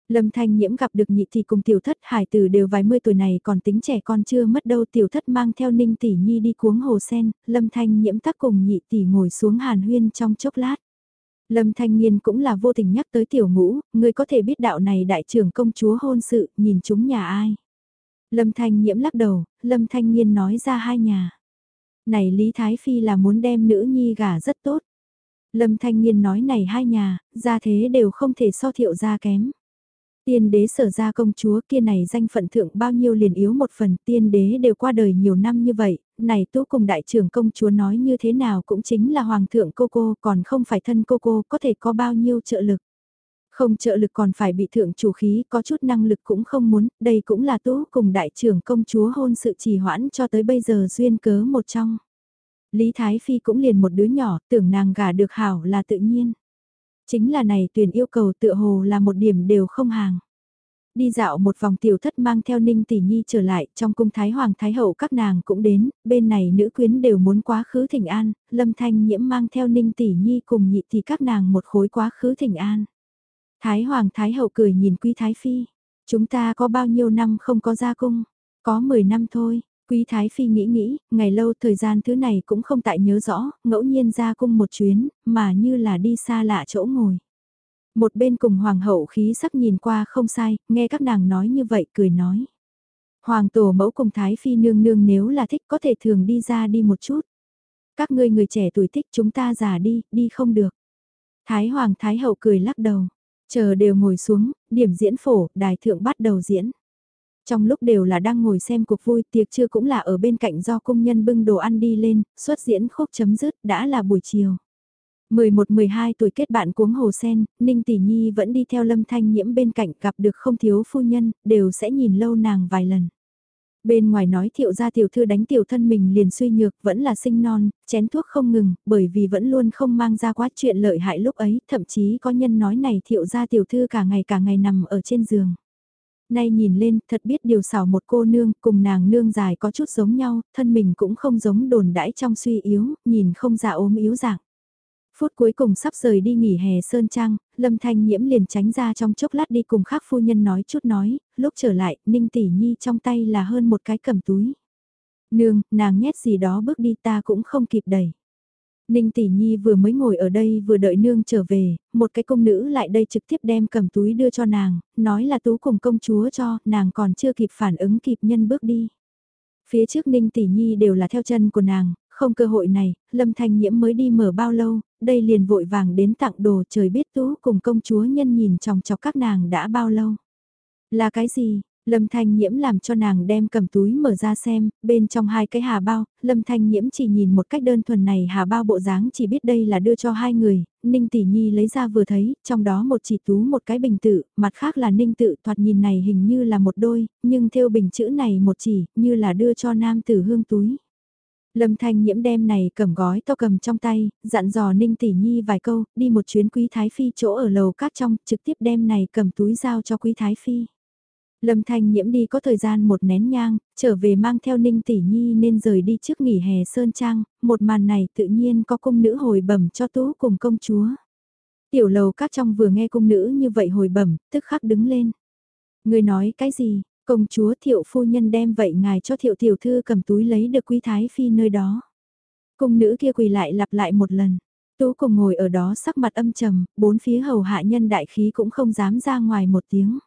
Lâm Thanh Nhiễm gặp được nhị thì cùng tiểu thất hải tử đều vài mươi tuổi này còn tính trẻ con chưa mất đâu tiểu thất mang theo Ninh Tỷ Nhi đi cuống hồ sen, Lâm Thanh Nhiễm tắc cùng nhị tỷ ngồi xuống hàn huyên trong chốc lát. Lâm Thanh Nhiên cũng là vô tình nhắc tới tiểu ngũ, người có thể biết đạo này đại trưởng công chúa hôn sự, nhìn chúng nhà ai. Lâm Thanh Nhiễm lắc đầu, Lâm Thanh Nhiên nói ra hai nhà. Này Lý Thái Phi là muốn đem nữ nhi gả rất tốt. Lâm Thanh Nhiên nói này hai nhà, ra thế đều không thể so thiệu ra kém. Tiên đế sở ra công chúa kia này danh phận thượng bao nhiêu liền yếu một phần tiên đế đều qua đời nhiều năm như vậy, này tú cùng đại trưởng công chúa nói như thế nào cũng chính là hoàng thượng cô cô còn không phải thân cô cô có thể có bao nhiêu trợ lực. Không trợ lực còn phải bị thượng chủ khí có chút năng lực cũng không muốn, đây cũng là tú cùng đại trưởng công chúa hôn sự trì hoãn cho tới bây giờ duyên cớ một trong. Lý Thái Phi cũng liền một đứa nhỏ tưởng nàng gả được hảo là tự nhiên. Chính là này tuyển yêu cầu tựa hồ là một điểm đều không hàng. Đi dạo một vòng tiểu thất mang theo Ninh Tỷ Nhi trở lại, trong cung Thái Hoàng Thái Hậu các nàng cũng đến, bên này nữ quyến đều muốn quá khứ thỉnh an, Lâm Thanh Nhiễm mang theo Ninh Tỷ Nhi cùng nhị thì các nàng một khối quá khứ thỉnh an. Thái Hoàng Thái Hậu cười nhìn Quý Thái Phi, chúng ta có bao nhiêu năm không có ra cung, có 10 năm thôi, Quý Thái Phi nghĩ nghĩ, ngày lâu thời gian thứ này cũng không tại nhớ rõ, ngẫu nhiên ra cung một chuyến, mà như là đi xa lạ chỗ ngồi. Một bên cùng Hoàng hậu khí sắc nhìn qua không sai, nghe các nàng nói như vậy cười nói. Hoàng tổ mẫu cùng Thái Phi nương nương nếu là thích có thể thường đi ra đi một chút. Các ngươi người trẻ tuổi thích chúng ta già đi, đi không được. Thái Hoàng Thái hậu cười lắc đầu, chờ đều ngồi xuống, điểm diễn phổ, đài thượng bắt đầu diễn. Trong lúc đều là đang ngồi xem cuộc vui tiệc trưa cũng là ở bên cạnh do công nhân bưng đồ ăn đi lên, xuất diễn khúc chấm dứt đã là buổi chiều. 11-12 tuổi kết bạn cuống hồ sen, Ninh Tỷ Nhi vẫn đi theo Lâm Thanh Nhiễm bên cạnh gặp được không thiếu phu nhân, đều sẽ nhìn lâu nàng vài lần. Bên ngoài nói thiệu gia tiểu thư đánh tiểu thân mình liền suy nhược vẫn là sinh non, chén thuốc không ngừng, bởi vì vẫn luôn không mang ra quá chuyện lợi hại lúc ấy, thậm chí có nhân nói này thiệu gia tiểu thư cả ngày cả ngày nằm ở trên giường. Nay nhìn lên, thật biết điều xảo một cô nương, cùng nàng nương dài có chút giống nhau, thân mình cũng không giống đồn đãi trong suy yếu, nhìn không ra ốm yếu dạng. Phút cuối cùng sắp rời đi nghỉ hè Sơn Trang, Lâm Thanh Nhiễm liền tránh ra trong chốc lát đi cùng khác phu nhân nói chút nói, lúc trở lại, Ninh Tỷ Nhi trong tay là hơn một cái cầm túi. Nương, nàng nhét gì đó bước đi ta cũng không kịp đẩy. Ninh Tỷ Nhi vừa mới ngồi ở đây vừa đợi nương trở về, một cái công nữ lại đây trực tiếp đem cầm túi đưa cho nàng, nói là tú cùng công chúa cho, nàng còn chưa kịp phản ứng kịp nhân bước đi. Phía trước Ninh Tỷ Nhi đều là theo chân của nàng, không cơ hội này, Lâm Thanh Nhiễm mới đi mở bao lâu, đây liền vội vàng đến tặng đồ trời biết tú cùng công chúa nhân nhìn chòng chọc các nàng đã bao lâu. Là cái gì? Lâm Thanh Nhiễm làm cho nàng đem cầm túi mở ra xem, bên trong hai cái hà bao, Lâm Thanh Nhiễm chỉ nhìn một cách đơn thuần này hà bao bộ dáng chỉ biết đây là đưa cho hai người, Ninh Tỷ Nhi lấy ra vừa thấy, trong đó một chỉ tú một cái bình tự, mặt khác là Ninh tự thoạt nhìn này hình như là một đôi, nhưng theo bình chữ này một chỉ, như là đưa cho nam tử hương túi. Lâm Thanh Nhiễm đem này cầm gói to cầm trong tay, dặn dò Ninh Tỷ Nhi vài câu, đi một chuyến Quý Thái Phi chỗ ở lầu các trong, trực tiếp đem này cầm túi giao cho Quý Thái Phi. Lâm Thanh Nhiễm đi có thời gian một nén nhang, trở về mang theo Ninh Tỷ Nhi nên rời đi trước nghỉ hè Sơn Trang, một màn này tự nhiên có cung nữ hồi bẩm cho tú cùng công chúa. Tiểu lầu các trong vừa nghe cung nữ như vậy hồi bẩm, tức khắc đứng lên. Người nói cái gì, công chúa thiệu phu nhân đem vậy ngài cho thiệu tiểu thư cầm túi lấy được quý thái phi nơi đó. Cung nữ kia quỳ lại lặp lại một lần. Tú cùng ngồi ở đó sắc mặt âm trầm, bốn phía hầu hạ nhân đại khí cũng không dám ra ngoài một tiếng.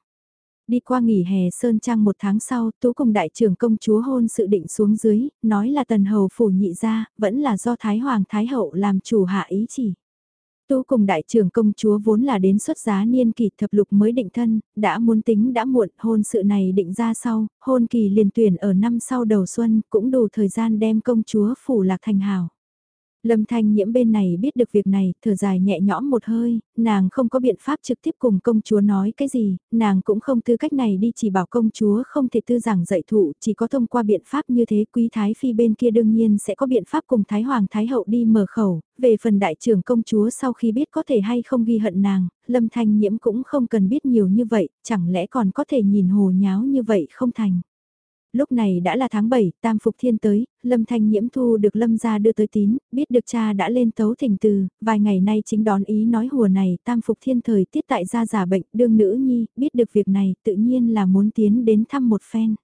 Đi qua nghỉ hè Sơn Trang một tháng sau, Tú cùng đại trưởng công chúa hôn sự định xuống dưới, nói là tần hầu phủ nhị ra, vẫn là do Thái Hoàng Thái Hậu làm chủ hạ ý chỉ. Tú cùng đại trưởng công chúa vốn là đến xuất giá niên kỳ thập lục mới định thân, đã muốn tính đã muộn, hôn sự này định ra sau, hôn kỳ liền tuyển ở năm sau đầu xuân, cũng đủ thời gian đem công chúa phủ lạc thành hào. Lâm Thanh Nhiễm bên này biết được việc này, thở dài nhẹ nhõm một hơi, nàng không có biện pháp trực tiếp cùng công chúa nói cái gì, nàng cũng không tư cách này đi chỉ bảo công chúa không thể tư giảng dạy thụ, chỉ có thông qua biện pháp như thế quý thái phi bên kia đương nhiên sẽ có biện pháp cùng thái hoàng thái hậu đi mở khẩu, về phần đại trưởng công chúa sau khi biết có thể hay không ghi hận nàng, Lâm Thanh Nhiễm cũng không cần biết nhiều như vậy, chẳng lẽ còn có thể nhìn hồ nháo như vậy không thành. Lúc này đã là tháng 7, Tam Phục Thiên tới, Lâm Thanh Nhiễm thu được Lâm gia đưa tới tín, biết được cha đã lên tấu thỉnh từ, vài ngày nay chính đón ý nói hùa này, Tam Phục Thiên thời tiết tại gia giả bệnh, đương nữ nhi, biết được việc này, tự nhiên là muốn tiến đến thăm một phen.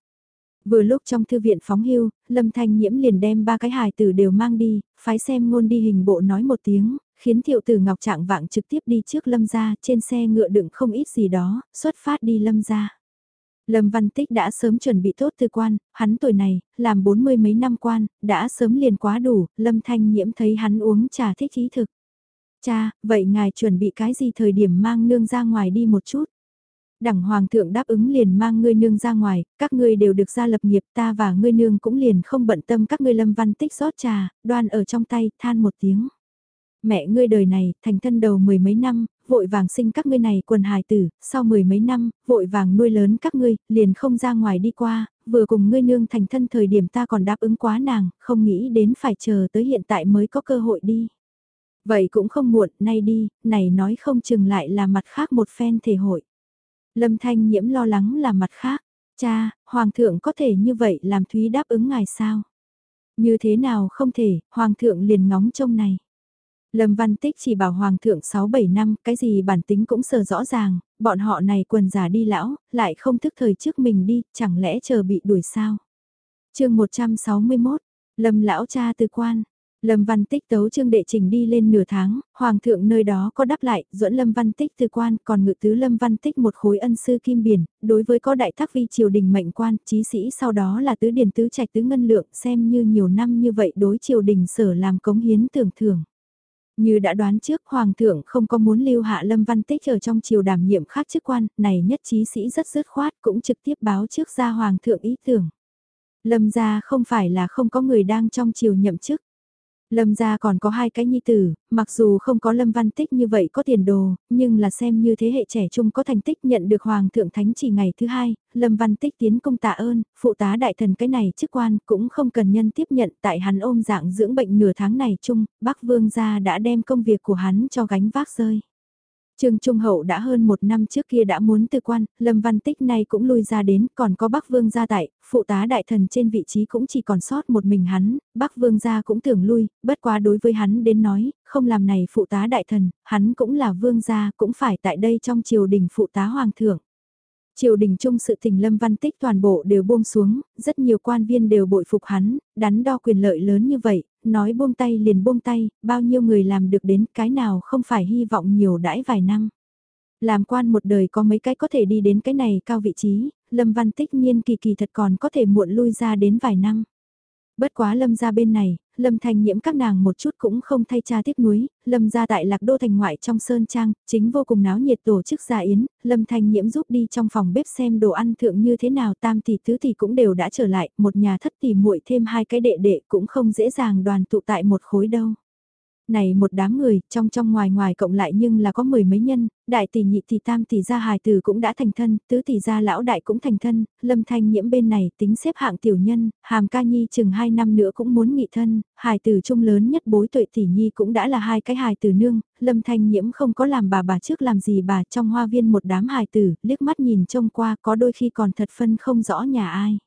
Vừa lúc trong thư viện phóng hưu, Lâm Thanh Nhiễm liền đem ba cái hài tử đều mang đi, phái xem ngôn đi hình bộ nói một tiếng, khiến thiệu tử Ngọc Trạng vạng trực tiếp đi trước Lâm gia, trên xe ngựa đựng không ít gì đó, xuất phát đi Lâm gia. Lâm Văn Tích đã sớm chuẩn bị tốt tư quan, hắn tuổi này, làm bốn mươi mấy năm quan, đã sớm liền quá đủ, Lâm Thanh Nhiễm thấy hắn uống trà thích ý thực. Cha, vậy ngài chuẩn bị cái gì thời điểm mang nương ra ngoài đi một chút? Đẳng Hoàng thượng đáp ứng liền mang ngươi nương ra ngoài, các ngươi đều được ra lập nghiệp ta và ngươi nương cũng liền không bận tâm các ngươi Lâm Văn Tích rót trà, đoan ở trong tay, than một tiếng. Mẹ ngươi đời này, thành thân đầu mười mấy năm, vội vàng sinh các ngươi này quần hài tử, sau mười mấy năm, vội vàng nuôi lớn các ngươi, liền không ra ngoài đi qua, vừa cùng ngươi nương thành thân thời điểm ta còn đáp ứng quá nàng, không nghĩ đến phải chờ tới hiện tại mới có cơ hội đi. Vậy cũng không muộn, nay đi, này nói không chừng lại là mặt khác một phen thể hội. Lâm Thanh Nhiễm lo lắng là mặt khác, cha, Hoàng thượng có thể như vậy làm Thúy đáp ứng ngài sao? Như thế nào không thể, Hoàng thượng liền ngóng trông này. Lâm Văn Tích chỉ bảo Hoàng thượng 6-7 năm, cái gì bản tính cũng sờ rõ ràng, bọn họ này quần giả đi lão, lại không thức thời trước mình đi, chẳng lẽ chờ bị đuổi sao? chương 161, Lâm lão cha tư quan, Lâm Văn Tích tấu trương đệ trình đi lên nửa tháng, Hoàng thượng nơi đó có đáp lại, dẫn Lâm Văn Tích tư quan, còn ngự tứ Lâm Văn Tích một khối ân sư kim biển, đối với có đại thác vi triều đình mệnh quan, trí sĩ sau đó là tứ điển tứ trạch tứ ngân lượng, xem như nhiều năm như vậy đối triều đình sở làm cống hiến tưởng thưởng. Như đã đoán trước Hoàng thượng không có muốn lưu hạ Lâm Văn Tích ở trong triều đảm nhiệm khác chức quan, này nhất trí sĩ rất dứt khoát cũng trực tiếp báo trước ra Hoàng thượng ý tưởng. Lâm gia không phải là không có người đang trong triều nhậm chức. Lâm gia còn có hai cái nhi tử, mặc dù không có Lâm Văn Tích như vậy có tiền đồ, nhưng là xem như thế hệ trẻ trung có thành tích nhận được Hoàng thượng Thánh chỉ ngày thứ hai, Lâm Văn Tích tiến công tạ ơn, phụ tá đại thần cái này chức quan cũng không cần nhân tiếp nhận tại hắn ôm dạng dưỡng bệnh nửa tháng này chung, bác Vương gia đã đem công việc của hắn cho gánh vác rơi. Trương Trung Hậu đã hơn một năm trước kia đã muốn từ quan, Lâm Văn Tích nay cũng lui ra đến, còn có Bắc Vương gia tại, phụ tá đại thần trên vị trí cũng chỉ còn sót một mình hắn, Bắc Vương gia cũng tưởng lui, bất quá đối với hắn đến nói, không làm này phụ tá đại thần, hắn cũng là vương gia, cũng phải tại đây trong triều đình phụ tá hoàng thượng. Triều đình chung sự tình Lâm Văn Tích toàn bộ đều buông xuống, rất nhiều quan viên đều bội phục hắn, đắn đo quyền lợi lớn như vậy, nói buông tay liền buông tay, bao nhiêu người làm được đến cái nào không phải hy vọng nhiều đãi vài năm. Làm quan một đời có mấy cái có thể đi đến cái này cao vị trí, Lâm Văn Tích nhiên kỳ kỳ thật còn có thể muộn lui ra đến vài năm. Bất quá Lâm ra bên này, Lâm Thanh nhiễm các nàng một chút cũng không thay cha tiếc núi, Lâm ra tại lạc đô thành ngoại trong Sơn Trang, chính vô cùng náo nhiệt tổ chức gia yến, Lâm Thanh nhiễm giúp đi trong phòng bếp xem đồ ăn thượng như thế nào tam tỷ tứ tỷ cũng đều đã trở lại, một nhà thất tỷ muội thêm hai cái đệ đệ cũng không dễ dàng đoàn tụ tại một khối đâu. Này một đám người, trong trong ngoài ngoài cộng lại nhưng là có mười mấy nhân, đại tỷ nhị tỷ tam tỷ gia hài tử cũng đã thành thân, tứ tỷ gia lão đại cũng thành thân, lâm thanh nhiễm bên này tính xếp hạng tiểu nhân, hàm ca nhi chừng hai năm nữa cũng muốn nghị thân, hài tử trung lớn nhất bối tuệ tỷ nhi cũng đã là hai cái hài tử nương, lâm thanh nhiễm không có làm bà bà trước làm gì bà trong hoa viên một đám hài tử, liếc mắt nhìn trông qua có đôi khi còn thật phân không rõ nhà ai.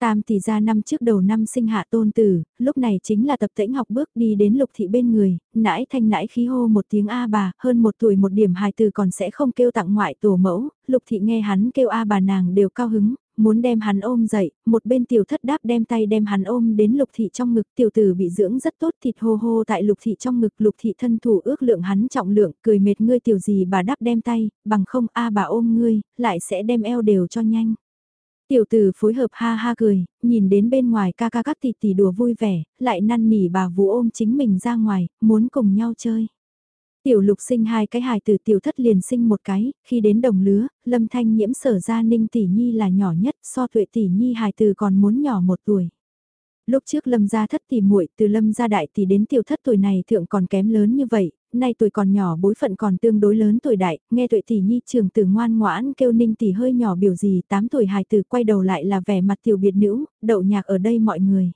Tam tỷ ra năm trước đầu năm sinh hạ tôn tử, lúc này chính là tập tĩnh học bước đi đến lục thị bên người, nãi thanh nãi khí hô một tiếng A bà, hơn một tuổi một điểm hài từ còn sẽ không kêu tặng ngoại tổ mẫu, lục thị nghe hắn kêu A bà nàng đều cao hứng, muốn đem hắn ôm dậy, một bên tiểu thất đáp đem tay đem hắn ôm đến lục thị trong ngực, tiểu tử bị dưỡng rất tốt thịt hô hô tại lục thị trong ngực, lục thị thân thủ ước lượng hắn trọng lượng, cười mệt ngươi tiểu gì bà đáp đem tay, bằng không A bà ôm ngươi, lại sẽ đem eo đều cho nhanh. Tiểu tử phối hợp ha ha cười, nhìn đến bên ngoài ca ca các tỷ tỷ đùa vui vẻ, lại năn nỉ bà vũ ôm chính mình ra ngoài, muốn cùng nhau chơi. Tiểu lục sinh hai cái hài từ tiểu thất liền sinh một cái, khi đến đồng lứa, lâm thanh nhiễm sở ra ninh tỷ nhi là nhỏ nhất, so tuệ tỷ nhi hài từ còn muốn nhỏ một tuổi. Lúc trước lâm gia thất tỷ muội từ lâm gia đại tỷ đến tiểu thất tuổi này thượng còn kém lớn như vậy, nay tuổi còn nhỏ bối phận còn tương đối lớn tuổi đại, nghe tuệ tỷ nhi trường tử ngoan ngoãn kêu ninh tỷ hơi nhỏ biểu gì 8 tuổi hài tử quay đầu lại là vẻ mặt tiểu biệt nữ, đậu nhạc ở đây mọi người.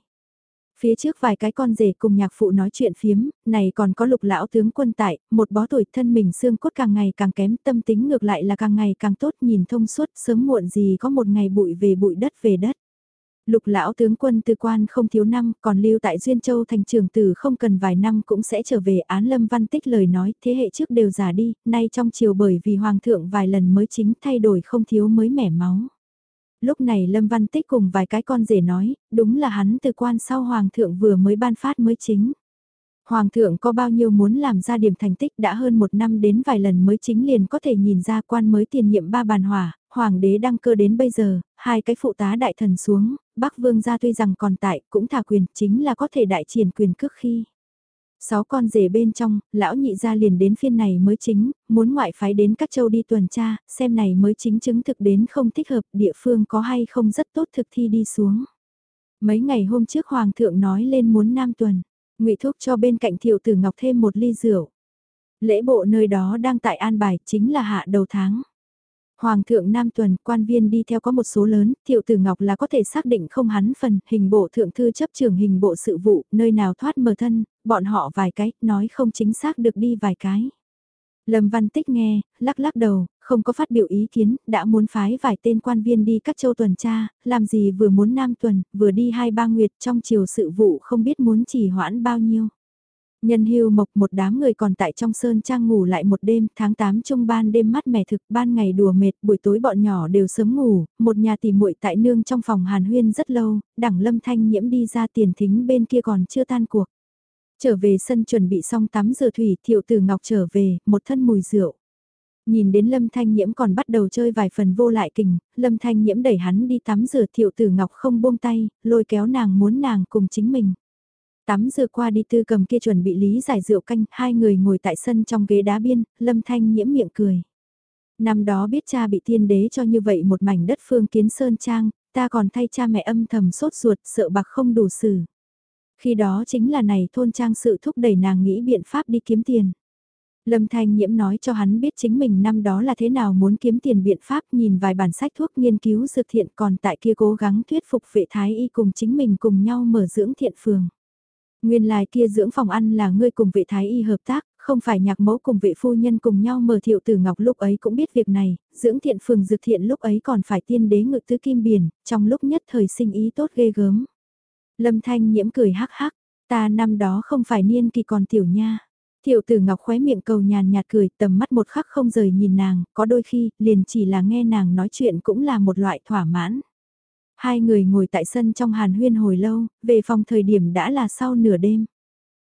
Phía trước vài cái con rể cùng nhạc phụ nói chuyện phiếm, này còn có lục lão tướng quân tại, một bó tuổi thân mình xương cốt càng ngày càng kém, tâm tính ngược lại là càng ngày càng tốt nhìn thông suốt, sớm muộn gì có một ngày bụi về bụi đất về đất. Lục lão tướng quân tư quan không thiếu năm, còn lưu tại Duyên Châu thành trường tử không cần vài năm cũng sẽ trở về án lâm văn tích lời nói, thế hệ trước đều già đi, nay trong chiều bởi vì hoàng thượng vài lần mới chính thay đổi không thiếu mới mẻ máu. Lúc này lâm văn tích cùng vài cái con rể nói, đúng là hắn từ quan sau hoàng thượng vừa mới ban phát mới chính. Hoàng thượng có bao nhiêu muốn làm ra điểm thành tích đã hơn một năm đến vài lần mới chính liền có thể nhìn ra quan mới tiền nhiệm ba bàn hỏa, hoàng đế đăng cơ đến bây giờ, hai cái phụ tá đại thần xuống, bắc vương gia tuy rằng còn tại cũng thả quyền chính là có thể đại triển quyền cước khi. Sáu con rể bên trong, lão nhị gia liền đến phiên này mới chính, muốn ngoại phái đến các châu đi tuần tra, xem này mới chính chứng thực đến không thích hợp địa phương có hay không rất tốt thực thi đi xuống. Mấy ngày hôm trước hoàng thượng nói lên muốn nam tuần ngụy Thúc cho bên cạnh Thiệu Tử Ngọc thêm một ly rượu. Lễ bộ nơi đó đang tại an bài chính là hạ đầu tháng. Hoàng thượng Nam Tuần, quan viên đi theo có một số lớn, Thiệu Tử Ngọc là có thể xác định không hắn phần, hình bộ thượng thư chấp trường hình bộ sự vụ, nơi nào thoát mờ thân, bọn họ vài cái, nói không chính xác được đi vài cái. Lâm Văn Tích nghe, lắc lắc đầu, không có phát biểu ý kiến, đã muốn phái vài tên quan viên đi các châu tuần tra, làm gì vừa muốn nam tuần, vừa đi hai ba nguyệt trong chiều sự vụ không biết muốn trì hoãn bao nhiêu. Nhân hưu mộc một đám người còn tại trong sơn trang ngủ lại một đêm, tháng 8 trung ban đêm mát mẻ thực, ban ngày đùa mệt, buổi tối bọn nhỏ đều sớm ngủ, một nhà tìm muội tại nương trong phòng hàn huyên rất lâu, đẳng lâm thanh nhiễm đi ra tiền thính bên kia còn chưa tan cuộc. Trở về sân chuẩn bị xong tắm rửa thủy, thiệu tử ngọc trở về, một thân mùi rượu. Nhìn đến Lâm Thanh Nhiễm còn bắt đầu chơi vài phần vô lại kình, Lâm Thanh Nhiễm đẩy hắn đi tắm rửa thiệu tử ngọc không buông tay, lôi kéo nàng muốn nàng cùng chính mình. Tắm rửa qua đi tư cầm kia chuẩn bị lý giải rượu canh, hai người ngồi tại sân trong ghế đá biên, Lâm Thanh Nhiễm miệng cười. Năm đó biết cha bị tiên đế cho như vậy một mảnh đất phương kiến sơn trang, ta còn thay cha mẹ âm thầm sốt ruột sợ bạc không đủ xử. Khi đó chính là này thôn trang sự thúc đẩy nàng nghĩ biện pháp đi kiếm tiền. Lâm Thanh Nhiễm nói cho hắn biết chính mình năm đó là thế nào muốn kiếm tiền biện pháp nhìn vài bản sách thuốc nghiên cứu dược thiện còn tại kia cố gắng thuyết phục vệ thái y cùng chính mình cùng nhau mở dưỡng thiện phường. Nguyên lai kia dưỡng phòng ăn là ngươi cùng vệ thái y hợp tác, không phải nhạc mẫu cùng vệ phu nhân cùng nhau mở thiệu tử ngọc lúc ấy cũng biết việc này, dưỡng thiện phường dược thiện lúc ấy còn phải tiên đế ngự tứ kim biển, trong lúc nhất thời sinh ý tốt ghê gớm. Lâm Thanh Nhiễm cười hắc hắc, ta năm đó không phải niên kỳ còn tiểu nha. Thiệu tử ngọc khóe miệng cầu nhàn nhạt cười tầm mắt một khắc không rời nhìn nàng, có đôi khi liền chỉ là nghe nàng nói chuyện cũng là một loại thỏa mãn. Hai người ngồi tại sân trong hàn huyên hồi lâu, về phòng thời điểm đã là sau nửa đêm.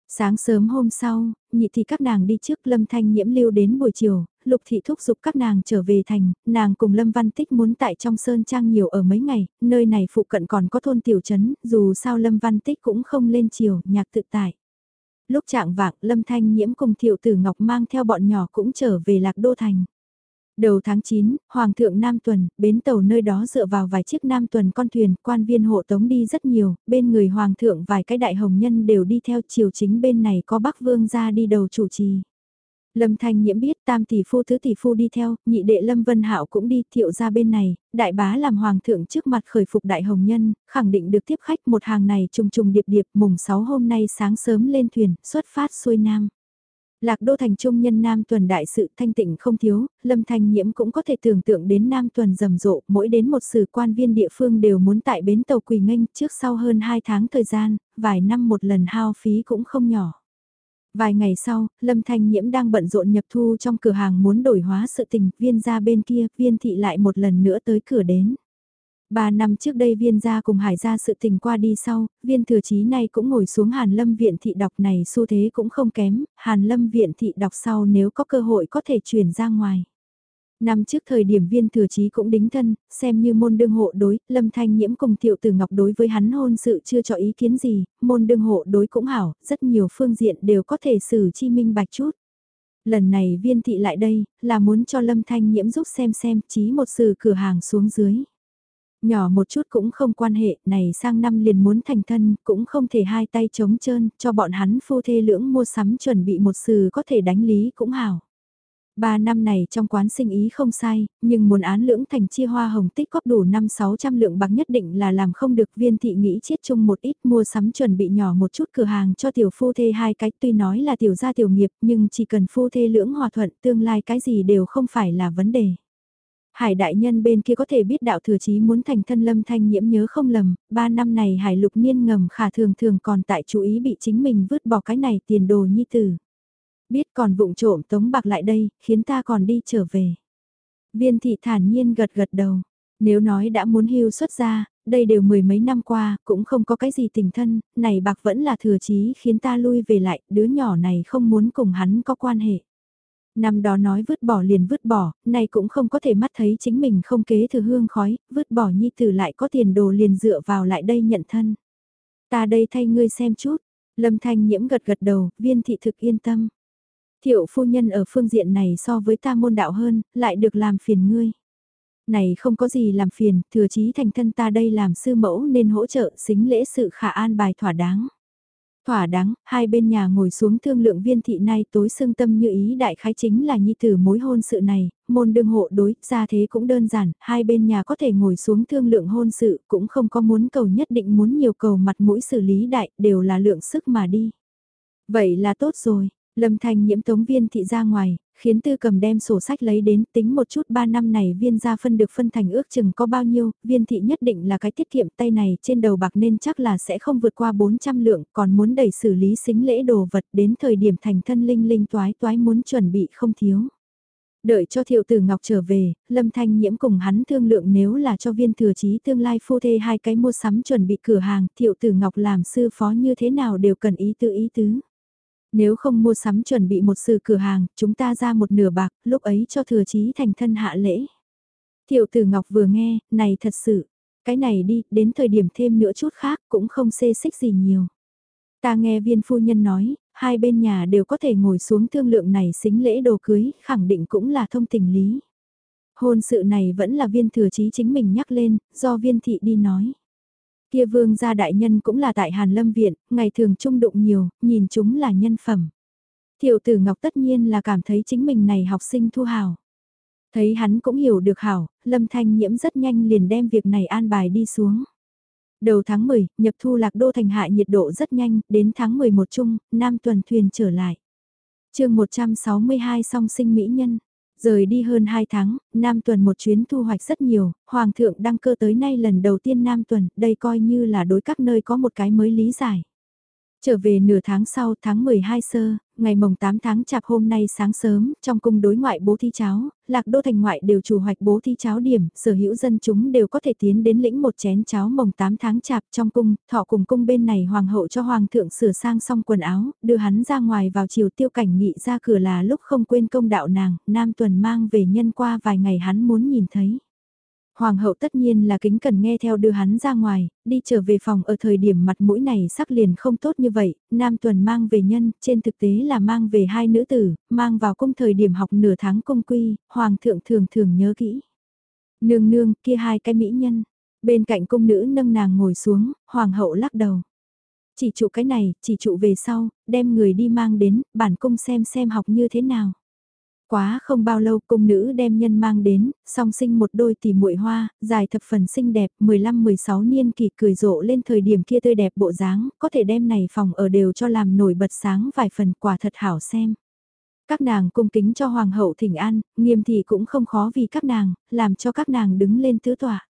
Sáng sớm hôm sau, nhị thị các nàng đi trước lâm thanh nhiễm lưu đến buổi chiều, lục thị thúc giục các nàng trở về thành, nàng cùng lâm văn tích muốn tại trong sơn trang nhiều ở mấy ngày, nơi này phụ cận còn có thôn tiểu trấn, dù sao lâm văn tích cũng không lên chiều, nhạc tự tại. Lúc trạng vạng lâm thanh nhiễm cùng thiệu tử ngọc mang theo bọn nhỏ cũng trở về lạc đô thành. Đầu tháng 9, Hoàng thượng Nam Tuần, bến tàu nơi đó dựa vào vài chiếc Nam Tuần con thuyền, quan viên hộ tống đi rất nhiều, bên người Hoàng thượng vài cái đại hồng nhân đều đi theo chiều chính bên này có Bắc Vương ra đi đầu chủ trì. Lâm Thanh Nhiễm biết tam tỷ phu thứ tỷ phu đi theo, nhị đệ Lâm Vân Hạo cũng đi thiệu ra bên này, đại bá làm hoàng thượng trước mặt khởi phục đại hồng nhân, khẳng định được tiếp khách một hàng này trùng trùng điệp điệp mùng 6 hôm nay sáng sớm lên thuyền, xuất phát xuôi nam. Lạc đô thành trung nhân Nam tuần đại sự thanh tịnh không thiếu, Lâm Thanh Nhiễm cũng có thể tưởng tượng đến Nam tuần rầm rộ, mỗi đến một sử quan viên địa phương đều muốn tại bến tàu quỳ nghênh trước sau hơn 2 tháng thời gian, vài năm một lần hao phí cũng không nhỏ. Vài ngày sau, Lâm Thanh Nhiễm đang bận rộn nhập thu trong cửa hàng muốn đổi hóa sự tình, viên ra bên kia, viên thị lại một lần nữa tới cửa đến. Ba năm trước đây viên gia cùng hải gia sự tình qua đi sau, viên thừa chí này cũng ngồi xuống Hàn Lâm viện thị đọc này xu thế cũng không kém, Hàn Lâm viện thị đọc sau nếu có cơ hội có thể chuyển ra ngoài. Năm trước thời điểm viên thừa chí cũng đính thân, xem như môn đương hộ đối, Lâm Thanh Nhiễm cùng Thiệu Tử Ngọc đối với hắn hôn sự chưa cho ý kiến gì, môn đương hộ đối cũng hảo, rất nhiều phương diện đều có thể xử chi minh bạch chút. Lần này viên thị lại đây, là muốn cho Lâm Thanh Nhiễm giúp xem xem chí một sự cửa hàng xuống dưới. Nhỏ một chút cũng không quan hệ, này sang năm liền muốn thành thân, cũng không thể hai tay trống trơn, cho bọn hắn phu thê lưỡng mua sắm chuẩn bị một sự có thể đánh lý cũng hảo. Ba năm này trong quán sinh ý không sai, nhưng muốn án lưỡng thành chia hoa hồng tích góp đủ năm sáu trăm lượng bạc nhất định là làm không được viên thị nghĩ chiết chung một ít mua sắm chuẩn bị nhỏ một chút cửa hàng cho tiểu phu thê hai cái tuy nói là tiểu gia tiểu nghiệp nhưng chỉ cần phu thê lưỡng hòa thuận tương lai cái gì đều không phải là vấn đề. Hải đại nhân bên kia có thể biết đạo thừa chí muốn thành thân lâm thanh nhiễm nhớ không lầm, ba năm này hải lục niên ngầm khả thường thường còn tại chú ý bị chính mình vứt bỏ cái này tiền đồ nhi tử. Biết còn vụng trộm tống bạc lại đây, khiến ta còn đi trở về. Viên thị thản nhiên gật gật đầu. Nếu nói đã muốn hưu xuất ra, đây đều mười mấy năm qua, cũng không có cái gì tình thân, này bạc vẫn là thừa chí khiến ta lui về lại, đứa nhỏ này không muốn cùng hắn có quan hệ. Năm đó nói vứt bỏ liền vứt bỏ, nay cũng không có thể mắt thấy chính mình không kế thừa hương khói, vứt bỏ nhi tử lại có tiền đồ liền dựa vào lại đây nhận thân. Ta đây thay ngươi xem chút, lâm thanh nhiễm gật gật đầu, viên thị thực yên tâm. Thiệu phu nhân ở phương diện này so với ta môn đạo hơn, lại được làm phiền ngươi. Này không có gì làm phiền, thừa chí thành thân ta đây làm sư mẫu nên hỗ trợ xính lễ sự khả an bài thỏa đáng. Thỏa đáng, hai bên nhà ngồi xuống thương lượng viên thị nay tối xương tâm như ý đại khái chính là nhi tử mối hôn sự này, môn đương hộ đối, ra thế cũng đơn giản, hai bên nhà có thể ngồi xuống thương lượng hôn sự, cũng không có muốn cầu nhất định muốn nhiều cầu mặt mũi xử lý đại, đều là lượng sức mà đi. Vậy là tốt rồi, Lâm Thanh nhiễm tống viên thị ra ngoài, khiến tư cầm đem sổ sách lấy đến tính một chút 3 năm này viên gia phân được phân thành ước chừng có bao nhiêu, viên thị nhất định là cái tiết kiệm tay này trên đầu bạc nên chắc là sẽ không vượt qua 400 lượng, còn muốn đẩy xử lý xính lễ đồ vật đến thời điểm thành thân linh linh toái toái muốn chuẩn bị không thiếu. Đợi cho thiệu tử Ngọc trở về, Lâm Thanh Nhiễm cùng hắn thương lượng nếu là cho viên thừa chí tương lai phu thê hai cái mua sắm chuẩn bị cửa hàng, thiệu tử Ngọc làm sư phó như thế nào đều cần ý tư ý tứ. Nếu không mua sắm chuẩn bị một sự cửa hàng, chúng ta ra một nửa bạc, lúc ấy cho thừa chí thành thân hạ lễ. Thiệu tử Ngọc vừa nghe, này thật sự, cái này đi, đến thời điểm thêm nữa chút khác cũng không xê xích gì nhiều. Ta nghe viên phu nhân nói, hai bên nhà đều có thể ngồi xuống thương lượng này xính lễ đồ cưới, khẳng định cũng là thông tình lý. Hôn sự này vẫn là viên thừa chí chính mình nhắc lên, do viên thị đi nói. Kia vương gia đại nhân cũng là tại Hàn Lâm Viện, ngày thường trung đụng nhiều, nhìn chúng là nhân phẩm. Thiệu tử Ngọc tất nhiên là cảm thấy chính mình này học sinh thu hào. Thấy hắn cũng hiểu được hảo, Lâm Thanh Nhiễm rất nhanh liền đem việc này an bài đi xuống. Đầu tháng 10, nhập thu lạc đô thành hạ nhiệt độ rất nhanh, đến tháng 11 chung, Nam tuần thuyền trở lại. chương 162 song sinh mỹ nhân. Rời đi hơn 2 tháng, Nam tuần một chuyến thu hoạch rất nhiều, Hoàng thượng đăng cơ tới nay lần đầu tiên Nam tuần, đây coi như là đối các nơi có một cái mới lý giải. Trở về nửa tháng sau tháng 12 sơ, ngày mồng 8 tháng chạp hôm nay sáng sớm, trong cung đối ngoại bố thi cháo, lạc đô thành ngoại đều chủ hoạch bố thi cháo điểm, sở hữu dân chúng đều có thể tiến đến lĩnh một chén cháo mồng 8 tháng chạp trong cung, thọ cùng cung bên này hoàng hậu cho hoàng thượng sửa sang xong quần áo, đưa hắn ra ngoài vào chiều tiêu cảnh nghị ra cửa là lúc không quên công đạo nàng, nam tuần mang về nhân qua vài ngày hắn muốn nhìn thấy. Hoàng hậu tất nhiên là kính cần nghe theo đưa hắn ra ngoài, đi trở về phòng ở thời điểm mặt mũi này sắc liền không tốt như vậy, Nam Tuần mang về nhân, trên thực tế là mang về hai nữ tử, mang vào cung thời điểm học nửa tháng công quy, Hoàng thượng thường thường nhớ kỹ. Nương nương kia hai cái mỹ nhân, bên cạnh cung nữ nâng nàng ngồi xuống, Hoàng hậu lắc đầu. Chỉ trụ cái này, chỉ trụ về sau, đem người đi mang đến, bản cung xem xem học như thế nào. Quá không bao lâu cung nữ đem nhân mang đến, song sinh một đôi tỷ muội hoa, dài thập phần xinh đẹp, 15-16 niên kỳ cười rộ lên thời điểm kia tươi đẹp bộ dáng, có thể đem này phòng ở đều cho làm nổi bật sáng vài phần quả thật hảo xem. Các nàng cung kính cho hoàng hậu thỉnh an, nghiêm thì cũng không khó vì các nàng, làm cho các nàng đứng lên tứ tỏa.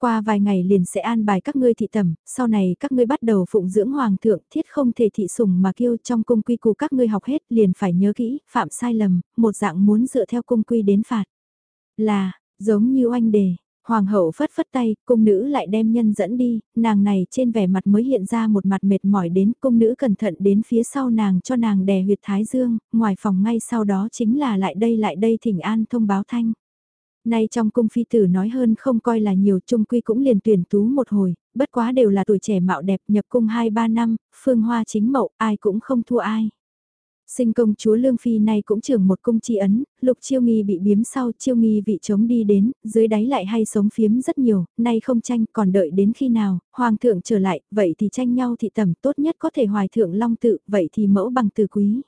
Qua vài ngày liền sẽ an bài các ngươi thị tẩm, sau này các ngươi bắt đầu phụng dưỡng hoàng thượng, thiết không thể thị sủng mà kêu trong cung quy của các ngươi học hết liền phải nhớ kỹ, phạm sai lầm, một dạng muốn dựa theo cung quy đến phạt. Là, giống như oanh đề, hoàng hậu phất phất tay, cung nữ lại đem nhân dẫn đi, nàng này trên vẻ mặt mới hiện ra một mặt mệt mỏi đến, cung nữ cẩn thận đến phía sau nàng cho nàng đè huyệt thái dương, ngoài phòng ngay sau đó chính là lại đây lại đây thỉnh an thông báo thanh. Nay trong cung phi tử nói hơn không coi là nhiều trung quy cũng liền tuyển tú một hồi, bất quá đều là tuổi trẻ mạo đẹp nhập cung 2-3 năm, phương hoa chính mậu, ai cũng không thua ai. Sinh công chúa Lương Phi này cũng trưởng một cung chi ấn, lục chiêu nghi bị biếm sau chiêu nghi vị chống đi đến, dưới đáy lại hay sống phiếm rất nhiều, nay không tranh còn đợi đến khi nào, hoàng thượng trở lại, vậy thì tranh nhau thị tầm tốt nhất có thể hoài thượng long tự, vậy thì mẫu bằng từ quý.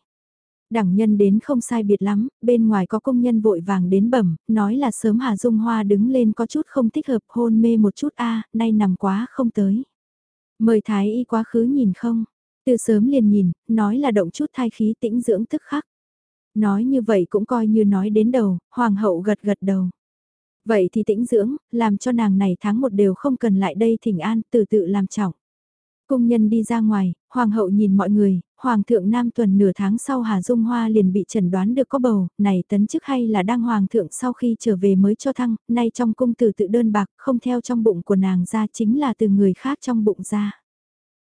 Đẳng nhân đến không sai biệt lắm, bên ngoài có công nhân vội vàng đến bẩm, nói là sớm Hà Dung Hoa đứng lên có chút không thích hợp hôn mê một chút a nay nằm quá không tới. Mời Thái y quá khứ nhìn không, từ sớm liền nhìn, nói là động chút thai khí tĩnh dưỡng tức khắc. Nói như vậy cũng coi như nói đến đầu, hoàng hậu gật gật đầu. Vậy thì tĩnh dưỡng, làm cho nàng này tháng một đều không cần lại đây thỉnh an, từ tự làm trọng. Cung nhân đi ra ngoài, hoàng hậu nhìn mọi người, hoàng thượng nam tuần nửa tháng sau Hà Dung Hoa liền bị chẩn đoán được có bầu, này tấn chức hay là đang hoàng thượng sau khi trở về mới cho thăng, nay trong cung từ tự đơn bạc không theo trong bụng của nàng ra chính là từ người khác trong bụng ra.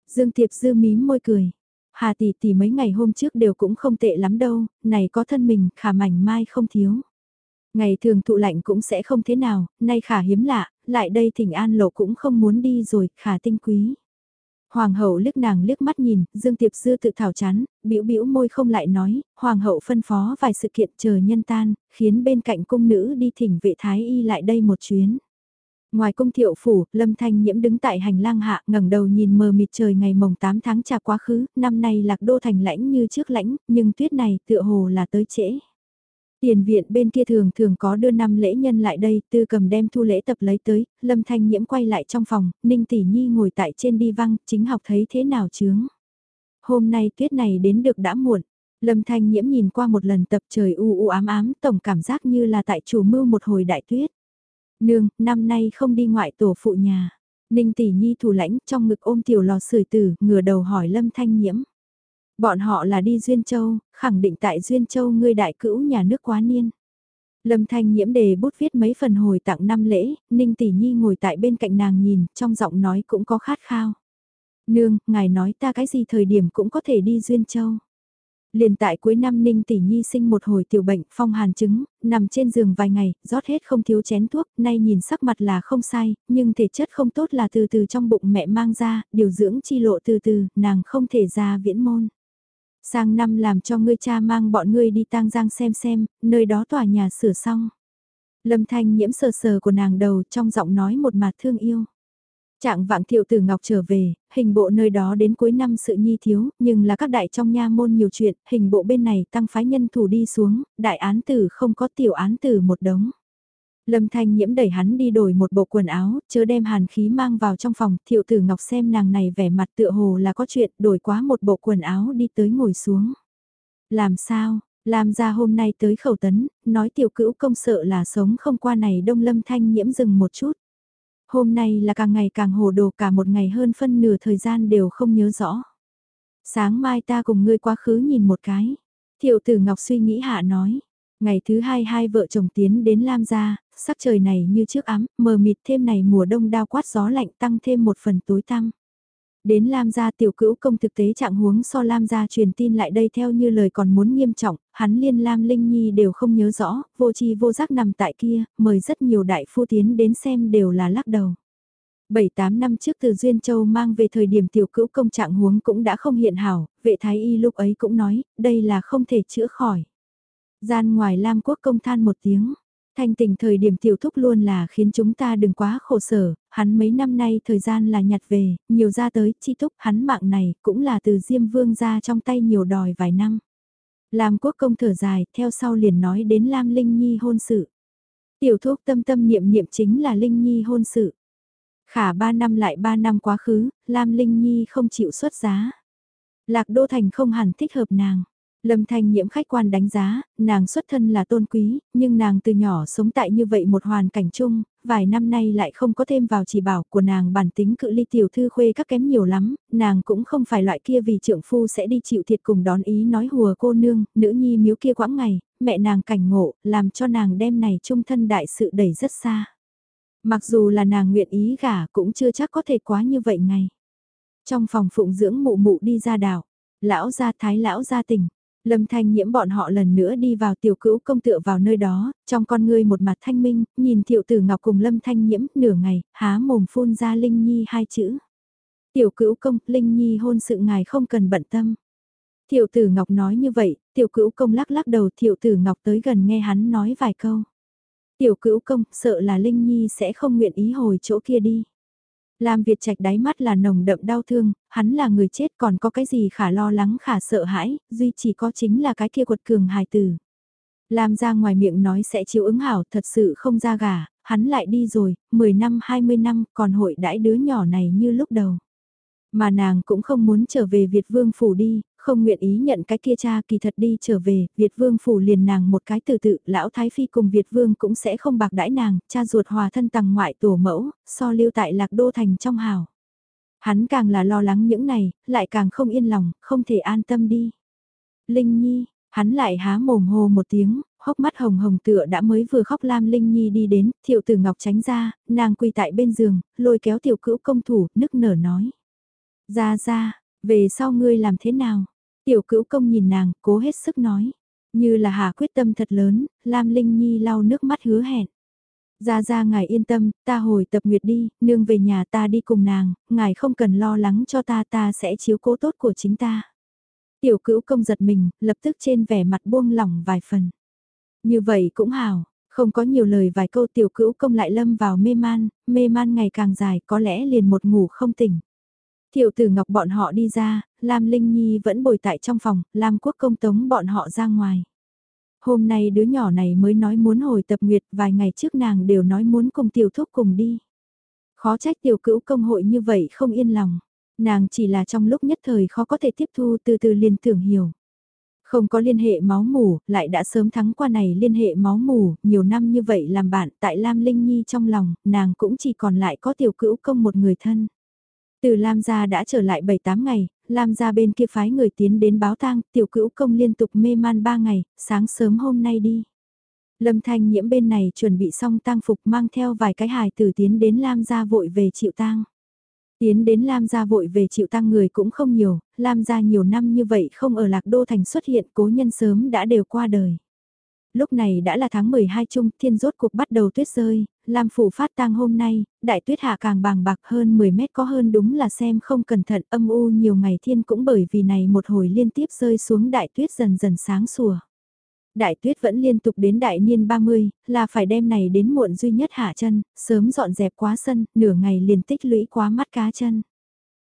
Dương Tiệp dư mím môi cười. Hà tỷ tỷ mấy ngày hôm trước đều cũng không tệ lắm đâu, này có thân mình khả mảnh mai không thiếu. Ngày thường thụ lạnh cũng sẽ không thế nào, nay khả hiếm lạ, lại đây thỉnh an lộ cũng không muốn đi rồi, khả tinh quý. Hoàng hậu liếc nàng liếc mắt nhìn, Dương Tiệp Dư tự thảo chán, bĩu bĩu môi không lại nói, hoàng hậu phân phó vài sự kiện chờ nhân tan, khiến bên cạnh cung nữ đi thỉnh vệ thái y lại đây một chuyến. Ngoài cung thiệu phủ, Lâm Thanh Nhiễm đứng tại hành lang hạ ngẩng đầu nhìn mờ mịt trời ngày mồng 8 tháng trà quá khứ, năm nay lạc đô thành lãnh như trước lãnh, nhưng tuyết này tựa hồ là tới trễ. Tiền viện bên kia thường thường có đưa năm lễ nhân lại đây, tư cầm đem thu lễ tập lấy tới, lâm thanh nhiễm quay lại trong phòng, ninh tỷ nhi ngồi tại trên đi văng, chính học thấy thế nào chướng. Hôm nay tuyết này đến được đã muộn, lâm thanh nhiễm nhìn qua một lần tập trời u u ám ám, tổng cảm giác như là tại chủ mưu một hồi đại tuyết. Nương, năm nay không đi ngoại tổ phụ nhà. Ninh tỷ nhi thủ lãnh trong ngực ôm tiểu lò sưởi tử, ngửa đầu hỏi lâm thanh nhiễm. Bọn họ là đi Duyên Châu, khẳng định tại Duyên Châu ngươi đại cữu nhà nước quá niên. Lâm Thanh nhiễm đề bút viết mấy phần hồi tặng năm lễ, Ninh Tỷ Nhi ngồi tại bên cạnh nàng nhìn, trong giọng nói cũng có khát khao. Nương, ngài nói ta cái gì thời điểm cũng có thể đi Duyên Châu. Liền tại cuối năm Ninh Tỷ Nhi sinh một hồi tiểu bệnh phong hàn chứng, nằm trên giường vài ngày, rót hết không thiếu chén thuốc, nay nhìn sắc mặt là không sai, nhưng thể chất không tốt là từ từ trong bụng mẹ mang ra, điều dưỡng chi lộ từ từ, nàng không thể ra viễn môn. Sang năm làm cho ngươi cha mang bọn ngươi đi tang giang xem xem, nơi đó tòa nhà sửa xong. Lâm thanh nhiễm sờ sờ của nàng đầu trong giọng nói một mặt thương yêu. Trạng vạng thiệu tử ngọc trở về, hình bộ nơi đó đến cuối năm sự nhi thiếu, nhưng là các đại trong nha môn nhiều chuyện, hình bộ bên này tăng phái nhân thủ đi xuống, đại án tử không có tiểu án tử một đống. Lâm Thanh Nhiễm đẩy hắn đi đổi một bộ quần áo, chớ đem hàn khí mang vào trong phòng, thiệu tử ngọc xem nàng này vẻ mặt tựa hồ là có chuyện, đổi quá một bộ quần áo đi tới ngồi xuống. Làm sao, làm ra hôm nay tới khẩu tấn, nói tiểu cữu công sợ là sống không qua này đông Lâm Thanh Nhiễm dừng một chút. Hôm nay là càng ngày càng hồ đồ cả một ngày hơn phân nửa thời gian đều không nhớ rõ. Sáng mai ta cùng ngươi quá khứ nhìn một cái. Thiệu tử Ngọc suy nghĩ hạ nói. Ngày thứ hai hai vợ chồng tiến đến Lam gia, sắc trời này như trước ấm, mờ mịt thêm này mùa đông đao quát gió lạnh tăng thêm một phần tối tăm. Đến Lam gia tiểu cữu công thực tế trạng huống so Lam gia truyền tin lại đây theo như lời còn muốn nghiêm trọng, hắn liên Lam Linh Nhi đều không nhớ rõ, vô chi vô giác nằm tại kia, mời rất nhiều đại phu tiến đến xem đều là lắc đầu. 7-8 năm trước từ Duyên Châu mang về thời điểm tiểu cữu công trạng huống cũng đã không hiện hảo, vệ thái y lúc ấy cũng nói, đây là không thể chữa khỏi. Gian ngoài Lam quốc công than một tiếng, Thanh tình thời điểm tiểu thúc luôn là khiến chúng ta đừng quá khổ sở, hắn mấy năm nay thời gian là nhặt về, nhiều ra tới, chi thúc hắn mạng này cũng là từ Diêm Vương ra trong tay nhiều đòi vài năm. làm quốc công thở dài, theo sau liền nói đến Lam Linh Nhi hôn sự. Tiểu thúc tâm tâm niệm niệm chính là Linh Nhi hôn sự. Khả ba năm lại ba năm quá khứ, Lam Linh Nhi không chịu xuất giá. Lạc Đô Thành không hẳn thích hợp nàng. Lâm Thanh Nhiễm khách quan đánh giá, nàng xuất thân là tôn quý, nhưng nàng từ nhỏ sống tại như vậy một hoàn cảnh chung, vài năm nay lại không có thêm vào chỉ bảo của nàng bản tính cự ly tiểu thư khuê các kém nhiều lắm, nàng cũng không phải loại kia vì trượng phu sẽ đi chịu thiệt cùng đón ý nói hùa cô nương, nữ nhi miếu kia quãng ngày, mẹ nàng cảnh ngộ, làm cho nàng đem này trung thân đại sự đẩy rất xa. Mặc dù là nàng nguyện ý gả cũng chưa chắc có thể quá như vậy ngày. Trong phòng phụng dưỡng mụ mụ đi ra đảo, lão gia thái lão gia tỉnh Lâm Thanh nhiễm bọn họ lần nữa đi vào tiểu cữu công tựa vào nơi đó, trong con ngươi một mặt thanh minh, nhìn thiệu tử ngọc cùng Lâm Thanh nhiễm nửa ngày, há mồm phun ra Linh Nhi hai chữ. Tiểu cữu công, Linh Nhi hôn sự ngài không cần bận tâm. Thiệu tử ngọc nói như vậy, tiểu cữu công lắc lắc đầu thiệu tử ngọc tới gần nghe hắn nói vài câu. Tiểu cữu công, sợ là Linh Nhi sẽ không nguyện ý hồi chỗ kia đi. Lam Việt Trạch đáy mắt là nồng đậm đau thương, hắn là người chết còn có cái gì khả lo lắng khả sợ hãi, duy chỉ có chính là cái kia quật cường hài tử. Lam ra ngoài miệng nói sẽ chịu ứng hảo thật sự không ra gà, hắn lại đi rồi, 10 năm 20 năm còn hội đãi đứa nhỏ này như lúc đầu. Mà nàng cũng không muốn trở về Việt Vương Phủ đi, không nguyện ý nhận cái kia cha kỳ thật đi trở về, Việt Vương phủ liền nàng một cái từ tự, lão Thái Phi cùng Việt Vương cũng sẽ không bạc đãi nàng, cha ruột hòa thân tầng ngoại tổ mẫu, so lưu tại lạc đô thành trong hào. Hắn càng là lo lắng những này, lại càng không yên lòng, không thể an tâm đi. Linh Nhi, hắn lại há mồm hồ một tiếng, hốc mắt hồng hồng tựa đã mới vừa khóc Lam Linh Nhi đi đến, thiệu tử ngọc tránh ra, nàng quỳ tại bên giường, lôi kéo tiểu cữu công thủ, nức nở nói. Ra ra, về sau ngươi làm thế nào? Tiểu cữu công nhìn nàng, cố hết sức nói. Như là hà quyết tâm thật lớn, Lam Linh Nhi lau nước mắt hứa hẹn. Ra ra ngài yên tâm, ta hồi tập nguyệt đi, nương về nhà ta đi cùng nàng, ngài không cần lo lắng cho ta ta sẽ chiếu cố tốt của chính ta. Tiểu cữu công giật mình, lập tức trên vẻ mặt buông lỏng vài phần. Như vậy cũng hảo, không có nhiều lời vài câu tiểu cữu công lại lâm vào mê man, mê man ngày càng dài có lẽ liền một ngủ không tỉnh. Tiểu tử ngọc bọn họ đi ra, Lam Linh Nhi vẫn bồi tại trong phòng, Lam quốc công tống bọn họ ra ngoài. Hôm nay đứa nhỏ này mới nói muốn hồi tập nguyệt, vài ngày trước nàng đều nói muốn cùng tiểu thúc cùng đi. Khó trách tiểu cữu công hội như vậy không yên lòng. Nàng chỉ là trong lúc nhất thời khó có thể tiếp thu từ từ liền tưởng hiểu. Không có liên hệ máu mủ, lại đã sớm thắng qua này liên hệ máu mủ, nhiều năm như vậy làm bạn tại Lam Linh Nhi trong lòng, nàng cũng chỉ còn lại có tiểu cữu công một người thân. Từ Lam gia đã trở lại 7-8 ngày, Lam gia bên kia phái người tiến đến báo tang, tiểu cữu công liên tục mê man 3 ngày, sáng sớm hôm nay đi. Lâm Thanh Nhiễm bên này chuẩn bị xong tang phục mang theo vài cái hài tử tiến đến Lam gia vội về chịu tang. Tiến đến Lam gia vội về chịu tang người cũng không nhiều, Lam gia nhiều năm như vậy không ở Lạc Đô Thành xuất hiện cố nhân sớm đã đều qua đời. Lúc này đã là tháng 12 chung, thiên rốt cuộc bắt đầu tuyết rơi, Lam phủ phát tang hôm nay, đại tuyết hạ càng bàng bạc hơn 10 mét có hơn đúng là xem không cẩn thận âm u nhiều ngày thiên cũng bởi vì này một hồi liên tiếp rơi xuống đại tuyết dần dần sáng sủa. Đại tuyết vẫn liên tục đến đại niên 30, là phải đem này đến muộn duy nhất hạ chân, sớm dọn dẹp quá sân, nửa ngày liền tích lũy quá mắt cá chân.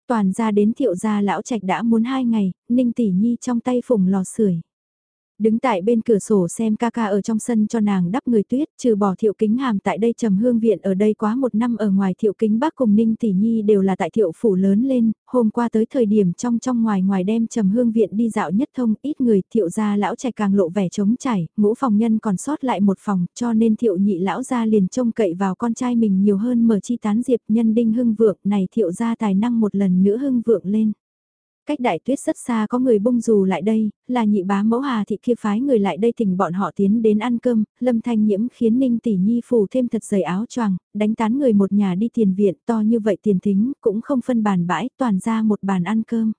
Toàn ra đến thiệu gia lão trạch đã muốn hai ngày, ninh tỷ nhi trong tay phùng lò sưởi Đứng tại bên cửa sổ xem ca ca ở trong sân cho nàng đắp người tuyết, trừ bỏ thiệu kính hàm tại đây trầm hương viện ở đây quá một năm ở ngoài thiệu kính bác cùng ninh tỷ nhi đều là tại thiệu phủ lớn lên, hôm qua tới thời điểm trong trong ngoài ngoài đem trầm hương viện đi dạo nhất thông, ít người thiệu gia lão trẻ càng lộ vẻ trống chảy, ngũ phòng nhân còn sót lại một phòng, cho nên thiệu nhị lão gia liền trông cậy vào con trai mình nhiều hơn mở chi tán diệp nhân đinh hưng vượng này thiệu gia tài năng một lần nữa hưng vượng lên. Cách đại tuyết rất xa có người bung dù lại đây, là nhị bá mẫu hà thị kia phái người lại đây thỉnh bọn họ tiến đến ăn cơm, lâm thanh nhiễm khiến ninh tỷ nhi phủ thêm thật dày áo choàng đánh tán người một nhà đi tiền viện to như vậy tiền thính, cũng không phân bàn bãi, toàn ra một bàn ăn cơm.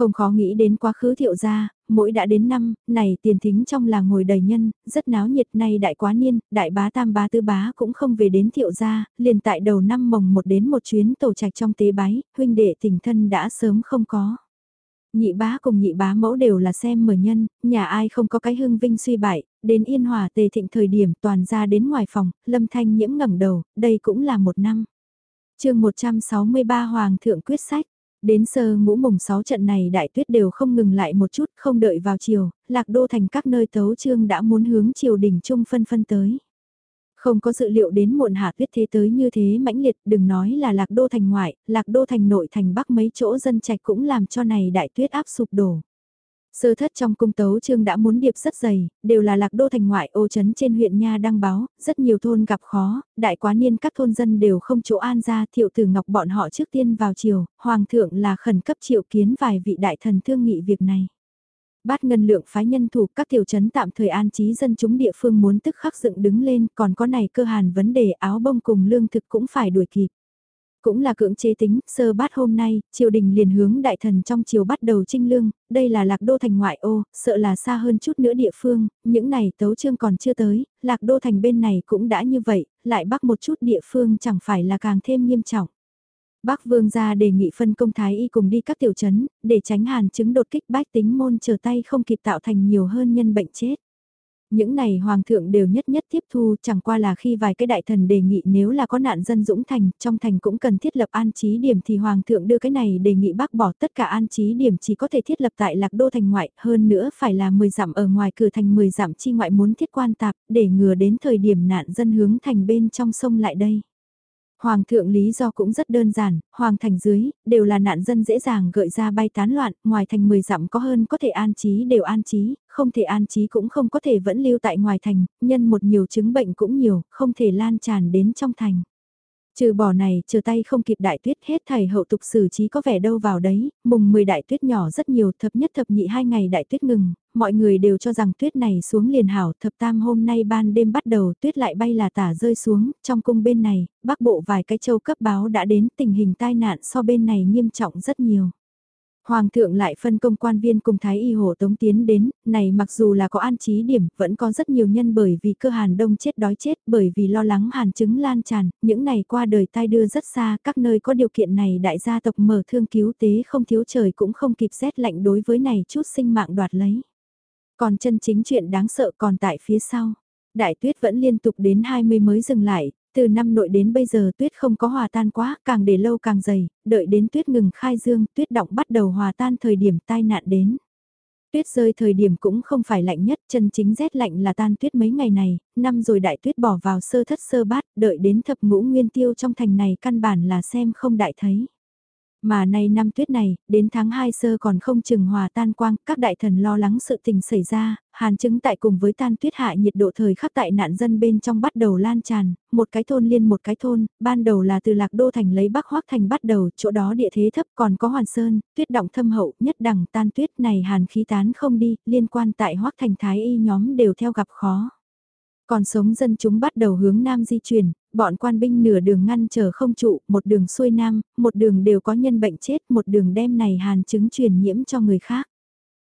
Không khó nghĩ đến quá khứ thiệu gia, mỗi đã đến năm, này tiền thính trong là ngồi đầy nhân, rất náo nhiệt nay đại quá niên, đại bá tam bá tư bá cũng không về đến thiệu gia, liền tại đầu năm mồng một đến một chuyến tổ trạch trong tế bái, huynh đệ tình thân đã sớm không có. Nhị bá cùng nhị bá mẫu đều là xem mở nhân, nhà ai không có cái hương vinh suy bại, đến yên hòa tề thịnh thời điểm toàn ra đến ngoài phòng, lâm thanh nhiễm ngẩng đầu, đây cũng là một năm. chương 163 Hoàng thượng quyết sách, Đến sơ ngũ mùng 6 trận này đại tuyết đều không ngừng lại một chút, không đợi vào chiều, lạc đô thành các nơi tấu trương đã muốn hướng chiều đỉnh trung phân phân tới. Không có dự liệu đến muộn hạ tuyết thế tới như thế mãnh liệt, đừng nói là lạc đô thành ngoại, lạc đô thành nội thành bắc mấy chỗ dân trạch cũng làm cho này đại tuyết áp sụp đổ. Sơ thất trong cung tấu trương đã muốn điệp rất dày, đều là lạc đô thành ngoại ô chấn trên huyện Nha đăng báo, rất nhiều thôn gặp khó, đại quá niên các thôn dân đều không chỗ an ra thiệu tử ngọc bọn họ trước tiên vào chiều, hoàng thượng là khẩn cấp triệu kiến vài vị đại thần thương nghị việc này. Bát ngân lượng phái nhân thủ các tiểu chấn tạm thời an trí dân chúng địa phương muốn tức khắc dựng đứng lên, còn có này cơ hàn vấn đề áo bông cùng lương thực cũng phải đuổi kịp. Cũng là cưỡng chế tính, sơ bát hôm nay, triều đình liền hướng đại thần trong triều bắt đầu trinh lương, đây là lạc đô thành ngoại ô, sợ là xa hơn chút nữa địa phương, những này tấu trương còn chưa tới, lạc đô thành bên này cũng đã như vậy, lại bắt một chút địa phương chẳng phải là càng thêm nghiêm trọng. Bác Vương gia đề nghị phân công thái y cùng đi các tiểu trấn, để tránh hàn chứng đột kích bách tính môn trở tay không kịp tạo thành nhiều hơn nhân bệnh chết. Những này hoàng thượng đều nhất nhất tiếp thu chẳng qua là khi vài cái đại thần đề nghị nếu là có nạn dân dũng thành, trong thành cũng cần thiết lập an trí điểm thì hoàng thượng đưa cái này đề nghị bác bỏ tất cả an trí điểm chỉ có thể thiết lập tại lạc đô thành ngoại, hơn nữa phải là 10 dặm ở ngoài cửa thành 10 dặm chi ngoại muốn thiết quan tạp, để ngừa đến thời điểm nạn dân hướng thành bên trong sông lại đây. Hoàng thượng lý do cũng rất đơn giản, hoàng thành dưới, đều là nạn dân dễ dàng gợi ra bay tán loạn, ngoài thành 10 dặm có hơn có thể an trí đều an trí, không thể an trí cũng không có thể vẫn lưu tại ngoài thành, nhân một nhiều chứng bệnh cũng nhiều, không thể lan tràn đến trong thành. Trừ bỏ này, chờ tay không kịp đại tuyết hết thầy hậu tục xử trí có vẻ đâu vào đấy, mùng 10 đại tuyết nhỏ rất nhiều, thập nhất thập nhị hai ngày đại tuyết ngừng, mọi người đều cho rằng tuyết này xuống liền hảo, thập tam hôm nay ban đêm bắt đầu tuyết lại bay là tả rơi xuống, trong cung bên này, bắc bộ vài cái châu cấp báo đã đến tình hình tai nạn so bên này nghiêm trọng rất nhiều. Hoàng thượng lại phân công quan viên cùng Thái Y Hổ Tống tiến đến, này mặc dù là có an trí điểm, vẫn có rất nhiều nhân bởi vì cơ hàn đông chết đói chết, bởi vì lo lắng hàn chứng lan tràn, những này qua đời tai đưa rất xa, các nơi có điều kiện này đại gia tộc mở thương cứu tế không thiếu trời cũng không kịp rét lạnh đối với này chút sinh mạng đoạt lấy. Còn chân chính chuyện đáng sợ còn tại phía sau. Đại tuyết vẫn liên tục đến 20 mới dừng lại, từ năm nội đến bây giờ tuyết không có hòa tan quá, càng để lâu càng dày, đợi đến tuyết ngừng khai dương, tuyết động bắt đầu hòa tan thời điểm tai nạn đến. Tuyết rơi thời điểm cũng không phải lạnh nhất, chân chính rét lạnh là tan tuyết mấy ngày này, năm rồi đại tuyết bỏ vào sơ thất sơ bát, đợi đến thập ngũ nguyên tiêu trong thành này căn bản là xem không đại thấy. Mà nay năm tuyết này, đến tháng 2 sơ còn không chừng hòa tan quang, các đại thần lo lắng sự tình xảy ra, hàn chứng tại cùng với tan tuyết hạ nhiệt độ thời khắc tại nạn dân bên trong bắt đầu lan tràn, một cái thôn liên một cái thôn, ban đầu là từ lạc đô thành lấy bắc hoác thành bắt đầu, chỗ đó địa thế thấp còn có hoàn sơn, tuyết động thâm hậu, nhất đẳng tan tuyết này hàn khí tán không đi, liên quan tại hoác thành thái y nhóm đều theo gặp khó. Còn sống dân chúng bắt đầu hướng nam di chuyển, bọn quan binh nửa đường ngăn chờ không trụ, một đường xuôi nam, một đường đều có nhân bệnh chết, một đường đem này hàn chứng truyền nhiễm cho người khác.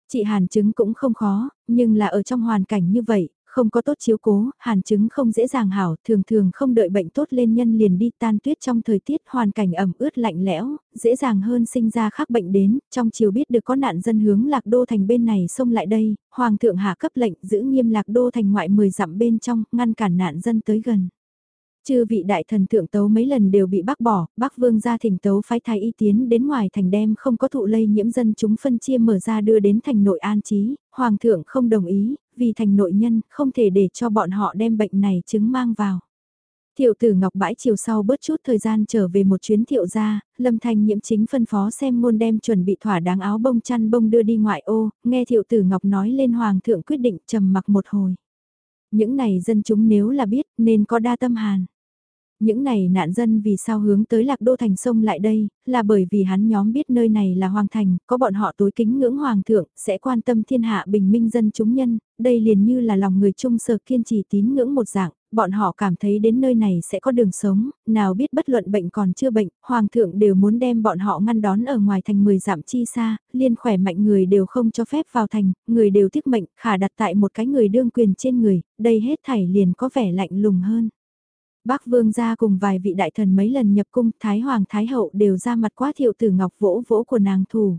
Chị hàn chứng cũng không khó, nhưng là ở trong hoàn cảnh như vậy, không có tốt chiếu cố, hàn chứng không dễ dàng hảo, thường thường không đợi bệnh tốt lên nhân liền đi tan tuyết trong thời tiết hoàn cảnh ẩm ướt lạnh lẽo, dễ dàng hơn sinh ra khác bệnh đến, trong chiều biết được có nạn dân hướng lạc đô thành bên này xông lại đây, hoàng thượng hạ cấp lệnh giữ nghiêm lạc đô thành ngoại 10 dặm bên trong, ngăn cản nạn dân tới gần. Chư vị đại thần thượng tấu mấy lần đều bị bác bỏ, bác vương gia thỉnh tấu phái thái y tiến đến ngoài thành đem không có thụ lây nhiễm dân chúng phân chia mở ra đưa đến thành nội an trí, hoàng thượng không đồng ý, vì thành nội nhân không thể để cho bọn họ đem bệnh này chứng mang vào. Thiệu tử Ngọc bãi chiều sau bớt chút thời gian trở về một chuyến thiệu gia, lâm thanh nhiễm chính phân phó xem ngôn đem chuẩn bị thỏa đáng áo bông chăn bông đưa đi ngoại ô, nghe thiệu tử Ngọc nói lên hoàng thượng quyết định trầm mặc một hồi. Những này dân chúng nếu là biết nên có đa tâm hàn. Những này nạn dân vì sao hướng tới lạc đô thành sông lại đây, là bởi vì hắn nhóm biết nơi này là hoàng thành, có bọn họ tối kính ngưỡng hoàng thượng, sẽ quan tâm thiên hạ bình minh dân chúng nhân, đây liền như là lòng người trung sở kiên trì tín ngưỡng một dạng, bọn họ cảm thấy đến nơi này sẽ có đường sống, nào biết bất luận bệnh còn chưa bệnh, hoàng thượng đều muốn đem bọn họ ngăn đón ở ngoài thành 10 dặm chi xa, liên khỏe mạnh người đều không cho phép vào thành, người đều tiếc mệnh, khả đặt tại một cái người đương quyền trên người, đây hết thảy liền có vẻ lạnh lùng hơn. Bác Vương gia cùng vài vị đại thần mấy lần nhập cung, Thái Hoàng Thái Hậu đều ra mặt quá thiệu tử ngọc vỗ vỗ của nàng thủ.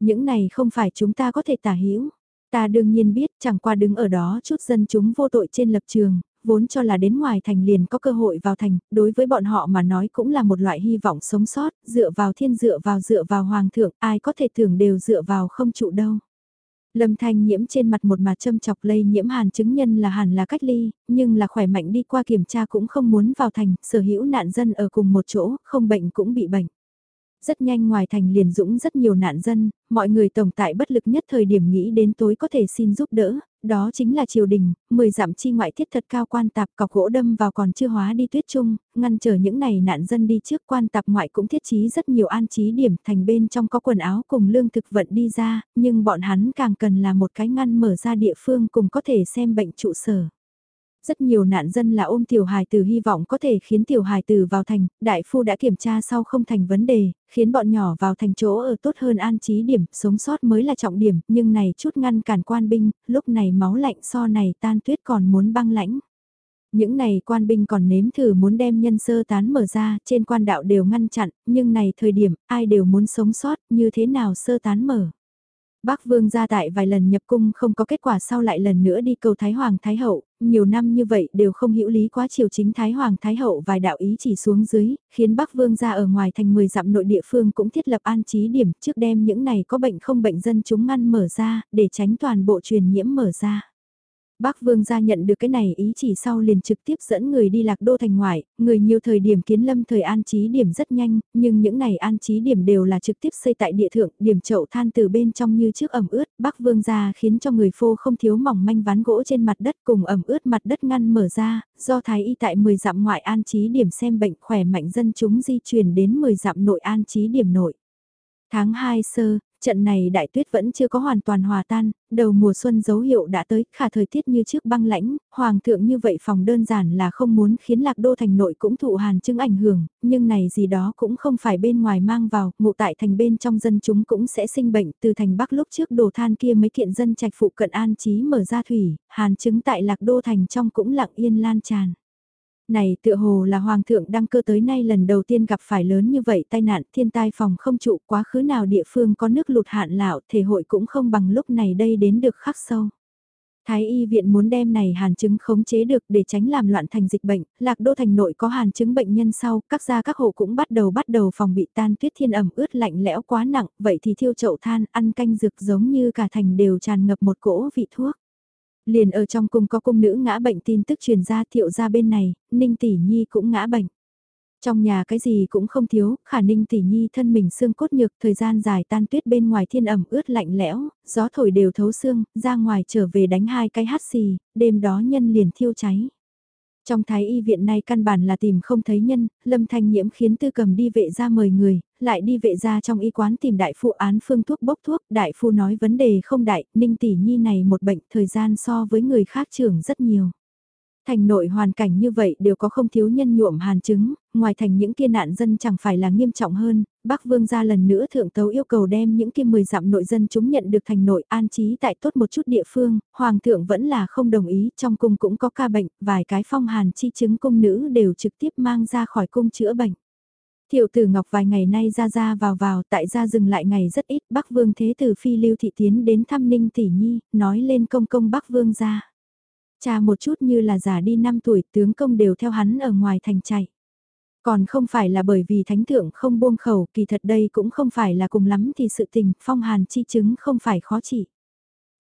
Những này không phải chúng ta có thể tả hữu Ta đương nhiên biết chẳng qua đứng ở đó chút dân chúng vô tội trên lập trường, vốn cho là đến ngoài thành liền có cơ hội vào thành, đối với bọn họ mà nói cũng là một loại hy vọng sống sót, dựa vào thiên dựa vào dựa vào hoàng thượng, ai có thể tưởng đều dựa vào không trụ đâu. Lâm Thanh nhiễm trên mặt một mặt châm chọc lây nhiễm hàn chứng nhân là hàn là cách ly, nhưng là khỏe mạnh đi qua kiểm tra cũng không muốn vào thành, sở hữu nạn dân ở cùng một chỗ, không bệnh cũng bị bệnh. Rất nhanh ngoài thành liền dũng rất nhiều nạn dân, mọi người tổng tại bất lực nhất thời điểm nghĩ đến tối có thể xin giúp đỡ, đó chính là triều đình, 10 dặm chi ngoại thiết thật cao quan tạp cọc gỗ đâm vào còn chưa hóa đi tuyết trung, ngăn trở những này nạn dân đi trước quan tạp ngoại cũng thiết trí rất nhiều an trí điểm thành bên trong có quần áo cùng lương thực vận đi ra, nhưng bọn hắn càng cần là một cái ngăn mở ra địa phương cùng có thể xem bệnh trụ sở. Rất nhiều nạn dân là ôm tiểu hài tử hy vọng có thể khiến tiểu hài tử vào thành, đại phu đã kiểm tra sau không thành vấn đề, khiến bọn nhỏ vào thành chỗ ở tốt hơn an trí điểm, sống sót mới là trọng điểm, nhưng này chút ngăn cản quan binh, lúc này máu lạnh so này tan tuyết còn muốn băng lãnh. Những này quan binh còn nếm thử muốn đem nhân sơ tán mở ra, trên quan đạo đều ngăn chặn, nhưng này thời điểm, ai đều muốn sống sót, như thế nào sơ tán mở. Bác Vương gia tại vài lần nhập cung không có kết quả sau lại lần nữa đi cầu Thái Hoàng Thái Hậu, nhiều năm như vậy đều không hữu lý quá chiều chính Thái Hoàng Thái Hậu vài đạo ý chỉ xuống dưới, khiến Bắc Vương gia ở ngoài thành 10 dặm nội địa phương cũng thiết lập an trí điểm trước đem những này có bệnh không bệnh dân chúng ngăn mở ra, để tránh toàn bộ truyền nhiễm mở ra. Bác Vương gia nhận được cái này ý chỉ sau liền trực tiếp dẫn người đi lạc đô thành ngoại, người nhiều thời điểm kiến lâm thời an trí điểm rất nhanh, nhưng những này an trí điểm đều là trực tiếp xây tại địa thượng, điểm chậu than từ bên trong như trước ẩm ướt, Bác Vương gia khiến cho người phô không thiếu mỏng manh ván gỗ trên mặt đất cùng ẩm ướt mặt đất ngăn mở ra, do thái y tại 10 dặm ngoại an trí điểm xem bệnh khỏe mạnh dân chúng di chuyển đến 10 dặm nội an trí điểm nội. Tháng 2 sơ, trận này đại tuyết vẫn chưa có hoàn toàn hòa tan, đầu mùa xuân dấu hiệu đã tới, khả thời tiết như trước băng lãnh, hoàng thượng như vậy phòng đơn giản là không muốn khiến lạc đô thành nội cũng thụ hàn chứng ảnh hưởng, nhưng này gì đó cũng không phải bên ngoài mang vào, ngụ tại thành bên trong dân chúng cũng sẽ sinh bệnh, từ thành bắc lúc trước đồ than kia mấy kiện dân trạch phụ cận an trí mở ra thủy, hàn chứng tại lạc đô thành trong cũng lặng yên lan tràn. Này tựa hồ là hoàng thượng đăng cơ tới nay lần đầu tiên gặp phải lớn như vậy tai nạn thiên tai phòng không trụ quá khứ nào địa phương có nước lụt hạn lão thể hội cũng không bằng lúc này đây đến được khắc sâu. Thái y viện muốn đem này hàn chứng khống chế được để tránh làm loạn thành dịch bệnh, lạc đô thành nội có hàn chứng bệnh nhân sau, các gia các hộ cũng bắt đầu bắt đầu phòng bị tan tuyết thiên ẩm ướt lạnh lẽo quá nặng, vậy thì thiêu chậu than, ăn canh dược giống như cả thành đều tràn ngập một cỗ vị thuốc. Liền ở trong cung có cung nữ ngã bệnh tin tức truyền ra thiệu ra bên này, Ninh Tỷ Nhi cũng ngã bệnh. Trong nhà cái gì cũng không thiếu, khả ninh tỷ nhi thân mình xương cốt nhược, thời gian dài tan tuyết bên ngoài thiên ẩm ướt lạnh lẽo, gió thổi đều thấu xương, ra ngoài trở về đánh hai cái hát xì, đêm đó nhân liền thiêu cháy. Trong thái y viện này căn bản là tìm không thấy nhân, lâm thanh nhiễm khiến tư cầm đi vệ ra mời người, lại đi vệ ra trong y quán tìm đại phu án phương thuốc bốc thuốc, đại phu nói vấn đề không đại, ninh tỷ nhi này một bệnh thời gian so với người khác trưởng rất nhiều. Thành nội hoàn cảnh như vậy đều có không thiếu nhân nhuộm hàn chứng, ngoài thành những kia nạn dân chẳng phải là nghiêm trọng hơn, Bắc Vương ra lần nữa thượng tấu yêu cầu đem những kia 10 dặm nội dân chúng nhận được thành nội an trí tại tốt một chút địa phương, Hoàng thượng vẫn là không đồng ý, trong cung cũng có ca bệnh, vài cái phong hàn chi chứng cung nữ đều trực tiếp mang ra khỏi cung chữa bệnh. Thiệu tử Ngọc vài ngày nay ra ra vào vào tại gia dừng lại ngày rất ít, Bắc Vương Thế Tử Phi Lưu Thị Tiến đến thăm Ninh Tỷ Nhi, nói lên công công Bắc Vương ra. Cha một chút như là già đi 5 tuổi tướng công đều theo hắn ở ngoài thành chạy. Còn không phải là bởi vì thánh thượng không buông khẩu, kỳ thật đây cũng không phải là cùng lắm thì sự tình, phong hàn chi chứng không phải khó trị.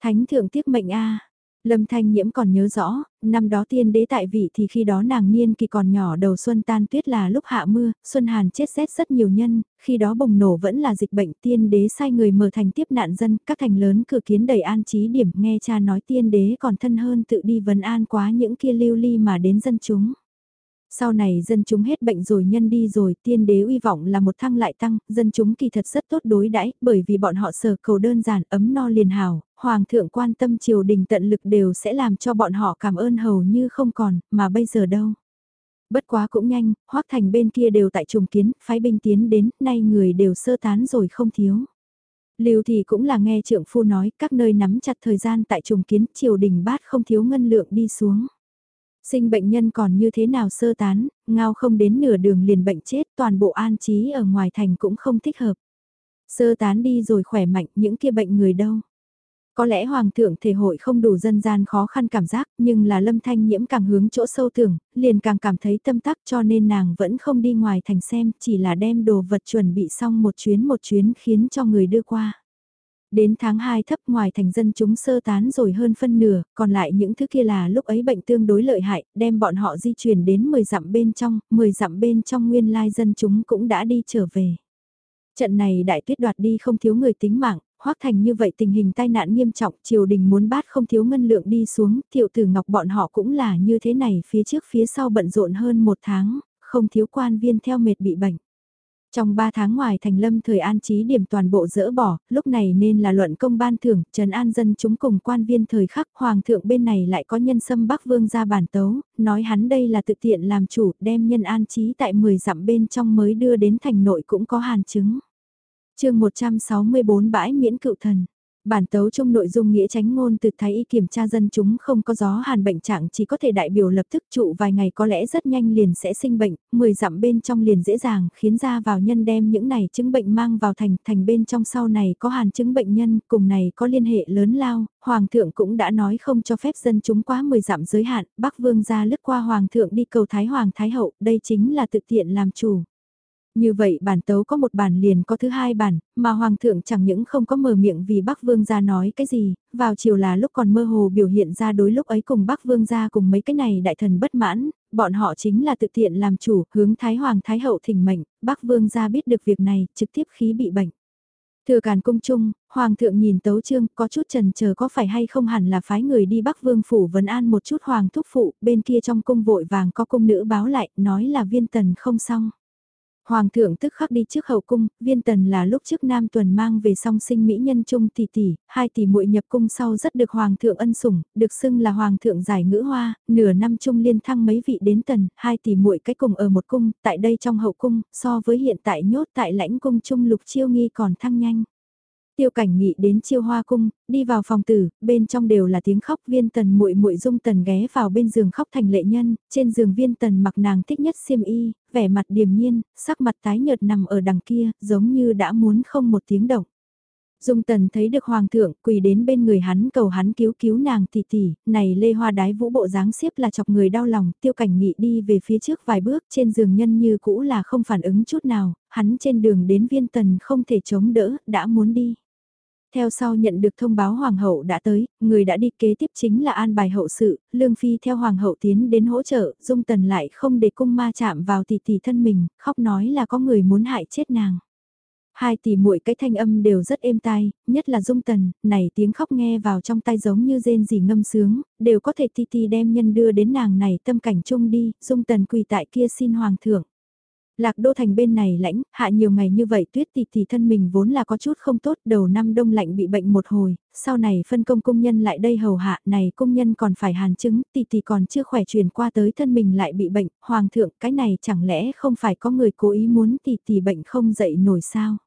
Thánh thượng tiếc mệnh a Lâm Thanh Nhiễm còn nhớ rõ, năm đó tiên đế tại vị thì khi đó nàng niên kỳ còn nhỏ đầu xuân tan tuyết là lúc hạ mưa, xuân hàn chết rét rất nhiều nhân, khi đó bùng nổ vẫn là dịch bệnh tiên đế sai người mở thành tiếp nạn dân, các thành lớn cửa kiến đầy an trí điểm nghe cha nói tiên đế còn thân hơn tự đi vấn an quá những kia lưu ly mà đến dân chúng. Sau này dân chúng hết bệnh rồi nhân đi rồi, tiên đế uy vọng là một thăng lại tăng, dân chúng kỳ thật rất tốt đối đãi bởi vì bọn họ sở cầu đơn giản ấm no liền hào, hoàng thượng quan tâm triều đình tận lực đều sẽ làm cho bọn họ cảm ơn hầu như không còn, mà bây giờ đâu. Bất quá cũng nhanh, hoắc thành bên kia đều tại trùng kiến, phái binh tiến đến, nay người đều sơ tán rồi không thiếu. Lưu thì cũng là nghe trượng phu nói, các nơi nắm chặt thời gian tại trùng kiến, triều đình bát không thiếu ngân lượng đi xuống. Sinh bệnh nhân còn như thế nào sơ tán, ngao không đến nửa đường liền bệnh chết, toàn bộ an trí ở ngoài thành cũng không thích hợp. Sơ tán đi rồi khỏe mạnh, những kia bệnh người đâu. Có lẽ Hoàng thượng thể hội không đủ dân gian khó khăn cảm giác, nhưng là lâm thanh nhiễm càng hướng chỗ sâu tưởng, liền càng cảm thấy tâm tắc cho nên nàng vẫn không đi ngoài thành xem, chỉ là đem đồ vật chuẩn bị xong một chuyến một chuyến khiến cho người đưa qua. Đến tháng 2 thấp ngoài thành dân chúng sơ tán rồi hơn phân nửa, còn lại những thứ kia là lúc ấy bệnh tương đối lợi hại, đem bọn họ di chuyển đến 10 dặm bên trong, 10 dặm bên trong nguyên lai dân chúng cũng đã đi trở về. Trận này đại tuyết đoạt đi không thiếu người tính mạng, hoác thành như vậy tình hình tai nạn nghiêm trọng, triều đình muốn bát không thiếu ngân lượng đi xuống, thiệu tử ngọc bọn họ cũng là như thế này phía trước phía sau bận rộn hơn một tháng, không thiếu quan viên theo mệt bị bệnh. Trong 3 tháng ngoài thành lâm thời an trí điểm toàn bộ dỡ bỏ, lúc này nên là luận công ban thưởng, trần an dân chúng cùng quan viên thời khắc hoàng thượng bên này lại có nhân sâm bắc vương ra bản tấu, nói hắn đây là tự tiện làm chủ, đem nhân an trí tại 10 dặm bên trong mới đưa đến thành nội cũng có hàn chứng. chương 164 bãi miễn cựu thần Bản tấu trong nội dung nghĩa tránh ngôn từ thái y kiểm tra dân chúng không có gió hàn bệnh trạng chỉ có thể đại biểu lập tức trụ vài ngày có lẽ rất nhanh liền sẽ sinh bệnh, 10 dặm bên trong liền dễ dàng khiến ra vào nhân đem những này chứng bệnh mang vào thành, thành bên trong sau này có hàn chứng bệnh nhân, cùng này có liên hệ lớn lao, Hoàng thượng cũng đã nói không cho phép dân chúng quá 10 dặm giới hạn, Bắc Vương ra lướt qua Hoàng thượng đi cầu Thái Hoàng Thái Hậu, đây chính là tự tiện làm chủ. Như vậy bản tấu có một bản liền có thứ hai bản, mà Hoàng thượng chẳng những không có mở miệng vì Bắc Vương gia nói cái gì, vào chiều là lúc còn mơ hồ biểu hiện ra đối lúc ấy cùng Bắc Vương gia cùng mấy cái này đại thần bất mãn, bọn họ chính là tự tiện làm chủ, hướng Thái Hoàng Thái Hậu thỉnh mệnh, Bắc Vương gia biết được việc này, trực tiếp khí bị bệnh. Thừa càn cung chung, Hoàng thượng nhìn tấu trương có chút trần chờ có phải hay không hẳn là phái người đi Bắc Vương phủ vấn an một chút Hoàng thúc phụ, bên kia trong cung vội vàng có cung nữ báo lại, nói là viên tần không xong. Hoàng thượng tức khắc đi trước hậu cung, viên tần là lúc trước nam tuần mang về song sinh mỹ nhân trung tỷ tỷ, hai tỷ muội nhập cung sau rất được hoàng thượng ân sủng, được xưng là hoàng thượng giải ngữ hoa, nửa năm trung liên thăng mấy vị đến tần, hai tỷ muội cái cùng ở một cung, tại đây trong hậu cung, so với hiện tại nhốt tại lãnh cung trung lục chiêu nghi còn thăng nhanh. Tiêu cảnh nghị đến chiêu hoa cung, đi vào phòng tử, bên trong đều là tiếng khóc viên tần muội muội dung tần ghé vào bên giường khóc thành lệ nhân, trên giường viên tần mặc nàng thích nhất xiêm y, vẻ mặt điềm nhiên, sắc mặt tái nhợt nằm ở đằng kia, giống như đã muốn không một tiếng động. Dung tần thấy được hoàng thượng quỳ đến bên người hắn cầu hắn cứu cứu nàng tỷ tỷ, này lê hoa đái vũ bộ dáng xiếp là chọc người đau lòng, tiêu cảnh nghị đi về phía trước vài bước trên giường nhân như cũ là không phản ứng chút nào, hắn trên đường đến viên tần không thể chống đỡ, đã muốn đi. Theo sau nhận được thông báo hoàng hậu đã tới, người đã đi kế tiếp chính là an bài hậu sự, lương phi theo hoàng hậu tiến đến hỗ trợ, dung tần lại không để cung ma chạm vào tỷ tỷ thân mình, khóc nói là có người muốn hại chết nàng. Hai tỷ muội cái thanh âm đều rất êm tai, nhất là dung tần, này tiếng khóc nghe vào trong tai giống như rên rỉ ngâm sướng, đều có thể ti ti đem nhân đưa đến nàng này tâm cảnh chung đi, dung tần quỳ tại kia xin hoàng thượng. Lạc đô thành bên này lãnh, hạ nhiều ngày như vậy tuyết tỷ tỷ thân mình vốn là có chút không tốt, đầu năm đông lạnh bị bệnh một hồi, sau này phân công công nhân lại đây hầu hạ, này công nhân còn phải hàn chứng, tỷ tỷ còn chưa khỏe truyền qua tới thân mình lại bị bệnh, hoàng thượng, cái này chẳng lẽ không phải có người cố ý muốn tỷ tỷ bệnh không dậy nổi sao?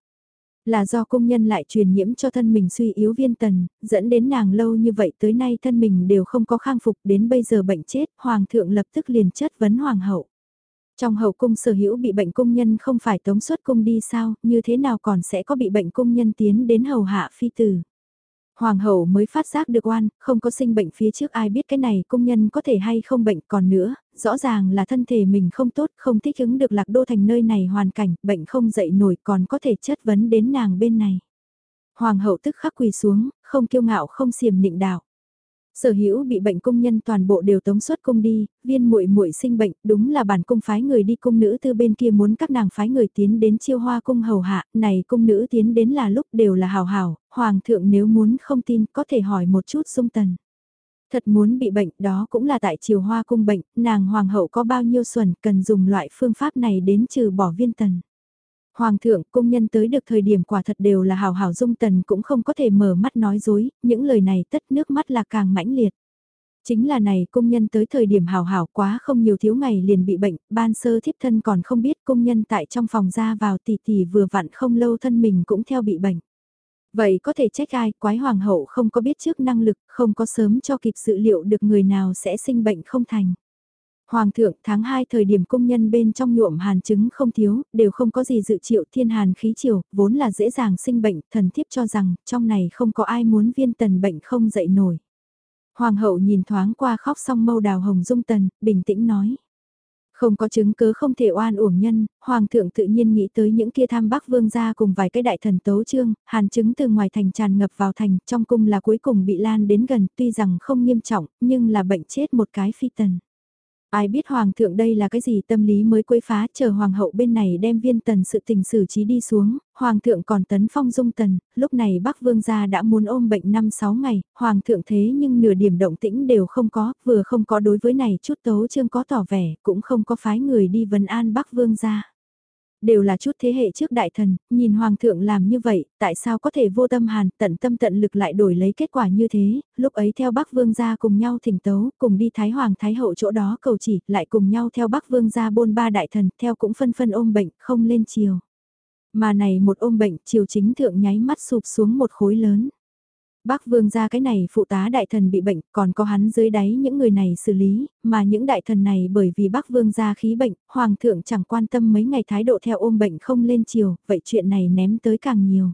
Là do công nhân lại truyền nhiễm cho thân mình suy yếu viên tần, dẫn đến nàng lâu như vậy tới nay thân mình đều không có khang phục đến bây giờ bệnh chết, hoàng thượng lập tức liền chất vấn hoàng hậu. Trong hậu cung sở hữu bị bệnh cung nhân không phải tống xuất cung đi sao, như thế nào còn sẽ có bị bệnh cung nhân tiến đến hầu hạ phi tử. Hoàng hậu mới phát giác được oan, không có sinh bệnh phía trước ai biết cái này công nhân có thể hay không bệnh còn nữa, rõ ràng là thân thể mình không tốt, không thích ứng được lạc đô thành nơi này hoàn cảnh, bệnh không dậy nổi còn có thể chất vấn đến nàng bên này. Hoàng hậu tức khắc quỳ xuống, không kiêu ngạo không xiềm nịnh đạo. Sở hữu bị bệnh công nhân toàn bộ đều tống xuất cung đi, viên muội muội sinh bệnh, đúng là bản cung phái người đi cung nữ từ bên kia muốn các nàng phái người tiến đến chiêu hoa cung hầu hạ, này cung nữ tiến đến là lúc đều là hào hào, hoàng thượng nếu muốn không tin có thể hỏi một chút dung tần. Thật muốn bị bệnh đó cũng là tại chiều hoa cung bệnh, nàng hoàng hậu có bao nhiêu xuẩn cần dùng loại phương pháp này đến trừ bỏ viên tần. Hoàng thượng, công nhân tới được thời điểm quả thật đều là hào hào dung tần cũng không có thể mở mắt nói dối, những lời này tất nước mắt là càng mãnh liệt. Chính là này công nhân tới thời điểm hào hào quá không nhiều thiếu ngày liền bị bệnh, ban sơ thiếp thân còn không biết công nhân tại trong phòng ra vào tỷ tỷ vừa vặn không lâu thân mình cũng theo bị bệnh. Vậy có thể trách ai, quái hoàng hậu không có biết trước năng lực, không có sớm cho kịp sự liệu được người nào sẽ sinh bệnh không thành. Hoàng thượng tháng 2 thời điểm công nhân bên trong nhuộm hàn chứng không thiếu, đều không có gì dự triệu thiên hàn khí chiều, vốn là dễ dàng sinh bệnh, thần thiếp cho rằng trong này không có ai muốn viên tần bệnh không dậy nổi. Hoàng hậu nhìn thoáng qua khóc xong mâu đào hồng dung tần, bình tĩnh nói. Không có chứng cứ không thể oan uổng nhân, Hoàng thượng tự nhiên nghĩ tới những kia tham bắc vương gia cùng vài cái đại thần tấu trương, hàn chứng từ ngoài thành tràn ngập vào thành, trong cung là cuối cùng bị lan đến gần, tuy rằng không nghiêm trọng, nhưng là bệnh chết một cái phi tần. Ai biết hoàng thượng đây là cái gì tâm lý mới quấy phá chờ hoàng hậu bên này đem viên tần sự tình xử trí đi xuống, hoàng thượng còn tấn phong dung tần, lúc này bắc vương gia đã muốn ôm bệnh 5-6 ngày, hoàng thượng thế nhưng nửa điểm động tĩnh đều không có, vừa không có đối với này chút tấu chương có tỏ vẻ, cũng không có phái người đi vấn an bắc vương gia đều là chút thế hệ trước đại thần, nhìn hoàng thượng làm như vậy, tại sao có thể vô tâm hàn, tận tâm tận lực lại đổi lấy kết quả như thế, lúc ấy theo Bắc Vương gia cùng nhau thỉnh tấu, cùng đi Thái Hoàng Thái Hậu chỗ đó cầu chỉ, lại cùng nhau theo Bắc Vương gia bôn ba đại thần, theo cũng phân phân ôm bệnh, không lên chiều. Mà này một ôm bệnh, chiều chính thượng nháy mắt sụp xuống một khối lớn. Bác vương ra cái này phụ tá đại thần bị bệnh, còn có hắn dưới đáy những người này xử lý, mà những đại thần này bởi vì bác vương ra khí bệnh, hoàng thượng chẳng quan tâm mấy ngày thái độ theo ôm bệnh không lên chiều, vậy chuyện này ném tới càng nhiều.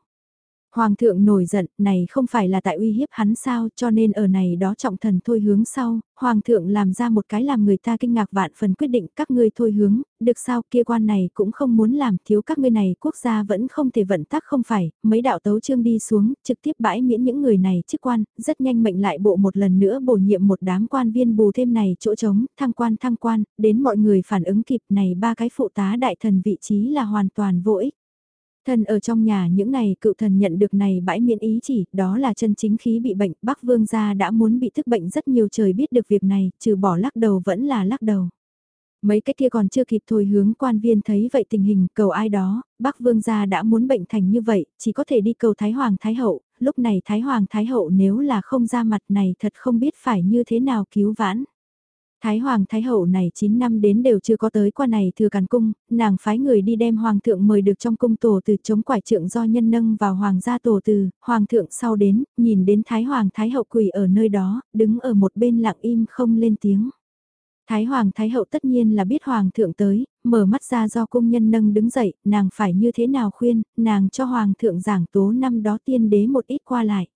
Hoàng thượng nổi giận, này không phải là tại uy hiếp hắn sao, cho nên ở này đó trọng thần thôi hướng sau, Hoàng thượng làm ra một cái làm người ta kinh ngạc vạn phần quyết định các ngươi thôi hướng, được sao kia quan này cũng không muốn làm thiếu các ngươi này quốc gia vẫn không thể vận tắc không phải, mấy đạo tấu trương đi xuống, trực tiếp bãi miễn những người này chức quan, rất nhanh mệnh lại bộ một lần nữa bổ nhiệm một đám quan viên bù thêm này chỗ trống, thăng quan thăng quan, đến mọi người phản ứng kịp này ba cái phụ tá đại thần vị trí là hoàn toàn vô ích. Thần ở trong nhà những này cựu thần nhận được này bãi miễn ý chỉ, đó là chân chính khí bị bệnh, Bắc Vương gia đã muốn bị thức bệnh rất nhiều trời biết được việc này, trừ bỏ lắc đầu vẫn là lắc đầu. Mấy cái kia còn chưa kịp thôi hướng quan viên thấy vậy tình hình cầu ai đó, Bắc Vương gia đã muốn bệnh thành như vậy, chỉ có thể đi cầu Thái Hoàng Thái Hậu, lúc này Thái Hoàng Thái Hậu nếu là không ra mặt này thật không biết phải như thế nào cứu vãn. Thái Hoàng Thái Hậu này 9 năm đến đều chưa có tới qua này thừa càn cung, nàng phái người đi đem Hoàng thượng mời được trong cung tổ từ chống quải trượng do nhân nâng vào Hoàng gia tổ từ, Hoàng thượng sau đến, nhìn đến Thái Hoàng Thái Hậu quỳ ở nơi đó, đứng ở một bên lặng im không lên tiếng. Thái Hoàng Thái Hậu tất nhiên là biết Hoàng thượng tới, mở mắt ra do cung nhân nâng đứng dậy, nàng phải như thế nào khuyên, nàng cho Hoàng thượng giảng tố năm đó tiên đế một ít qua lại.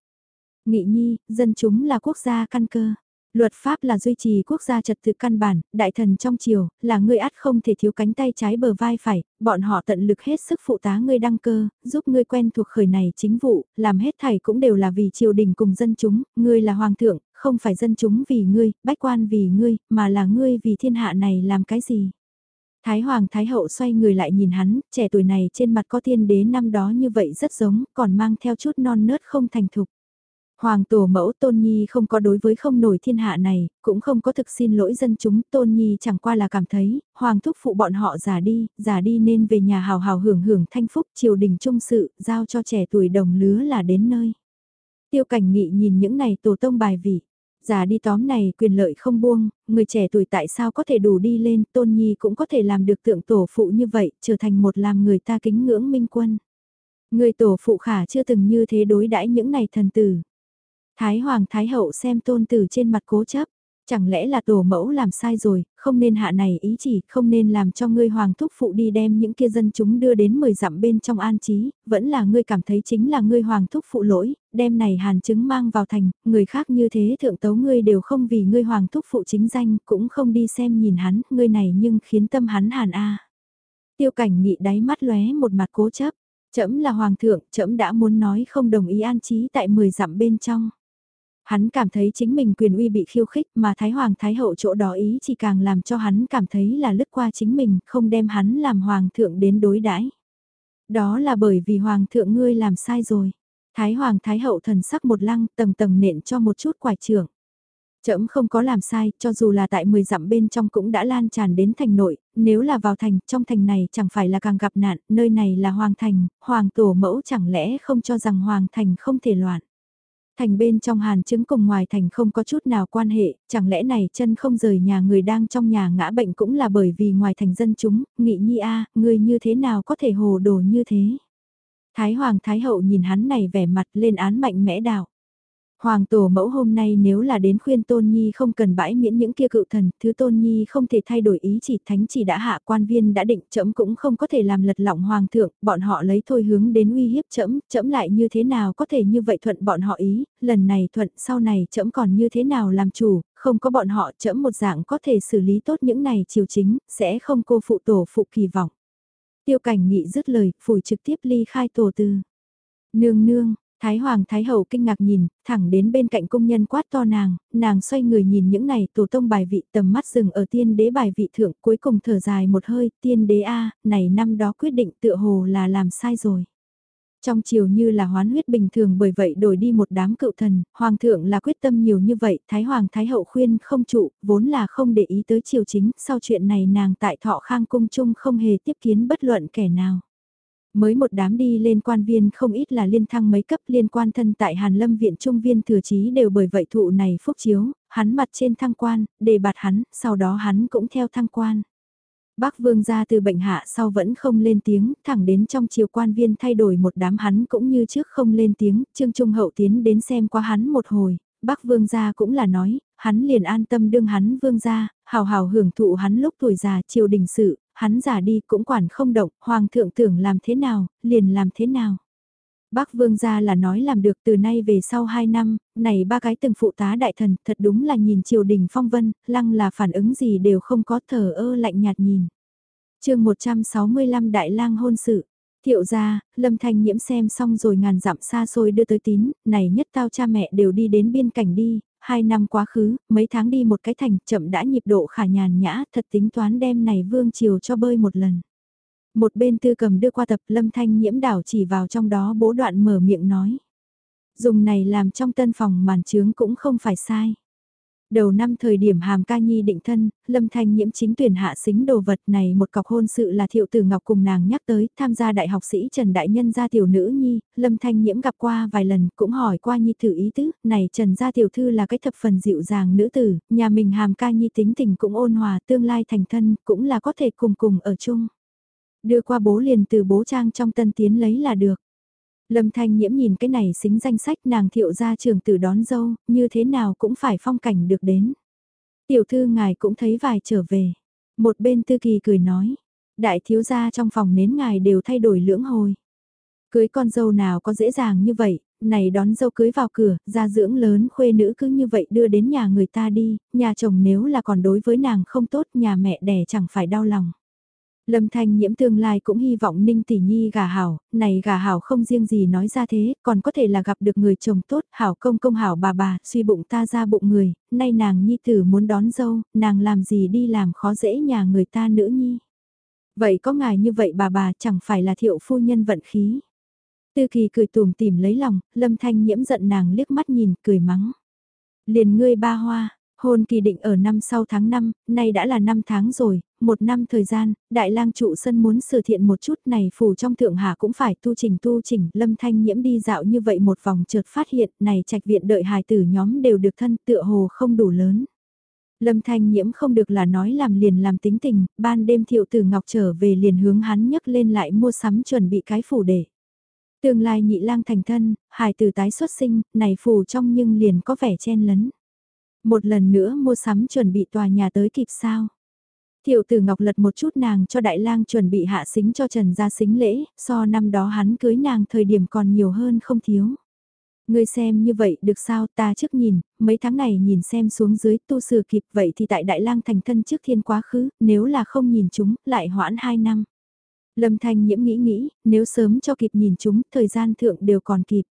Nghị nhi, dân chúng là quốc gia căn cơ. Luật pháp là duy trì quốc gia trật tự căn bản, đại thần trong triều, là ngươi át không thể thiếu cánh tay trái bờ vai phải, bọn họ tận lực hết sức phụ tá ngươi đăng cơ, giúp ngươi quen thuộc khởi này chính vụ, làm hết thảy cũng đều là vì triều đình cùng dân chúng, ngươi là hoàng thượng, không phải dân chúng vì ngươi, bách quan vì ngươi, mà là ngươi vì thiên hạ này làm cái gì. Thái Hoàng Thái Hậu xoay người lại nhìn hắn, trẻ tuổi này trên mặt có thiên đế năm đó như vậy rất giống, còn mang theo chút non nớt không thành thục. Hoàng tổ mẫu Tôn Nhi không có đối với không nổi thiên hạ này, cũng không có thực xin lỗi dân chúng, Tôn Nhi chẳng qua là cảm thấy, Hoàng thúc phụ bọn họ già đi, già đi nên về nhà hào hào hưởng hưởng thanh phúc triều đình trung sự, giao cho trẻ tuổi đồng lứa là đến nơi. Tiêu cảnh nghị nhìn những này tổ tông bài vị. Già đi tóm này quyền lợi không buông, người trẻ tuổi tại sao có thể đủ đi lên, Tôn Nhi cũng có thể làm được tượng tổ phụ như vậy, trở thành một làm người ta kính ngưỡng minh quân. Người tổ phụ khả chưa từng như thế đối đãi những này thần tử. Thái Hoàng Thái Hậu xem tôn tử trên mặt cố chấp. Chẳng lẽ là tổ mẫu làm sai rồi, không nên hạ này ý chỉ, không nên làm cho ngươi hoàng thúc phụ đi đem những kia dân chúng đưa đến 10 dặm bên trong an trí, vẫn là ngươi cảm thấy chính là ngươi hoàng thúc phụ lỗi, đem này hàn chứng mang vào thành, người khác như thế thượng tấu ngươi đều không vì ngươi hoàng thúc phụ chính danh, cũng không đi xem nhìn hắn, ngươi này nhưng khiến tâm hắn hàn a. Tiêu cảnh nghị đáy mắt lóe một mặt cố chấp, trẫm là hoàng thượng, trẫm đã muốn nói không đồng ý an trí tại 10 dặm bên trong. Hắn cảm thấy chính mình quyền uy bị khiêu khích mà Thái Hoàng Thái Hậu chỗ đó ý chỉ càng làm cho hắn cảm thấy là lướt qua chính mình, không đem hắn làm Hoàng thượng đến đối đãi. Đó là bởi vì Hoàng thượng ngươi làm sai rồi. Thái Hoàng Thái Hậu thần sắc một lăng tầng tầng nện cho một chút quải trưởng. trẫm không có làm sai, cho dù là tại 10 dặm bên trong cũng đã lan tràn đến thành nội, nếu là vào thành, trong thành này chẳng phải là càng gặp nạn, nơi này là hoàng thành, hoàng tổ mẫu chẳng lẽ không cho rằng hoàng thành không thể loạn. Thành bên trong hàn chứng cùng ngoài thành không có chút nào quan hệ, chẳng lẽ này chân không rời nhà người đang trong nhà ngã bệnh cũng là bởi vì ngoài thành dân chúng, nghị nhi a người như thế nào có thể hồ đồ như thế. Thái Hoàng Thái Hậu nhìn hắn này vẻ mặt lên án mạnh mẽ đạo. Hoàng tổ mẫu hôm nay nếu là đến khuyên Tôn Nhi không cần bãi miễn những kia cựu thần, thứ Tôn Nhi không thể thay đổi ý chỉ thánh chỉ đã hạ quan viên đã định chậm cũng không có thể làm lật lọng hoàng thượng, bọn họ lấy thôi hướng đến uy hiếp chậm, chậm lại như thế nào có thể như vậy thuận bọn họ ý, lần này thuận sau này chậm còn như thế nào làm chủ, không có bọn họ chậm một dạng có thể xử lý tốt những này chiều chính, sẽ không cô phụ tổ phụ kỳ vọng. Tiêu cảnh nghị dứt lời, phủi trực tiếp ly khai tổ tư. Nương nương, Thái Hoàng Thái Hậu kinh ngạc nhìn, thẳng đến bên cạnh công nhân quát to nàng, nàng xoay người nhìn những này tổ tông bài vị tầm mắt dừng ở tiên đế bài vị thượng cuối cùng thở dài một hơi, tiên đế A, này năm đó quyết định tựa hồ là làm sai rồi. Trong chiều như là hoán huyết bình thường bởi vậy đổi đi một đám cựu thần, hoàng thượng là quyết tâm nhiều như vậy, thái hoàng thái hậu khuyên không trụ, vốn là không để ý tới triều chính, sau chuyện này nàng tại thọ khang cung chung không hề tiếp kiến bất luận kẻ nào. Mới một đám đi lên quan viên không ít là liên thăng mấy cấp liên quan thân tại Hàn Lâm Viện Trung viên thừa chí đều bởi vậy thụ này phúc chiếu, hắn mặt trên thăng quan, đề bạt hắn, sau đó hắn cũng theo thăng quan. Bác Vương ra từ bệnh hạ sau vẫn không lên tiếng, thẳng đến trong chiều quan viên thay đổi một đám hắn cũng như trước không lên tiếng, Trương Trung Hậu tiến đến xem qua hắn một hồi, Bác Vương gia cũng là nói, hắn liền an tâm đương hắn Vương gia, hào hào hưởng thụ hắn lúc tuổi già triều đình sự, hắn giả đi cũng quản không động, hoàng thượng tưởng làm thế nào, liền làm thế nào. Bác Vương gia là nói làm được từ nay về sau 2 năm, này ba cái từng phụ tá đại thần, thật đúng là nhìn triều đình phong vân, lăng là phản ứng gì đều không có thở ơ lạnh nhạt nhìn. chương 165 Đại lang hôn sự, thiệu gia, lâm thanh nhiễm xem xong rồi ngàn dặm xa xôi đưa tới tín, này nhất tao cha mẹ đều đi đến biên cảnh đi, hai năm quá khứ, mấy tháng đi một cái thành chậm đã nhịp độ khả nhàn nhã, thật tính toán đem này vương triều cho bơi một lần. Một bên tư cầm đưa qua tập lâm thanh nhiễm đảo chỉ vào trong đó bố đoạn mở miệng nói. Dùng này làm trong tân phòng màn trướng cũng không phải sai. Đầu năm thời điểm hàm ca nhi định thân, lâm thanh nhiễm chính tuyển hạ xính đồ vật này một cọc hôn sự là thiệu tử ngọc cùng nàng nhắc tới tham gia đại học sĩ Trần Đại Nhân gia tiểu nữ nhi, lâm thanh nhiễm gặp qua vài lần cũng hỏi qua nhi thử ý tứ, này Trần gia tiểu thư là cái thập phần dịu dàng nữ tử, nhà mình hàm ca nhi tính tình cũng ôn hòa tương lai thành thân cũng là có thể cùng cùng ở chung. Đưa qua bố liền từ bố trang trong tân tiến lấy là được. Lâm Thanh Nhiễm nhìn cái này xính danh sách nàng thiệu ra trường tử đón dâu, như thế nào cũng phải phong cảnh được đến. Tiểu thư ngài cũng thấy vài trở về. Một bên tư kỳ cười nói, đại thiếu gia trong phòng nến ngài đều thay đổi lưỡng hồi. Cưới con dâu nào có dễ dàng như vậy, này đón dâu cưới vào cửa, gia dưỡng lớn khuê nữ cứ như vậy đưa đến nhà người ta đi, nhà chồng nếu là còn đối với nàng không tốt nhà mẹ đẻ chẳng phải đau lòng. Lâm Thanh nhiễm tương lai cũng hy vọng Ninh Tỷ Nhi gà hảo, này gà hảo không riêng gì nói ra thế, còn có thể là gặp được người chồng tốt, hảo công công hảo bà bà, suy bụng ta ra bụng người, nay nàng nhi tử muốn đón dâu, nàng làm gì đi làm khó dễ nhà người ta nữ nhi. Vậy có ngài như vậy bà bà chẳng phải là thiệu phu nhân vận khí. Tư kỳ cười tùm tìm lấy lòng, lâm thanh nhiễm giận nàng liếc mắt nhìn, cười mắng. Liền ngươi ba hoa, Hôn kỳ định ở năm sau tháng 5, nay đã là 5 tháng rồi, một năm thời gian, đại lang trụ sân muốn sửa thiện một chút này phủ trong thượng hạ cũng phải tu trình tu chỉnh, lâm thanh nhiễm đi dạo như vậy một vòng chợt phát hiện, này trạch viện đợi hài tử nhóm đều được thân tựa hồ không đủ lớn. Lâm thanh nhiễm không được là nói làm liền làm tính tình, ban đêm thiệu tử ngọc trở về liền hướng hắn nhấc lên lại mua sắm chuẩn bị cái phủ để. Tương lai nhị lang thành thân, hài tử tái xuất sinh, này phủ trong nhưng liền có vẻ chen lấn. Một lần nữa mua sắm chuẩn bị tòa nhà tới kịp sao. Tiểu tử Ngọc lật một chút nàng cho đại lang chuẩn bị hạ xính cho Trần gia xính lễ, so năm đó hắn cưới nàng thời điểm còn nhiều hơn không thiếu. Ngươi xem như vậy được sao ta trước nhìn, mấy tháng này nhìn xem xuống dưới tu sửa kịp vậy thì tại đại lang thành thân trước thiên quá khứ, nếu là không nhìn chúng, lại hoãn hai năm. Lâm Thanh nhiễm nghĩ nghĩ, nếu sớm cho kịp nhìn chúng, thời gian thượng đều còn kịp.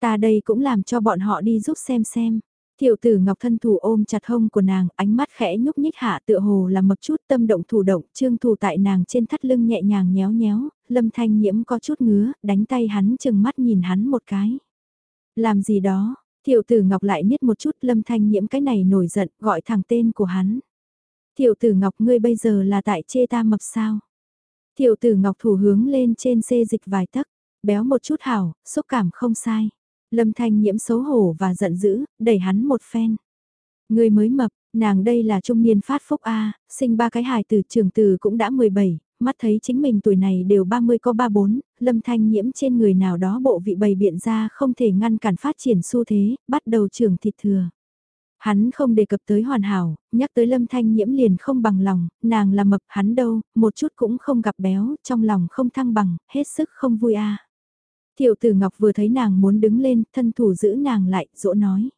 Ta đây cũng làm cho bọn họ đi giúp xem xem. Tiểu tử Ngọc thân thủ ôm chặt hông của nàng, ánh mắt khẽ nhúc nhích hạ tựa hồ là mập chút tâm động thủ động, trương thủ tại nàng trên thắt lưng nhẹ nhàng nhéo nhéo, lâm thanh nhiễm có chút ngứa, đánh tay hắn chừng mắt nhìn hắn một cái. Làm gì đó, tiểu tử Ngọc lại niết một chút lâm thanh nhiễm cái này nổi giận, gọi thẳng tên của hắn. Tiểu tử Ngọc ngươi bây giờ là tại chê ta mập sao? Tiểu tử Ngọc thủ hướng lên trên xê dịch vài tấc, béo một chút hảo, xúc cảm không sai. Lâm Thanh nhiễm xấu hổ và giận dữ, đẩy hắn một phen. Người mới mập, nàng đây là trung niên phát phúc A, sinh ba cái hài từ trường từ cũng đã 17, mắt thấy chính mình tuổi này đều 30 có 34, lâm thanh nhiễm trên người nào đó bộ vị bày biện ra không thể ngăn cản phát triển xu thế, bắt đầu trưởng thịt thừa. Hắn không đề cập tới hoàn hảo, nhắc tới lâm thanh nhiễm liền không bằng lòng, nàng là mập hắn đâu, một chút cũng không gặp béo, trong lòng không thăng bằng, hết sức không vui a. Thiệu tử Ngọc vừa thấy nàng muốn đứng lên, thân thủ giữ nàng lại, dỗ nói.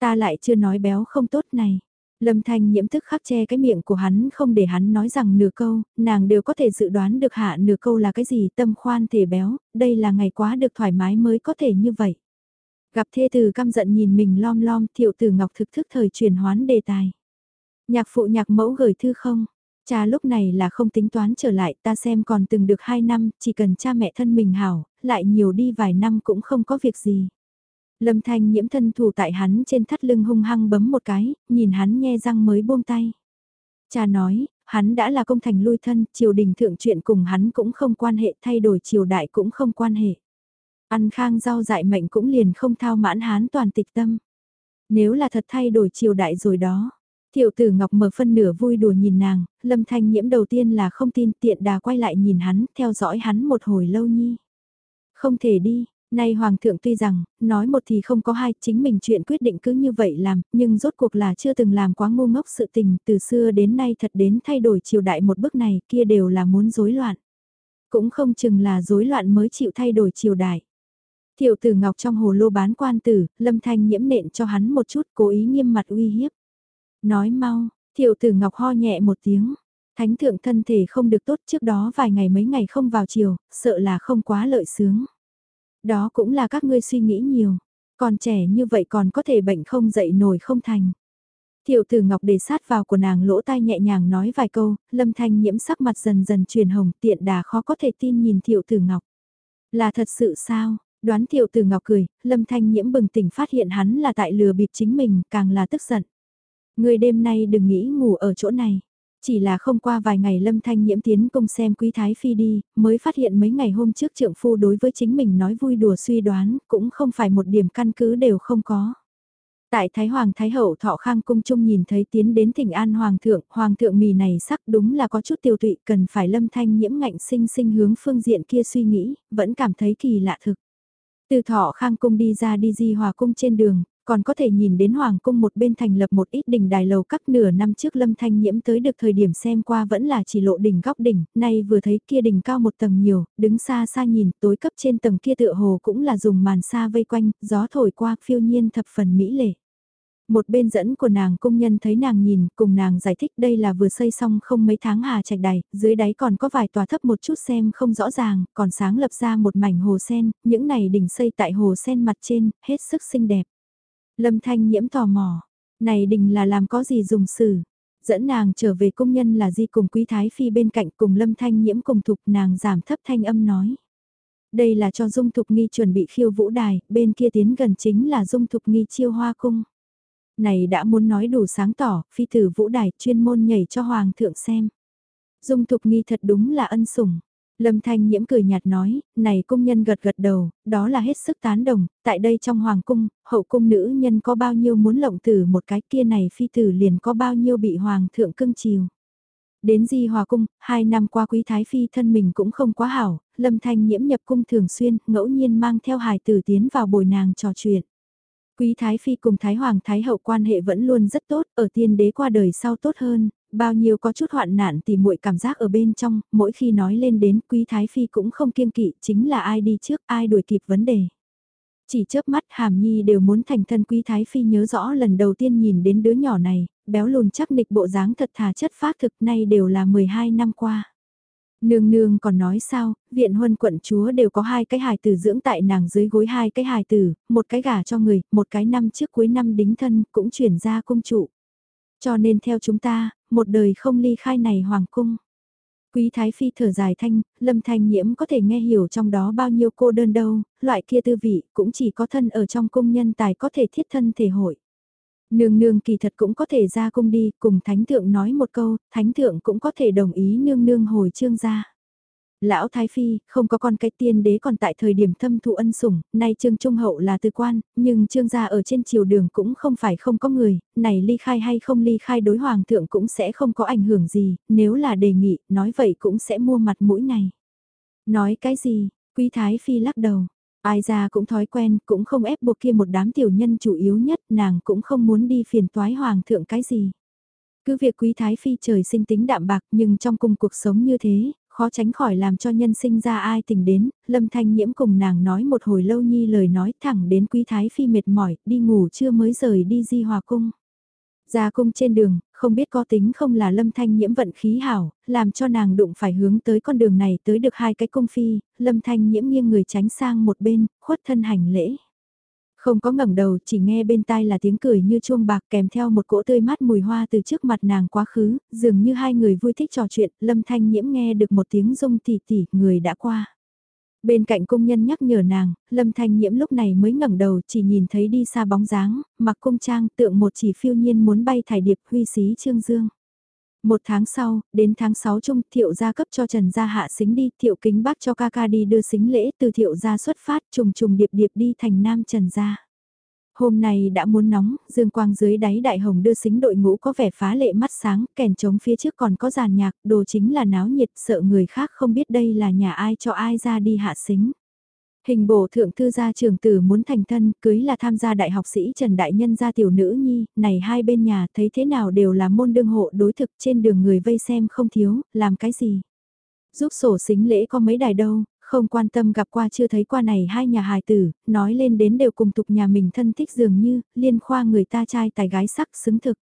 Ta lại chưa nói béo không tốt này. Lâm Thanh nhiễm thức khắc che cái miệng của hắn không để hắn nói rằng nửa câu, nàng đều có thể dự đoán được hạ nửa câu là cái gì tâm khoan thể béo, đây là ngày quá được thoải mái mới có thể như vậy. Gặp thê từ căm giận nhìn mình lom lom thiệu tử ngọc thực thức thời chuyển hoán đề tài. Nhạc phụ nhạc mẫu gửi thư không? Cha lúc này là không tính toán trở lại ta xem còn từng được 2 năm, chỉ cần cha mẹ thân mình hảo, lại nhiều đi vài năm cũng không có việc gì. Lâm Thanh nhiễm thân thủ tại hắn trên thắt lưng hung hăng bấm một cái, nhìn hắn nghe răng mới buông tay. Cha nói, hắn đã là công thành lui thân, triều đình thượng chuyện cùng hắn cũng không quan hệ, thay đổi triều đại cũng không quan hệ. Ăn khang rau dại mệnh cũng liền không thao mãn hắn toàn tịch tâm. Nếu là thật thay đổi triều đại rồi đó. Thiệu tử Ngọc mở phân nửa vui đùa nhìn nàng, lâm thanh nhiễm đầu tiên là không tin tiện đà quay lại nhìn hắn, theo dõi hắn một hồi lâu nhi. Không thể đi, nay Hoàng thượng tuy rằng, nói một thì không có hai, chính mình chuyện quyết định cứ như vậy làm, nhưng rốt cuộc là chưa từng làm quá ngu ngốc sự tình, từ xưa đến nay thật đến thay đổi triều đại một bước này, kia đều là muốn rối loạn. Cũng không chừng là rối loạn mới chịu thay đổi triều đại. Tiểu tử ngọc trong hồ lô bán quan tử, lâm thanh nhiễm nện cho hắn một chút cố ý nghiêm mặt uy hiếp. Nói mau, thiệu tử ngọc ho nhẹ một tiếng. Thánh thượng thân thể không được tốt trước đó vài ngày mấy ngày không vào chiều, sợ là không quá lợi sướng. Đó cũng là các ngươi suy nghĩ nhiều. Còn trẻ như vậy còn có thể bệnh không dậy nổi không thành. Thiệu tử ngọc để sát vào của nàng lỗ tai nhẹ nhàng nói vài câu, lâm thanh nhiễm sắc mặt dần dần truyền hồng tiện đà khó có thể tin nhìn thiệu tử ngọc. Là thật sự sao, đoán thiệu tử ngọc cười, lâm thanh nhiễm bừng tỉnh phát hiện hắn là tại lừa bịp chính mình, càng là tức giận. Người đêm nay đừng nghĩ ngủ ở chỗ này. Chỉ là không qua vài ngày Lâm Thanh Nhiễm tiến công xem Quý Thái Phi đi, mới phát hiện mấy ngày hôm trước trượng phu đối với chính mình nói vui đùa suy đoán, cũng không phải một điểm căn cứ đều không có. Tại Thái Hoàng Thái Hậu Thọ Khang Cung Trung nhìn thấy tiến đến thỉnh an Hoàng thượng, Hoàng thượng mì này sắc đúng là có chút tiêu tụy, cần phải lâm thanh nhiễm ngạnh sinh sinh hướng phương diện kia suy nghĩ, vẫn cảm thấy kỳ lạ thực. Từ Thọ Khang Cung đi ra đi di hòa cung trên đường, còn có thể nhìn đến Hoàng cung một bên thành lập một ít đỉnh đài lầu các nửa năm trước lâm thanh nhiễm tới được thời điểm xem qua vẫn là chỉ lộ đỉnh góc đỉnh, nay vừa thấy kia đỉnh cao một tầng nhiều, đứng xa xa nhìn tối cấp trên tầng kia tựa hồ cũng là dùng màn xa vây quanh, gió thổi qua phiêu nhiên thập phần mỹ lệ. Một bên dẫn của nàng công nhân thấy nàng nhìn, cùng nàng giải thích đây là vừa xây xong không mấy tháng hà trạch đài, dưới đáy còn có vài tòa thấp một chút xem không rõ ràng, còn sáng lập ra một mảnh hồ sen, những này đỉnh xây tại hồ sen mặt trên, hết sức xinh đẹp. Lâm Thanh nhiễm tò mò, này đình là làm có gì dùng xử, Dẫn nàng trở về công nhân là di cùng quý thái phi bên cạnh cùng Lâm Thanh nhiễm cùng thục nàng giảm thấp thanh âm nói. Đây là cho Dung Thục Nghi chuẩn bị khiêu vũ đài, bên kia tiến gần chính là Dung Thục Nghi chiêu hoa cung. Này đã muốn nói đủ sáng tỏ, phi tử vũ đài chuyên môn nhảy cho Hoàng thượng xem. Dung Thục Nghi thật đúng là ân sủng. Lâm Thanh Nhiễm cười nhạt nói, này cung nhân gật gật đầu, đó là hết sức tán đồng, tại đây trong hoàng cung, hậu cung nữ nhân có bao nhiêu muốn lộng tử một cái kia này phi tử liền có bao nhiêu bị hoàng thượng cưng chiều. Đến di hòa cung, hai năm qua quý thái phi thân mình cũng không quá hảo, Lâm Thanh Nhiễm nhập cung thường xuyên, ngẫu nhiên mang theo hài tử tiến vào bồi nàng trò chuyện. Quý Thái Phi cùng Thái Hoàng Thái Hậu quan hệ vẫn luôn rất tốt, ở tiên đế qua đời sau tốt hơn, bao nhiêu có chút hoạn nạn thì muội cảm giác ở bên trong, mỗi khi nói lên đến Quý Thái Phi cũng không kiêng kỵ, chính là ai đi trước, ai đuổi kịp vấn đề. Chỉ chớp mắt Hàm Nhi đều muốn thành thân Quý Thái Phi nhớ rõ lần đầu tiên nhìn đến đứa nhỏ này, béo lùn chắc nịch bộ dáng thật thà chất phát thực nay đều là 12 năm qua. Nương nương còn nói sao, viện huân quận chúa đều có hai cái hài tử dưỡng tại nàng dưới gối hai cái hài tử, một cái gả cho người, một cái năm trước cuối năm đính thân cũng chuyển ra cung trụ. Cho nên theo chúng ta, một đời không ly khai này hoàng cung. Quý Thái Phi thở dài thanh, lâm thanh nhiễm có thể nghe hiểu trong đó bao nhiêu cô đơn đâu, loại kia tư vị cũng chỉ có thân ở trong cung nhân tài có thể thiết thân thể hội. Nương nương kỳ thật cũng có thể ra cung đi, cùng thánh thượng nói một câu, thánh thượng cũng có thể đồng ý nương nương hồi trương ra. Lão Thái Phi, không có con cái tiên đế còn tại thời điểm thâm thụ ân sủng, nay trương trung hậu là tư quan, nhưng trương gia ở trên triều đường cũng không phải không có người, này ly khai hay không ly khai đối hoàng thượng cũng sẽ không có ảnh hưởng gì, nếu là đề nghị, nói vậy cũng sẽ mua mặt mũi này. Nói cái gì, quý Thái Phi lắc đầu, Ai ra cũng thói quen, cũng không ép buộc kia một đám tiểu nhân chủ yếu nhất, nàng cũng không muốn đi phiền toái hoàng thượng cái gì. Cứ việc quý thái phi trời sinh tính đạm bạc nhưng trong cung cuộc sống như thế, khó tránh khỏi làm cho nhân sinh ra ai tình đến, lâm thanh nhiễm cùng nàng nói một hồi lâu nhi lời nói thẳng đến quý thái phi mệt mỏi, đi ngủ chưa mới rời đi di hòa cung. Ra cung trên đường, không biết có tính không là lâm thanh nhiễm vận khí hảo, làm cho nàng đụng phải hướng tới con đường này tới được hai cái cung phi, lâm thanh nhiễm nghiêng người tránh sang một bên, khuất thân hành lễ. Không có ngẩng đầu, chỉ nghe bên tai là tiếng cười như chuông bạc kèm theo một cỗ tươi mát mùi hoa từ trước mặt nàng quá khứ, dường như hai người vui thích trò chuyện, lâm thanh nhiễm nghe được một tiếng rung tỉ tỉ, người đã qua. Bên cạnh công nhân nhắc nhở nàng, Lâm Thanh Nhiễm lúc này mới ngẩng đầu chỉ nhìn thấy đi xa bóng dáng, mặc cung trang tượng một chỉ phiêu nhiên muốn bay thải điệp huy xí trương dương. Một tháng sau, đến tháng 6 trung thiệu gia cấp cho Trần gia hạ xính đi, thiệu kính bác cho ca ca đi đưa xính lễ từ thiệu gia xuất phát trùng trùng điệp điệp đi thành nam Trần gia. Hôm nay đã muốn nóng, dương quang dưới đáy đại hồng đưa xính đội ngũ có vẻ phá lệ mắt sáng, kèn trống phía trước còn có giàn nhạc, đồ chính là náo nhiệt, sợ người khác không biết đây là nhà ai cho ai ra đi hạ xính. Hình bổ thượng thư gia trường tử muốn thành thân, cưới là tham gia đại học sĩ Trần Đại Nhân gia tiểu nữ nhi, này hai bên nhà thấy thế nào đều là môn đương hộ đối thực trên đường người vây xem không thiếu, làm cái gì. Giúp sổ xính lễ có mấy đài đâu, không quan tâm gặp qua chưa thấy qua này hai nhà hài tử, nói lên đến đều cùng tục nhà mình thân thích dường như, liên khoa người ta trai tài gái sắc xứng thực.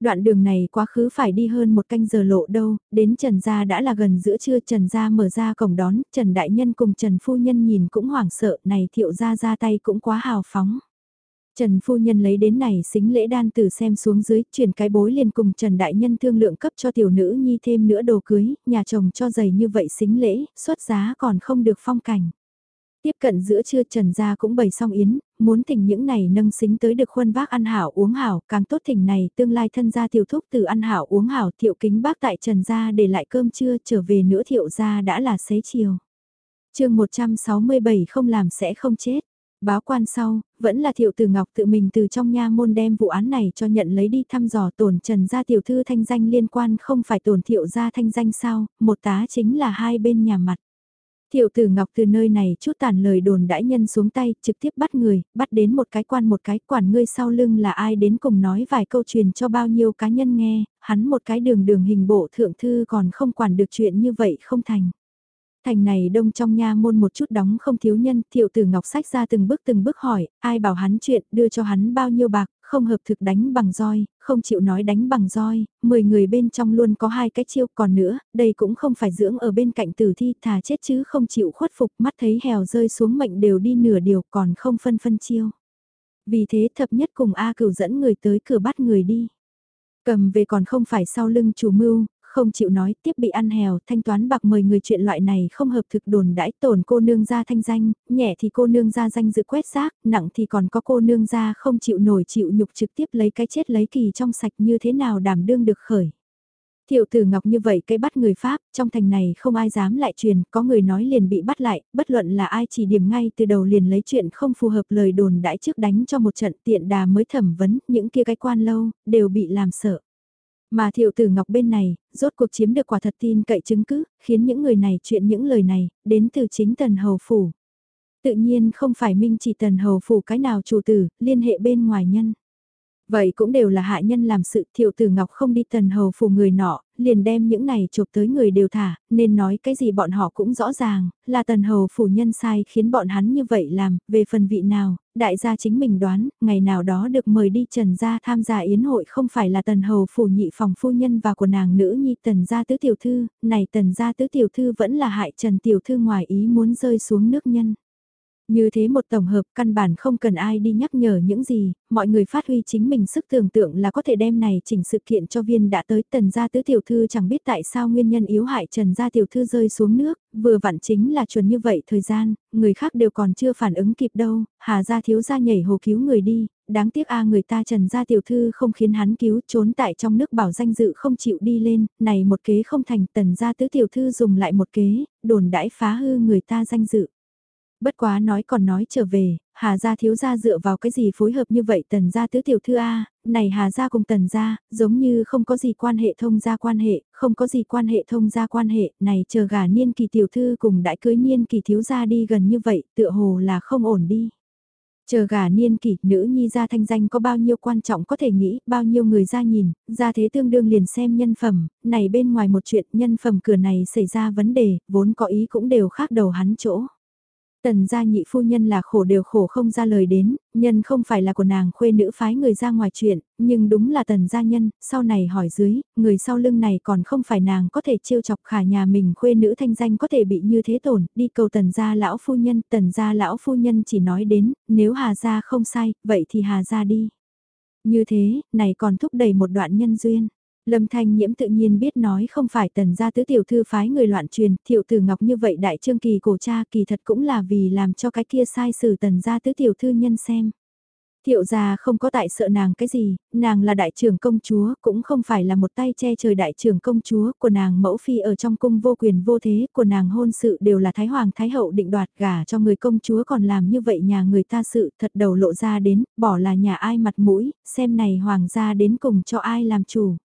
Đoạn đường này quá khứ phải đi hơn một canh giờ lộ đâu, đến Trần Gia đã là gần giữa trưa Trần Gia mở ra cổng đón, Trần Đại Nhân cùng Trần Phu Nhân nhìn cũng hoảng sợ, này thiệu gia ra tay cũng quá hào phóng. Trần Phu Nhân lấy đến này xính lễ đan từ xem xuống dưới, chuyển cái bối liền cùng Trần Đại Nhân thương lượng cấp cho tiểu nữ nhi thêm nữa đồ cưới, nhà chồng cho giày như vậy xính lễ, xuất giá còn không được phong cảnh. Tiếp cận giữa trưa Trần Gia cũng bày xong yến, muốn thỉnh những này nâng xính tới được khuân vác ăn hảo uống hảo, càng tốt thỉnh này tương lai thân gia tiểu thúc từ ăn hảo uống hảo thiệu kính bác tại Trần Gia để lại cơm trưa trở về nữa thiệu gia đã là xế chiều. chương 167 không làm sẽ không chết. Báo quan sau, vẫn là thiệu từ ngọc tự mình từ trong nha môn đem vụ án này cho nhận lấy đi thăm dò tổn trần gia tiểu thư thanh danh liên quan không phải tổn thiệu gia thanh danh sao, một tá chính là hai bên nhà mặt. Thiệu tử Ngọc từ nơi này chút tàn lời đồn đãi nhân xuống tay, trực tiếp bắt người, bắt đến một cái quan một cái quản ngươi sau lưng là ai đến cùng nói vài câu truyền cho bao nhiêu cá nhân nghe, hắn một cái đường đường hình bộ thượng thư còn không quản được chuyện như vậy không thành. Thành này đông trong nha môn một chút đóng không thiếu nhân, thiệu tử ngọc sách ra từng bước từng bước hỏi, ai bảo hắn chuyện, đưa cho hắn bao nhiêu bạc, không hợp thực đánh bằng roi, không chịu nói đánh bằng roi, 10 người bên trong luôn có hai cái chiêu còn nữa, đây cũng không phải dưỡng ở bên cạnh tử thi thà chết chứ không chịu khuất phục mắt thấy hèo rơi xuống mệnh đều đi nửa điều còn không phân phân chiêu. Vì thế thập nhất cùng A cửu dẫn người tới cửa bắt người đi. Cầm về còn không phải sau lưng chủ mưu, không chịu nói, tiếp bị ăn hèo, thanh toán bạc mời người chuyện loại này không hợp thực đồn đãi tổn cô nương ra thanh danh, nhẹ thì cô nương ra danh dự quét rác, nặng thì còn có cô nương ra không chịu nổi chịu nhục trực tiếp lấy cái chết lấy kỳ trong sạch như thế nào đảm đương được khởi. Thiệu tử ngọc như vậy cây bắt người Pháp, trong thành này không ai dám lại truyền, có người nói liền bị bắt lại, bất luận là ai chỉ điểm ngay từ đầu liền lấy chuyện không phù hợp lời đồn đãi trước đánh cho một trận tiện đà mới thẩm vấn, những kia cái quan lâu, đều bị làm sợ. Mà thiệu tử ngọc bên này, rốt cuộc chiếm được quả thật tin cậy chứng cứ, khiến những người này chuyện những lời này, đến từ chính tần hầu phủ. Tự nhiên không phải minh chỉ tần hầu phủ cái nào chủ tử, liên hệ bên ngoài nhân. Vậy cũng đều là hạ nhân làm sự thiệu tử ngọc không đi tần hầu phủ người nọ, liền đem những này chụp tới người đều thả, nên nói cái gì bọn họ cũng rõ ràng, là tần hầu phủ nhân sai khiến bọn hắn như vậy làm, về phần vị nào, đại gia chính mình đoán, ngày nào đó được mời đi trần gia tham gia yến hội không phải là tần hầu phủ nhị phòng phu nhân và của nàng nữ nhi tần gia tứ tiểu thư, này tần gia tứ tiểu thư vẫn là hại trần tiểu thư ngoài ý muốn rơi xuống nước nhân. Như thế một tổng hợp căn bản không cần ai đi nhắc nhở những gì, mọi người phát huy chính mình sức tưởng tượng là có thể đem này chỉnh sự kiện cho viên đã tới tần gia tứ tiểu thư chẳng biết tại sao nguyên nhân yếu hại trần gia tiểu thư rơi xuống nước, vừa vặn chính là chuẩn như vậy thời gian, người khác đều còn chưa phản ứng kịp đâu, hà gia thiếu gia nhảy hồ cứu người đi, đáng tiếc a người ta trần gia tiểu thư không khiến hắn cứu trốn tại trong nước bảo danh dự không chịu đi lên, này một kế không thành tần gia tứ tiểu thư dùng lại một kế, đồn đãi phá hư người ta danh dự. Bất quá nói còn nói trở về, Hà gia thiếu gia dựa vào cái gì phối hợp như vậy tần gia tứ tiểu thư A, này Hà gia cùng tần gia, giống như không có gì quan hệ thông gia quan hệ, không có gì quan hệ thông gia quan hệ, này chờ gà niên kỳ tiểu thư cùng đại cưới niên kỳ thiếu gia đi gần như vậy, tựa hồ là không ổn đi. Chờ gà niên kỷ, nữ nhi gia thanh danh có bao nhiêu quan trọng có thể nghĩ, bao nhiêu người ra nhìn, ra thế tương đương liền xem nhân phẩm, này bên ngoài một chuyện nhân phẩm cửa này xảy ra vấn đề, vốn có ý cũng đều khác đầu hắn chỗ. Tần gia nhị phu nhân là khổ đều khổ không ra lời đến, nhân không phải là của nàng khuê nữ phái người ra ngoài chuyện, nhưng đúng là tần gia nhân, sau này hỏi dưới, người sau lưng này còn không phải nàng có thể trêu chọc khả nhà mình khuê nữ thanh danh có thể bị như thế tổn, đi cầu tần gia lão phu nhân, tần gia lão phu nhân chỉ nói đến, nếu hà gia không sai, vậy thì hà gia đi. Như thế, này còn thúc đẩy một đoạn nhân duyên. Lâm Thanh Nhiễm tự nhiên biết nói không phải tần gia tứ tiểu thư phái người loạn truyền, thiệu tử ngọc như vậy đại trương kỳ cổ cha kỳ thật cũng là vì làm cho cái kia sai sử tần gia tứ tiểu thư nhân xem. Thiệu gia không có tại sợ nàng cái gì, nàng là đại trưởng công chúa, cũng không phải là một tay che trời đại trưởng công chúa, của nàng mẫu phi ở trong cung vô quyền vô thế, của nàng hôn sự đều là thái hoàng thái hậu định đoạt gả cho người công chúa còn làm như vậy nhà người ta sự thật đầu lộ ra đến, bỏ là nhà ai mặt mũi, xem này hoàng gia đến cùng cho ai làm chủ.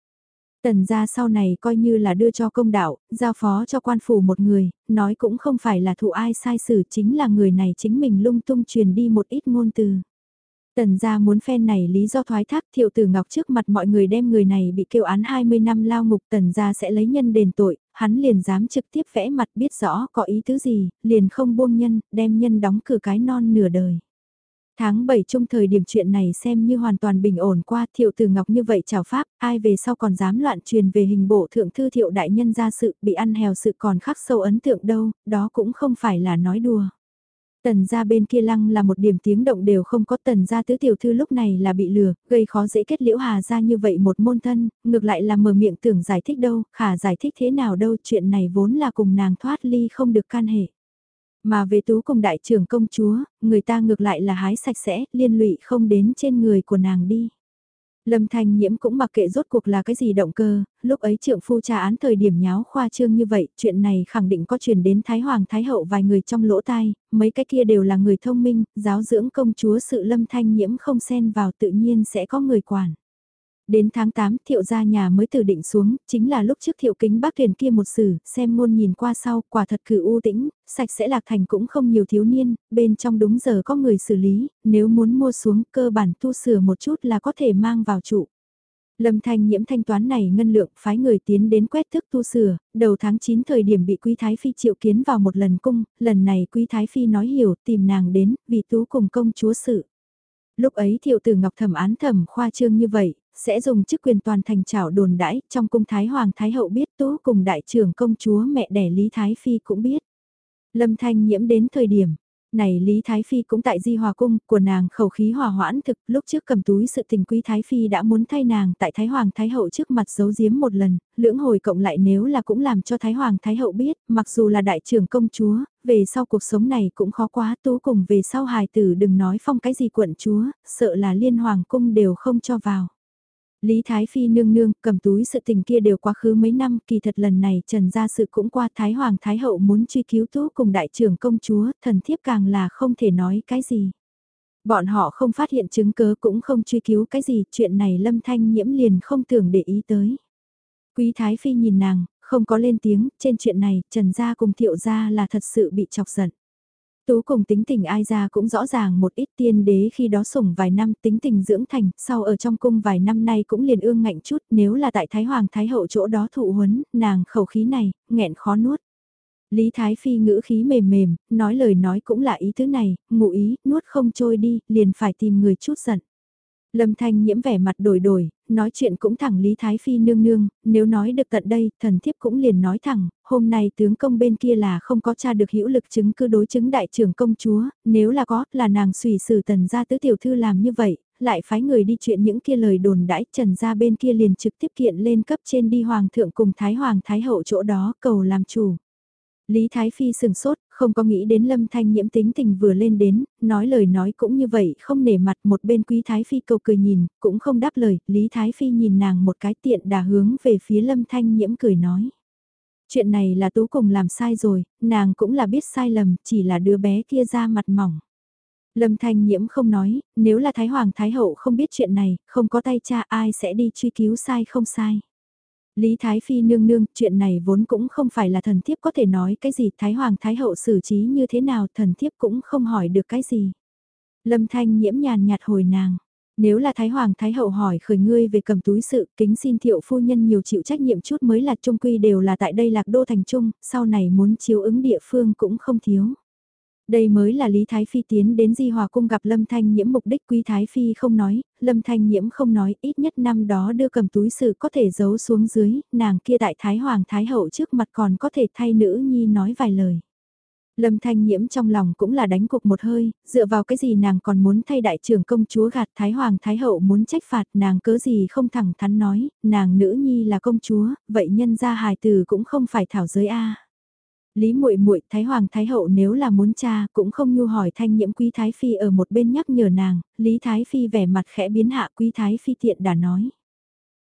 Tần gia sau này coi như là đưa cho công đạo, giao phó cho quan phủ một người, nói cũng không phải là thụ ai sai xử chính là người này chính mình lung tung truyền đi một ít ngôn từ. Tần gia muốn phen này lý do thoái thác thiệu tử ngọc trước mặt mọi người đem người này bị kêu án 20 năm lao ngục tần gia sẽ lấy nhân đền tội, hắn liền dám trực tiếp vẽ mặt biết rõ có ý tứ gì, liền không buông nhân, đem nhân đóng cửa cái non nửa đời. Tháng 7 chung thời điểm chuyện này xem như hoàn toàn bình ổn qua thiệu từ ngọc như vậy chào pháp, ai về sau còn dám loạn truyền về hình bộ thượng thư thiệu đại nhân ra sự bị ăn hèo sự còn khắc sâu ấn tượng đâu, đó cũng không phải là nói đùa. Tần gia bên kia lăng là một điểm tiếng động đều không có tần gia tứ tiểu thư lúc này là bị lừa, gây khó dễ kết liễu hà ra như vậy một môn thân, ngược lại là mở miệng tưởng giải thích đâu, khả giải thích thế nào đâu, chuyện này vốn là cùng nàng thoát ly không được can hệ. Mà về tú cùng đại trưởng công chúa, người ta ngược lại là hái sạch sẽ, liên lụy không đến trên người của nàng đi. Lâm Thanh Nhiễm cũng mặc kệ rốt cuộc là cái gì động cơ, lúc ấy trượng phu tra án thời điểm nháo khoa trương như vậy, chuyện này khẳng định có truyền đến Thái Hoàng Thái Hậu vài người trong lỗ tai, mấy cái kia đều là người thông minh, giáo dưỡng công chúa sự Lâm Thanh Nhiễm không xen vào tự nhiên sẽ có người quản. Đến tháng 8 thiệu gia nhà mới từ định xuống, chính là lúc trước thiệu kính bác thuyền kia một sử, xem ngôn nhìn qua sau, quả thật cử u tĩnh, sạch sẽ lạc thành cũng không nhiều thiếu niên, bên trong đúng giờ có người xử lý, nếu muốn mua xuống cơ bản tu sửa một chút là có thể mang vào trụ. Lâm Thanh nhiễm thanh toán này ngân lượng phái người tiến đến quét thức tu sửa, đầu tháng 9 thời điểm bị Quý Thái Phi triệu kiến vào một lần cung, lần này Quý Thái Phi nói hiểu tìm nàng đến vì tú cùng công chúa sự. Lúc ấy thiệu tử ngọc thẩm án thẩm khoa trương như vậy, sẽ dùng chức quyền toàn thành trảo đồn đãi, trong cung Thái Hoàng Thái Hậu biết tú cùng đại trưởng công chúa mẹ đẻ Lý Thái Phi cũng biết. Lâm Thanh nhiễm đến thời điểm, này Lý Thái Phi cũng tại di hòa cung, của nàng khẩu khí hòa hoãn thực, lúc trước cầm túi sự tình quý Thái Phi đã muốn thay nàng tại Thái Hoàng Thái Hậu trước mặt giấu giếm một lần, lưỡng hồi cộng lại nếu là cũng làm cho Thái Hoàng Thái Hậu biết, mặc dù là đại trưởng công chúa, về sau cuộc sống này cũng khó quá tú cùng về sau hài tử đừng nói phong cái gì quận chúa, sợ là liên hoàng cung đều không cho vào. Lý Thái Phi nương nương cầm túi sự tình kia đều quá khứ mấy năm kỳ thật lần này trần ra sự cũng qua Thái Hoàng Thái Hậu muốn truy cứu tú cùng đại trưởng công chúa thần thiếp càng là không thể nói cái gì. Bọn họ không phát hiện chứng cớ cũng không truy cứu cái gì chuyện này lâm thanh nhiễm liền không tưởng để ý tới. Quý Thái Phi nhìn nàng, không có lên tiếng, trên chuyện này trần gia cùng thiệu gia là thật sự bị chọc giận. Tú cùng tính tình ai ra cũng rõ ràng một ít tiên đế khi đó sủng vài năm tính tình dưỡng thành, sau ở trong cung vài năm nay cũng liền ương ngạnh chút nếu là tại Thái Hoàng Thái Hậu chỗ đó thụ huấn, nàng khẩu khí này, nghẹn khó nuốt. Lý Thái Phi ngữ khí mềm mềm, nói lời nói cũng là ý thứ này, ngụ ý, nuốt không trôi đi, liền phải tìm người chút giận. Lâm Thanh nhiễm vẻ mặt đổi đổi, nói chuyện cũng thẳng Lý Thái Phi nương nương, nếu nói được tận đây, thần thiếp cũng liền nói thẳng, hôm nay tướng công bên kia là không có tra được hữu lực chứng cứ đối chứng đại trưởng công chúa, nếu là có, là nàng xùy xử tần gia tứ tiểu thư làm như vậy, lại phái người đi chuyện những kia lời đồn đãi trần gia bên kia liền trực tiếp kiện lên cấp trên đi hoàng thượng cùng Thái Hoàng Thái Hậu chỗ đó cầu làm chủ. Lý Thái Phi sừng sốt, không có nghĩ đến Lâm Thanh nhiễm tính tình vừa lên đến, nói lời nói cũng như vậy, không nể mặt một bên Quý Thái Phi cầu cười nhìn, cũng không đáp lời, Lý Thái Phi nhìn nàng một cái tiện đà hướng về phía Lâm Thanh nhiễm cười nói. Chuyện này là tú cùng làm sai rồi, nàng cũng là biết sai lầm, chỉ là đứa bé kia ra mặt mỏng. Lâm Thanh nhiễm không nói, nếu là Thái Hoàng Thái Hậu không biết chuyện này, không có tay cha ai sẽ đi truy cứu sai không sai. Lý Thái Phi nương nương, chuyện này vốn cũng không phải là thần thiếp có thể nói cái gì, Thái Hoàng Thái Hậu xử trí như thế nào, thần thiếp cũng không hỏi được cái gì. Lâm Thanh nhiễm nhàn nhạt hồi nàng. Nếu là Thái Hoàng Thái Hậu hỏi khởi ngươi về cầm túi sự, kính xin thiệu phu nhân nhiều chịu trách nhiệm chút mới là trung quy đều là tại đây lạc đô thành trung, sau này muốn chiếu ứng địa phương cũng không thiếu. Đây mới là Lý Thái Phi tiến đến Di Hòa Cung gặp Lâm Thanh Nhiễm mục đích Quý Thái Phi không nói, Lâm Thanh Nhiễm không nói, ít nhất năm đó đưa cầm túi sự có thể giấu xuống dưới, nàng kia tại Thái Hoàng Thái Hậu trước mặt còn có thể thay nữ nhi nói vài lời. Lâm Thanh Nhiễm trong lòng cũng là đánh cục một hơi, dựa vào cái gì nàng còn muốn thay đại trưởng công chúa gạt Thái Hoàng Thái Hậu muốn trách phạt nàng cớ gì không thẳng thắn nói, nàng nữ nhi là công chúa, vậy nhân ra hài từ cũng không phải thảo giới A. Lý muội muội Thái Hoàng Thái Hậu nếu là muốn cha cũng không nhu hỏi thanh nhiễm Quý Thái Phi ở một bên nhắc nhở nàng, Lý Thái Phi vẻ mặt khẽ biến hạ Quý Thái Phi tiện đã nói.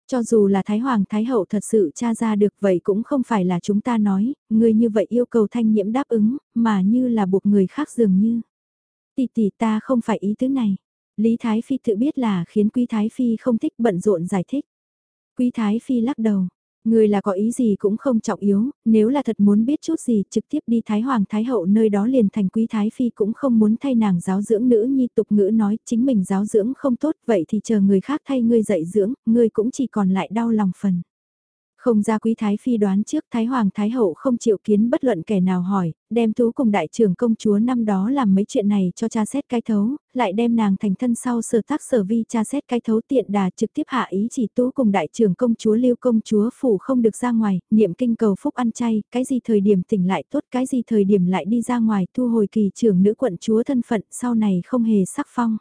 Cho dù là Thái Hoàng Thái Hậu thật sự cha ra được vậy cũng không phải là chúng ta nói, người như vậy yêu cầu thanh nhiễm đáp ứng, mà như là buộc người khác dường như. Tỷ tỷ ta không phải ý tứ này. Lý Thái Phi tự biết là khiến Quý Thái Phi không thích bận rộn giải thích. Quý Thái Phi lắc đầu, Người là có ý gì cũng không trọng yếu, nếu là thật muốn biết chút gì trực tiếp đi Thái Hoàng Thái Hậu nơi đó liền thành quý Thái Phi cũng không muốn thay nàng giáo dưỡng nữ nhi tục ngữ nói chính mình giáo dưỡng không tốt vậy thì chờ người khác thay ngươi dạy dưỡng, ngươi cũng chỉ còn lại đau lòng phần. Không ra quý thái phi đoán trước thái hoàng thái hậu không chịu kiến bất luận kẻ nào hỏi, đem tú cùng đại trưởng công chúa năm đó làm mấy chuyện này cho cha xét cái thấu, lại đem nàng thành thân sau sở tác sở vi cha xét cái thấu tiện đà trực tiếp hạ ý chỉ tú cùng đại trưởng công chúa lưu công chúa phủ không được ra ngoài, niệm kinh cầu phúc ăn chay, cái gì thời điểm tỉnh lại tốt cái gì thời điểm lại đi ra ngoài thu hồi kỳ trưởng nữ quận chúa thân phận sau này không hề sắc phong.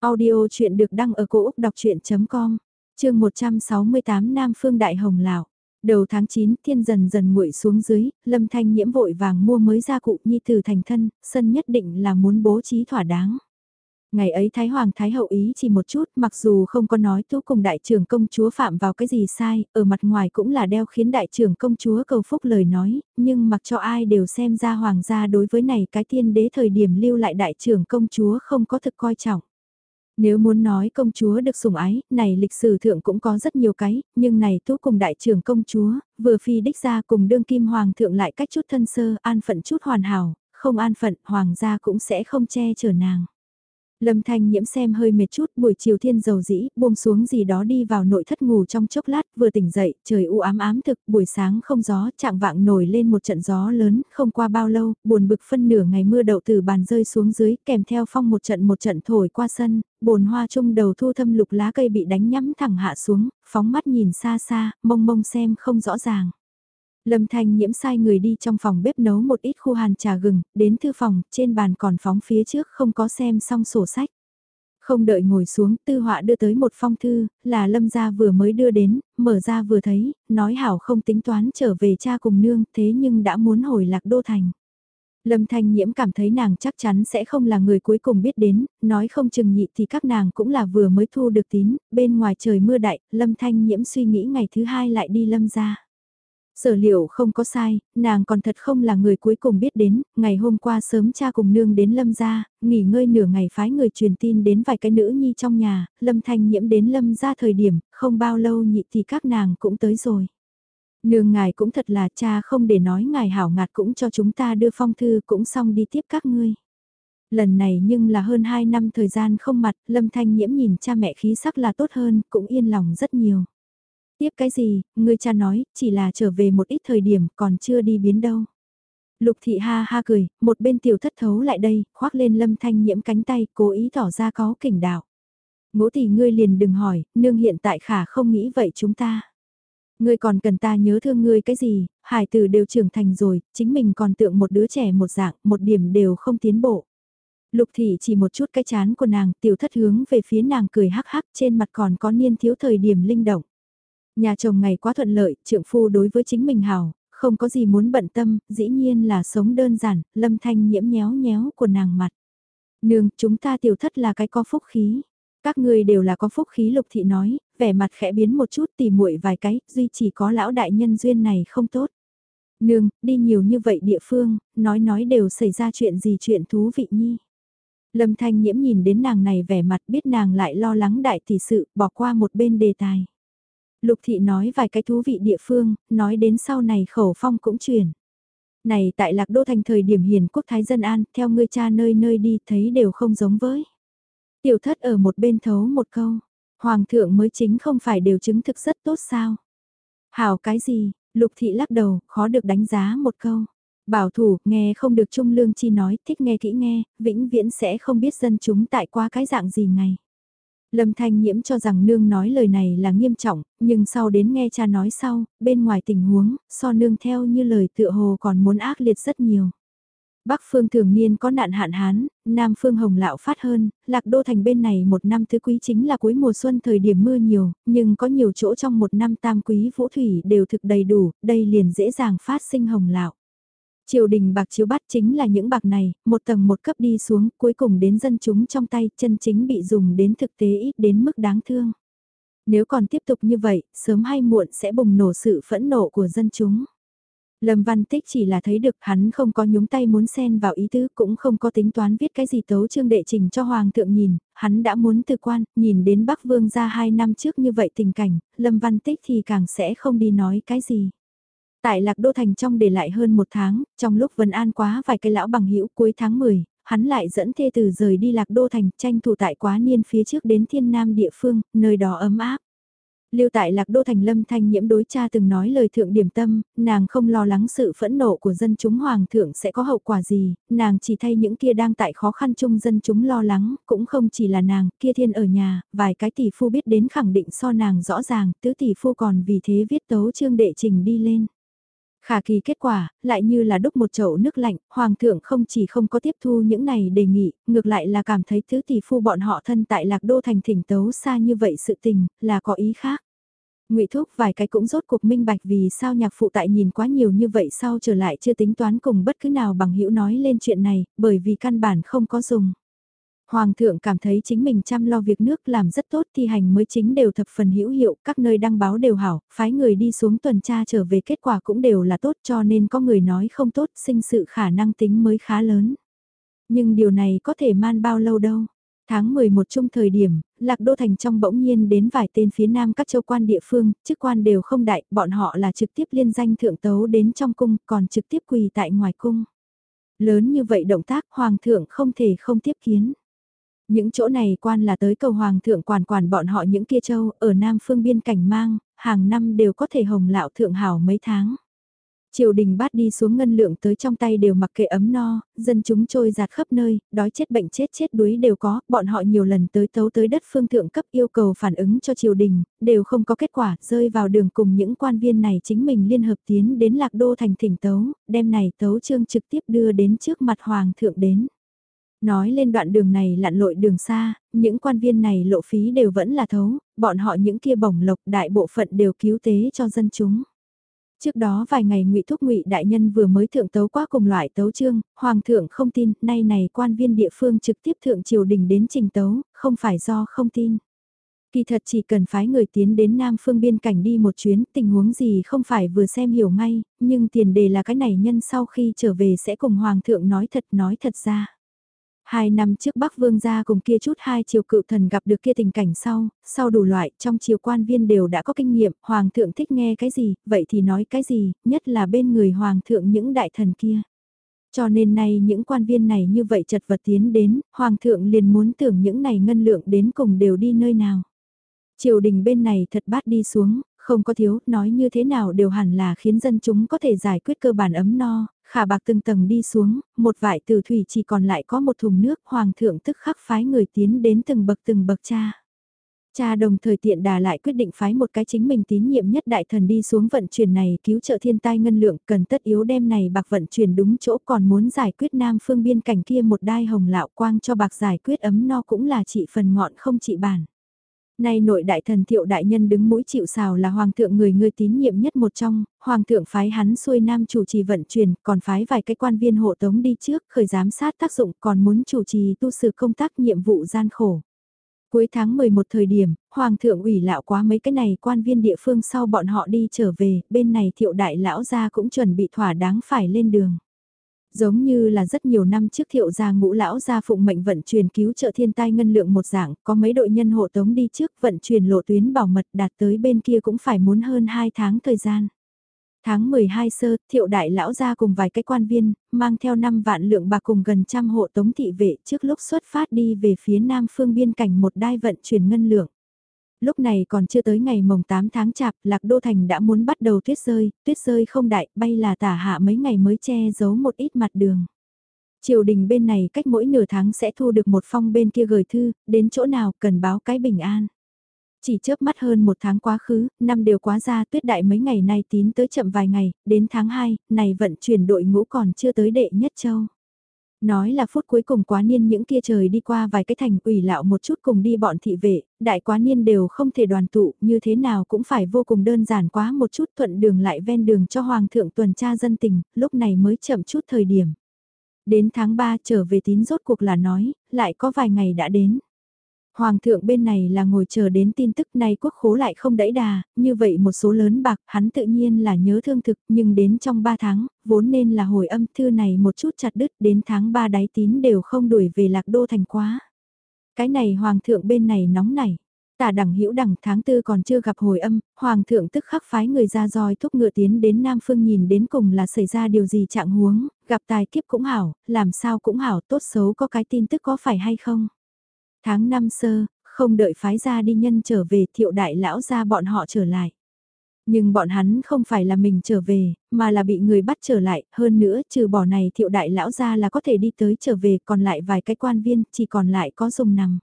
Audio chuyện được đăng ở cổ Úc đọc chuyện.com chương 168 Nam Phương Đại Hồng Lào. Đầu tháng 9 thiên dần dần nguội xuống dưới, lâm thanh nhiễm vội vàng mua mới gia cụ nhi từ thành thân, sân nhất định là muốn bố trí thỏa đáng. Ngày ấy Thái Hoàng Thái Hậu ý chỉ một chút mặc dù không có nói tú cùng đại trưởng công chúa phạm vào cái gì sai, ở mặt ngoài cũng là đeo khiến đại trưởng công chúa cầu phúc lời nói, nhưng mặc cho ai đều xem ra hoàng gia đối với này cái tiên đế thời điểm lưu lại đại trưởng công chúa không có thực coi trọng. Nếu muốn nói công chúa được sủng ái, này lịch sử thượng cũng có rất nhiều cái, nhưng này tú cùng đại trưởng công chúa, vừa phi đích ra cùng đương kim hoàng thượng lại cách chút thân sơ, an phận chút hoàn hảo, không an phận, hoàng gia cũng sẽ không che chở nàng. Lâm Thanh nhiễm xem hơi mệt chút buổi chiều thiên dầu dĩ, buông xuống gì đó đi vào nội thất ngủ trong chốc lát, vừa tỉnh dậy, trời u ám ám thực, buổi sáng không gió, trạng vạng nổi lên một trận gió lớn, không qua bao lâu, buồn bực phân nửa ngày mưa đậu từ bàn rơi xuống dưới, kèm theo phong một trận một trận thổi qua sân, bồn hoa trung đầu thu thâm lục lá cây bị đánh nhắm thẳng hạ xuống, phóng mắt nhìn xa xa, mông mông xem không rõ ràng. Lâm Thanh nhiễm sai người đi trong phòng bếp nấu một ít khu hàn trà gừng, đến thư phòng, trên bàn còn phóng phía trước không có xem xong sổ sách. Không đợi ngồi xuống, tư họa đưa tới một phong thư, là lâm gia vừa mới đưa đến, mở ra vừa thấy, nói hảo không tính toán trở về cha cùng nương, thế nhưng đã muốn hồi lạc đô thành. Lâm Thanh Nhiễm cảm thấy nàng chắc chắn sẽ không là người cuối cùng biết đến, nói không chừng nhị thì các nàng cũng là vừa mới thu được tín, bên ngoài trời mưa đại, Lâm Thanh Nhiễm suy nghĩ ngày thứ hai lại đi Lâm ra. Sở liệu không có sai, nàng còn thật không là người cuối cùng biết đến, ngày hôm qua sớm cha cùng nương đến lâm gia, nghỉ ngơi nửa ngày phái người truyền tin đến vài cái nữ nhi trong nhà, lâm thanh nhiễm đến lâm gia thời điểm, không bao lâu nhị thì các nàng cũng tới rồi. Nương ngài cũng thật là cha không để nói ngài hảo ngạt cũng cho chúng ta đưa phong thư cũng xong đi tiếp các ngươi. Lần này nhưng là hơn 2 năm thời gian không mặt, lâm thanh nhiễm nhìn cha mẹ khí sắc là tốt hơn, cũng yên lòng rất nhiều. Tiếp cái gì, người cha nói, chỉ là trở về một ít thời điểm còn chưa đi biến đâu. Lục thị ha ha cười, một bên tiểu thất thấu lại đây, khoác lên lâm thanh nhiễm cánh tay, cố ý tỏ ra có kỉnh đạo. Ngũ tỷ ngươi liền đừng hỏi, nương hiện tại khả không nghĩ vậy chúng ta. Ngươi còn cần ta nhớ thương ngươi cái gì, hải tử đều trưởng thành rồi, chính mình còn tượng một đứa trẻ một dạng, một điểm đều không tiến bộ. Lục thị chỉ một chút cái chán của nàng, tiểu thất hướng về phía nàng cười hắc hắc trên mặt còn có niên thiếu thời điểm linh động. Nhà chồng ngày quá thuận lợi, trượng phu đối với chính mình hào, không có gì muốn bận tâm, dĩ nhiên là sống đơn giản, lâm thanh nhiễm nhéo nhéo của nàng mặt. Nương, chúng ta tiểu thất là cái có phúc khí. Các người đều là có phúc khí lục thị nói, vẻ mặt khẽ biến một chút tỉ muội vài cái, duy chỉ có lão đại nhân duyên này không tốt. Nương, đi nhiều như vậy địa phương, nói nói đều xảy ra chuyện gì chuyện thú vị nhi. Lâm thanh nhiễm nhìn đến nàng này vẻ mặt biết nàng lại lo lắng đại tỷ sự, bỏ qua một bên đề tài. Lục thị nói vài cái thú vị địa phương, nói đến sau này khẩu phong cũng truyền. Này tại lạc đô thành thời điểm hiền quốc thái dân an, theo ngươi cha nơi nơi đi thấy đều không giống với. Tiểu thất ở một bên thấu một câu, hoàng thượng mới chính không phải đều chứng thực rất tốt sao. Hảo cái gì, lục thị lắc đầu, khó được đánh giá một câu. Bảo thủ, nghe không được Trung Lương Chi nói, thích nghe kỹ nghe, vĩnh viễn sẽ không biết dân chúng tại qua cái dạng gì ngày. Lâm Thanh Nhiễm cho rằng nương nói lời này là nghiêm trọng, nhưng sau đến nghe cha nói sau, bên ngoài tình huống, so nương theo như lời tựa hồ còn muốn ác liệt rất nhiều. Bắc phương thường niên có nạn hạn hán, Nam phương hồng lạo phát hơn, lạc đô thành bên này một năm thứ quý chính là cuối mùa xuân thời điểm mưa nhiều, nhưng có nhiều chỗ trong một năm tam quý vũ thủy đều thực đầy đủ, đây liền dễ dàng phát sinh hồng lạo. Triều đình bạc chiếu bắt chính là những bạc này, một tầng một cấp đi xuống, cuối cùng đến dân chúng trong tay, chân chính bị dùng đến thực tế ít đến mức đáng thương. Nếu còn tiếp tục như vậy, sớm hay muộn sẽ bùng nổ sự phẫn nộ của dân chúng. Lâm Văn Tích chỉ là thấy được hắn không có nhúng tay muốn xen vào ý tứ cũng không có tính toán viết cái gì tấu chương đệ trình cho Hoàng thượng nhìn, hắn đã muốn từ quan, nhìn đến Bắc Vương ra hai năm trước như vậy tình cảnh, Lâm Văn Tích thì càng sẽ không đi nói cái gì. Tại Lạc Đô Thành trong để lại hơn một tháng, trong lúc Vân An quá vài cái lão bằng hữu cuối tháng 10, hắn lại dẫn thê tử rời đi Lạc Đô Thành tranh thủ tại quá niên phía trước đến thiên nam địa phương, nơi đó ấm áp. Lưu tại Lạc Đô Thành Lâm Thanh Nhiễm đối cha từng nói lời thượng điểm tâm, nàng không lo lắng sự phẫn nộ của dân chúng hoàng thượng sẽ có hậu quả gì, nàng chỉ thay những kia đang tại khó khăn chung dân chúng lo lắng, cũng không chỉ là nàng, kia thiên ở nhà, vài cái tỷ phu biết đến khẳng định so nàng rõ ràng, tứ tỷ phu còn vì thế viết tấu chương đệ trình đi lên. Khả kỳ kết quả, lại như là đúc một chậu nước lạnh, hoàng thượng không chỉ không có tiếp thu những này đề nghị, ngược lại là cảm thấy thứ tỷ phu bọn họ thân tại lạc đô thành thỉnh tấu xa như vậy sự tình, là có ý khác ngụy Thúc vài cái cũng rốt cuộc minh bạch vì sao nhạc phụ tại nhìn quá nhiều như vậy sau trở lại chưa tính toán cùng bất cứ nào bằng hữu nói lên chuyện này, bởi vì căn bản không có dùng. Hoàng thượng cảm thấy chính mình chăm lo việc nước làm rất tốt thi hành mới chính đều thập phần hữu hiệu, các nơi đăng báo đều hảo, phái người đi xuống tuần tra trở về kết quả cũng đều là tốt cho nên có người nói không tốt, sinh sự khả năng tính mới khá lớn. Nhưng điều này có thể man bao lâu đâu. Tháng 11 chung thời điểm, Lạc Đô Thành trong bỗng nhiên đến vài tên phía nam các châu quan địa phương, chức quan đều không đại, bọn họ là trực tiếp liên danh thượng tấu đến trong cung, còn trực tiếp quỳ tại ngoài cung. Lớn như vậy động tác, hoàng thượng không thể không tiếp kiến. Những chỗ này quan là tới cầu hoàng thượng quản quản bọn họ những kia châu, ở nam phương biên cảnh mang, hàng năm đều có thể hồng lão thượng hảo mấy tháng. Triều đình bát đi xuống ngân lượng tới trong tay đều mặc kệ ấm no, dân chúng trôi giạt khắp nơi, đói chết bệnh chết chết đuối đều có, bọn họ nhiều lần tới tấu tới đất phương thượng cấp yêu cầu phản ứng cho triều đình, đều không có kết quả, rơi vào đường cùng những quan viên này chính mình liên hợp tiến đến lạc đô thành thỉnh tấu, đem này tấu trương trực tiếp đưa đến trước mặt hoàng thượng đến. Nói lên đoạn đường này lặn lội đường xa, những quan viên này lộ phí đều vẫn là thấu, bọn họ những kia bổng lộc đại bộ phận đều cứu tế cho dân chúng. Trước đó vài ngày ngụy Thúc ngụy Đại Nhân vừa mới thượng tấu qua cùng loại tấu chương, Hoàng thượng không tin, nay này quan viên địa phương trực tiếp thượng triều đình đến trình tấu, không phải do không tin. Kỳ thật chỉ cần phái người tiến đến Nam phương biên cảnh đi một chuyến, tình huống gì không phải vừa xem hiểu ngay, nhưng tiền đề là cái này nhân sau khi trở về sẽ cùng Hoàng thượng nói thật nói thật ra. Hai năm trước Bắc Vương gia cùng kia chút hai triều cựu thần gặp được kia tình cảnh sau, sau đủ loại, trong triều quan viên đều đã có kinh nghiệm, Hoàng thượng thích nghe cái gì, vậy thì nói cái gì, nhất là bên người Hoàng thượng những đại thần kia. Cho nên nay những quan viên này như vậy chật vật tiến đến, Hoàng thượng liền muốn tưởng những này ngân lượng đến cùng đều đi nơi nào. Triều đình bên này thật bát đi xuống, không có thiếu, nói như thế nào đều hẳn là khiến dân chúng có thể giải quyết cơ bản ấm no, khả bạc từng tầng đi xuống, một vải tử thủy chỉ còn lại có một thùng nước, hoàng thượng tức khắc phái người tiến đến từng bậc từng bậc cha. Cha đồng thời tiện đà lại quyết định phái một cái chính mình tín nhiệm nhất đại thần đi xuống vận chuyển này cứu trợ thiên tai ngân lượng cần tất yếu đem này bạc vận chuyển đúng chỗ còn muốn giải quyết nam phương biên cảnh kia một đai hồng lạo quang cho bạc giải quyết ấm no cũng là trị phần ngọn không trị bản. Nay nội đại thần thiệu đại nhân đứng mũi chịu xào là hoàng thượng người người tín nhiệm nhất một trong, hoàng thượng phái hắn xuôi nam chủ trì vận chuyển, còn phái vài cái quan viên hộ tống đi trước, khởi giám sát tác dụng, còn muốn chủ trì tu sự công tác nhiệm vụ gian khổ. Cuối tháng 11 thời điểm, hoàng thượng ủy lão quá mấy cái này quan viên địa phương sau bọn họ đi trở về, bên này thiệu đại lão gia cũng chuẩn bị thỏa đáng phải lên đường. Giống như là rất nhiều năm trước thiệu gia ngũ lão gia phụng mệnh vận chuyển cứu trợ thiên tai ngân lượng một dạng, có mấy đội nhân hộ tống đi trước vận chuyển lộ tuyến bảo mật đạt tới bên kia cũng phải muốn hơn 2 tháng thời gian. Tháng 12 sơ, thiệu đại lão gia cùng vài cái quan viên, mang theo 5 vạn lượng bạc cùng gần trăm hộ tống thị vệ trước lúc xuất phát đi về phía nam phương biên cảnh một đai vận chuyển ngân lượng. Lúc này còn chưa tới ngày mồng 8 tháng chạp, Lạc Đô Thành đã muốn bắt đầu tuyết rơi, tuyết rơi không đại, bay là tả hạ mấy ngày mới che giấu một ít mặt đường. Triều đình bên này cách mỗi nửa tháng sẽ thu được một phong bên kia gửi thư, đến chỗ nào cần báo cái bình an. Chỉ chớp mắt hơn một tháng quá khứ, năm đều quá ra tuyết đại mấy ngày nay tín tới chậm vài ngày, đến tháng 2, này vận chuyển đội ngũ còn chưa tới đệ nhất châu. Nói là phút cuối cùng quá niên những kia trời đi qua vài cái thành ủy lạo một chút cùng đi bọn thị vệ, đại quá niên đều không thể đoàn tụ, như thế nào cũng phải vô cùng đơn giản quá một chút thuận đường lại ven đường cho Hoàng thượng tuần tra dân tình, lúc này mới chậm chút thời điểm. Đến tháng 3 trở về tín rốt cuộc là nói, lại có vài ngày đã đến. Hoàng thượng bên này là ngồi chờ đến tin tức này quốc khố lại không đẩy đà, như vậy một số lớn bạc hắn tự nhiên là nhớ thương thực nhưng đến trong 3 tháng, vốn nên là hồi âm thư này một chút chặt đứt đến tháng 3 đáy tín đều không đuổi về lạc đô thành quá. Cái này hoàng thượng bên này nóng nảy. Tả đẳng hữu đẳng tháng tư còn chưa gặp hồi âm, hoàng thượng tức khắc phái người ra roi thúc ngựa tiến đến Nam Phương nhìn đến cùng là xảy ra điều gì trạng huống, gặp tài kiếp cũng hảo, làm sao cũng hảo, tốt xấu có cái tin tức có phải hay không. Tháng năm sơ, không đợi phái ra đi nhân trở về thiệu đại lão ra bọn họ trở lại. Nhưng bọn hắn không phải là mình trở về, mà là bị người bắt trở lại, hơn nữa trừ bỏ này thiệu đại lão ra là có thể đi tới trở về còn lại vài cái quan viên, chỉ còn lại có dùng nằm.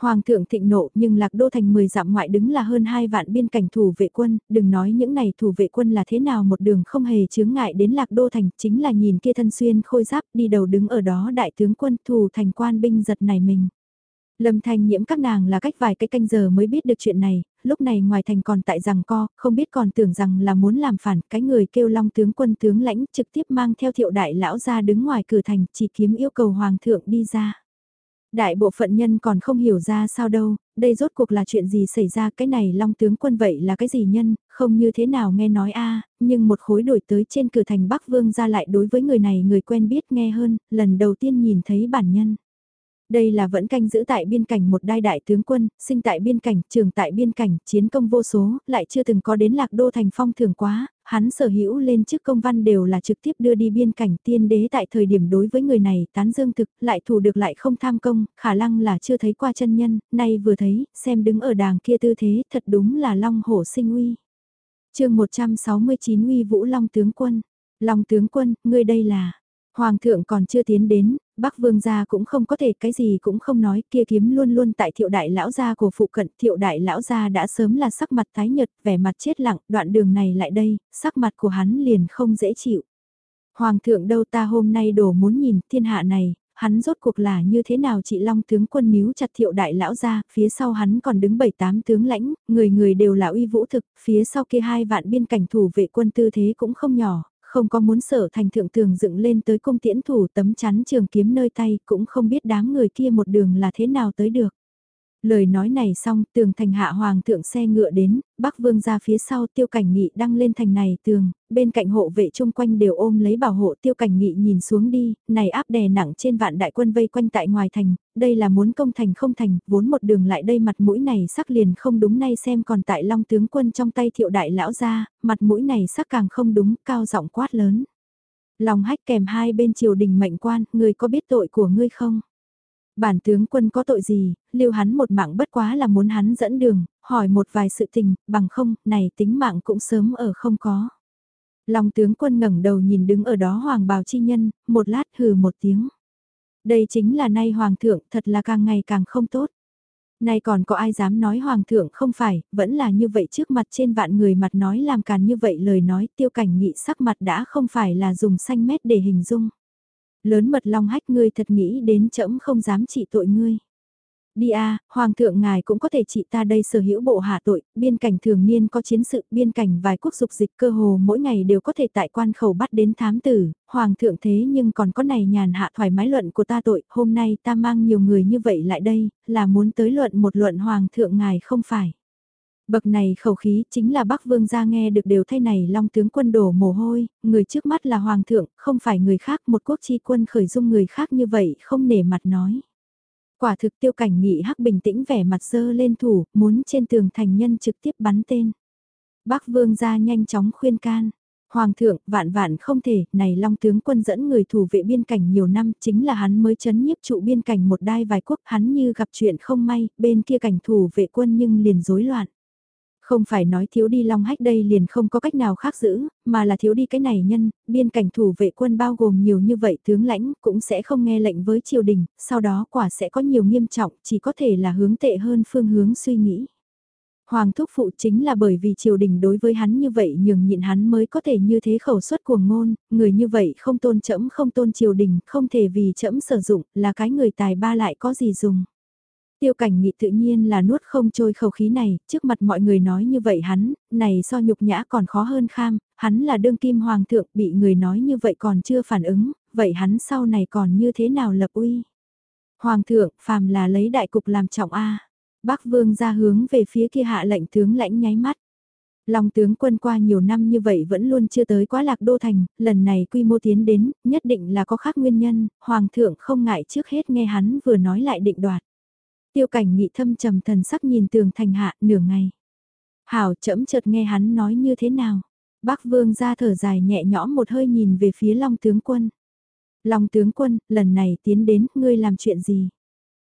Hoàng thượng thịnh nộ nhưng lạc đô thành 10 dặm ngoại đứng là hơn 2 vạn biên cảnh thủ vệ quân, đừng nói những này thủ vệ quân là thế nào một đường không hề chướng ngại đến lạc đô thành, chính là nhìn kia thân xuyên khôi giáp đi đầu đứng ở đó đại tướng quân thủ thành quan binh giật này mình. Lâm Thanh nhiễm các nàng là cách vài cái canh giờ mới biết được chuyện này, lúc này ngoài thành còn tại rằng co, không biết còn tưởng rằng là muốn làm phản, cái người kêu long tướng quân tướng lãnh trực tiếp mang theo thiệu đại lão ra đứng ngoài cửa thành, chỉ kiếm yêu cầu hoàng thượng đi ra. Đại bộ phận nhân còn không hiểu ra sao đâu, đây rốt cuộc là chuyện gì xảy ra cái này long tướng quân vậy là cái gì nhân, không như thế nào nghe nói a nhưng một khối đổi tới trên cửa thành Bắc Vương ra lại đối với người này người quen biết nghe hơn, lần đầu tiên nhìn thấy bản nhân. Đây là vẫn canh giữ tại biên cảnh một đai đại tướng quân, sinh tại biên cảnh, trường tại biên cảnh, chiến công vô số, lại chưa từng có đến lạc đô thành phong thường quá, hắn sở hữu lên chức công văn đều là trực tiếp đưa đi biên cảnh tiên đế tại thời điểm đối với người này tán dương thực, lại thủ được lại không tham công, khả năng là chưa thấy qua chân nhân, nay vừa thấy, xem đứng ở đàng kia tư thế, thật đúng là long hổ sinh uy. chương 169 uy vũ long tướng quân, long tướng quân, ngươi đây là... Hoàng thượng còn chưa tiến đến, Bắc Vương gia cũng không có thể cái gì cũng không nói, kia kiếm luôn luôn tại thiệu đại lão gia của phụ cận, thiệu đại lão gia đã sớm là sắc mặt tái nhợt vẻ mặt chết lặng, đoạn đường này lại đây, sắc mặt của hắn liền không dễ chịu. Hoàng thượng đâu ta hôm nay đổ muốn nhìn thiên hạ này, hắn rốt cuộc là như thế nào chị Long tướng quân níu chặt thiệu đại lão gia phía sau hắn còn đứng bảy tám tướng lãnh, người người đều là uy vũ thực, phía sau kia hai vạn biên cảnh thủ vệ quân tư thế cũng không nhỏ, không có muốn sở thành thượng tường dựng lên tới cung tiễn thủ tấm chắn trường kiếm nơi tay cũng không biết đám người kia một đường là thế nào tới được. Lời nói này xong, tường thành hạ hoàng thượng xe ngựa đến, bắc vương ra phía sau tiêu cảnh nghị đăng lên thành này tường, bên cạnh hộ vệ chung quanh đều ôm lấy bảo hộ tiêu cảnh nghị nhìn xuống đi, này áp đè nặng trên vạn đại quân vây quanh tại ngoài thành, đây là muốn công thành không thành, vốn một đường lại đây mặt mũi này sắc liền không đúng nay xem còn tại long tướng quân trong tay thiệu đại lão ra, mặt mũi này sắc càng không đúng, cao giọng quát lớn. Lòng hách kèm hai bên triều đình mệnh quan, người có biết tội của ngươi không? Bản tướng quân có tội gì, lưu hắn một mạng bất quá là muốn hắn dẫn đường, hỏi một vài sự tình, bằng không, này tính mạng cũng sớm ở không có. Long tướng quân ngẩng đầu nhìn đứng ở đó hoàng bào chi nhân, một lát hừ một tiếng. Đây chính là nay hoàng thượng thật là càng ngày càng không tốt. Nay còn có ai dám nói hoàng thượng không phải, vẫn là như vậy trước mặt trên vạn người mặt nói làm càn như vậy lời nói tiêu cảnh nghị sắc mặt đã không phải là dùng xanh mét để hình dung. Lớn mật long hách ngươi thật nghĩ đến trẫm không dám trị tội ngươi. Đi a, hoàng thượng ngài cũng có thể trị ta đây sở hữu bộ hạ tội, biên cảnh thường niên có chiến sự, biên cảnh vài quốc dục dịch cơ hồ mỗi ngày đều có thể tại quan khẩu bắt đến thám tử, hoàng thượng thế nhưng còn có này nhàn hạ thoải mái luận của ta tội, hôm nay ta mang nhiều người như vậy lại đây, là muốn tới luận một luận hoàng thượng ngài không phải. Bậc này khẩu khí chính là Bắc Vương gia nghe được đều thay này long tướng quân đổ mồ hôi, người trước mắt là Hoàng thượng, không phải người khác một quốc chi quân khởi dung người khác như vậy không nể mặt nói. Quả thực tiêu cảnh nghị hắc bình tĩnh vẻ mặt dơ lên thủ, muốn trên tường thành nhân trực tiếp bắn tên. Bắc Vương gia nhanh chóng khuyên can. Hoàng thượng, vạn vạn không thể, này Long tướng quân dẫn người thủ vệ biên cảnh nhiều năm, chính là hắn mới chấn nhiếp trụ biên cảnh một đai vài quốc, hắn như gặp chuyện không may, bên kia cảnh thủ vệ quân nhưng liền rối loạn. Không phải nói thiếu đi long hách đây liền không có cách nào khác giữ, mà là thiếu đi cái này nhân, biên cảnh thủ vệ quân bao gồm nhiều như vậy tướng lãnh cũng sẽ không nghe lệnh với triều đình, sau đó quả sẽ có nhiều nghiêm trọng, chỉ có thể là hướng tệ hơn phương hướng suy nghĩ. Hoàng thúc phụ chính là bởi vì triều đình đối với hắn như vậy nhường nhịn hắn mới có thể như thế khẩu suất cuồng ngôn, người như vậy không tôn trẫm không tôn triều đình, không thể vì trẫm sử dụng, là cái người tài ba lại có gì dùng. Tiêu cảnh nghị tự nhiên là nuốt không trôi khẩu khí này, trước mặt mọi người nói như vậy hắn, này so nhục nhã còn khó hơn kham, hắn là đương kim hoàng thượng bị người nói như vậy còn chưa phản ứng, vậy hắn sau này còn như thế nào lập uy. Hoàng thượng, phàm là lấy đại cục làm trọng A. Bắc vương ra hướng về phía kia hạ lệnh tướng lãnh nháy mắt. Long tướng quân qua nhiều năm như vậy vẫn luôn chưa tới quá lạc đô thành, lần này quy mô tiến đến, nhất định là có khác nguyên nhân, hoàng thượng không ngại trước hết nghe hắn vừa nói lại định đoạt. Tiêu cảnh nghị thâm trầm thần sắc nhìn tường thành hạ nửa ngày. Hảo chậm chợt nghe hắn nói như thế nào. Bắc vương ra thở dài nhẹ nhõm một hơi nhìn về phía long tướng quân. Long tướng quân, lần này tiến đến, ngươi làm chuyện gì?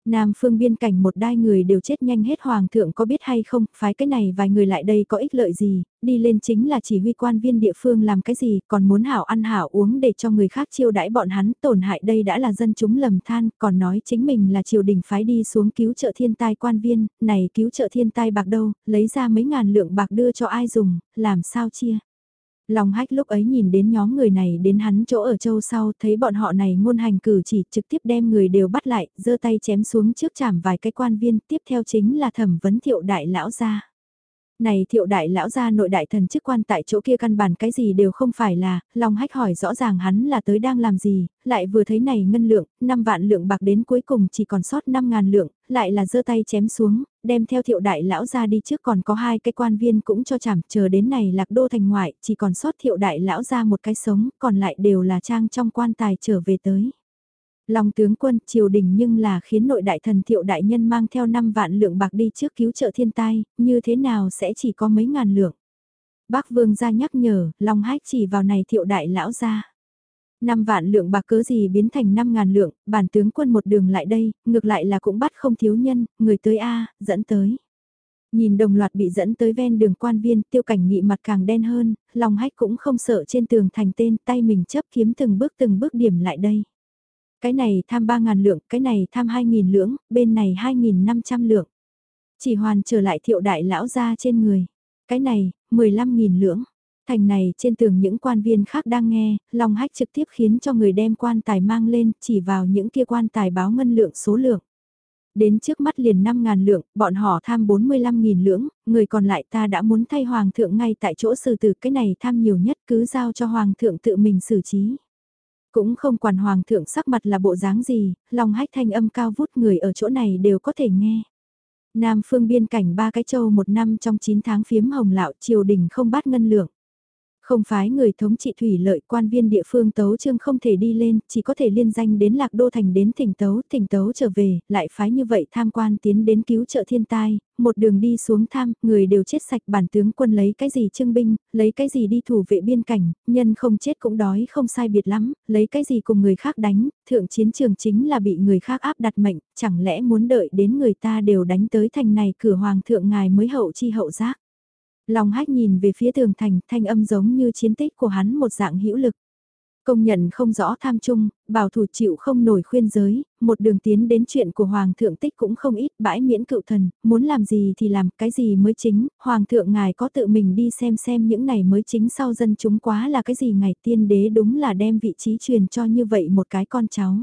Nam phương biên cảnh một đai người đều chết nhanh hết hoàng thượng có biết hay không, phái cái này vài người lại đây có ích lợi gì, đi lên chính là chỉ huy quan viên địa phương làm cái gì, còn muốn hảo ăn hảo uống để cho người khác chiêu đãi bọn hắn, tổn hại đây đã là dân chúng lầm than, còn nói chính mình là triều đình phái đi xuống cứu trợ thiên tai quan viên, này cứu trợ thiên tai bạc đâu, lấy ra mấy ngàn lượng bạc đưa cho ai dùng, làm sao chia. Long hách lúc ấy nhìn đến nhóm người này đến hắn chỗ ở châu sau thấy bọn họ này ngôn hành cử chỉ trực tiếp đem người đều bắt lại, giơ tay chém xuống trước chảm vài cái quan viên tiếp theo chính là thẩm vấn thiệu đại lão gia. Này thiệu đại lão gia nội đại thần chức quan tại chỗ kia căn bản cái gì đều không phải là, Long Hách hỏi rõ ràng hắn là tới đang làm gì, lại vừa thấy này ngân lượng, 5 vạn lượng bạc đến cuối cùng chỉ còn sót 5 ngàn lượng, lại là giơ tay chém xuống, đem theo thiệu đại lão gia đi trước còn có hai cái quan viên cũng cho chảm, chờ đến này lạc đô thành ngoại, chỉ còn sót thiệu đại lão gia một cái sống, còn lại đều là trang trong quan tài trở về tới. Long tướng quân triều đình nhưng là khiến nội đại thần thiệu đại nhân mang theo 5 vạn lượng bạc đi trước cứu trợ thiên tai, như thế nào sẽ chỉ có mấy ngàn lượng. Bác vương ra nhắc nhở, Long hách chỉ vào này thiệu đại lão ra. 5 vạn lượng bạc cớ gì biến thành 5 ngàn lượng, bản tướng quân một đường lại đây, ngược lại là cũng bắt không thiếu nhân, người tới A, dẫn tới. Nhìn đồng loạt bị dẫn tới ven đường quan viên, tiêu cảnh nghị mặt càng đen hơn, Long hách cũng không sợ trên tường thành tên, tay mình chấp kiếm từng bước từng bước điểm lại đây. Cái này tham 3.000 lượng, cái này tham 2.000 lượng, bên này 2.500 lượng. Chỉ hoàn trở lại thiệu đại lão ra trên người. Cái này, 15.000 lưỡng. Thành này trên tường những quan viên khác đang nghe, lòng Hách trực tiếp khiến cho người đem quan tài mang lên, chỉ vào những kia quan tài báo ngân lượng số lượng. Đến trước mắt liền 5.000 lượng, bọn họ tham 45.000 lưỡng, người còn lại ta đã muốn thay Hoàng thượng ngay tại chỗ xử tử cái này tham nhiều nhất cứ giao cho Hoàng thượng tự mình xử trí. Cũng không quản hoàng thượng sắc mặt là bộ dáng gì, lòng hách thanh âm cao vút người ở chỗ này đều có thể nghe. Nam phương biên cảnh ba cái châu một năm trong 9 tháng phiếm hồng lạo triều đình không bắt ngân lượng. Không phái người thống trị thủy lợi quan viên địa phương tấu trương không thể đi lên, chỉ có thể liên danh đến lạc đô thành đến thỉnh tấu, thỉnh tấu trở về, lại phái như vậy tham quan tiến đến cứu trợ thiên tai, một đường đi xuống tham, người đều chết sạch bản tướng quân lấy cái gì trưng binh, lấy cái gì đi thủ vệ biên cảnh, nhân không chết cũng đói không sai biệt lắm, lấy cái gì cùng người khác đánh, thượng chiến trường chính là bị người khác áp đặt mệnh, chẳng lẽ muốn đợi đến người ta đều đánh tới thành này cửa hoàng thượng ngài mới hậu chi hậu giác. Long hách nhìn về phía tường thành, thanh âm giống như chiến tích của hắn một dạng hữu lực. Công nhận không rõ tham trung, bảo thủ chịu không nổi khuyên giới, một đường tiến đến chuyện của Hoàng thượng tích cũng không ít, bãi miễn cựu thần, muốn làm gì thì làm, cái gì mới chính, Hoàng thượng ngài có tự mình đi xem xem những này mới chính sau dân chúng quá là cái gì ngày tiên đế đúng là đem vị trí truyền cho như vậy một cái con cháu.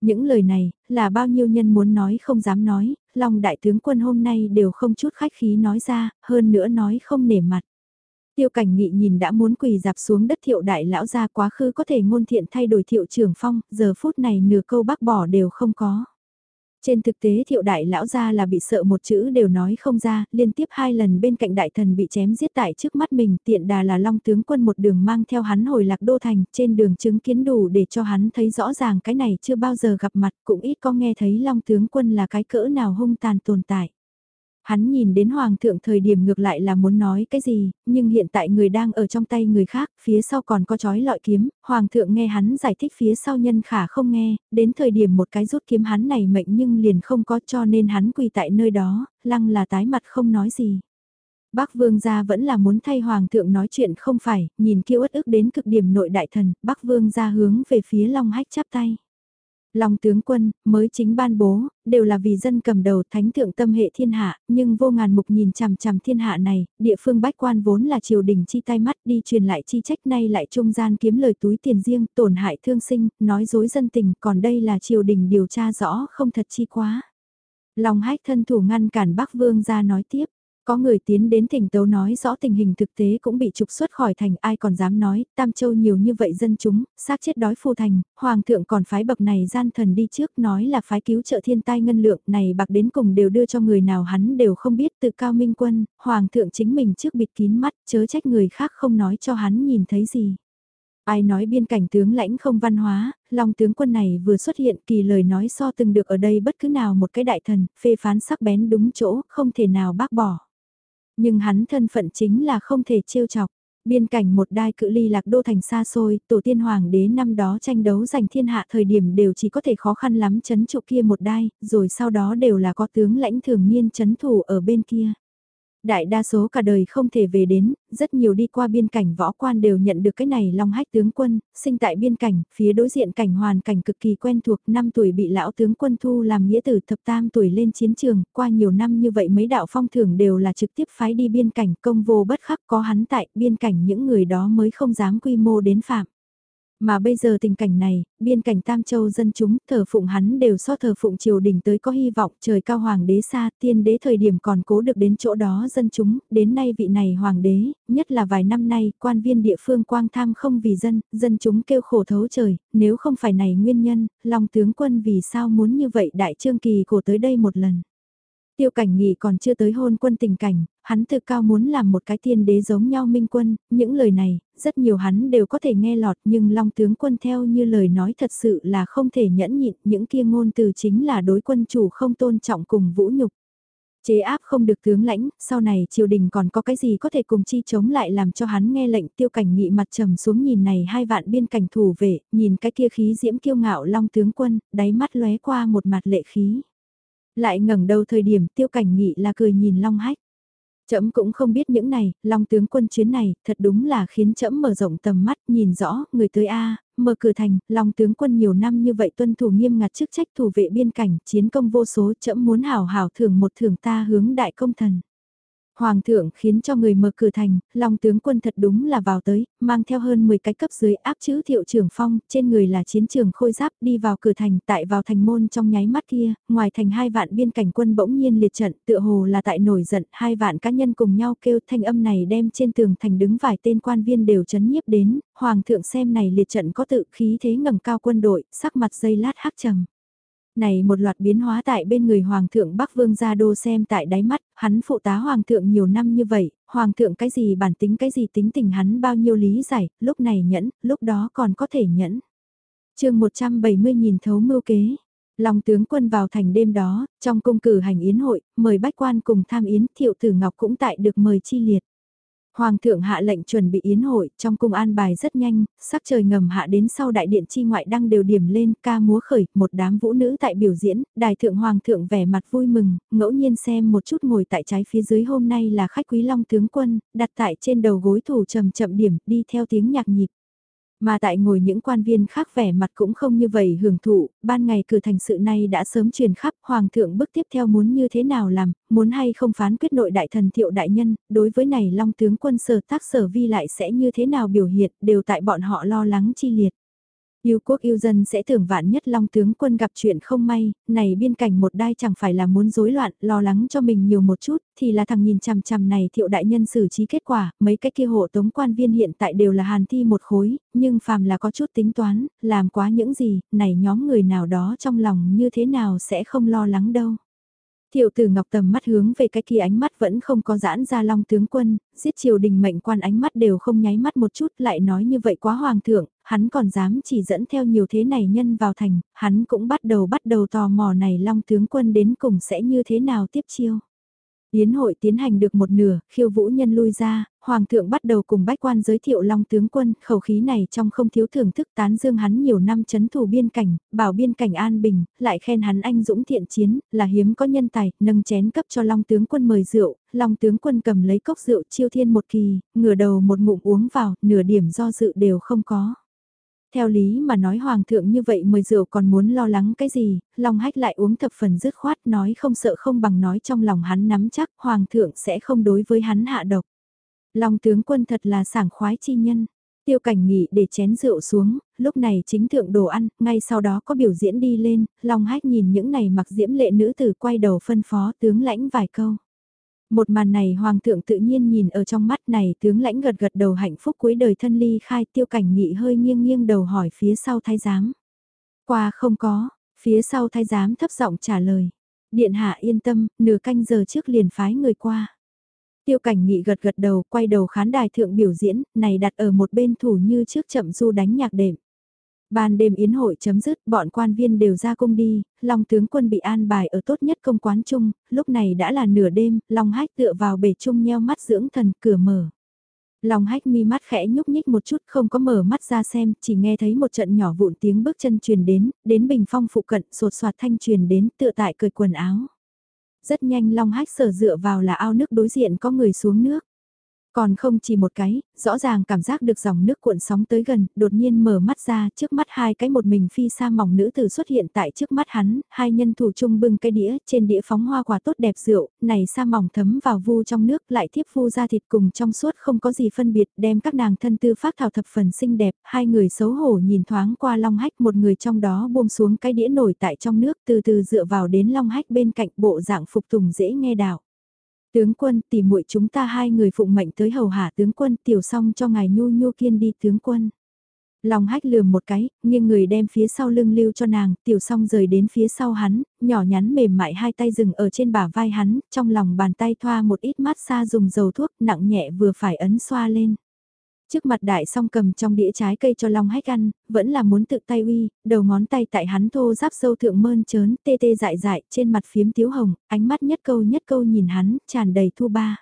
Những lời này, là bao nhiêu nhân muốn nói không dám nói, Long đại tướng quân hôm nay đều không chút khách khí nói ra, hơn nữa nói không nể mặt. Tiêu cảnh nghị nhìn đã muốn quỳ dạp xuống đất thiệu đại lão ra quá khứ có thể ngôn thiện thay đổi thiệu trưởng phong, giờ phút này nửa câu bác bỏ đều không có. Trên thực tế thiệu đại lão gia là bị sợ một chữ đều nói không ra, liên tiếp hai lần bên cạnh đại thần bị chém giết tại trước mắt mình, tiện đà là long tướng quân một đường mang theo hắn hồi lạc đô thành, trên đường chứng kiến đủ để cho hắn thấy rõ ràng cái này chưa bao giờ gặp mặt, cũng ít có nghe thấy long tướng quân là cái cỡ nào hung tàn tồn tại. Hắn nhìn đến hoàng thượng thời điểm ngược lại là muốn nói cái gì, nhưng hiện tại người đang ở trong tay người khác, phía sau còn có chói lọi kiếm, hoàng thượng nghe hắn giải thích phía sau nhân khả không nghe, đến thời điểm một cái rút kiếm hắn này mệnh nhưng liền không có cho nên hắn quỳ tại nơi đó, lăng là tái mặt không nói gì. Bác vương gia vẫn là muốn thay hoàng thượng nói chuyện không phải, nhìn kia uất ức đến cực điểm nội đại thần, bác vương gia hướng về phía long hách chắp tay. Long tướng quân, mới chính ban bố, đều là vì dân cầm đầu thánh thượng tâm hệ thiên hạ, nhưng vô ngàn mục nhìn chằm chằm thiên hạ này, địa phương bách quan vốn là triều đình chi tay mắt đi truyền lại chi trách nay lại trung gian kiếm lời túi tiền riêng, tổn hại thương sinh, nói dối dân tình, còn đây là triều đình điều tra rõ không thật chi quá. Long hách thân thủ ngăn cản Bắc Vương ra nói tiếp, có người tiến đến thỉnh tấu nói rõ tình hình thực tế cũng bị trục xuất khỏi thành ai còn dám nói, Tam Châu nhiều như vậy dân chúng, xác chết đói phu thành, Hoàng thượng còn phái bậc này gian thần đi trước nói là phái cứu trợ thiên tai ngân lượng này bạc đến cùng đều đưa cho người nào hắn đều không biết tự cao minh quân, Hoàng thượng chính mình trước bịt kín mắt chớ trách người khác không nói cho hắn nhìn thấy gì. Ai nói biên cảnh tướng lãnh không văn hóa, long tướng quân này vừa xuất hiện kỳ lời nói so từng được ở đây bất cứ nào một cái đại thần, phê phán sắc bén đúng chỗ, không thể nào bác bỏ. Nhưng hắn thân phận chính là không thể trêu chọc. Biên cảnh một đai cự ly lạc đô thành xa xôi, tổ tiên hoàng đế năm đó tranh đấu giành thiên hạ thời điểm đều chỉ có thể khó khăn lắm chấn trụ kia một đai, rồi sau đó đều là có tướng lãnh thường niên chấn thủ ở bên kia. Đại đa số cả đời không thể về đến, rất nhiều đi qua biên cảnh võ quan đều nhận được cái này long hách tướng quân, sinh tại biên cảnh, phía đối diện cảnh hoàn cảnh cực kỳ quen thuộc, 5 tuổi bị lão tướng quân thu làm nghĩa tử thập tam tuổi lên chiến trường, qua nhiều năm như vậy mấy đạo phong thưởng đều là trực tiếp phái đi biên cảnh công vô bất khắc có hắn tại biên cảnh những người đó mới không dám quy mô đến phạm. Mà bây giờ tình cảnh này, biên cảnh Tam Châu dân chúng thờ phụng hắn đều so thờ phụng triều đình tới có hy vọng trời cao hoàng đế xa tiên đế thời điểm còn cố được đến chỗ đó dân chúng, đến nay vị này hoàng đế, nhất là vài năm nay quan viên địa phương quang tham không vì dân, dân chúng kêu khổ thấu trời, nếu không phải này nguyên nhân, lòng tướng quân vì sao muốn như vậy đại trương kỳ cổ tới đây một lần. Tiêu cảnh nghị còn chưa tới hôn quân tình cảnh, hắn tự cao muốn làm một cái tiên đế giống nhau minh quân, những lời này, rất nhiều hắn đều có thể nghe lọt nhưng long tướng quân theo như lời nói thật sự là không thể nhẫn nhịn, những kia ngôn từ chính là đối quân chủ không tôn trọng cùng vũ nhục. Chế áp không được tướng lãnh, sau này triều đình còn có cái gì có thể cùng chi chống lại làm cho hắn nghe lệnh tiêu cảnh nghị mặt trầm xuống nhìn này hai vạn biên cảnh thủ vệ, nhìn cái kia khí diễm kiêu ngạo long tướng quân, đáy mắt lóe qua một mặt lệ khí. Lại ngẩng đầu thời điểm tiêu cảnh nghị là cười nhìn Long Hách. Trẫm cũng không biết những này, Long tướng quân chuyến này, thật đúng là khiến trẫm mở rộng tầm mắt, nhìn rõ, người tới A, mở cửa thành, Long tướng quân nhiều năm như vậy tuân thủ nghiêm ngặt chức trách thủ vệ biên cảnh, chiến công vô số, trẫm muốn hào hào thưởng một thưởng ta hướng đại công thần. Hoàng thượng khiến cho người mở cửa thành, Long tướng quân thật đúng là vào tới, mang theo hơn 10 cái cấp dưới áp chữ thiệu trưởng phong, trên người là chiến trường khôi giáp đi vào cửa thành, tại vào thành môn trong nháy mắt kia, ngoài thành hai vạn biên cảnh quân bỗng nhiên liệt trận, tựa hồ là tại nổi giận, hai vạn cá nhân cùng nhau kêu thanh âm này đem trên tường thành đứng vài tên quan viên đều chấn nhiếp đến, Hoàng thượng xem này liệt trận có tự khí thế ngầm cao quân đội, sắc mặt dây lát hắc trầm này một loạt biến hóa tại bên người Hoàng thượng Bắc Vương Gia Đô xem tại đáy mắt, hắn phụ tá Hoàng thượng nhiều năm như vậy, Hoàng thượng cái gì bản tính cái gì tính tình hắn bao nhiêu lý giải, lúc này nhẫn, lúc đó còn có thể nhẫn. chương 170 nhìn thấu mưu kế. Long tướng quân vào thành đêm đó, trong cung cử hành yến hội, mời bách quan cùng tham yến, thiệu tử ngọc cũng tại được mời chi liệt. Hoàng thượng hạ lệnh chuẩn bị yến hội, trong cung an bài rất nhanh, sắc trời ngầm hạ đến sau đại điện chi ngoại đăng đều điểm lên ca múa khởi, một đám vũ nữ tại biểu diễn, đài thượng hoàng thượng vẻ mặt vui mừng, ngẫu nhiên xem một chút ngồi tại trái phía dưới hôm nay là khách quý long tướng quân, đặt tại trên đầu gối thủ trầm chậm điểm, đi theo tiếng nhạc nhịp. Mà tại ngồi những quan viên khác vẻ mặt cũng không như vậy hưởng thụ, ban ngày cử thành sự này đã sớm truyền khắp, hoàng thượng bước tiếp theo muốn như thế nào làm, muốn hay không phán quyết nội đại thần thiệu đại nhân, đối với này long tướng quân sở tác sở vi lại sẽ như thế nào biểu hiện, đều tại bọn họ lo lắng chi liệt. Yêu quốc yêu dân sẽ tưởng vạn nhất long tướng quân gặp chuyện không may, này biên cảnh một đai chẳng phải là muốn rối loạn, lo lắng cho mình nhiều một chút, thì là thằng nhìn chằm chằm này thiệu đại nhân xử trí kết quả, mấy cái kia hộ tống quan viên hiện tại đều là hàn thi một khối, nhưng phàm là có chút tính toán, làm quá những gì, này nhóm người nào đó trong lòng như thế nào sẽ không lo lắng đâu. Tiểu tử Ngọc tầm mắt hướng về cái kia ánh mắt vẫn không có giãn ra long tướng quân, giết triều đình mệnh quan ánh mắt đều không nháy mắt một chút lại nói như vậy quá hoàng thượng, hắn còn dám chỉ dẫn theo nhiều thế này nhân vào thành, hắn cũng bắt đầu bắt đầu tò mò này long tướng quân đến cùng sẽ như thế nào tiếp chiêu. Yến hội tiến hành được một nửa, khiêu vũ nhân lui ra, Hoàng thượng bắt đầu cùng bách quan giới thiệu Long tướng quân, khẩu khí này trong không thiếu thưởng thức tán dương hắn nhiều năm chấn thủ biên cảnh, bảo biên cảnh an bình, lại khen hắn anh dũng thiện chiến, là hiếm có nhân tài, nâng chén cấp cho Long tướng quân mời rượu, Long tướng quân cầm lấy cốc rượu chiêu thiên một kỳ, ngửa đầu một ngụm uống vào, nửa điểm do dự đều không có. Theo lý mà nói hoàng thượng như vậy mời rượu còn muốn lo lắng cái gì, Long hách lại uống thập phần dứt khoát nói không sợ không bằng nói trong lòng hắn nắm chắc hoàng thượng sẽ không đối với hắn hạ độc. Long tướng quân thật là sảng khoái chi nhân. Tiêu cảnh nghỉ để chén rượu xuống, lúc này chính thượng đồ ăn, ngay sau đó có biểu diễn đi lên, Long hách nhìn những này mặc diễm lệ nữ tử quay đầu phân phó tướng lãnh vài câu. Một màn này hoàng thượng tự nhiên nhìn ở trong mắt này tướng lãnh gật gật đầu hạnh phúc cuối đời thân ly khai tiêu cảnh nghị hơi nghiêng nghiêng đầu hỏi phía sau thái giám. Qua không có, phía sau thái giám thấp giọng trả lời. Điện hạ yên tâm, nửa canh giờ trước liền phái người qua. Tiêu cảnh nghị gật gật đầu, quay đầu khán đài thượng biểu diễn, này đặt ở một bên thủ như trước chậm du đánh nhạc đệm. Ban đêm yến hội chấm dứt, bọn quan viên đều ra cung đi, Long tướng quân bị an bài ở tốt nhất công quán chung, lúc này đã là nửa đêm, Long hách tựa vào bể chung nheo mắt dưỡng thần, cửa mở. Long hách mi mắt khẽ nhúc nhích một chút không có mở mắt ra xem, chỉ nghe thấy một trận nhỏ vụn tiếng bước chân truyền đến, đến bình phong phụ cận, sột soạt thanh truyền đến, tựa tại cười quần áo. Rất nhanh Long hách sở dựa vào là ao nước đối diện có người xuống nước. Còn không chỉ một cái, rõ ràng cảm giác được dòng nước cuộn sóng tới gần, đột nhiên mở mắt ra, trước mắt hai cái một mình phi sa mỏng nữ tử xuất hiện tại trước mắt hắn, hai nhân thủ chung bưng cái đĩa, trên đĩa phóng hoa quả tốt đẹp rượu, này sa mỏng thấm vào vu trong nước, lại tiếp vu ra thịt cùng trong suốt không có gì phân biệt, đem các nàng thân tư phát thảo thập phần xinh đẹp, hai người xấu hổ nhìn thoáng qua long hách, một người trong đó buông xuống cái đĩa nổi tại trong nước, từ từ dựa vào đến long hách bên cạnh bộ dạng phục tùng dễ nghe đạo. Tướng quân tỉ muội chúng ta hai người phụng mệnh tới hầu hạ tướng quân tiểu xong cho ngài nhu nhu kiên đi tướng quân. Lòng hách lườm một cái, nghiêng người đem phía sau lưng lưu cho nàng, tiểu song rời đến phía sau hắn, nhỏ nhắn mềm mại hai tay dừng ở trên bả vai hắn, trong lòng bàn tay thoa một ít mát xa dùng dầu thuốc nặng nhẹ vừa phải ấn xoa lên. Trước mặt đại song cầm trong đĩa trái cây cho Long Hách ăn, vẫn là muốn tự tay uy, đầu ngón tay tại hắn thô giáp sâu thượng mơn trớn, tê tê dại dại, trên mặt phiếm tiếu hồng, ánh mắt nhất câu nhất câu nhìn hắn, tràn đầy thu ba.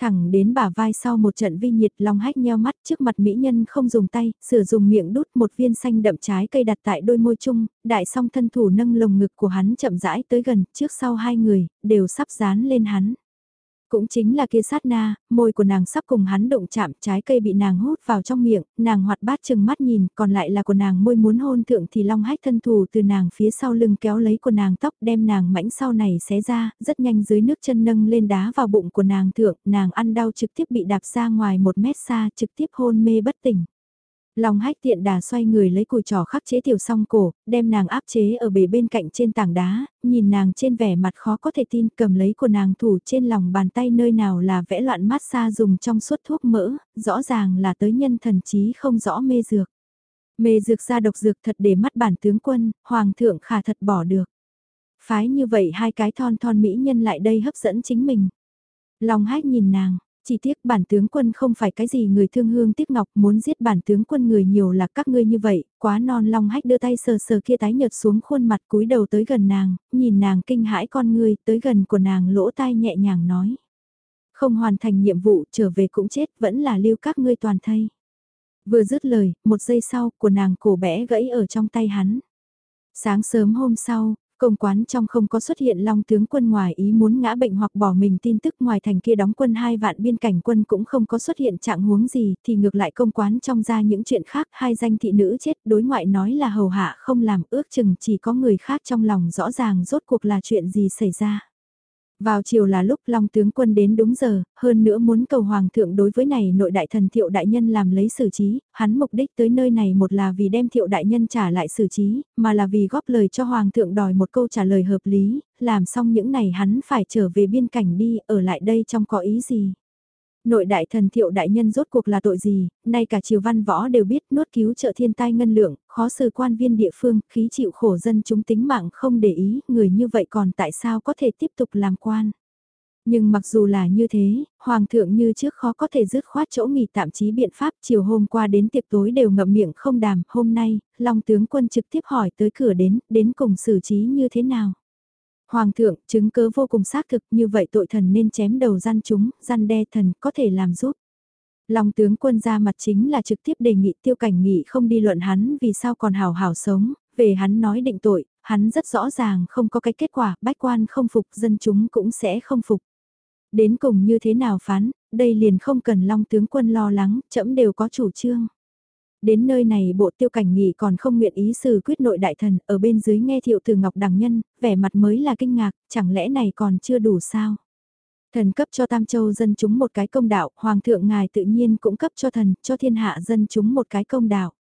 Thẳng đến bả vai sau một trận vi nhiệt Long Hách nheo mắt trước mặt mỹ nhân không dùng tay, sử dụng miệng đút một viên xanh đậm trái cây đặt tại đôi môi chung, đại song thân thủ nâng lồng ngực của hắn chậm rãi tới gần, trước sau hai người, đều sắp dán lên hắn. Cũng chính là kia sát na, môi của nàng sắp cùng hắn động chạm, trái cây bị nàng hút vào trong miệng, nàng hoạt bát chừng mắt nhìn, còn lại là của nàng môi muốn hôn thượng thì long hách thân thủ từ nàng phía sau lưng kéo lấy của nàng tóc đem nàng mảnh sau này xé ra, rất nhanh dưới nước chân nâng lên đá vào bụng của nàng thượng, nàng ăn đau trực tiếp bị đạp ra ngoài một mét xa, trực tiếp hôn mê bất tỉnh. Long hách tiện đà xoay người lấy cùi trò khắc chế tiểu song cổ, đem nàng áp chế ở bể bên cạnh trên tảng đá, nhìn nàng trên vẻ mặt khó có thể tin cầm lấy của nàng thủ trên lòng bàn tay nơi nào là vẽ loạn mát xa dùng trong suốt thuốc mỡ, rõ ràng là tới nhân thần trí không rõ mê dược. Mê dược ra độc dược thật để mắt bản tướng quân, hoàng thượng khả thật bỏ được. Phái như vậy hai cái thon thon mỹ nhân lại đây hấp dẫn chính mình. Long hách nhìn nàng, chỉ tiếc bản tướng quân không phải cái gì người thương hương tiếc ngọc muốn giết bản tướng quân người nhiều là các ngươi như vậy, quá non long hách đưa tay sờ sờ kia tái nhợt xuống khuôn mặt cúi đầu tới gần nàng, nhìn nàng kinh hãi con ngươi tới gần của nàng lỗ tai nhẹ nhàng nói. Không hoàn thành nhiệm vụ trở về cũng chết vẫn là lưu các ngươi toàn thây. Vừa dứt lời, một giây sau của nàng cổ bẽ gãy ở trong tay hắn. Sáng sớm hôm sau, Công quán trong không có xuất hiện long tướng quân ngoài ý muốn ngã bệnh hoặc bỏ mình tin tức ngoài thành kia đóng quân hai vạn biên cảnh quân cũng không có xuất hiện trạng huống gì, thì ngược lại công quán trong ra những chuyện khác, hai danh thị nữ chết, đối ngoại nói là hầu hạ không làm ước chừng chỉ có người khác trong lòng rõ ràng rốt cuộc là chuyện gì xảy ra. Vào chiều là lúc Long tướng quân đến đúng giờ, hơn nữa muốn cầu Hoàng thượng đối với này nội đại thần thiệu đại nhân làm lấy xử trí, hắn mục đích tới nơi này một là vì đem thiệu đại nhân trả lại xử trí, mà là vì góp lời cho Hoàng thượng đòi một câu trả lời hợp lý, làm xong những này hắn phải trở về biên cảnh đi, ở lại đây trong có ý gì. Nội đại thần thiệu đại nhân rốt cuộc là tội gì, nay cả triều văn võ đều biết nuốt cứu trợ thiên tai ngân lượng, khó xử quan viên địa phương, khí chịu khổ dân chúng tính mạng không để ý, người như vậy còn tại sao có thể tiếp tục làm quan. Nhưng mặc dù là như thế, Hoàng thượng như trước khó có thể dứt khoát chỗ nghỉ tạm chí biện pháp chiều hôm qua đến tiệc tối đều ngậm miệng không đàm, hôm nay, Long tướng quân trực tiếp hỏi tới cửa đến, đến cùng xử trí như thế nào. Hoàng thượng, chứng cớ vô cùng xác thực như vậy tội thần nên chém đầu gian chúng, gian đe thần có thể làm giúp. Long tướng quân ra mặt chính là trực tiếp đề nghị tiêu cảnh nghị không đi luận hắn vì sao còn hào hào sống, về hắn nói định tội, hắn rất rõ ràng không có cái kết quả, bách quan không phục, dân chúng cũng sẽ không phục. Đến cùng như thế nào phán, đây liền không cần long tướng quân lo lắng, chậm đều có chủ trương. Đến nơi này bộ tiêu cảnh nghị còn không nguyện ý xử quyết nội đại thần, ở bên dưới nghe thiệu từ ngọc đằng nhân, vẻ mặt mới là kinh ngạc, chẳng lẽ này còn chưa đủ sao? Thần cấp cho Tam Châu dân chúng một cái công đạo, Hoàng thượng ngài tự nhiên cũng cấp cho thần, cho thiên hạ dân chúng một cái công đạo.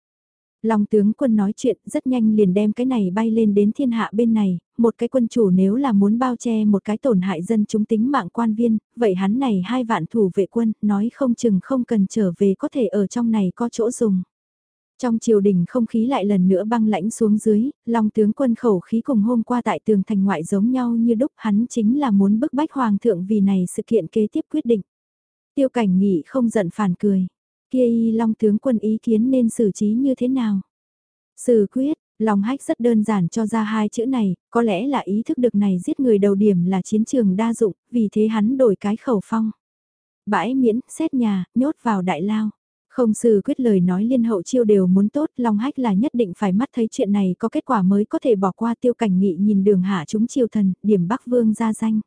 Long tướng quân nói chuyện rất nhanh liền đem cái này bay lên đến thiên hạ bên này, một cái quân chủ nếu là muốn bao che một cái tổn hại dân chúng tính mạng quan viên, vậy hắn này hai vạn thủ vệ quân, nói không chừng không cần trở về có thể ở trong này có chỗ dùng. Trong triều đình không khí lại lần nữa băng lãnh xuống dưới, Long tướng quân khẩu khí cùng hôm qua tại tường thành ngoại giống nhau như đúc hắn chính là muốn bức bách hoàng thượng vì này sự kiện kế tiếp quyết định. Tiêu cảnh nghị không giận phản cười kia y long tướng quân ý kiến nên xử trí như thế nào? Xử quyết, lòng hách rất đơn giản cho ra hai chữ này, có lẽ là ý thức được này giết người đầu điểm là chiến trường đa dụng, vì thế hắn đổi cái khẩu phong. Bãi miễn, xét nhà, nhốt vào đại lao. Không sư quyết lời nói liên hậu chiêu đều muốn tốt, Long Hách là nhất định phải mắt thấy chuyện này có kết quả mới có thể bỏ qua tiêu cảnh nghị nhìn đường hạ chúng chiêu thần, điểm Bắc Vương ra danh.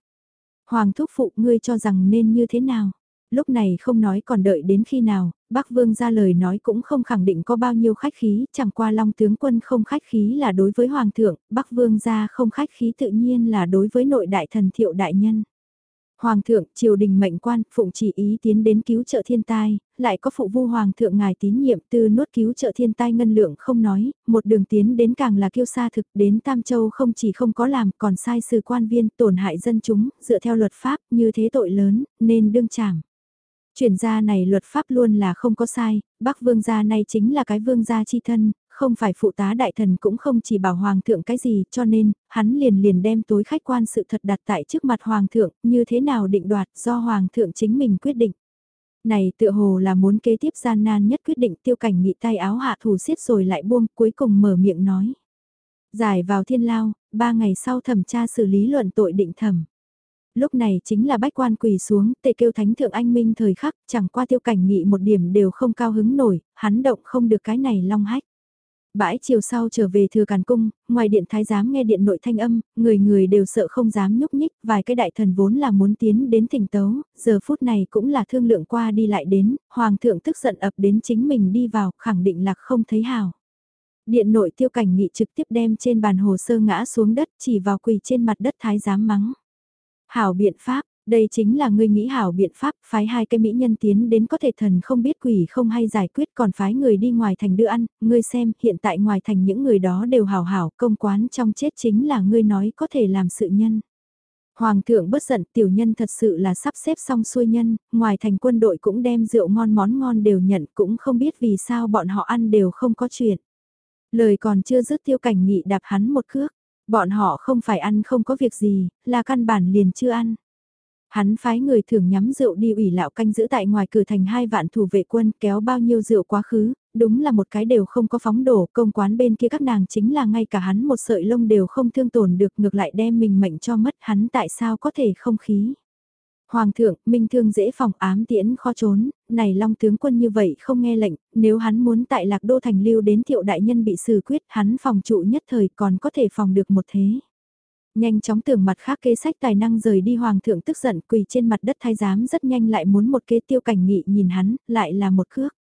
Hoàng thúc phụ ngươi cho rằng nên như thế nào? Lúc này không nói còn đợi đến khi nào, Bắc Vương ra lời nói cũng không khẳng định có bao nhiêu khách khí, chẳng qua Long tướng quân không khách khí là đối với Hoàng thượng, Bắc Vương ra không khách khí tự nhiên là đối với nội đại thần thiệu đại nhân. Hoàng thượng, triều đình mệnh quan, phụng chỉ ý tiến đến cứu trợ thiên tai, lại có phụ vu hoàng thượng ngài tín nhiệm tư nuốt cứu trợ thiên tai ngân lượng không nói, một đường tiến đến càng là kiêu xa thực đến Tam Châu không chỉ không có làm còn sai sự quan viên tổn hại dân chúng, dựa theo luật pháp như thế tội lớn, nên đương trảm. Chuyển gia này luật pháp luôn là không có sai, Bắc Vương gia này chính là cái vương gia chi thân, không phải phụ tá đại thần cũng không chỉ bảo hoàng thượng cái gì, cho nên, hắn liền liền đem tối khách quan sự thật đặt tại trước mặt hoàng thượng, như thế nào định đoạt do hoàng thượng chính mình quyết định. Này tựa hồ là muốn kế tiếp gian nan nhất quyết định tiêu cảnh nghị tay áo hạ thủ xiết rồi lại buông cuối cùng mở miệng nói. Giải vào thiên lao, ba ngày sau thẩm tra xử lý luận tội định thẩm lúc này chính là bách quan quỳ xuống, tề kêu thánh thượng anh minh thời khắc, chẳng qua tiêu cảnh nghị một điểm đều không cao hứng nổi, hắn động không được cái này long hách. Bãi chiều sau trở về thừa càn cung, ngoài điện thái giám nghe điện nội thanh âm, người người đều sợ không dám nhúc nhích, vài cái đại thần vốn là muốn tiến đến thỉnh tấu, giờ phút này cũng là thương lượng qua đi lại đến, hoàng thượng tức giận ập đến chính mình đi vào, khẳng định là không thấy hào. Điện nội tiêu cảnh nghị trực tiếp đem trên bàn hồ sơ ngã xuống đất chỉ vào quỳ trên mặt đất thái giám mắng. Hảo biện pháp, đây chính là ngươi nghĩ hảo biện pháp, phái hai cái mỹ nhân tiến đến có thể thần không biết quỷ không hay giải quyết còn phái người đi ngoài thành đưa ăn, ngươi xem hiện tại ngoài thành những người đó đều hảo hảo, công quán trong chết chính là ngươi nói có thể làm sự nhân. Hoàng thượng bất giận tiểu nhân thật sự là sắp xếp xong xuôi nhân, ngoài thành quân đội cũng đem rượu ngon món ngon đều nhận cũng không biết vì sao bọn họ ăn đều không có chuyện. Lời còn chưa dứt tiêu cảnh nghị đạp hắn một cước. Bọn họ không phải ăn không có việc gì, là căn bản liền chưa ăn. Hắn phái người thường nhắm rượu đi ủy lạo canh giữ tại ngoài cửa thành hai vạn thủ vệ quân kéo bao nhiêu rượu quá khứ, đúng là một cái đều không có phóng đổ, công quán bên kia các nàng chính là ngay cả hắn một sợi lông đều không thương tổn được ngược lại đem mình mệnh cho mất hắn tại sao có thể không khí. Hoàng thượng, minh thương dễ phòng ám tiễn khó trốn, này long tướng quân như vậy không nghe lệnh, nếu hắn muốn tại lạc đô thành lưu đến thiệu đại nhân bị xử quyết hắn phòng trụ nhất thời còn có thể phòng được một thế. Nhanh chóng tưởng mặt khác kế sách tài năng rời đi hoàng thượng tức giận quỳ trên mặt đất thái giám rất nhanh lại muốn một kế tiêu cảnh nghị nhìn hắn, lại là một cước.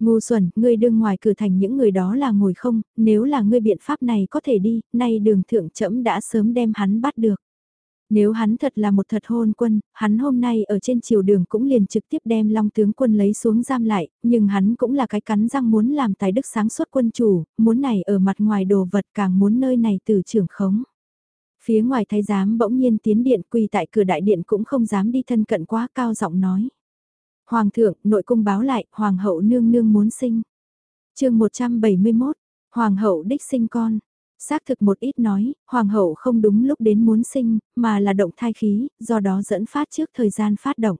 Ngu xuẩn, ngươi đương ngoài cửa thành những người đó là ngồi không, nếu là ngươi biện pháp này có thể đi, nay đường thượng trẫm đã sớm đem hắn bắt được. Nếu hắn thật là một thật hôn quân, hắn hôm nay ở trên chiều đường cũng liền trực tiếp đem long tướng quân lấy xuống giam lại, nhưng hắn cũng là cái cắn răng muốn làm tài đức sáng suốt quân chủ, muốn này ở mặt ngoài đồ vật càng muốn nơi này từ trưởng khống. Phía ngoài thái giám bỗng nhiên tiến điện quỳ tại cửa đại điện cũng không dám đi thân cận quá cao giọng nói. Hoàng thượng, nội cung báo lại, hoàng hậu nương nương muốn sinh. chương 171, hoàng hậu đích sinh con, Xác thực một ít nói, hoàng hậu không đúng lúc đến muốn sinh, mà là động thai khí, do đó dẫn phát trước thời gian phát động.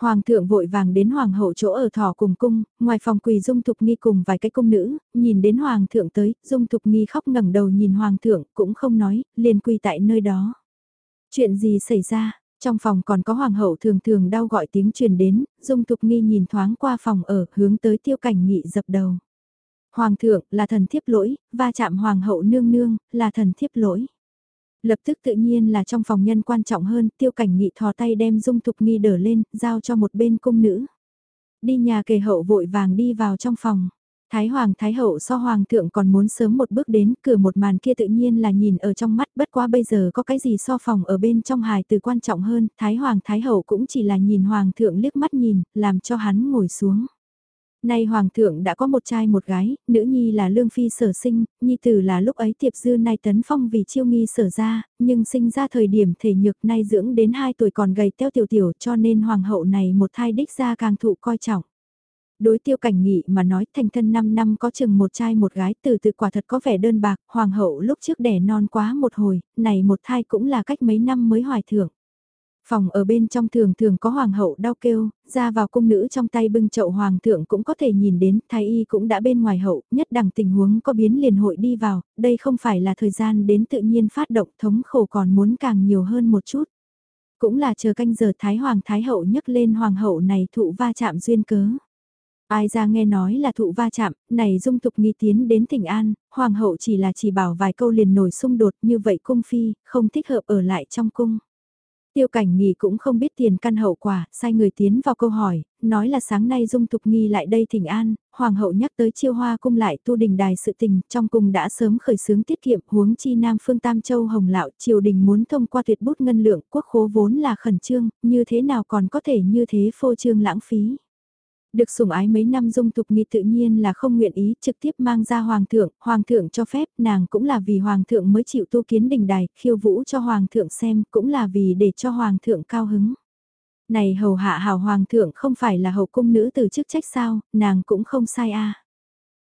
Hoàng thượng vội vàng đến hoàng hậu chỗ ở thỏ cùng cung, ngoài phòng quỳ dung thục nghi cùng vài cái cung nữ, nhìn đến hoàng thượng tới, dung thục nghi khóc ngẩng đầu nhìn hoàng thượng, cũng không nói, liền quỳ tại nơi đó. Chuyện gì xảy ra, trong phòng còn có hoàng hậu thường thường đau gọi tiếng truyền đến, dung thục nghi nhìn thoáng qua phòng ở, hướng tới tiêu cảnh nghị dập đầu. Hoàng thượng là thần thiếp lỗi, va chạm hoàng hậu nương nương, là thần thiếp lỗi. Lập tức tự nhiên là trong phòng nhân quan trọng hơn, tiêu cảnh nghị thò tay đem dung thục nghi đỡ lên, giao cho một bên cung nữ. Đi nhà kề hậu vội vàng đi vào trong phòng. Thái Hoàng Thái Hậu so Hoàng thượng còn muốn sớm một bước đến, cửa một màn kia tự nhiên là nhìn ở trong mắt, bất quá bây giờ có cái gì so phòng ở bên trong hài từ quan trọng hơn, Thái Hoàng Thái Hậu cũng chỉ là nhìn Hoàng thượng liếc mắt nhìn, làm cho hắn ngồi xuống. Nay hoàng thượng đã có một trai một gái, nữ nhi là lương phi sở sinh, nhi tử là lúc ấy tiệp dư nay tấn phong vì chiêu nghi sở ra, nhưng sinh ra thời điểm thể nhược nay dưỡng đến 2 tuổi còn gầy teo tiểu tiểu cho nên hoàng hậu này một thai đích ra càng thụ coi trọng. Đối tiêu cảnh nghị mà nói thành thân 5 năm có chừng một trai một gái từ từ quả thật có vẻ đơn bạc, hoàng hậu lúc trước đẻ non quá một hồi, này một thai cũng là cách mấy năm mới hoài thưởng. Phòng ở bên trong thường thường có hoàng hậu đau kêu, ra vào cung nữ trong tay bưng chậu hoàng thượng cũng có thể nhìn đến, thái y cũng đã bên ngoài hậu, nhất đẳng tình huống có biến liền hội đi vào, đây không phải là thời gian đến tự nhiên phát động thống khổ còn muốn càng nhiều hơn một chút. Cũng là chờ canh giờ thái hoàng thái hậu nhấc lên hoàng hậu này thụ va chạm duyên cớ. Ai ra nghe nói là thụ va chạm, này dung tục nghi tiến đến thỉnh an, hoàng hậu chỉ là chỉ bảo vài câu liền nổi xung đột như vậy cung phi, không thích hợp ở lại trong cung. Tiêu cảnh nghi cũng không biết tiền căn hậu quả, sai người tiến vào câu hỏi, nói là sáng nay dung tục nghi lại đây thỉnh an, hoàng hậu nhắc tới chiêu hoa cung lại tu đình đài sự tình, trong cung đã sớm khởi xướng tiết kiệm huống chi nam phương tam châu hồng lão triều đình muốn thông qua tuyệt bút ngân lượng, quốc khố vốn là khẩn trương, như thế nào còn có thể như thế phô trương lãng phí. Được sủng ái mấy năm dung tục nghi tự nhiên là không nguyện ý trực tiếp mang ra hoàng thượng, hoàng thượng cho phép nàng cũng là vì hoàng thượng mới chịu tu kiến đình đài, khiêu vũ cho hoàng thượng xem cũng là vì để cho hoàng thượng cao hứng. Này hầu hạ hào hoàng thượng không phải là hầu cung nữ từ chức trách sao, nàng cũng không sai a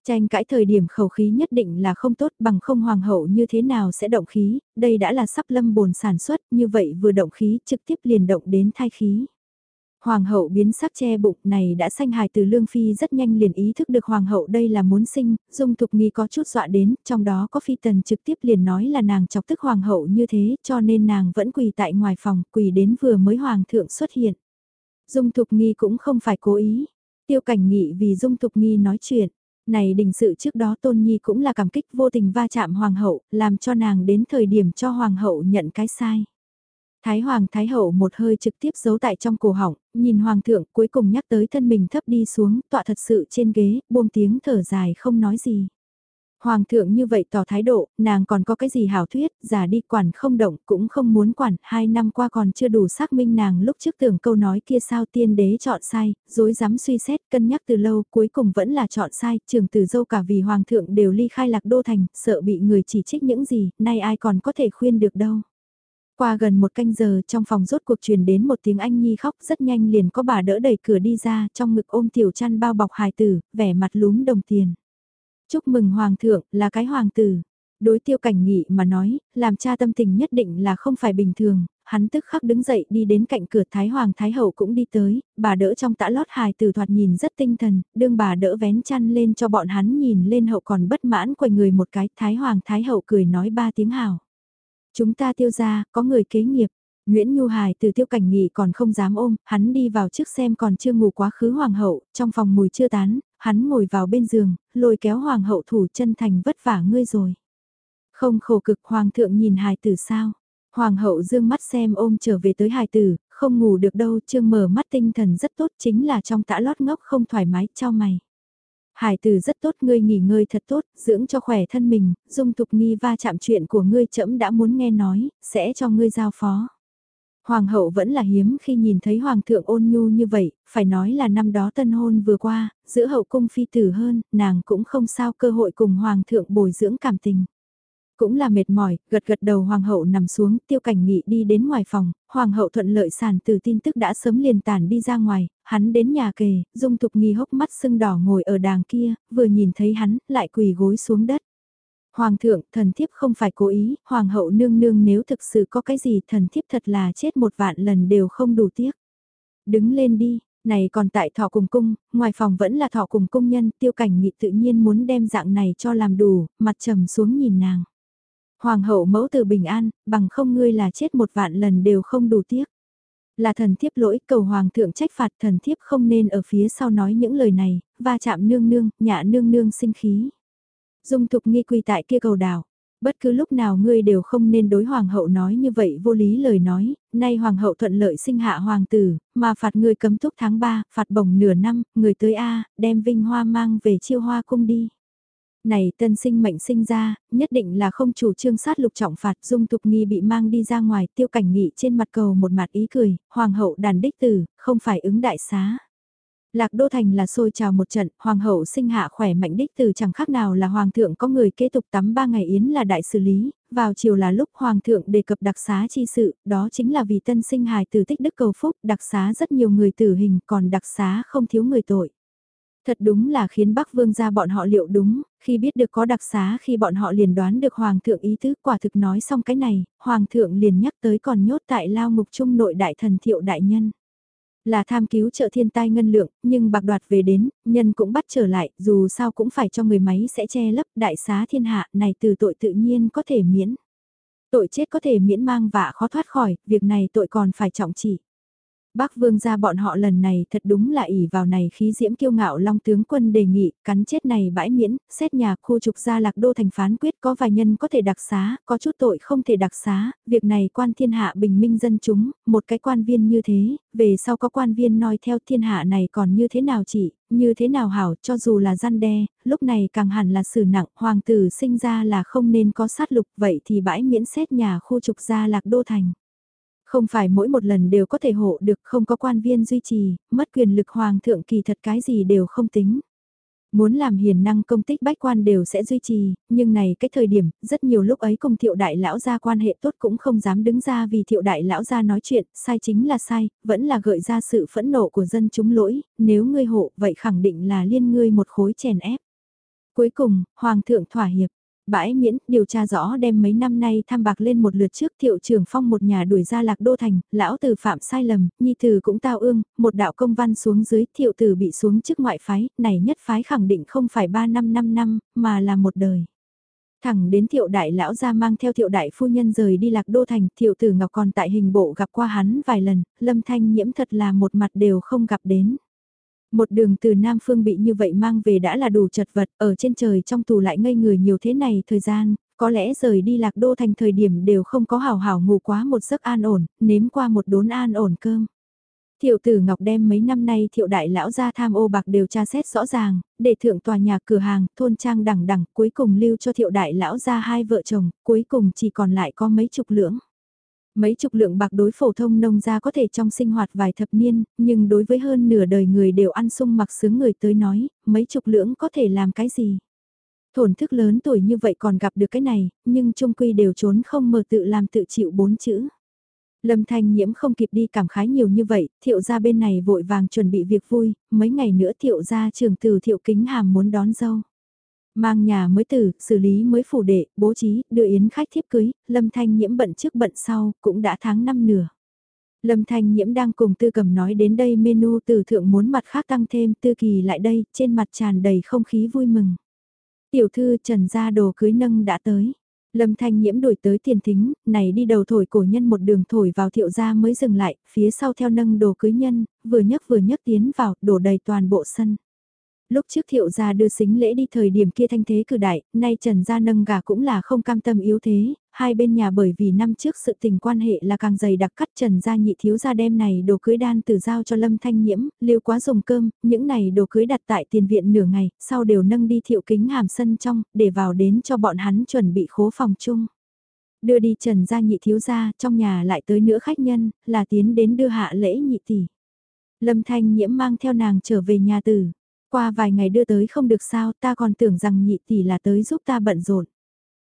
Tranh cãi thời điểm khẩu khí nhất định là không tốt bằng không hoàng hậu như thế nào sẽ động khí, đây đã là sắp lâm bồn sản xuất, như vậy vừa động khí trực tiếp liền động đến thai khí. Hoàng hậu biến sắc che bụng này đã sanh hài từ lương phi rất nhanh liền ý thức được hoàng hậu đây là muốn sinh, dung thục nghi có chút dọa đến, trong đó có phi tần trực tiếp liền nói là nàng chọc tức hoàng hậu như thế cho nên nàng vẫn quỳ tại ngoài phòng, quỳ đến vừa mới hoàng thượng xuất hiện. Dung thục nghi cũng không phải cố ý, tiêu cảnh nghị vì dung thục nghi nói chuyện. Này đình sự trước đó tôn nhi cũng là cảm kích vô tình va chạm hoàng hậu, làm cho nàng đến thời điểm cho hoàng hậu nhận cái sai. Thái Hoàng Thái Hậu một hơi trực tiếp giấu tại trong cổ họng, nhìn Hoàng thượng cuối cùng nhắc tới thân mình thấp đi xuống, tọa thật sự trên ghế, buông tiếng thở dài không nói gì. Hoàng thượng như vậy tỏ thái độ, nàng còn có cái gì hảo thuyết, giả đi quản không động cũng không muốn quản, hai năm qua còn chưa đủ xác minh nàng lúc trước tưởng câu nói kia sao tiên đế chọn sai, dối dám suy xét cân nhắc từ lâu cuối cùng vẫn là chọn sai, trường từ dâu cả vì hoàng thượng đều ly khai lạc đô thành, sợ bị người chỉ trích những gì, nay ai còn có thể khuyên được đâu. Qua gần một canh giờ trong phòng rốt cuộc truyền đến một tiếng anh nhi khóc rất nhanh liền có bà đỡ đẩy cửa đi ra trong ngực ôm tiểu chăn bao bọc hài tử, vẻ mặt lúm đồng tiền. Chúc mừng hoàng thượng là cái hoàng tử. Đối tiêu cảnh nghị mà nói, làm cha tâm tình nhất định là không phải bình thường, hắn tức khắc đứng dậy đi đến cạnh cửa Thái Hoàng Thái Hậu cũng đi tới, bà đỡ trong tã lót hài tử thoạt nhìn rất tinh thần, đương bà đỡ vén chăn lên cho bọn hắn nhìn lên hậu còn bất mãn quầy người một cái, Thái Hoàng Thái Hậu cười nói ba tiếng hào. Chúng ta tiêu ra, có người kế nghiệp. Nguyễn Nhu Hải từ tiêu cảnh nghị còn không dám ôm, hắn đi vào trước xem còn chưa ngủ quá khứ hoàng hậu, trong phòng mùi chưa tán, hắn ngồi vào bên giường, lôi kéo hoàng hậu thủ chân thành vất vả ngươi rồi. Không khổ cực hoàng thượng nhìn hài tử sao. Hoàng hậu dương mắt xem ôm trở về tới hài tử, không ngủ được đâu, trương mở mắt tinh thần rất tốt chính là trong tã lót ngốc không thoải mái, cho mày. Hải tử rất tốt ngươi nghỉ ngơi thật tốt, dưỡng cho khỏe thân mình, dung tục nghi va chạm chuyện của ngươi chậm đã muốn nghe nói, sẽ cho ngươi giao phó. Hoàng hậu vẫn là hiếm khi nhìn thấy hoàng thượng ôn nhu như vậy, phải nói là năm đó tân hôn vừa qua, giữa hậu cung phi tử hơn, nàng cũng không sao cơ hội cùng hoàng thượng bồi dưỡng cảm tình. Cũng là mệt mỏi, gật gật đầu hoàng hậu nằm xuống, tiêu cảnh nghị đi đến ngoài phòng, hoàng hậu thuận lợi sản từ tin tức đã sớm liền tản đi ra ngoài, hắn đến nhà kề, dung thục nghi hốc mắt sưng đỏ ngồi ở đàng kia, vừa nhìn thấy hắn, lại quỳ gối xuống đất. Hoàng thượng, thần thiếp không phải cố ý, hoàng hậu nương nương nếu thực sự có cái gì thần thiếp thật là chết một vạn lần đều không đủ tiếc. Đứng lên đi, này còn tại thọ cùng cung, ngoài phòng vẫn là thọ cùng cung nhân, tiêu cảnh nghị tự nhiên muốn đem dạng này cho làm đủ, mặt trầm xuống nhìn nàng. Hoàng hậu mẫu từ bình an, bằng không ngươi là chết một vạn lần đều không đủ tiếc. Là thần thiếp lỗi cầu hoàng thượng trách phạt thần thiếp không nên ở phía sau nói những lời này, va chạm nương nương, nhạ nương nương sinh khí. Dung thục nghi quỳ tại kia cầu đảo. Bất cứ lúc nào ngươi đều không nên đối hoàng hậu nói như vậy vô lý lời nói, nay hoàng hậu thuận lợi sinh hạ hoàng tử, mà phạt ngươi cấm thúc tháng 3, phạt bổng nửa năm, người tới A, đem vinh hoa mang về chiêu hoa cung đi. Này tân sinh mệnh sinh ra, nhất định là không chủ trương sát lục trọng phạt dung tục nghi bị mang đi ra ngoài tiêu cảnh nghị trên mặt cầu một mặt ý cười, hoàng hậu đàn đích tử, không phải ứng đại xá. Lạc Đô Thành là sôi trào một trận, hoàng hậu sinh hạ khỏe mạnh đích từ chẳng khác nào là hoàng thượng có người kế tục tắm ba ngày yến là đại xử lý, vào chiều là lúc hoàng thượng đề cập đặc xá chi sự, đó chính là vì tân sinh hài từ tích đức cầu phúc, đặc xá rất nhiều người tử hình, còn đặc xá không thiếu người tội. Thật đúng là khiến Bắc Vương ra bọn họ liệu đúng, khi biết được có đặc xá khi bọn họ liền đoán được Hoàng thượng ý tứ quả thực nói xong cái này, Hoàng thượng liền nhắc tới còn nhốt tại lao ngục trung nội đại thần thiệu đại nhân. Là tham cứu trợ thiên tai ngân lượng, nhưng bạc đoạt về đến, nhân cũng bắt trở lại, dù sao cũng phải cho người máy sẽ che lấp đại xá thiên hạ này từ tội tự nhiên có thể miễn. Tội chết có thể miễn mang vạ khó thoát khỏi, việc này tội còn phải trọng chỉ. Bác vương gia bọn họ lần này thật đúng là ỉ vào này khí diễm kiêu ngạo long tướng quân đề nghị, cắn chết này bãi miễn, xét nhà khu trục gia lạc đô thành phán quyết có vài nhân có thể đặc xá, có chút tội không thể đặc xá, việc này quan thiên hạ bình minh dân chúng, một cái quan viên như thế, về sau có quan viên nói theo thiên hạ này còn như thế nào chỉ, như thế nào hảo, cho dù là gian đe, lúc này càng hẳn là xử nặng, hoàng tử sinh ra là không nên có sát lục, vậy thì bãi miễn xét nhà khu trục gia lạc đô thành. Không phải mỗi một lần đều có thể hộ được không có quan viên duy trì, mất quyền lực hoàng thượng kỳ thật cái gì đều không tính. Muốn làm hiền năng công tích bách quan đều sẽ duy trì, nhưng này cái thời điểm, rất nhiều lúc ấy cùng thiệu đại lão gia quan hệ tốt cũng không dám đứng ra vì thiệu đại lão gia nói chuyện, sai chính là sai, vẫn là gợi ra sự phẫn nộ của dân chúng lỗi, nếu ngươi hộ vậy khẳng định là liên ngươi một khối chèn ép. Cuối cùng, Hoàng thượng thỏa hiệp, Bãi miễn, điều tra rõ đem mấy năm nay tham bạc lên một lượt trước thiệu trưởng phong một nhà đuổi ra lạc đô thành, lão tử phạm sai lầm, nhi tử cũng tao ương, một đạo công văn xuống dưới thiệu tử bị xuống trước ngoại phái, này nhất phái khẳng định không phải 3 năm 5 năm, mà là một đời. Thẳng đến thiệu đại lão ra mang theo thiệu đại phu nhân rời đi lạc đô thành, thiệu tử ngọc còn tại hình bộ gặp qua hắn vài lần, lâm thanh nhiễm thật là một mặt đều không gặp đến. Một đường từ Nam Phương bị như vậy mang về đã là đủ chật vật, ở trên trời trong tù lại ngây người nhiều thế này thời gian, có lẽ rời đi lạc đô thành thời điểm đều không có hào hào ngủ quá một giấc an ổn, nếm qua một đốn an ổn cơm. Thiệu tử Ngọc đem mấy năm nay thiệu đại lão gia tham ô bạc đều tra xét rõ ràng, để thượng tòa nhà cửa hàng, thôn trang đẳng đẳng, cuối cùng lưu cho thiệu đại lão gia hai vợ chồng, cuối cùng chỉ còn lại có mấy chục lưỡng. Mấy chục lượng bạc đối phổ thông nông gia có thể trong sinh hoạt vài thập niên, nhưng đối với hơn nửa đời người đều ăn sung mặc sướng người tới nói, mấy chục lượng có thể làm cái gì? Thổn thức lớn tuổi như vậy còn gặp được cái này, nhưng trung quy đều trốn không mờ tự làm tự chịu bốn chữ. Lâm Thanh Nhiễm không kịp đi cảm khái nhiều như vậy, thiệu gia bên này vội vàng chuẩn bị việc vui, mấy ngày nữa thiệu gia trường từ thiệu kính hàm muốn đón dâu. Mang nhà mới tử, xử lý mới phủ đệ, bố trí, đưa yến khách thiếp cưới, Lâm Thanh Nhiễm bận trước bận sau, cũng đã tháng năm nửa. Lâm Thanh Nhiễm đang cùng Tư Cầm nói đến đây menu từ thượng muốn mặt khác tăng thêm Tư Kỳ lại đây, trên mặt tràn đầy không khí vui mừng. Tiểu thư trần gia đồ cưới nâng đã tới. Lâm Thanh Nhiễm đổi tới tiền thính, này đi đầu thổi cổ nhân một đường thổi vào thiệu gia mới dừng lại, phía sau theo nâng đồ cưới nhân, vừa nhấc vừa nhấc tiến vào, đổ đầy toàn bộ sân. Lúc trước thiệu gia đưa xính lễ đi thời điểm kia thanh thế cử đại, nay Trần gia nâng gà cũng là không cam tâm yếu thế, hai bên nhà bởi vì năm trước sự tình quan hệ là càng dày đặc cắt Trần gia nhị thiếu gia đem này đồ cưới đan từ giao cho Lâm Thanh Nhiễm, liêu quá dùng cơm, những này đồ cưới đặt tại tiền viện nửa ngày, sau đều nâng đi thiệu kính hàm sân trong, để vào đến cho bọn hắn chuẩn bị khố phòng chung. Đưa đi Trần gia nhị thiếu gia, trong nhà lại tới nữa khách nhân, là tiến đến đưa hạ lễ nhị tỷ. Lâm Thanh Nhiễm mang theo nàng trở về nhà tử. Qua vài ngày đưa tới không được sao, ta còn tưởng rằng nhị tỷ là tới giúp ta bận rộn.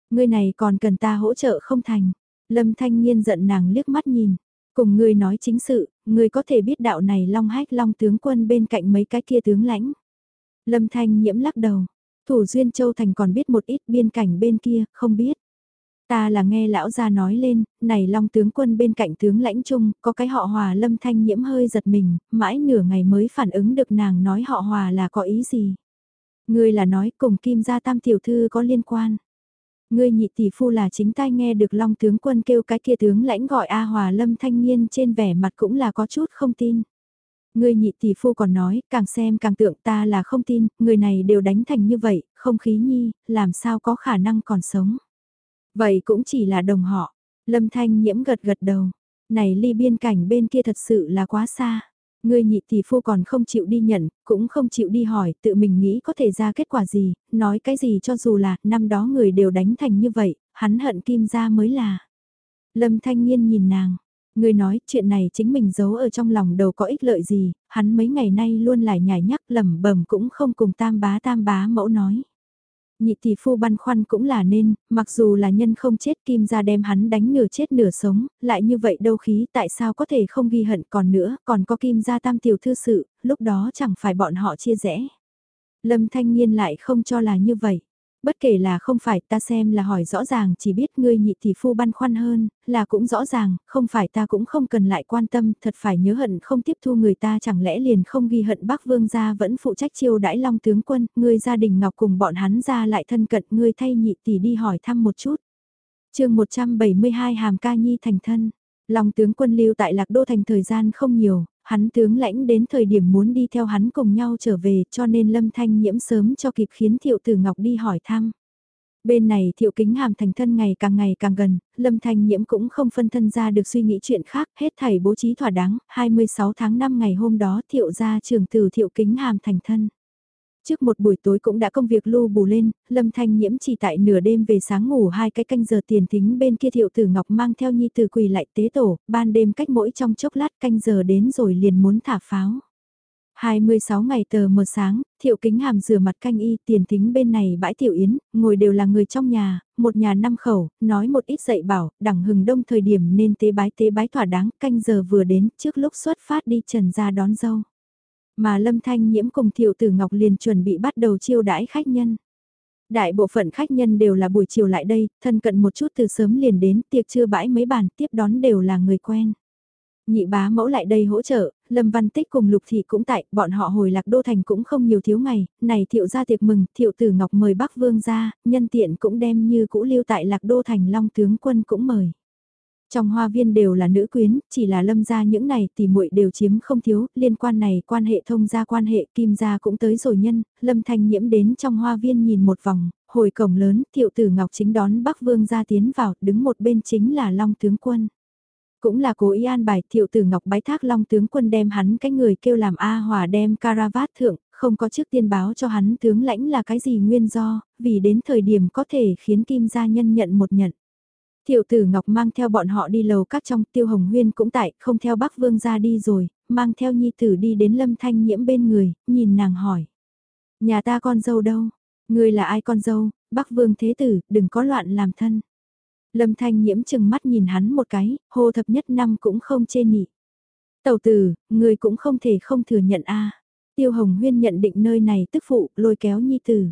Ngươi này còn cần ta hỗ trợ không thành. Lâm Thanh Nhiên giận nàng liếc mắt nhìn. Cùng ngươi nói chính sự, ngươi có thể biết đạo này long hách long tướng quân bên cạnh mấy cái kia tướng lãnh. Lâm Thanh nhiễm lắc đầu. Thủ Duyên Châu Thành còn biết một ít biên cảnh bên kia, không biết. Ta là nghe lão gia nói lên, này long tướng quân bên cạnh tướng lãnh trung, có cái họ hòa lâm thanh nhiễm hơi giật mình, mãi nửa ngày mới phản ứng được nàng nói họ hòa là có ý gì. Ngươi là nói cùng kim gia tam tiểu thư có liên quan. Ngươi nhị tỷ phu là chính tai nghe được long tướng quân kêu cái kia tướng lãnh gọi A hòa lâm thanh niên trên vẻ mặt cũng là có chút không tin. Ngươi nhị tỷ phu còn nói, càng xem càng tượng ta là không tin, người này đều đánh thành như vậy, không khí nhi, làm sao có khả năng còn sống. Vậy cũng chỉ là đồng họ. Lâm Thanh nhiễm gật gật đầu. Này ly biên cảnh bên kia thật sự là quá xa. Người nhị tỷ phu còn không chịu đi nhận, cũng không chịu đi hỏi, tự mình nghĩ có thể ra kết quả gì, nói cái gì cho dù là, năm đó người đều đánh thành như vậy, hắn hận kim ra mới là. Lâm Thanh Nhiên nhìn nàng, Người nói chuyện này chính mình giấu ở trong lòng đầu có ích lợi gì, hắn mấy ngày nay luôn lại nhảy nhắc lẩm bẩm cũng không cùng tam bá tam bá mẫu nói. Nhị tỷ phu băn khoăn cũng là nên, mặc dù là nhân không chết kim ra đem hắn đánh nửa chết nửa sống, lại như vậy đâu khí tại sao có thể không ghi hận còn nữa, còn có kim ra tam tiểu thư sự, lúc đó chẳng phải bọn họ chia rẽ. Lâm thanh niên lại không cho là như vậy. Bất kể là không phải ta xem là hỏi rõ ràng chỉ biết ngươi nhị tỷ phu băn khoăn hơn, là cũng rõ ràng, không phải ta cũng không cần lại quan tâm, thật phải nhớ hận không tiếp thu người ta chẳng lẽ liền không ghi hận bác vương gia vẫn phụ trách chiêu đãi long tướng quân, ngươi gia đình ngọc cùng bọn hắn ra lại thân cận ngươi thay nhị tỷ đi hỏi thăm một chút. chương 172 Hàm Ca Nhi thành thân. Long tướng quân lưu tại Lạc Đô thành thời gian không nhiều, hắn tướng lãnh đến thời điểm muốn đi theo hắn cùng nhau trở về cho nên Lâm Thanh Nhiễm sớm cho kịp khiến Thiệu Tử Ngọc đi hỏi thăm. Bên này Thiệu Kính Hàm thành thân ngày càng ngày càng gần, Lâm Thanh Nhiễm cũng không phân thân ra được suy nghĩ chuyện khác, hết thảy bố trí thỏa đáng, 26 tháng 5 ngày hôm đó Thiệu gia trường tử Thiệu Kính Hàm thành thân. Trước một buổi tối cũng đã công việc lưu bù lên, Lâm Thanh Nhiễm chỉ tại nửa đêm về sáng ngủ hai cái canh giờ tiền thính bên kia thiệu tử ngọc mang theo nhi tử quỳ lại tế tổ, ban đêm cách mỗi trong chốc lát canh giờ đến rồi liền muốn thả pháo. 26 ngày tờ mờ sáng, thiệu kính hàm rửa mặt canh y tiền thính bên này bãi tiểu yến, ngồi đều là người trong nhà, một nhà năm khẩu, nói một ít dạy bảo, đẳng hừng đông thời điểm nên tế bái tế bái thỏa đáng, canh giờ vừa đến trước lúc xuất phát đi trần ra đón dâu. Mà Lâm Thanh Nhiễm cùng Thiệu Tử Ngọc liền chuẩn bị bắt đầu chiêu đãi khách nhân. Đại bộ phận khách nhân đều là buổi chiều lại đây, thân cận một chút từ sớm liền đến, tiệc chưa bãi mấy bàn, tiếp đón đều là người quen. Nhị bá mẫu lại đây hỗ trợ, Lâm Văn Tích cùng Lục Thị cũng tại, bọn họ hồi lạc đô thành cũng không nhiều thiếu ngày, này thiệu ra tiệc mừng, thiệu tử ngọc mời Bắc Vương ra, nhân tiện cũng đem như cũ lưu tại lạc đô thành Long tướng quân cũng mời. Trong hoa viên đều là nữ quyến, chỉ là lâm gia những này thì muội đều chiếm không thiếu, liên quan này quan hệ thông gia quan hệ kim gia cũng tới rồi nhân, lâm thanh nhiễm đến trong hoa viên nhìn một vòng, hồi cổng lớn, thiệu tử ngọc chính đón bắc vương gia tiến vào, đứng một bên chính là long tướng quân. Cũng là cố ý an bài thiệu tử ngọc bái thác long tướng quân đem hắn cái người kêu làm A hòa đem caravat thượng, không có trước tiên báo cho hắn tướng lãnh là cái gì nguyên do, vì đến thời điểm có thể khiến kim gia nhân nhận một nhận. Thiệu tử Ngọc mang theo bọn họ đi lầu các trong tiêu hồng huyên cũng tại, không theo bác vương ra đi rồi, mang theo nhi tử đi đến lâm thanh nhiễm bên người, nhìn nàng hỏi. Nhà ta con dâu đâu? Người là ai con dâu? Bác vương thế tử, đừng có loạn làm thân. Lâm thanh nhiễm chừng mắt nhìn hắn một cái, hô thập nhất năm cũng không chê nị. Tầu tử, người cũng không thể không thừa nhận a. Tiêu hồng huyên nhận định nơi này tức phụ, lôi kéo nhi tử.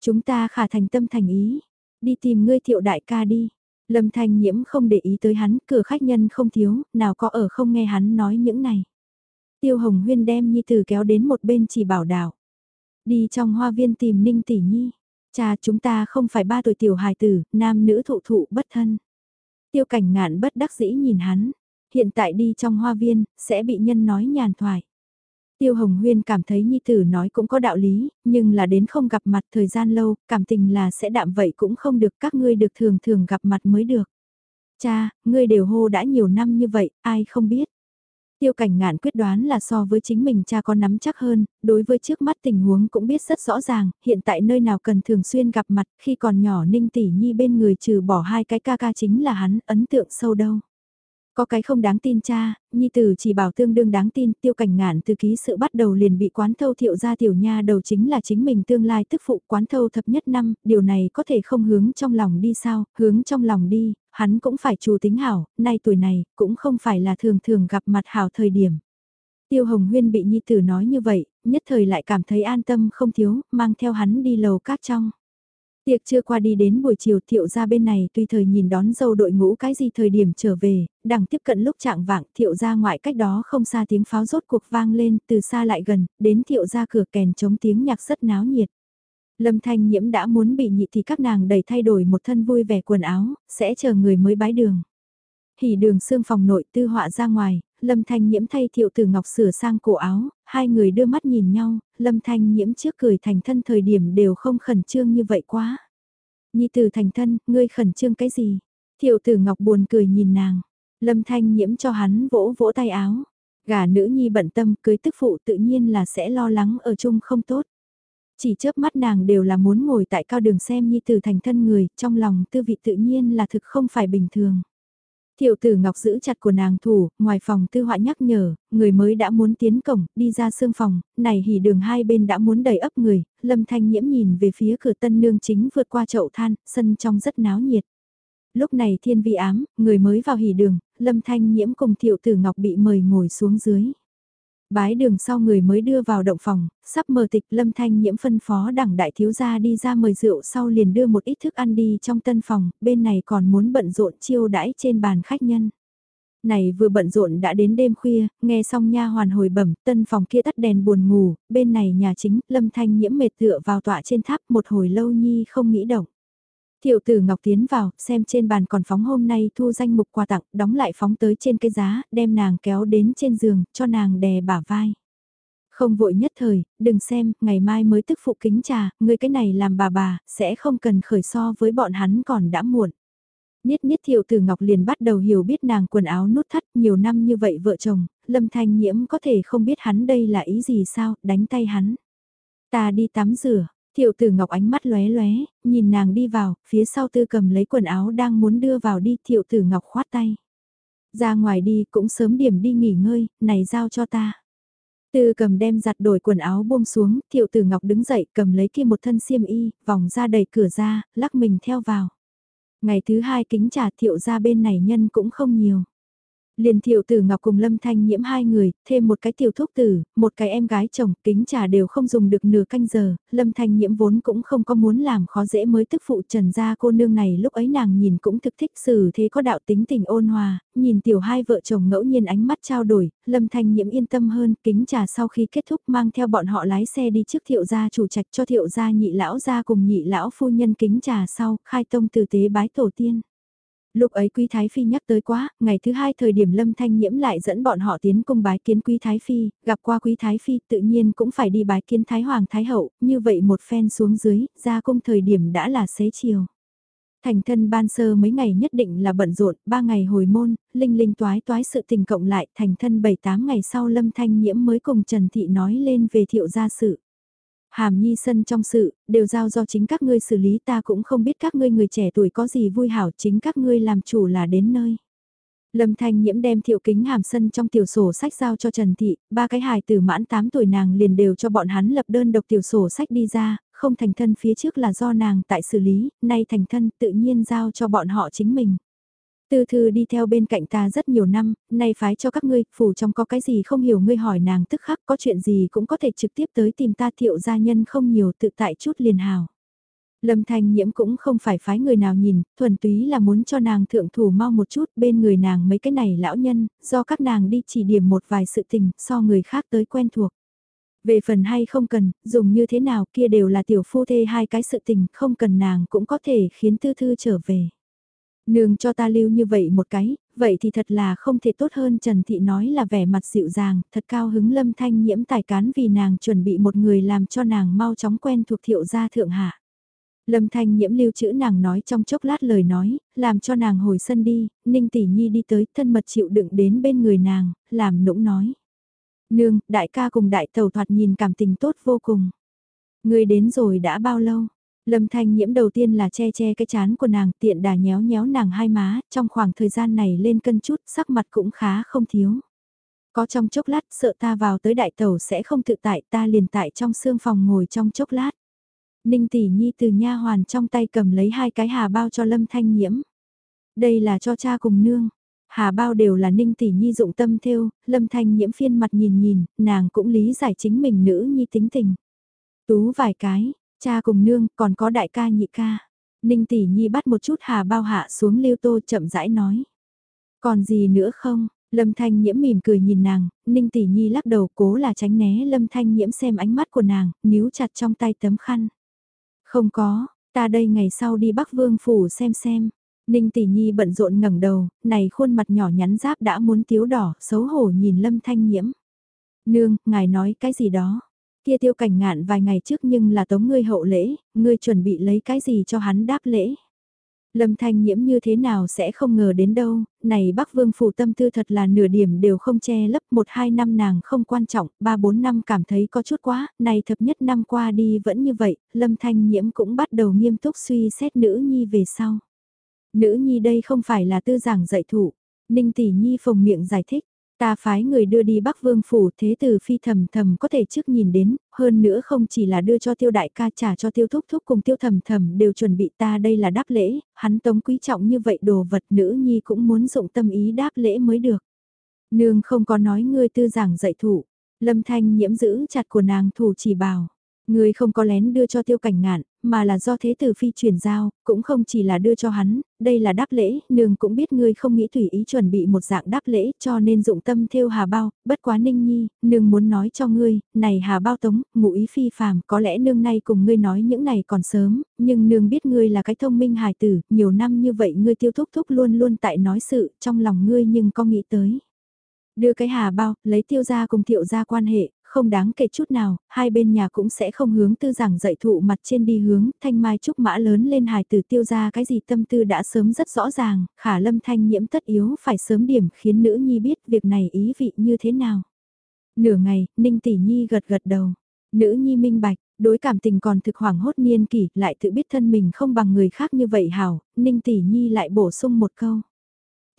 Chúng ta khả thành tâm thành ý. Đi tìm ngươi thiệu đại ca đi. Lâm Thanh Nhiễm không để ý tới hắn, cửa khách nhân không thiếu, nào có ở không nghe hắn nói những này. Tiêu Hồng Huyên đem Nhi Tử kéo đến một bên chỉ bảo đảo. Đi trong hoa viên tìm Ninh Tỷ Nhi. Cha chúng ta không phải ba tuổi tiểu hài tử, nam nữ thụ thụ bất thân. Tiêu cảnh ngạn bất đắc dĩ nhìn hắn. Hiện tại đi trong hoa viên, sẽ bị nhân nói nhàn thoại. Tiêu Hồng Huyên cảm thấy Nhi Tử nói cũng có đạo lý, nhưng là đến không gặp mặt thời gian lâu, cảm tình là sẽ đạm vậy cũng không được các ngươi được thường thường gặp mặt mới được. Cha, ngươi đều hô đã nhiều năm như vậy, ai không biết. Tiêu cảnh ngạn quyết đoán là so với chính mình cha con nắm chắc hơn, đối với trước mắt tình huống cũng biết rất rõ ràng, hiện tại nơi nào cần thường xuyên gặp mặt khi còn nhỏ ninh tỷ nhi bên người trừ bỏ hai cái ca ca chính là hắn ấn tượng sâu đâu. Có cái không đáng tin cha, nhi tử chỉ bảo tương đương đáng tin, tiêu cảnh ngạn từ ký sự bắt đầu liền bị quán thâu thiệu ra tiểu nha đầu chính là chính mình tương lai tức phụ quán thâu thập nhất năm, điều này có thể không hướng trong lòng đi sao, hướng trong lòng đi, hắn cũng phải chủ tính hảo, nay tuổi này, cũng không phải là thường thường gặp mặt hảo thời điểm. Tiêu Hồng Huyên bị nhi tử nói như vậy, nhất thời lại cảm thấy an tâm không thiếu, mang theo hắn đi lầu các trong. Tiệc chưa qua đi đến buổi chiều thiệu ra bên này tùy thời nhìn đón dâu đội ngũ cái gì thời điểm trở về, đằng tiếp cận lúc trạng vạng thiệu ra ngoại cách đó không xa tiếng pháo rốt cuộc vang lên từ xa lại gần, đến thiệu ra cửa kèn chống tiếng nhạc rất náo nhiệt. Lâm Thanh Nhiễm đã muốn bị nhị thì các nàng đầy thay đổi một thân vui vẻ quần áo, sẽ chờ người mới bái đường. Hỉ đường xương phòng nội tư họa ra ngoài, Lâm Thanh Nhiễm thay Thiệu Tử Ngọc sửa sang cổ áo, hai người đưa mắt nhìn nhau, Lâm Thanh Nhiễm trước cười thành thân thời điểm đều không khẩn trương như vậy quá. Nhi tử thành thân, ngươi khẩn trương cái gì? Thiệu Tử Ngọc buồn cười nhìn nàng, Lâm Thanh Nhiễm cho hắn vỗ vỗ tay áo. Gà nữ nhi bận tâm cưới tức phụ tự nhiên là sẽ lo lắng ở chung không tốt. Chỉ chớp mắt nàng đều là muốn ngồi tại cao đường xem nhi tử thành thân người, trong lòng tư vị tự nhiên là thực không phải bình thường. Thiệu tử Ngọc giữ chặt của nàng thủ, ngoài phòng tư họa nhắc nhở, người mới đã muốn tiến cổng, đi ra sương phòng, này hỉ đường hai bên đã muốn đầy ấp người, lâm thanh nhiễm nhìn về phía cửa tân nương chính vượt qua chậu than, sân trong rất náo nhiệt. Lúc này thiên vi ám, người mới vào hỉ đường, lâm thanh nhiễm cùng thiệu tử Ngọc bị mời ngồi xuống dưới. Bái đường sau người mới đưa vào động phòng, sắp mờ tịch lâm thanh nhiễm phân phó đảng đại thiếu gia đi ra mời rượu sau liền đưa một ít thức ăn đi trong tân phòng, bên này còn muốn bận rộn chiêu đãi trên bàn khách nhân. Này vừa bận rộn đã đến đêm khuya, nghe xong nha hoàn hồi bẩm, tân phòng kia tắt đèn buồn ngủ, bên này nhà chính, lâm thanh nhiễm mệt tựa vào tọa trên tháp một hồi lâu nhi không nghĩ động. Thiệu tử Ngọc tiến vào, xem trên bàn còn phóng hôm nay thu danh mục quà tặng, đóng lại phóng tới trên cái giá, đem nàng kéo đến trên giường, cho nàng đè bả vai. Không vội nhất thời, đừng xem, ngày mai mới tức phụ kính trà, người cái này làm bà bà, sẽ không cần khởi so với bọn hắn còn đã muộn. Niết niết thiệu tử Ngọc liền bắt đầu hiểu biết nàng quần áo nút thắt nhiều năm như vậy vợ chồng, lâm thanh nhiễm có thể không biết hắn đây là ý gì sao, đánh tay hắn. Ta đi tắm rửa, Tiểu tử ngọc ánh mắt lóe lóe, nhìn nàng đi vào, phía sau tư cầm lấy quần áo đang muốn đưa vào đi, Tiểu tử ngọc khoát tay. Ra ngoài đi cũng sớm điểm đi nghỉ ngơi, này giao cho ta. Tư cầm đem giặt đổi quần áo buông xuống, Tiểu tử ngọc đứng dậy cầm lấy kia một thân xiêm y, vòng ra đẩy cửa ra, lắc mình theo vào. Ngày thứ hai kính trà thiệu ra bên này nhân cũng không nhiều. Liền thiệu tử ngọc cùng lâm thanh nhiễm hai người, thêm một cái tiểu thúc tử, một cái em gái chồng, kính trà đều không dùng được nửa canh giờ, lâm thanh nhiễm vốn cũng không có muốn làm khó dễ mới tức phụ trần gia cô nương này lúc ấy nàng nhìn cũng thực thích xử thế có đạo tính tình ôn hòa, nhìn tiểu hai vợ chồng ngẫu nhiên ánh mắt trao đổi, lâm thanh nhiễm yên tâm hơn, kính trà sau khi kết thúc mang theo bọn họ lái xe đi trước thiệu gia chủ trạch cho thiệu gia nhị lão gia cùng nhị lão phu nhân kính trà sau, khai tông tử tế bái tổ tiên. Lúc ấy Quý Thái Phi nhắc tới quá, ngày thứ hai thời điểm Lâm Thanh Nhiễm lại dẫn bọn họ tiến cung bái kiến Quý Thái Phi, gặp qua Quý Thái Phi tự nhiên cũng phải đi bái kiến Thái Hoàng Thái Hậu, như vậy một phen xuống dưới, ra cung thời điểm đã là xế chiều. Thành thân ban sơ mấy ngày nhất định là bận rộn, ba ngày hồi môn, linh linh toái toái sự tình cộng lại, thành thân 7-8 ngày sau Lâm Thanh Nhiễm mới cùng Trần Thị nói lên về thiệu gia sự. Hàm nhi sân trong sự, đều giao do chính các ngươi xử lý ta cũng không biết các ngươi người trẻ tuổi có gì vui hảo chính các ngươi làm chủ là đến nơi. Lâm Thanh Nhiễm đem thiệu kính hàm sân trong tiểu sổ sách giao cho Trần Thị, ba cái hài từ mãn 8 tuổi nàng liền đều cho bọn hắn lập đơn độc tiểu sổ sách đi ra, không thành thân phía trước là do nàng tại xử lý, nay thành thân tự nhiên giao cho bọn họ chính mình. Tư thư đi theo bên cạnh ta rất nhiều năm, nay phái cho các ngươi, phủ trong có cái gì không hiểu ngươi hỏi nàng tức khắc có chuyện gì cũng có thể trực tiếp tới tìm ta thiệu gia nhân không nhiều tự tại chút liền hào. Lâm Thanh Nhiễm cũng không phải phái người nào nhìn, thuần túy là muốn cho nàng thượng thủ mau một chút bên người nàng mấy cái này lão nhân, do các nàng đi chỉ điểm một vài sự tình so người khác tới quen thuộc. Về phần hay không cần, dùng như thế nào kia đều là tiểu phu thê hai cái sự tình, không cần nàng cũng có thể khiến tư thư trở về. Nương cho ta lưu như vậy một cái, vậy thì thật là không thể tốt hơn Trần Thị nói là vẻ mặt dịu dàng, thật cao hứng lâm thanh nhiễm tài cán vì nàng chuẩn bị một người làm cho nàng mau chóng quen thuộc thiệu gia thượng hạ. Lâm thanh nhiễm lưu chữ nàng nói trong chốc lát lời nói, làm cho nàng hồi sân đi, ninh tỷ nhi đi tới thân mật chịu đựng đến bên người nàng, làm nũng nói. Nương, đại ca cùng đại tàu thoạt nhìn cảm tình tốt vô cùng. Người đến rồi đã bao lâu? Lâm Thanh Nhiễm đầu tiên là che che cái chán của nàng tiện đà nhéo nhéo nàng hai má, trong khoảng thời gian này lên cân chút sắc mặt cũng khá không thiếu. Có trong chốc lát sợ ta vào tới đại tàu sẽ không tự tại ta liền tại trong xương phòng ngồi trong chốc lát. Ninh tỷ nhi từ nha hoàn trong tay cầm lấy hai cái hà bao cho Lâm Thanh Nhiễm. Đây là cho cha cùng nương. Hà bao đều là Ninh tỷ nhi dụng tâm theo, Lâm Thanh Nhiễm phiên mặt nhìn nhìn, nàng cũng lý giải chính mình nữ nhi tính tình. Tú vài cái, Cha cùng nương, còn có đại ca nhị ca. Ninh tỷ nhi bắt một chút hà bao hạ xuống lưu tô chậm rãi nói. Còn gì nữa không? Lâm Thanh Nhiễm mỉm cười nhìn nàng, Ninh Tỷ Nhi lắc đầu cố là tránh né Lâm Thanh Nhiễm xem ánh mắt của nàng, níu chặt trong tay tấm khăn. Không có, ta đây ngày sau đi Bắc Vương Phủ xem xem. Ninh Tỷ Nhi bận rộn ngẩng đầu, này khuôn mặt nhỏ nhắn giáp đã muốn tiếu đỏ, xấu hổ nhìn Lâm Thanh Nhiễm. Nương, ngài nói cái gì đó? Kia tiêu cảnh ngạn vài ngày trước nhưng là tống ngươi hậu lễ, ngươi chuẩn bị lấy cái gì cho hắn đáp lễ. Lâm Thanh Nhiễm như thế nào sẽ không ngờ đến đâu, này Bắc Vương phủ tâm tư thật là nửa điểm đều không che lấp, một hai năm nàng không quan trọng, ba bốn năm cảm thấy có chút quá, này thập nhất năm qua đi vẫn như vậy, Lâm Thanh Nhiễm cũng bắt đầu nghiêm túc suy xét nữ nhi về sau. Nữ nhi đây không phải là tư giảng dạy thủ, Ninh Tỷ Nhi phồng miệng giải thích, ta phái người đưa đi Bắc Vương Phủ thế từ phi thầm thầm có thể trước nhìn đến, hơn nữa không chỉ là đưa cho tiêu đại ca trả cho tiêu thúc thúc cùng tiêu thầm thầm đều chuẩn bị ta đây là đáp lễ, hắn tống quý trọng như vậy đồ vật nữ nhi cũng muốn dụng tâm ý đáp lễ mới được. Nương không có nói ngươi tư giảng dạy thủ, lâm thanh nhiễm giữ chặt của nàng thủ chỉ bảo. Người không có lén đưa cho tiêu cảnh ngạn, mà là do thế tử phi chuyển giao, cũng không chỉ là đưa cho hắn, đây là đáp lễ, nương cũng biết ngươi không nghĩ tùy ý chuẩn bị một dạng đáp lễ cho nên dụng tâm theo hà bao, bất quá ninh nhi, nương muốn nói cho ngươi, này hà bao tống, ngụ ý phi phàm, có lẽ nương nay cùng ngươi nói những này còn sớm, nhưng nương biết ngươi là cái thông minh hài tử, nhiều năm như vậy ngươi tiêu thúc thúc luôn luôn tại nói sự, trong lòng ngươi nhưng có nghĩ tới. Đưa cái hà bao, lấy tiêu gia cùng thiệu gia quan hệ, không đáng kể chút nào, hai bên nhà cũng sẽ không hướng tư giảng dạy thụ mặt trên đi hướng, thanh mai trúc mã lớn lên hài tử tiêu ra cái gì tâm tư đã sớm rất rõ ràng, khả lâm thanh nhiễm tất yếu phải sớm điểm khiến nữ nhi biết việc này ý vị như thế nào. Nửa ngày, ninh tỷ nhi gật gật đầu, nữ nhi minh bạch, đối cảm tình còn thực hoảng hốt niên kỷ, lại tự biết thân mình không bằng người khác như vậy hảo, ninh tỷ nhi lại bổ sung một câu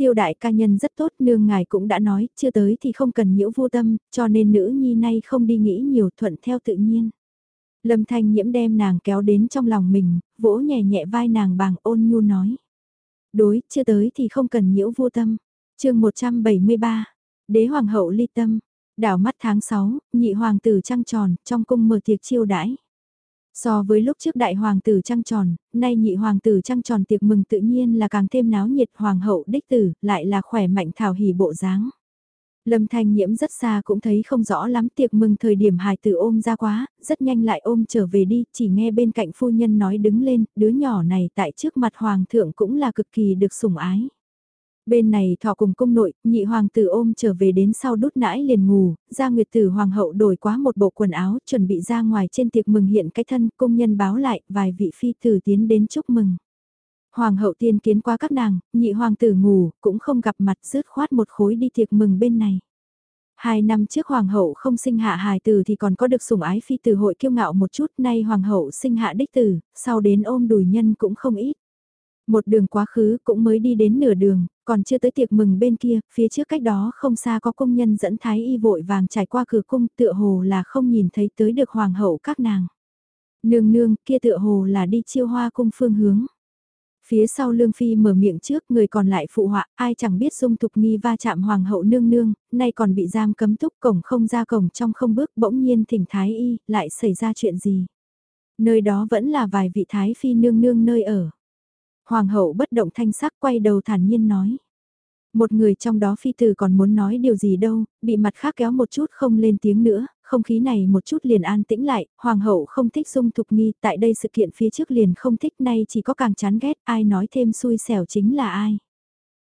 tiêu đại ca nhân rất tốt nương ngài cũng đã nói, chưa tới thì không cần nhiễu vô tâm, cho nên nữ nhi nay không đi nghĩ nhiều thuận theo tự nhiên. Lâm thanh nhiễm đem nàng kéo đến trong lòng mình, vỗ nhẹ nhẹ vai nàng bàng ôn nhu nói. Đối, chưa tới thì không cần nhiễu vô tâm. chương 173, đế hoàng hậu ly tâm, đảo mắt tháng 6, nhị hoàng tử trăng tròn, trong cung mở tiệc chiêu đãi. So với lúc trước đại hoàng tử trăng tròn, nay nhị hoàng tử trăng tròn tiệc mừng tự nhiên là càng thêm náo nhiệt hoàng hậu đích tử, lại là khỏe mạnh thảo hỉ bộ dáng. Lâm Thanh Nhiễm rất xa cũng thấy không rõ lắm tiệc mừng thời điểm hài tử ôm ra quá, rất nhanh lại ôm trở về đi, chỉ nghe bên cạnh phu nhân nói đứng lên, đứa nhỏ này tại trước mặt hoàng thượng cũng là cực kỳ được sủng ái. Bên này thọ cùng cung nội, nhị hoàng tử ôm trở về đến sau đút nãi liền ngủ, gia nguyệt tử hoàng hậu đổi quá một bộ quần áo chuẩn bị ra ngoài trên tiệc mừng hiện cái thân công nhân báo lại vài vị phi tử tiến đến chúc mừng. Hoàng hậu tiên kiến qua các nàng, nhị hoàng tử ngủ, cũng không gặp mặt rứt khoát một khối đi tiệc mừng bên này. Hai năm trước hoàng hậu không sinh hạ hài tử thì còn có được sủng ái phi tử hội kiêu ngạo một chút, nay hoàng hậu sinh hạ đích tử, sau đến ôm đùi nhân cũng không ít. Một đường quá khứ cũng mới đi đến nửa đường, còn chưa tới tiệc mừng bên kia, phía trước cách đó không xa có công nhân dẫn thái y vội vàng trải qua cửa cung tựa hồ là không nhìn thấy tới được hoàng hậu các nàng. Nương nương kia tựa hồ là đi chiêu hoa cung phương hướng. Phía sau Lương Phi mở miệng trước người còn lại phụ họa, ai chẳng biết dung thục nghi va chạm hoàng hậu nương nương, nay còn bị giam cấm túc cổng không ra cổng trong không bước bỗng nhiên thỉnh thái y, lại xảy ra chuyện gì. Nơi đó vẫn là vài vị thái phi nương nương nơi ở. Hoàng hậu bất động thanh sắc quay đầu thản nhiên nói. Một người trong đó phi tử còn muốn nói điều gì đâu, bị mặt khác kéo một chút không lên tiếng nữa, không khí này một chút liền an tĩnh lại, hoàng hậu không thích dung thục nghi, tại đây sự kiện phía trước liền không thích nay chỉ có càng chán ghét, ai nói thêm xui xẻo chính là ai.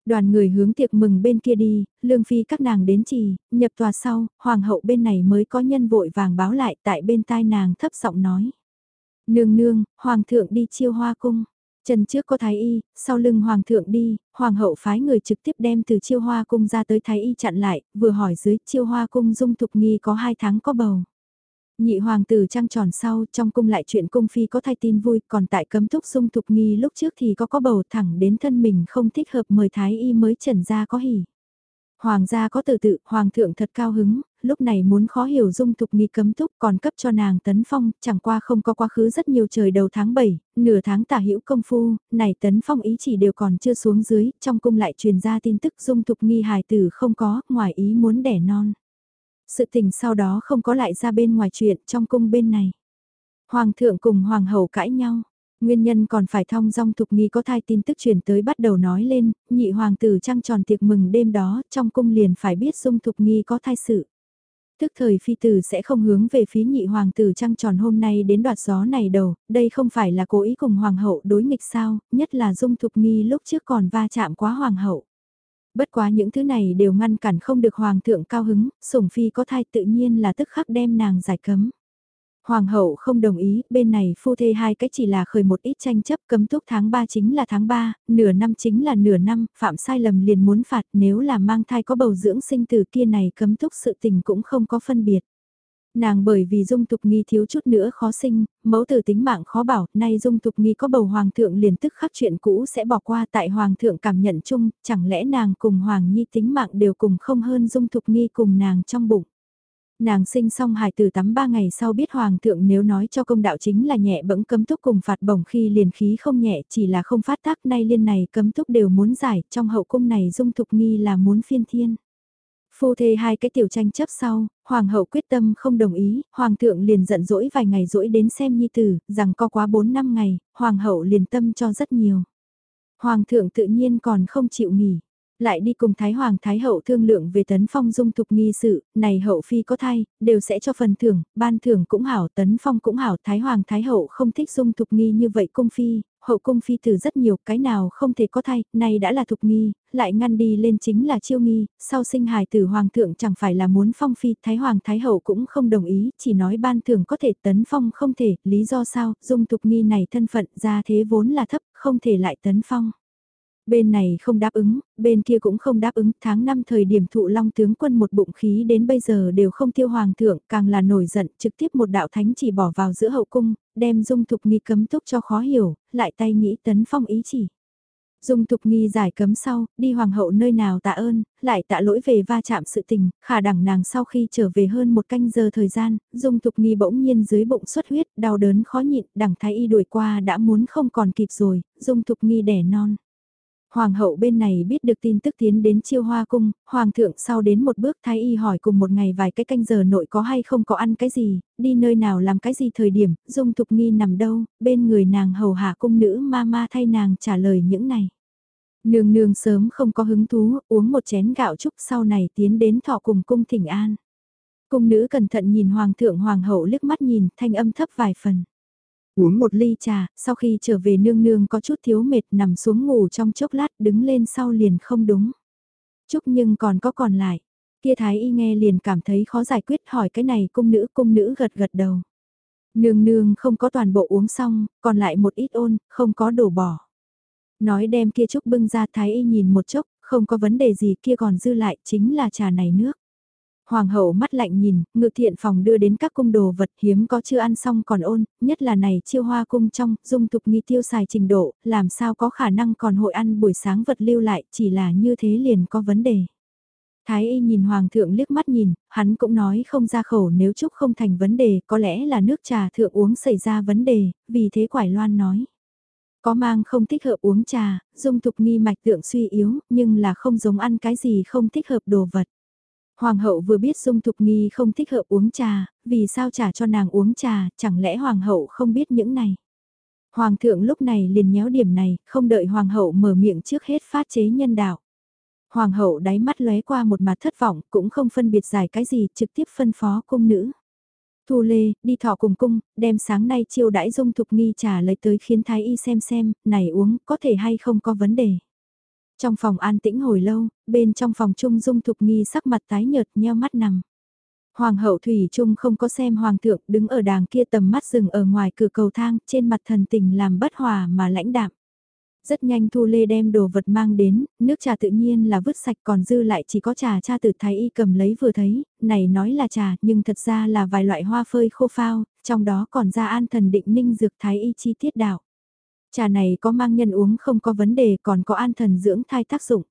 Đoàn người hướng tiệc mừng bên kia đi, lương phi các nàng đến trì, nhập tòa sau, hoàng hậu bên này mới có nhân vội vàng báo lại tại bên tai nàng thấp giọng nói. Nương nương, hoàng thượng đi chiêu hoa cung. Chân trước có thái y, sau lưng hoàng thượng đi, hoàng hậu phái người trực tiếp đem từ chiêu hoa cung ra tới thái y chặn lại, vừa hỏi dưới chiêu hoa cung dung thục nghi có hai tháng có bầu. Nhị hoàng tử trăng tròn sau, trong cung lại chuyện cung phi có thai tin vui, còn tại cấm thúc dung thục nghi lúc trước thì có có bầu thẳng đến thân mình không thích hợp mời thái y mới trần ra có hỉ. Hoàng gia có tự tự, hoàng thượng thật cao hứng, lúc này muốn khó hiểu dung thục nghi cấm túc còn cấp cho nàng tấn phong, chẳng qua không có quá khứ rất nhiều trời đầu tháng 7, nửa tháng tả hữu công phu, này tấn phong ý chỉ đều còn chưa xuống dưới, trong cung lại truyền ra tin tức dung thục nghi hài tử không có, ngoài ý muốn đẻ non. Sự tình sau đó không có lại ra bên ngoài chuyện trong cung bên này. Hoàng thượng cùng hoàng hậu cãi nhau. Nguyên nhân còn phải thong dong thục nghi có thai tin tức truyền tới bắt đầu nói lên, nhị hoàng tử trăng tròn tiệc mừng đêm đó, trong cung liền phải biết dung thục nghi có thai sự. Tức thời phi tử sẽ không hướng về phía nhị hoàng tử trăng tròn hôm nay đến đoạt gió này đầu, đây không phải là cố ý cùng hoàng hậu đối nghịch sao, nhất là dung thục nghi lúc trước còn va chạm quá hoàng hậu. Bất quá những thứ này đều ngăn cản không được hoàng thượng cao hứng, sủng phi có thai tự nhiên là tức khắc đem nàng giải cấm. Hoàng hậu không đồng ý, bên này phu thê hai cái chỉ là khởi một ít tranh chấp cấm túc tháng 3 chính là tháng 3, nửa năm chính là nửa năm, phạm sai lầm liền muốn phạt nếu là mang thai có bầu dưỡng sinh từ kia này cấm túc sự tình cũng không có phân biệt. Nàng bởi vì dung tục nghi thiếu chút nữa khó sinh, mẫu tử tính mạng khó bảo, nay dung tục nghi có bầu hoàng thượng liền tức khắc chuyện cũ sẽ bỏ qua tại hoàng thượng cảm nhận chung, chẳng lẽ nàng cùng hoàng nhi tính mạng đều cùng không hơn dung tục nghi cùng nàng trong bụng. Nàng sinh xong hài tử tắm ba ngày sau biết hoàng thượng nếu nói cho công đạo chính là nhẹ bẫng cấm túc cùng phạt bổng khi liền khí không nhẹ chỉ là không phát tác nay liên này cấm túc đều muốn giải, trong hậu cung này dung thục nghi là muốn phiên thiên. Phu thê hai cái tiểu tranh chấp sau, hoàng hậu quyết tâm không đồng ý, hoàng thượng liền giận dỗi vài ngày dỗi đến xem nhi tử, rằng có quá 4 năm ngày, hoàng hậu liền tâm cho rất nhiều. Hoàng thượng tự nhiên còn không chịu nghỉ lại đi cùng Thái Hoàng Thái Hậu thương lượng về tấn phong dung thục nghi sự, này hậu phi có thai, đều sẽ cho phần thưởng, ban thưởng cũng hảo, tấn phong cũng hảo, Thái Hoàng Thái Hậu không thích dung thục nghi như vậy cung phi, hậu cung phi từ rất nhiều, cái nào không thể có thai, này đã là thục nghi, lại ngăn đi lên chính là chiêu nghi, sau sinh hài tử hoàng thượng chẳng phải là muốn phong phi, Thái Hoàng Thái Hậu cũng không đồng ý, chỉ nói ban thưởng có thể tấn phong không thể, lý do sao, dung thục nghi này thân phận ra thế vốn là thấp, không thể lại tấn phong. Bên này không đáp ứng, bên kia cũng không đáp ứng, tháng 5 thời điểm thụ long tướng quân một bụng khí đến bây giờ đều không tiêu hoàng thượng, càng là nổi giận, trực tiếp một đạo thánh chỉ bỏ vào giữa hậu cung, đem dung thục nghi cấm túc cho khó hiểu, lại tay nghĩ tấn phong ý chỉ. Dung thục nghi giải cấm sau, đi hoàng hậu nơi nào tạ ơn, lại tạ lỗi về va chạm sự tình, khả đẳng nàng sau khi trở về hơn một canh giờ thời gian, dung thục nghi bỗng nhiên dưới bụng xuất huyết, đau đớn khó nhịn, đẳng thái y đuổi qua đã muốn không còn kịp rồi, dung thục nghi đẻ non. Hoàng hậu bên này biết được tin tức tiến đến chiêu hoa cung, hoàng thượng sau đến một bước thái y hỏi cùng một ngày vài cái canh giờ nội có hay không có ăn cái gì, đi nơi nào làm cái gì thời điểm, dung thục nghi nằm đâu, bên người nàng hầu hạ cung nữ ma ma thay nàng trả lời những này. Nương nương sớm không có hứng thú, uống một chén gạo chúc sau này tiến đến thọ cùng cung thỉnh an. Cung nữ cẩn thận nhìn hoàng thượng hoàng hậu liếc mắt nhìn, thanh âm thấp vài phần. Uống một ly trà, sau khi trở về nương nương có chút thiếu mệt nằm xuống ngủ trong chốc lát đứng lên sau liền không đúng. Chúc nhưng còn có còn lại. Kia thái y nghe liền cảm thấy khó giải quyết hỏi cái này cung nữ cung nữ gật gật đầu. Nương nương không có toàn bộ uống xong, còn lại một ít ôn, không có đổ bỏ. Nói đem kia chúc bưng ra thái y nhìn một chốc, không có vấn đề gì kia còn dư lại chính là trà này nước. Hoàng hậu mắt lạnh nhìn, ngự thiện phòng đưa đến các cung đồ vật hiếm có chưa ăn xong còn ôn, nhất là này chiêu hoa cung trong, dung tục nghi tiêu xài trình độ, làm sao có khả năng còn hội ăn buổi sáng vật lưu lại, chỉ là như thế liền có vấn đề. Thái y nhìn hoàng thượng liếc mắt nhìn, hắn cũng nói không ra khẩu nếu chúc không thành vấn đề, có lẽ là nước trà thượng uống xảy ra vấn đề, vì thế quải loan nói. Có mang không thích hợp uống trà, dung tục nghi mạch tượng suy yếu, nhưng là không giống ăn cái gì không thích hợp đồ vật. Hoàng hậu vừa biết Dung Thục Nghi không thích hợp uống trà, vì sao trả cho nàng uống trà, chẳng lẽ Hoàng hậu không biết những này. Hoàng thượng lúc này liền nhéo điểm này, không đợi Hoàng hậu mở miệng trước hết phát chế nhân đạo. Hoàng hậu đáy mắt lóe qua một mặt thất vọng, cũng không phân biệt giải cái gì, trực tiếp phân phó cung nữ. Thu Lê, đi thọ cùng cung, đem sáng nay chiêu đãi dung thục nghi trà lấy tới khiến thái y xem xem, này uống, có thể hay không có vấn đề. Trong phòng an tĩnh hồi lâu, bên trong phòng trung dung thục nghi sắc mặt tái nhợt nheo mắt nằm. Hoàng hậu Thủy Trung không có xem hoàng thượng đứng ở đàng kia tầm mắt rừng ở ngoài cửa cầu thang trên mặt thần tình làm bất hòa mà lãnh đạm. Rất nhanh Thu Lê đem đồ vật mang đến, nước trà tự nhiên là vứt sạch còn dư lại chỉ có trà cha từ thái y cầm lấy vừa thấy, này nói là trà nhưng thật ra là vài loại hoa phơi khô phao, trong đó còn ra an thần định ninh dược thái y chi tiết đạo. Trà này có mang nhân uống không có vấn đề còn có an thần dưỡng thai tác dụng.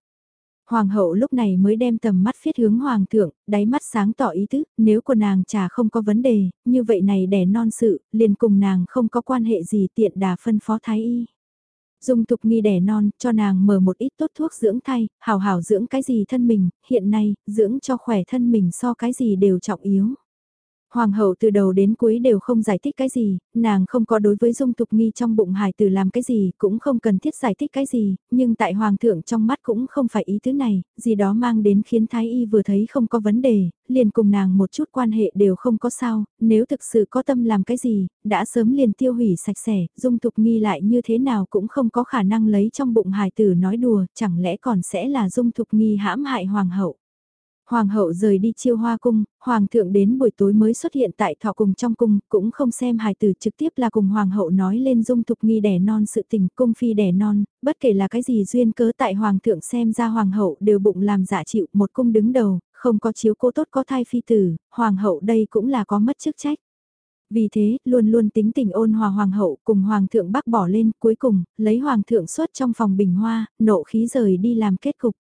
Hoàng hậu lúc này mới đem tầm mắt phiết hướng hoàng thượng, đáy mắt sáng tỏ ý tứ, nếu của nàng trà không có vấn đề, như vậy này đẻ non sự, liền cùng nàng không có quan hệ gì tiện đà phân phó thái y. Dung tục nghi đẻ non, cho nàng mở một ít tốt thuốc dưỡng thai, hào hào dưỡng cái gì thân mình, hiện nay, dưỡng cho khỏe thân mình so cái gì đều trọng yếu. Hoàng hậu từ đầu đến cuối đều không giải thích cái gì, nàng không có đối với dung tục nghi trong bụng hài tử làm cái gì, cũng không cần thiết giải thích cái gì, nhưng tại hoàng thượng trong mắt cũng không phải ý thứ này, gì đó mang đến khiến thái y vừa thấy không có vấn đề, liền cùng nàng một chút quan hệ đều không có sao, nếu thực sự có tâm làm cái gì, đã sớm liền tiêu hủy sạch sẽ, dung tục nghi lại như thế nào cũng không có khả năng lấy trong bụng hài tử nói đùa, chẳng lẽ còn sẽ là dung tục nghi hãm hại hoàng hậu. Hoàng hậu rời đi chiêu hoa cung, hoàng thượng đến buổi tối mới xuất hiện tại thọ cùng trong cung, cũng không xem hài tử trực tiếp là cùng hoàng hậu nói lên dung thục nghi đẻ non sự tình cung phi đẻ non, bất kể là cái gì duyên cớ tại hoàng thượng xem ra hoàng hậu đều bụng làm giả chịu một cung đứng đầu, không có chiếu cố tốt có thai phi tử, hoàng hậu đây cũng là có mất chức trách. Vì thế, luôn luôn tính tình ôn hòa hoàng hậu cùng hoàng thượng bác bỏ lên, cuối cùng, lấy hoàng thượng xuất trong phòng bình hoa, nộ khí rời đi làm kết cục.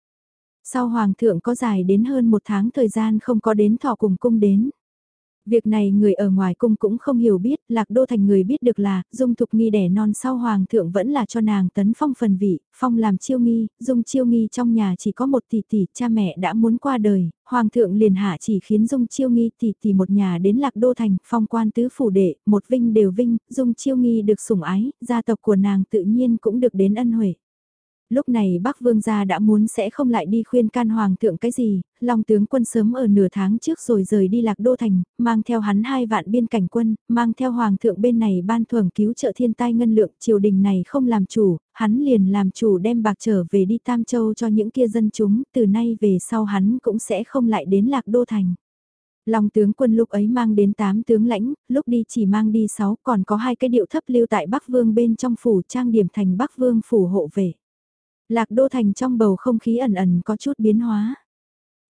Sau hoàng thượng có dài đến hơn một tháng thời gian không có đến thọ cùng cung đến. Việc này người ở ngoài cung cũng không hiểu biết, lạc đô thành người biết được là, dung thục nghi đẻ non sau hoàng thượng vẫn là cho nàng tấn phong phần vị, phong làm chiêu nghi, dung chiêu nghi trong nhà chỉ có một tỷ tỷ, cha mẹ đã muốn qua đời, hoàng thượng liền hạ chỉ khiến dung chiêu nghi tỷ tỷ một nhà đến lạc đô thành, phong quan tứ phủ đệ, một vinh đều vinh, dung chiêu nghi được sủng ái, gia tộc của nàng tự nhiên cũng được đến ân huệ lúc này Bắc Vương gia đã muốn sẽ không lại đi khuyên can Hoàng thượng cái gì, Long tướng quân sớm ở nửa tháng trước rồi rời đi Lạc Đô Thành, mang theo hắn hai vạn biên cảnh quân, mang theo Hoàng thượng bên này ban thưởng cứu trợ thiên tai ngân lượng, triều đình này không làm chủ, hắn liền làm chủ đem bạc trở về đi Tam Châu cho những kia dân chúng, từ nay về sau hắn cũng sẽ không lại đến Lạc Đô Thành. Long tướng quân lúc ấy mang đến 8 tướng lãnh, lúc đi chỉ mang đi 6 còn có hai cái điệu thấp lưu tại Bắc Vương bên trong phủ trang điểm thành Bắc Vương phủ hộ vệ. Lạc Đô Thành trong bầu không khí ẩn ẩn có chút biến hóa.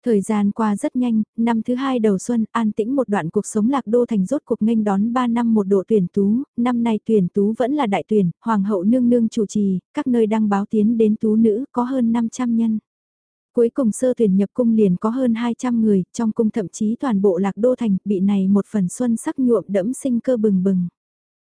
Thời gian qua rất nhanh, năm thứ hai đầu xuân, an tĩnh một đoạn cuộc sống Lạc Đô Thành rốt cuộc nghênh đón 3 năm một độ tuyển tú, năm nay tuyển tú vẫn là đại tuyển, Hoàng hậu nương nương chủ trì, các nơi đăng báo tiến đến tú nữ có hơn 500 nhân. Cuối cùng sơ tuyển nhập cung liền có hơn 200 người, trong cung thậm chí toàn bộ Lạc Đô Thành bị này một phần xuân sắc nhuộm đẫm sinh cơ bừng bừng.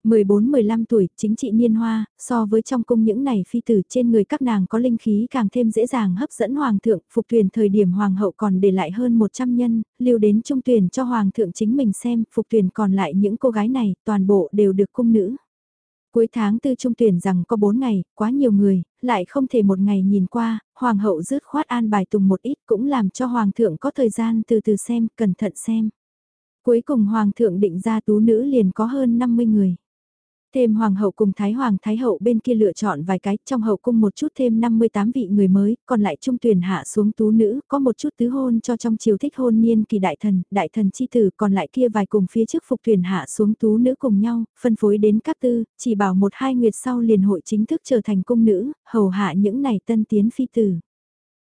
14-15 tuổi, chính trị niên hoa, so với trong cung những này phi tử trên người các nàng có linh khí càng thêm dễ dàng hấp dẫn hoàng thượng, phục tuyển thời điểm hoàng hậu còn để lại hơn 100 nhân, lưu đến trung tuyển cho hoàng thượng chính mình xem, phục tuyển còn lại những cô gái này, toàn bộ đều được cung nữ. Cuối tháng tư trung tuyển rằng có 4 ngày, quá nhiều người, lại không thể một ngày nhìn qua, hoàng hậu rứt khoát an bài tùng một ít cũng làm cho hoàng thượng có thời gian từ từ xem, cẩn thận xem. Cuối cùng hoàng thượng định ra tú nữ liền có hơn 50 người. Thêm hoàng hậu cùng thái hoàng thái hậu bên kia lựa chọn vài cái, trong hậu cung một chút thêm 58 vị người mới, còn lại trung tuyển hạ xuống tú nữ, có một chút tứ hôn cho trong chiều thích hôn niên kỳ đại thần, đại thần chi tử, còn lại kia vài cùng phía trước phục tuyển hạ xuống tú nữ cùng nhau, phân phối đến các tư, chỉ bảo một hai nguyệt sau liền hội chính thức trở thành cung nữ, hầu hạ những này tân tiến phi tử.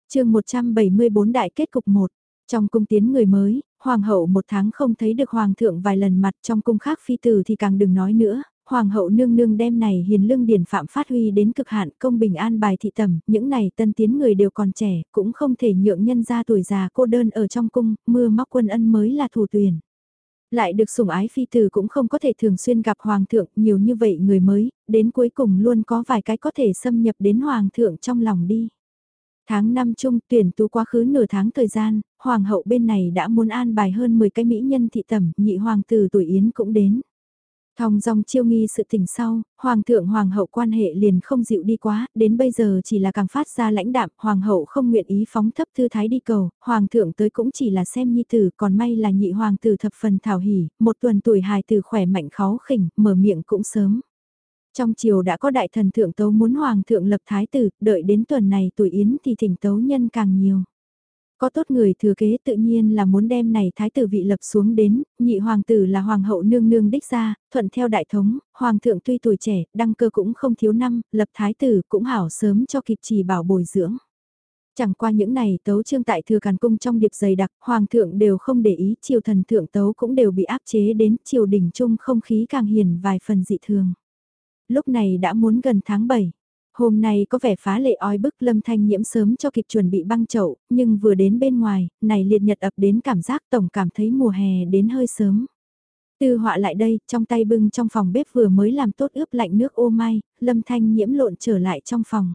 chương 174 đại kết cục 1 trong cung tiến người mới, hoàng hậu một tháng không thấy được hoàng thượng vài lần mặt trong cung khác phi tử thì càng đừng nói nữa, hoàng hậu nương nương đem này hiền lương điển phạm phát huy đến cực hạn công bình an bài thị tẩm, những này tân tiến người đều còn trẻ, cũng không thể nhượng nhân ra tuổi già cô đơn ở trong cung, mưa móc quân ân mới là thủ tuyển. Lại được sủng ái phi tử cũng không có thể thường xuyên gặp hoàng thượng nhiều như vậy người mới, đến cuối cùng luôn có vài cái có thể xâm nhập đến hoàng thượng trong lòng đi. Tháng 5 chung tuyển tú quá khứ nửa tháng thời gian, hoàng hậu bên này đã muốn an bài hơn 10 cái mỹ nhân thị tẩm, nhị hoàng tử tuổi Yến cũng đến. Thong dong chiêu nghi sự tình sau, hoàng thượng hoàng hậu quan hệ liền không dịu đi quá, đến bây giờ chỉ là càng phát ra lãnh đạm, hoàng hậu không nguyện ý phóng thấp thư thái đi cầu, hoàng thượng tới cũng chỉ là xem nhi tử, còn may là nhị hoàng tử thập phần thảo hỉ, một tuần tuổi hài tử khỏe mạnh khó khỉnh, mở miệng cũng sớm. Trong chiều đã có đại thần thượng tấu muốn hoàng thượng lập thái tử, đợi đến tuần này tuổi yến thì thỉnh tấu nhân càng nhiều. Có tốt người thừa kế tự nhiên là muốn đem này thái tử vị lập xuống đến, nhị hoàng tử là hoàng hậu nương nương đích ra, thuận theo đại thống, hoàng thượng tuy tuổi trẻ, đăng cơ cũng không thiếu năm, lập thái tử cũng hảo sớm cho kịp chỉ bảo bồi dưỡng. Chẳng qua những này tấu trương tại thừa càn cung trong điệp dày đặc, hoàng thượng đều không để ý, triều thần thượng tấu cũng đều bị áp chế đến triều đình chung không khí càng hiền vài phần dị thường. Lúc này đã muốn gần tháng 7, Hôm nay có vẻ phá lệ oi bức lâm thanh nhiễm sớm cho kịp chuẩn bị băng chậu, nhưng vừa đến bên ngoài, này liệt nhật ập đến cảm giác tổng cảm thấy mùa hè đến hơi sớm. Tư họa lại đây, trong tay bưng trong phòng bếp vừa mới làm tốt ướp lạnh nước ô mai, lâm thanh nhiễm lộn trở lại trong phòng.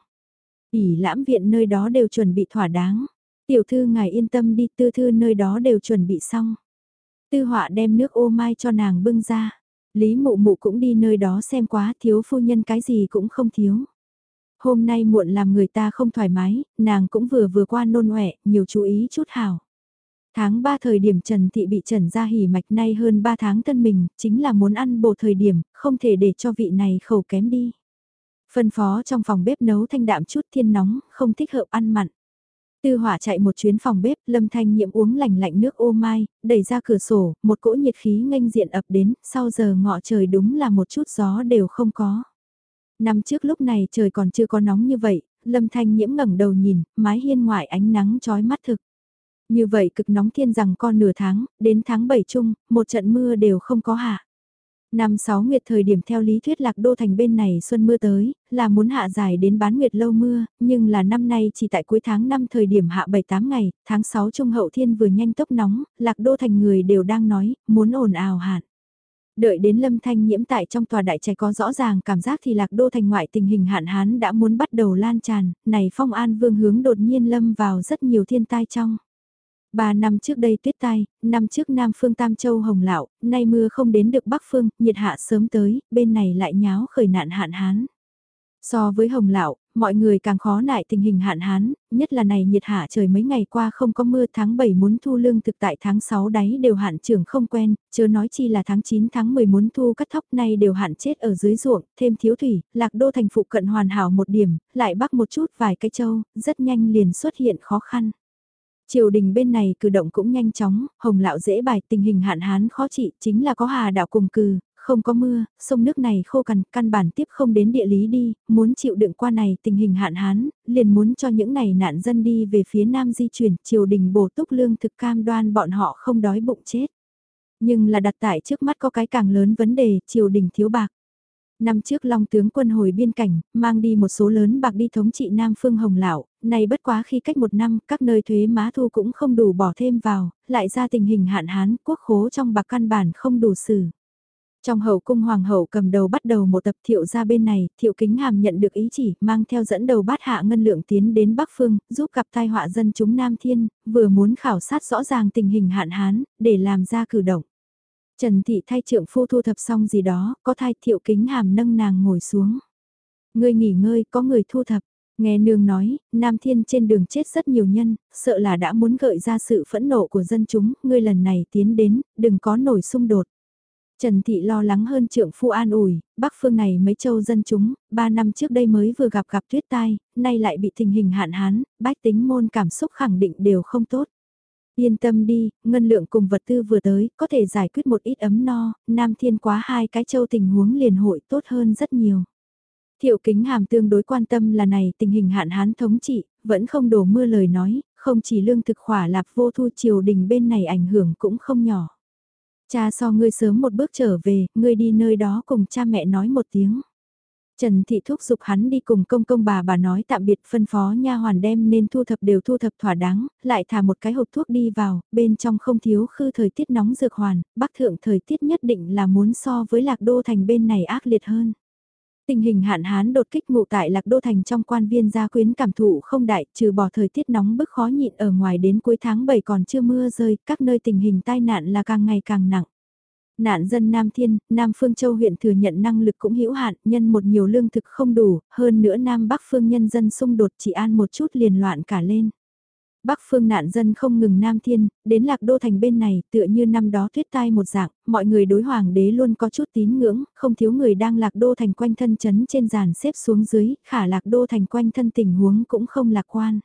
ỉ lãm viện nơi đó đều chuẩn bị thỏa đáng. Tiểu thư ngài yên tâm đi, tư thư nơi đó đều chuẩn bị xong. Tư họa đem nước ô mai cho nàng bưng ra. Lý mụ mụ cũng đi nơi đó xem quá thiếu phu nhân cái gì cũng không thiếu. Hôm nay muộn làm người ta không thoải mái, nàng cũng vừa vừa qua nôn ọe, nhiều chú ý chút hảo. Tháng 3 thời điểm Trần Thị bị Trần ra hỉ mạch nay hơn 3 tháng thân mình, chính là muốn ăn bổ thời điểm, không thể để cho vị này khẩu kém đi. Phân phó trong phòng bếp nấu thanh đạm chút thiên nóng, không thích hợp ăn mặn. Tư hỏa chạy một chuyến phòng bếp, lâm thanh nhiễm uống lành lạnh nước ô mai, đẩy ra cửa sổ, một cỗ nhiệt khí nganh diện ập đến, sau giờ ngọ trời đúng là một chút gió đều không có. Năm trước lúc này trời còn chưa có nóng như vậy, Lâm Thanh Nhiễm ngẩng đầu nhìn, mái hiên ngoại ánh nắng chói mắt thực. Như vậy cực nóng thiên rằng con nửa tháng, đến tháng 7 chung, một trận mưa đều không có hạ. Năm sáu nguyệt thời điểm theo lý thuyết lạc đô thành bên này xuân mưa tới, là muốn hạ dài đến bán nguyệt lâu mưa, nhưng là năm nay chỉ tại cuối tháng 5 thời điểm hạ 7-8 ngày, tháng 6 trung hậu thiên vừa nhanh tốc nóng, lạc đô thành người đều đang nói, muốn ồn ào hạn. Đợi đến lâm thanh nhiễm tại trong tòa đại trạch có rõ ràng cảm giác thì lạc đô thành ngoại tình hình hạn hán đã muốn bắt đầu lan tràn, này phong an vương hướng đột nhiên lâm vào rất nhiều thiên tai trong. Ba năm trước đây tuyết tai, năm trước Nam Phương Tam Châu Hồng lão nay mưa không đến được Bắc Phương, nhiệt hạ sớm tới, bên này lại nháo khởi nạn hạn hán. So với Hồng lão mọi người càng khó nại tình hình hạn hán, nhất là này nhiệt hạ trời mấy ngày qua không có mưa tháng 7 muốn thu lương thực tại tháng 6 đáy đều hạn trưởng không quen, chớ nói chi là tháng 9 tháng 10 muốn thu cắt thóc này đều hạn chết ở dưới ruộng, thêm thiếu thủy, lạc đô thành phụ cận hoàn hảo một điểm, lại bắc một chút vài cái châu, rất nhanh liền xuất hiện khó khăn. Triều đình bên này cử động cũng nhanh chóng, hồng lão dễ bài tình hình hạn hán khó trị chính là có hà đạo cùng cừ, không có mưa, sông nước này khô cằn, căn bản tiếp không đến địa lý đi, muốn chịu đựng qua này tình hình hạn hán, liền muốn cho những này nạn dân đi về phía nam di chuyển, triều đình bổ túc lương thực cam đoan bọn họ không đói bụng chết. Nhưng là đặt tại trước mắt có cái càng lớn vấn đề, triều đình thiếu bạc. Năm trước Long tướng quân hồi biên cảnh, mang đi một số lớn bạc đi thống trị Nam Phương Hồng Lão, này bất quá khi cách một năm, các nơi thuế má thu cũng không đủ bỏ thêm vào, lại ra tình hình hạn hán, quốc khố trong bạc căn bản không đủ xử. Trong hậu cung hoàng hậu cầm đầu bắt đầu một tập thiệu ra bên này, thiệu kính hàm nhận được ý chỉ, mang theo dẫn đầu bát hạ ngân lượng tiến đến Bắc Phương, giúp gặp tai họa dân chúng Nam Thiên, vừa muốn khảo sát rõ ràng tình hình hạn hán, để làm ra cử động. Trần Thị thay trượng phu thu thập xong gì đó, có thai thiệu kính hàm nâng nàng ngồi xuống. Ngươi nghỉ ngơi, có người thu thập. Nghe nương nói, Nam Thiên trên đường chết rất nhiều nhân, sợ là đã muốn gợi ra sự phẫn nộ của dân chúng, ngươi lần này tiến đến, đừng có nổi xung đột. Trần Thị lo lắng hơn trượng phu an ủi, bắc phương này mấy châu dân chúng, ba năm trước đây mới vừa gặp gặp tuyết tai, nay lại bị tình hình hạn hán, bách tính môn cảm xúc khẳng định đều không tốt. Yên tâm đi, ngân lượng cùng vật tư vừa tới, có thể giải quyết một ít ấm no, Nam Thiên quá hai cái châu tình huống liền hội tốt hơn rất nhiều. Thiệu kính hàm tương đối quan tâm là này tình hình hạn hán thống trị, vẫn không đổ mưa lời nói, không chỉ lương thực khỏa lạp vô thu triều đình bên này ảnh hưởng cũng không nhỏ. Cha so ngươi sớm một bước trở về, ngươi đi nơi đó cùng cha mẹ nói một tiếng. Trần Thị thúc giục hắn đi cùng công công bà bà nói tạm biệt phân phó nha hoàn đem nên thu thập đều thu thập thỏa đáng, lại thả một cái hộp thuốc đi vào, bên trong không thiếu khư thời tiết nóng dược hoàn, bắc thượng thời tiết nhất định là muốn so với lạc đô thành bên này ác liệt hơn. Tình hình hạn hán đột kích ngụ tại lạc đô thành trong quan viên gia quyến cảm thụ không đại, trừ bỏ thời tiết nóng bức khó nhịn ở ngoài đến cuối tháng 7 còn chưa mưa rơi, các nơi tình hình tai nạn là càng ngày càng nặng. Nạn dân Nam Thiên, Nam Phương Châu huyện thừa nhận năng lực cũng hữu hạn, nhân một nhiều lương thực không đủ, hơn nữa Nam Bắc Phương nhân dân xung đột chỉ an một chút liền loạn cả lên. Bắc phương nạn dân không ngừng Nam Thiên, đến lạc đô thành bên này tựa như năm đó tuyết tai một dạng, mọi người đối hoàng đế luôn có chút tín ngưỡng, không thiếu người đang lạc đô thành quanh thân chấn trên giàn xếp xuống dưới, khả lạc đô thành quanh thân tình huống cũng không lạc quan.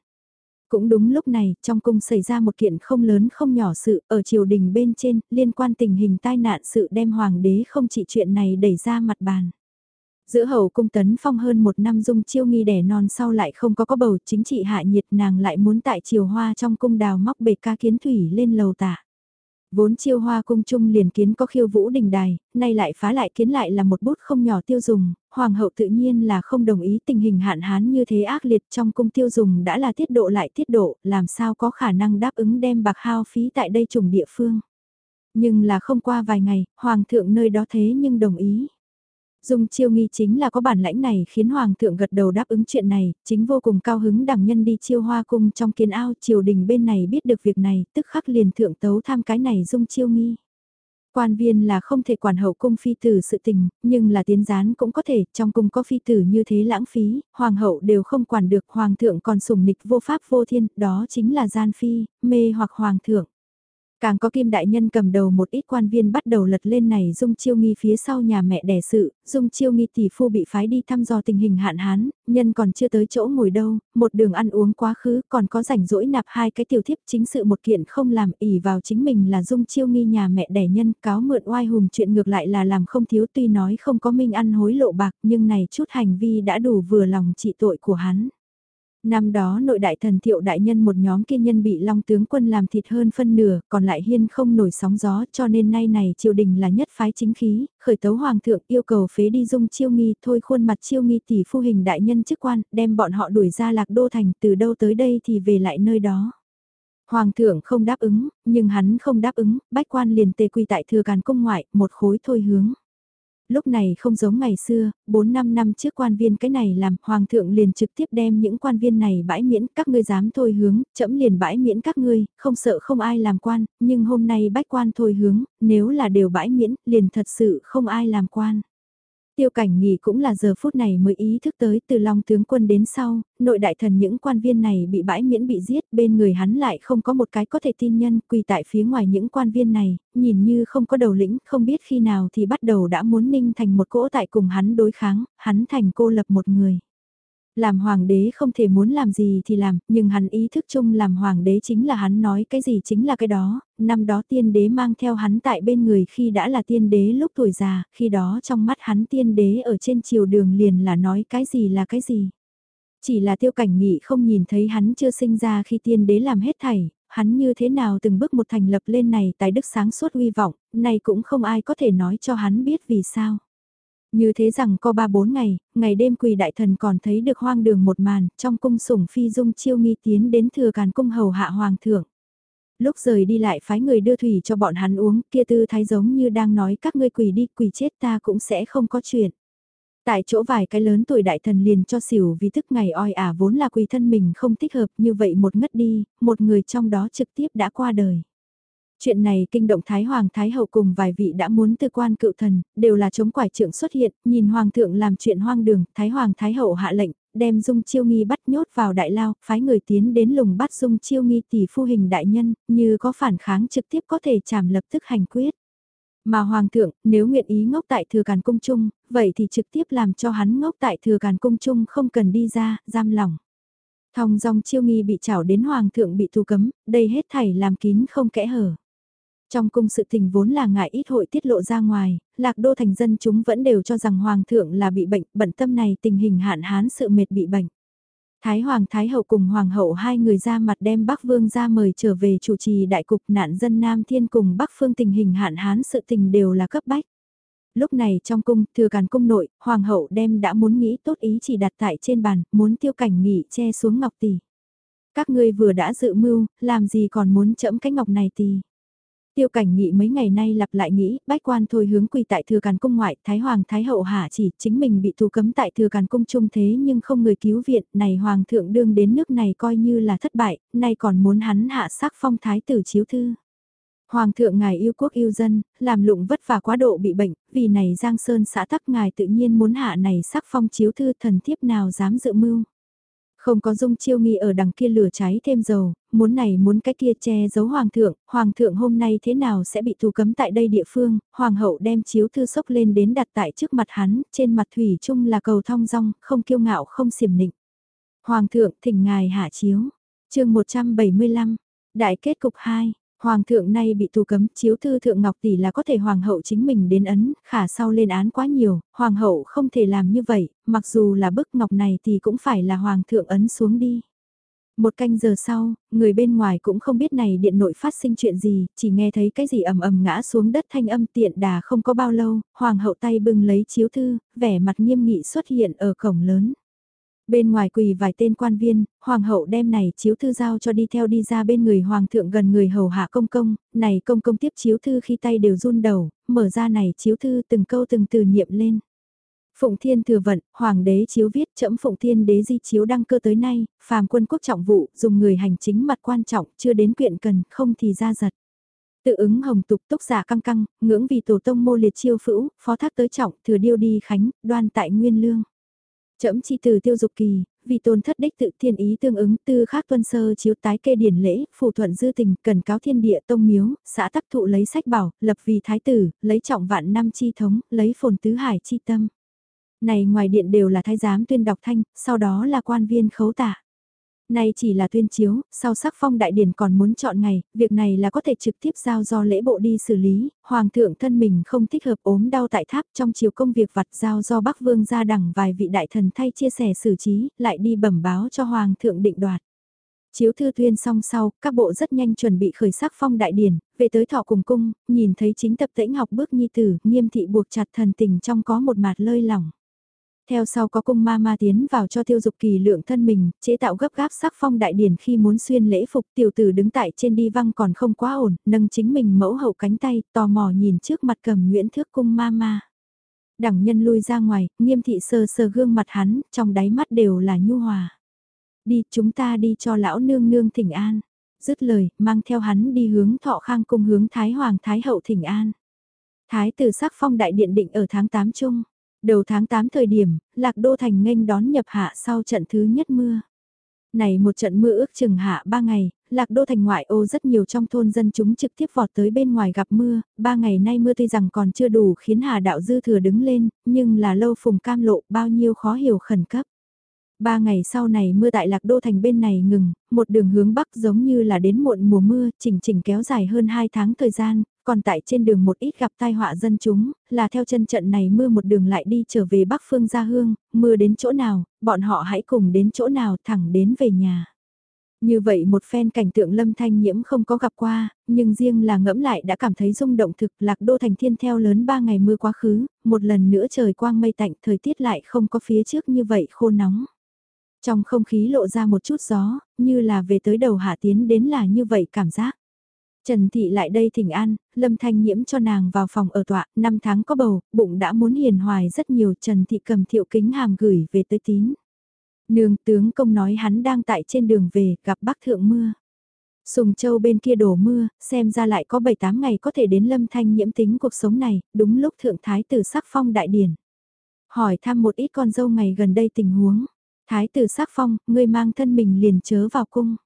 Cũng đúng lúc này, trong cung xảy ra một kiện không lớn không nhỏ sự, ở triều đình bên trên, liên quan tình hình tai nạn sự đem hoàng đế không chỉ chuyện này đẩy ra mặt bàn. Giữa hầu cung tấn phong hơn một năm dung chiêu nghi đẻ non sau lại không có có bầu chính trị hạ nhiệt nàng lại muốn tại triều hoa trong cung đào móc bề ca kiến thủy lên lầu tả. Vốn chiêu hoa cung trung liền kiến có khiêu vũ đình đài, nay lại phá lại kiến lại là một bút không nhỏ tiêu dùng, hoàng hậu tự nhiên là không đồng ý tình hình hạn hán như thế ác liệt trong cung tiêu dùng đã là tiết độ lại tiết độ, làm sao có khả năng đáp ứng đem bạc hao phí tại đây trùng địa phương. Nhưng là không qua vài ngày, hoàng thượng nơi đó thế nhưng đồng ý. Dung chiêu nghi chính là có bản lãnh này khiến Hoàng thượng gật đầu đáp ứng chuyện này, chính vô cùng cao hứng đằng nhân đi chiêu hoa cung trong kiến ao triều đình bên này biết được việc này, tức khắc liền thượng tấu tham cái này dung chiêu nghi. Quan viên là không thể quản hậu cung phi tử sự tình, nhưng là tiến gián cũng có thể, trong cung có phi tử như thế lãng phí, hoàng hậu đều không quản được, hoàng thượng còn sủng nịch vô pháp vô thiên, đó chính là gian phi, mê hoặc hoàng thượng. Càng có kim đại nhân cầm đầu một ít quan viên bắt đầu lật lên này Dung Chiêu Nghi phía sau nhà mẹ đẻ sự, Dung Chiêu Nghi tỷ phu bị phái đi thăm dò tình hình hạn hán, nhân còn chưa tới chỗ ngồi đâu, một đường ăn uống quá khứ còn có rảnh rỗi nạp hai cái tiểu thiếp chính sự một kiện không làm ỉ vào chính mình là Dung Chiêu Nghi nhà mẹ đẻ nhân cáo mượn oai hùng chuyện ngược lại là làm không thiếu tuy nói không có minh ăn hối lộ bạc nhưng này chút hành vi đã đủ vừa lòng trị tội của hắn. Năm đó nội đại thần thiệu đại nhân một nhóm kia nhân bị long tướng quân làm thịt hơn phân nửa, còn lại hiên không nổi sóng gió cho nên nay này triều đình là nhất phái chính khí, khởi tấu hoàng thượng yêu cầu phế đi dung chiêu nghi thôi khuôn mặt chiêu nghi tỷ phu hình đại nhân chức quan, đem bọn họ đuổi ra lạc đô thành từ đâu tới đây thì về lại nơi đó. Hoàng thượng không đáp ứng, nhưng hắn không đáp ứng, bách quan liền tề quy tại thừa càn cung ngoại, một khối thôi hướng lúc này không giống ngày xưa, 4-5 năm trước quan viên cái này làm, hoàng thượng liền trực tiếp đem những quan viên này bãi miễn, các ngươi dám thôi hướng, chậm liền bãi miễn các ngươi, không sợ không ai làm quan, nhưng hôm nay bách quan thôi hướng, nếu là đều bãi miễn, liền thật sự không ai làm quan. Tiêu cảnh nghỉ cũng là giờ phút này mới ý thức tới từ Long tướng quân đến sau, nội đại thần những quan viên này bị bãi miễn bị giết, bên người hắn lại không có một cái có thể tin nhân quỳ tại phía ngoài những quan viên này, nhìn như không có đầu lĩnh, không biết khi nào thì bắt đầu đã muốn ninh thành một cỗ tại cùng hắn đối kháng, hắn thành cô lập một người. Làm hoàng đế không thể muốn làm gì thì làm, nhưng hắn ý thức chung làm hoàng đế chính là hắn nói cái gì chính là cái đó, năm đó tiên đế mang theo hắn tại bên người khi đã là tiên đế lúc tuổi già, khi đó trong mắt hắn tiên đế ở trên chiều đường liền là nói cái gì là cái gì. Chỉ là tiêu cảnh nghị không nhìn thấy hắn chưa sinh ra khi tiên đế làm hết thảy, hắn như thế nào từng bước một thành lập lên này tài đức sáng suốt uy vọng, này cũng không ai có thể nói cho hắn biết vì sao. Như thế rằng có ba bốn ngày, ngày đêm quỳ đại thần còn thấy được hoang đường một màn, trong cung sủng phi dung chiêu nghi tiến đến thừa càn cung hầu hạ hoàng thượng. Lúc rời đi lại phái người đưa thủy cho bọn hắn uống, kia tư thái giống như đang nói các ngươi quỳ đi, quỳ chết ta cũng sẽ không có chuyện. Tại chỗ vài cái lớn tuổi đại thần liền cho xỉu vì thức ngày oi ả vốn là quỳ thân mình không thích hợp như vậy một ngất đi, một người trong đó trực tiếp đã qua đời. Chuyện này kinh động Thái Hoàng Thái Hậu cùng vài vị đã muốn tư quan cựu thần, đều là chống quải trưởng xuất hiện, nhìn Hoàng thượng làm chuyện hoang đường, Thái Hoàng Thái Hậu hạ lệnh, đem Dung Chiêu Nghi bắt nhốt vào đại lao, phái người tiến đến lùng bắt Dung Chiêu Nghi tỷ phu hình đại nhân, như có phản kháng trực tiếp có thể chảm lập tức hành quyết. Mà Hoàng thượng, nếu nguyện ý ngốc tại thừa càn cung chung, vậy thì trực tiếp làm cho hắn ngốc tại thừa càn cung chung không cần đi ra, giam lỏng. Thong dong chiêu nghi bị trảo đến Hoàng thượng bị thu cấm, đây hết thảy làm kín không kẽ hở. Trong cung sự tình vốn là ngại ít hội tiết lộ ra ngoài, lạc đô thành dân chúng vẫn đều cho rằng hoàng thượng là bị bệnh, bận tâm này tình hình hạn hán sự mệt bị bệnh. Thái Hoàng Thái Hậu cùng Hoàng hậu hai người ra mặt đem Bắc Vương ra mời trở về chủ trì đại cục nạn dân Nam Thiên cùng Bắc Phương tình hình hạn hán sự tình đều là cấp bách. Lúc này trong cung, thừa càn cung nội, Hoàng hậu đem đã muốn nghĩ tốt ý chỉ đặt tại trên bàn, muốn tiêu cảnh nghỉ che xuống ngọc tỷ. Các ngươi vừa đã dự mưu, làm gì còn muốn chẫm cái ngọc này tỷ. Tiêu cảnh nghị mấy ngày nay lặp lại nghĩ, bách quan thôi hướng quỳ tại thừa càn cung ngoại, Thái Hoàng Thái Hậu hạ chỉ, chính mình bị tù cấm tại thừa càn cung trung thế nhưng không người cứu viện, này Hoàng thượng đương đến nước này coi như là thất bại, nay còn muốn hắn hạ sắc phong Thái tử chiếu thư. Hoàng thượng ngài yêu quốc yêu dân, làm lụng vất vả quá độ bị bệnh, vì này Giang Sơn xã tắc ngài tự nhiên muốn hạ này sắc phong chiếu thư thần thiếp nào dám dự mưu. Không có dung chiêu nghi ở đằng kia lửa cháy thêm dầu, muốn này muốn cái kia che giấu hoàng thượng, hoàng thượng hôm nay thế nào sẽ bị thù cấm tại đây địa phương, hoàng hậu đem chiếu thư sốc lên đến đặt tại trước mặt hắn, trên mặt thủy chung là cầu thong rong, không kiêu ngạo không xiểm nịnh. Hoàng thượng thỉnh ngài hạ chiếu, chương 175, đại kết cục 2, Hoàng thượng nay bị tù cấm, chiếu thư thượng ngọc tỷ là có thể hoàng hậu chính mình đến ấn, khả sau lên án quá nhiều, hoàng hậu không thể làm như vậy, mặc dù là bức ngọc này thì cũng phải là hoàng thượng ấn xuống đi. Một canh giờ sau, người bên ngoài cũng không biết này điện nội phát sinh chuyện gì, chỉ nghe thấy cái gì ầm ầm ngã xuống đất thanh âm tiện đà không có bao lâu, hoàng hậu tay bưng lấy chiếu thư, vẻ mặt nghiêm nghị xuất hiện ở cổng lớn. Bên ngoài quỳ vài tên quan viên, hoàng hậu đem này chiếu thư giao cho đi theo đi ra bên người hoàng thượng gần người hầu hạ công công, này công công tiếp chiếu thư khi tay đều run đầu, mở ra này chiếu thư từng câu từng từ niệm lên. Phụng Thiên thừa vận, Hoàng đế chiếu viết chậm Phụng Thiên đế di chiếu đăng cơ tới nay, phàm quân quốc trọng vụ, dùng người hành chính mặt quan trọng, chưa đến quyện cần, không thì ra giật. Tự ứng hồng tục túc giả căng căng, ngưỡng vì tổ tông mô liệt chiêu phữu, phó thác tới trọng, thừa điêu đi khánh, đoan tại nguyên lương. Chậm chi từ tiêu dục kỳ, vì tôn thất đích tự thiên ý tương ứng tư khác tuân sơ chiếu tái kê điển lễ, phù thuận dư tình, cần cáo thiên địa tông miếu, xã tắc thụ lấy sách bảo, lập vì thái tử, lấy trọng vạn năm chi thống, lấy phồn tứ hải chi tâm. Này ngoài điện đều là thái giám tuyên đọc thanh, sau đó là quan viên khấu tả. Nay chỉ là tuyên chiếu, sau sắc phong đại điển còn muốn chọn ngày, việc này là có thể trực tiếp giao do lễ bộ đi xử lý, hoàng thượng thân mình không thích hợp ốm đau tại tháp trong chiều công việc vặt giao do bắc vương ra đẳng vài vị đại thần thay chia sẻ xử trí, lại đi bẩm báo cho hoàng thượng định đoạt. Chiếu thư tuyên xong sau, các bộ rất nhanh chuẩn bị khởi sắc phong đại điển, về tới thọ cùng cung, nhìn thấy chính tập tĩnh học bước nhi tử, nghiêm thị buộc chặt thần tình trong có một mặt lơi lỏng. Theo sau có cung ma ma tiến vào cho tiêu dục kỳ lượng thân mình, chế tạo gấp gáp sắc phong đại điển khi muốn xuyên lễ phục tiểu tử đứng tại trên đi văng còn không quá ổn, nâng chính mình mẫu hậu cánh tay, tò mò nhìn trước mặt cầm nguyễn thước cung ma ma. Đẳng nhân lui ra ngoài, nghiêm thị sờ sờ gương mặt hắn, trong đáy mắt đều là nhu hòa. Đi, chúng ta đi cho lão nương nương thỉnh an. Dứt lời, mang theo hắn đi hướng thọ khang cung hướng Thái Hoàng Thái Hậu thỉnh an. Thái tử sắc phong đại điện định ở tháng 8 chung. Đầu tháng 8 thời điểm, Lạc Đô Thành nghênh đón nhập hạ sau trận thứ nhất mưa. Này một trận mưa ước chừng hạ 3 ngày, Lạc Đô Thành ngoại ô rất nhiều trong thôn dân chúng trực tiếp vọt tới bên ngoài gặp mưa, ba ngày nay mưa tuy rằng còn chưa đủ khiến Hà Đạo Dư thừa đứng lên, nhưng là lâu phùng cam lộ bao nhiêu khó hiểu khẩn cấp. Ba ngày sau này mưa tại Lạc Đô Thành bên này ngừng, một đường hướng bắc giống như là đến muộn mùa mưa, chỉnh chỉnh kéo dài hơn 2 tháng thời gian, còn tại trên đường một ít gặp tai họa dân chúng, là theo chân trận này mưa một đường lại đi trở về Bắc Phương Gia Hương, mưa đến chỗ nào, bọn họ hãy cùng đến chỗ nào thẳng đến về nhà. Như vậy một phen cảnh tượng lâm thanh nhiễm không có gặp qua, nhưng riêng là ngẫm lại đã cảm thấy rung động thực lạc đô thành thiên theo lớn ba ngày mưa quá khứ, một lần nữa trời quang mây tạnh thời tiết lại không có phía trước như vậy khô nóng. Trong không khí lộ ra một chút gió, như là về tới đầu hạ tiến đến là như vậy cảm giác. Trần Thị lại đây thỉnh an, Lâm Thanh nhiễm cho nàng vào phòng ở tọa, năm tháng có bầu, bụng đã muốn hiền hoài rất nhiều, Trần Thị cầm thiệu kính hàm gửi về tới tín. Nương tướng công nói hắn đang tại trên đường về, gặp bác thượng mưa. Sùng châu bên kia đổ mưa, xem ra lại có 7-8 ngày có thể đến Lâm Thanh nhiễm tính cuộc sống này, đúng lúc thượng thái tử sắc phong đại điển. Hỏi thăm một ít con dâu ngày gần đây tình huống. Thái tử sắc phong, ngươi mang thân mình liền chớ vào cung.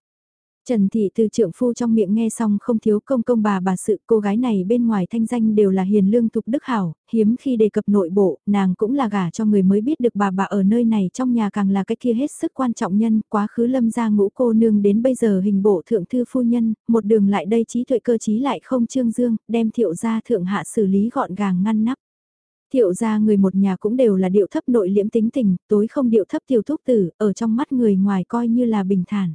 Trần Thị từ trưởng phu trong miệng nghe xong không thiếu công công bà bà sự cô gái này bên ngoài thanh danh đều là hiền lương thục đức hảo, hiếm khi đề cập nội bộ, nàng cũng là gả cho người mới biết được bà bà ở nơi này trong nhà càng là cái kia hết sức quan trọng nhân, quá khứ lâm ra ngũ cô nương đến bây giờ hình bộ thượng thư phu nhân, một đường lại đây trí tuệ cơ trí lại không trương dương, đem thiệu ra thượng hạ xử lý gọn gàng ngăn nắp. Thiệu ra người một nhà cũng đều là điệu thấp nội liễm tính tình, tối không điệu thấp tiểu thúc tử, ở trong mắt người ngoài coi như là bình thản.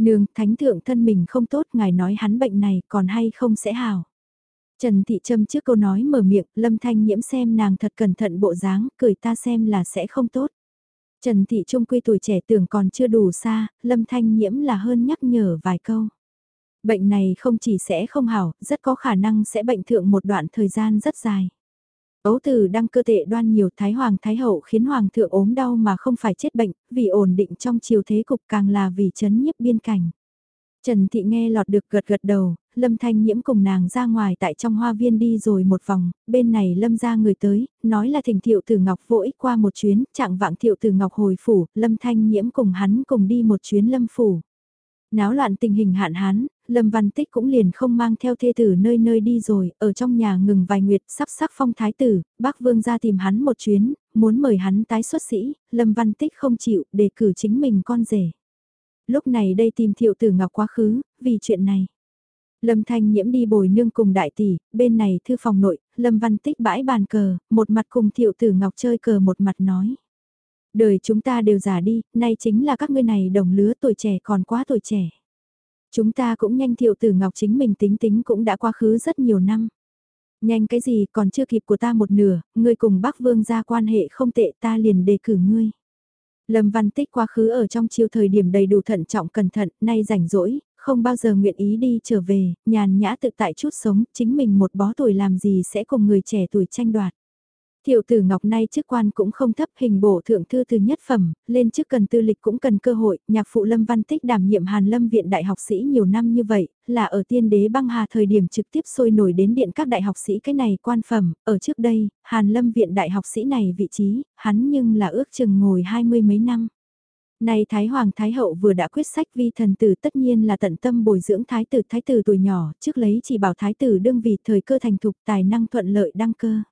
Nương, thánh thượng thân mình không tốt, ngài nói hắn bệnh này còn hay không sẽ hào. Trần Thị Trâm trước câu nói mở miệng, Lâm Thanh Nhiễm xem nàng thật cẩn thận bộ dáng, cười ta xem là sẽ không tốt. Trần Thị Trung quy tuổi trẻ tưởng còn chưa đủ xa, Lâm Thanh Nhiễm là hơn nhắc nhở vài câu. Bệnh này không chỉ sẽ không hảo, rất có khả năng sẽ bệnh thượng một đoạn thời gian rất dài. Ấu tử đăng cơ tệ đoan nhiều Thái Hoàng Thái Hậu khiến Hoàng thượng ốm đau mà không phải chết bệnh, vì ổn định trong chiều thế cục càng là vì chấn nhiếp biên cảnh. Trần Thị nghe lọt được gật gật đầu, Lâm Thanh Nhiễm cùng nàng ra ngoài tại trong hoa viên đi rồi một vòng, bên này Lâm ra người tới, nói là thỉnh Thiệu Tử Ngọc vỗ ích qua một chuyến, Chạng vạng Thiệu Tử Ngọc hồi phủ, Lâm Thanh Nhiễm cùng hắn cùng đi một chuyến Lâm phủ. Náo loạn tình hình hạn hán, Lâm Văn Tích cũng liền không mang theo thê tử nơi nơi đi rồi, ở trong nhà ngừng vài nguyệt sắp sắc phong thái tử, bác vương ra tìm hắn một chuyến, muốn mời hắn tái xuất sĩ, Lâm Văn Tích không chịu, để cử chính mình con rể. Lúc này đây tìm thiệu tử ngọc quá khứ, vì chuyện này. Lâm Thanh Nhiễm đi bồi nương cùng đại tỷ, bên này thư phòng nội, Lâm Văn Tích bãi bàn cờ, một mặt cùng thiệu tử ngọc chơi cờ một mặt nói. Đời chúng ta đều già đi, nay chính là các ngươi này đồng lứa tuổi trẻ còn quá tuổi trẻ. Chúng ta cũng nhanh thiệu tử ngọc chính mình tính tính cũng đã quá khứ rất nhiều năm. Nhanh cái gì còn chưa kịp của ta một nửa, ngươi cùng bác vương ra quan hệ không tệ ta liền đề cử ngươi. Lâm Văn Tích quá khứ ở trong chiều thời điểm đầy đủ thận trọng cẩn thận, nay rảnh rỗi, không bao giờ nguyện ý đi trở về, nhàn nhã tự tại chút sống, chính mình một bó tuổi làm gì sẽ cùng người trẻ tuổi tranh đoạt. Tiểu tử Ngọc nay chức quan cũng không thấp hình bổ thượng thư từ nhất phẩm, lên chức cần tư lịch cũng cần cơ hội, nhạc phụ Lâm Văn Tích đảm nhiệm Hàn Lâm Viện Đại học sĩ nhiều năm như vậy, là ở tiên đế băng hà thời điểm trực tiếp sôi nổi đến điện các đại học sĩ cái này quan phẩm, ở trước đây, Hàn Lâm Viện Đại học sĩ này vị trí, hắn nhưng là ước chừng ngồi hai mươi mấy năm. Này Thái Hoàng Thái Hậu vừa đã quyết sách vi thần tử tất nhiên là tận tâm bồi dưỡng Thái tử Thái tử tuổi nhỏ, trước lấy chỉ bảo Thái tử đương vì thời cơ thành thục tài năng thuận lợi đăng cơ.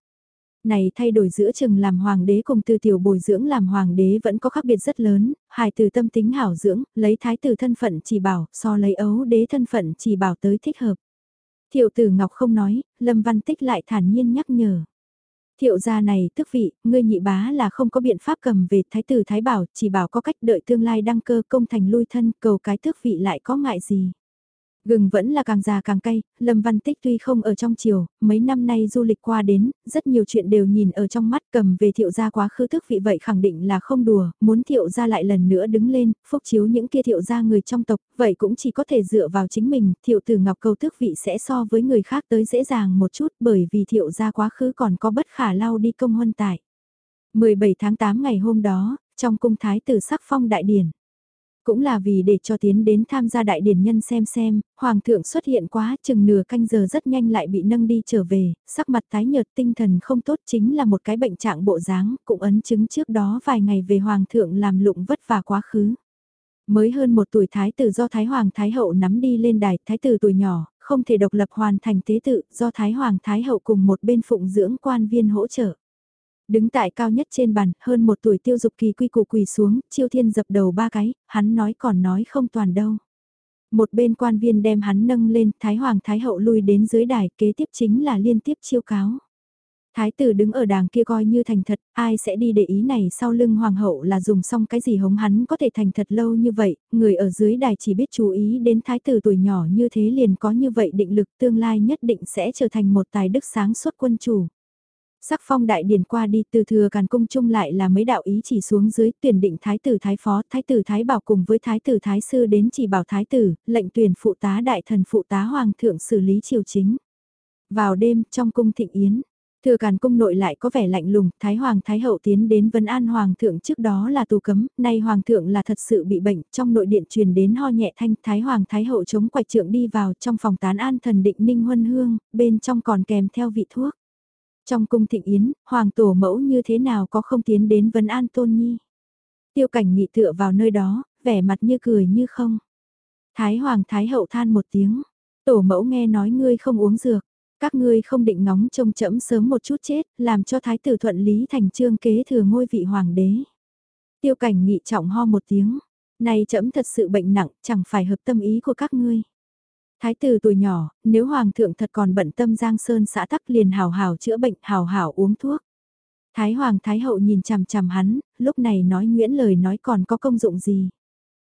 Này thay đổi giữa chừng làm hoàng đế cùng từ tiểu bồi dưỡng làm hoàng đế vẫn có khác biệt rất lớn, hài từ tâm tính hảo dưỡng, lấy thái tử thân phận chỉ bảo, so lấy ấu đế thân phận chỉ bảo tới thích hợp. Thiệu tử Ngọc không nói, Lâm Văn Tích lại thản nhiên nhắc nhở. Thiệu gia này tức vị, ngươi nhị bá là không có biện pháp cầm về thái tử thái bảo, chỉ bảo có cách đợi tương lai đăng cơ công thành lui thân cầu cái tước vị lại có ngại gì. Gừng vẫn là càng già càng cay, Lâm Văn Tích tuy không ở trong chiều, mấy năm nay du lịch qua đến, rất nhiều chuyện đều nhìn ở trong mắt cầm về thiệu gia quá khứ thức vị vậy khẳng định là không đùa, muốn thiệu gia lại lần nữa đứng lên, phúc chiếu những kia thiệu gia người trong tộc, vậy cũng chỉ có thể dựa vào chính mình, thiệu tử ngọc cầu thức vị sẽ so với người khác tới dễ dàng một chút bởi vì thiệu gia quá khứ còn có bất khả lao đi công huân tại. 17 tháng 8 ngày hôm đó, trong cung thái tử sắc phong đại điển cũng là vì để cho tiến đến tham gia đại điển nhân xem xem, hoàng thượng xuất hiện quá chừng nửa canh giờ rất nhanh lại bị nâng đi trở về, sắc mặt tái nhợt tinh thần không tốt chính là một cái bệnh trạng bộ dáng, cũng ấn chứng trước đó vài ngày về hoàng thượng làm lụng vất vả quá khứ. Mới hơn một tuổi thái tử do thái hoàng thái hậu nắm đi lên đài, thái tử tuổi nhỏ, không thể độc lập hoàn thành tế tự, do thái hoàng thái hậu cùng một bên phụng dưỡng quan viên hỗ trợ. Đứng tại cao nhất trên bàn, hơn một tuổi tiêu dục kỳ quy củ quỳ xuống, chiêu thiên dập đầu ba cái, hắn nói còn nói không toàn đâu. Một bên quan viên đem hắn nâng lên, Thái Hoàng Thái Hậu lui đến dưới đài, kế tiếp chính là liên tiếp chiêu cáo. Thái tử đứng ở đàng kia coi như thành thật, ai sẽ đi để ý này sau lưng hoàng hậu là dùng xong cái gì hống hắn có thể thành thật lâu như vậy, người ở dưới đài chỉ biết chú ý đến thái tử tuổi nhỏ như thế liền có như vậy định lực tương lai nhất định sẽ trở thành một tài đức sáng suốt quân chủ. Sắc phong đại điển qua đi từ thừa càn cung chung lại là mấy đạo ý chỉ xuống dưới tuyển định thái tử thái phó, thái tử thái bảo cùng với thái tử thái sư đến chỉ bảo thái tử, lệnh tuyển phụ tá đại thần phụ tá hoàng thượng xử lý triều chính. Vào đêm trong cung thịnh yến, thừa càn cung nội lại có vẻ lạnh lùng, thái hoàng thái hậu tiến đến vân an hoàng thượng trước đó là tù cấm, nay hoàng thượng là thật sự bị bệnh, trong nội điện truyền đến ho nhẹ thanh, thái hoàng thái hậu chống quạch trượng đi vào trong phòng tán an thần định ninh huân hương, bên trong còn kèm theo vị thuốc. Trong cung thịnh yến, hoàng tổ mẫu như thế nào có không tiến đến vấn an tôn nhi. Tiêu cảnh nghị tựa vào nơi đó, vẻ mặt như cười như không. Thái hoàng thái hậu than một tiếng, tổ mẫu nghe nói ngươi không uống dược, các ngươi không định ngóng trông chẫm sớm một chút chết, làm cho thái tử thuận lý thành trương kế thừa ngôi vị hoàng đế. Tiêu cảnh nghị trọng ho một tiếng, này chẫm thật sự bệnh nặng, chẳng phải hợp tâm ý của các ngươi. Thái tử tuổi nhỏ, nếu hoàng thượng thật còn bận tâm Giang Sơn xã tắc liền hào hào chữa bệnh, hào hào uống thuốc. Thái hoàng thái hậu nhìn chằm chằm hắn, lúc này nói nguyễn lời nói còn có công dụng gì.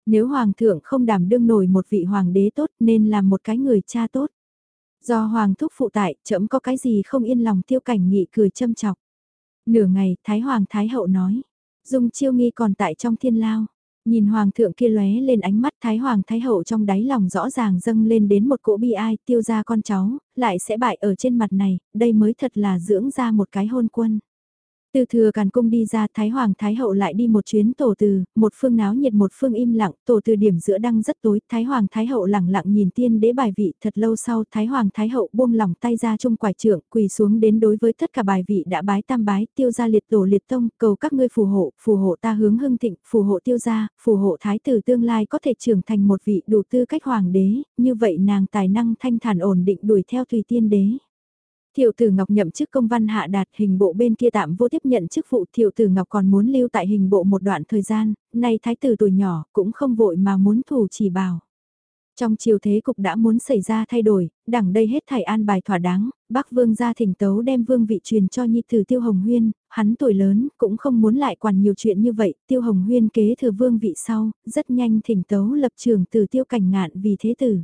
Nếu hoàng thượng không đảm đương nổi một vị hoàng đế tốt nên làm một cái người cha tốt. Do hoàng thúc phụ tại, chậm có cái gì không yên lòng tiêu cảnh nghị cười châm chọc. Nửa ngày, thái hoàng thái hậu nói, dung chiêu nghi còn tại trong thiên lao. Nhìn hoàng thượng kia lóe lên ánh mắt thái hoàng thái hậu trong đáy lòng rõ ràng dâng lên đến một cỗ bi ai tiêu ra con cháu, lại sẽ bại ở trên mặt này, đây mới thật là dưỡng ra một cái hôn quân. Từ thừa càn cung đi ra Thái Hoàng Thái Hậu lại đi một chuyến tổ từ, một phương náo nhiệt một phương im lặng, tổ từ điểm giữa đăng rất tối, Thái Hoàng Thái Hậu lặng lặng nhìn tiên đế bài vị. Thật lâu sau Thái Hoàng Thái Hậu buông lòng tay ra chung quải trưởng, quỳ xuống đến đối với tất cả bài vị đã bái tam bái, tiêu gia liệt tổ liệt tông, cầu các ngươi phù hộ, phù hộ ta hướng hưng thịnh, phù hộ tiêu gia, phù hộ Thái tử tương lai có thể trưởng thành một vị đủ tư cách hoàng đế, như vậy nàng tài năng thanh thản ổn định đuổi theo tùy tiên đế. Thiệu tử Ngọc nhậm chức công văn hạ đạt hình bộ bên kia tạm vô tiếp nhận chức vụ Thiệu tử Ngọc còn muốn lưu tại hình bộ một đoạn thời gian, nay thái tử tuổi nhỏ cũng không vội mà muốn thủ chỉ bảo. Trong chiều thế cục đã muốn xảy ra thay đổi, đẳng đây hết thảy an bài thỏa đáng, Bắc Vương gia thỉnh tấu đem vương vị truyền cho Nhi Tử Tiêu Hồng Huyên, hắn tuổi lớn cũng không muốn lại quản nhiều chuyện như vậy, Tiêu Hồng Huyên kế thừa vương vị sau, rất nhanh thỉnh tấu lập trường từ Tiêu Cảnh Ngạn vì thế tử.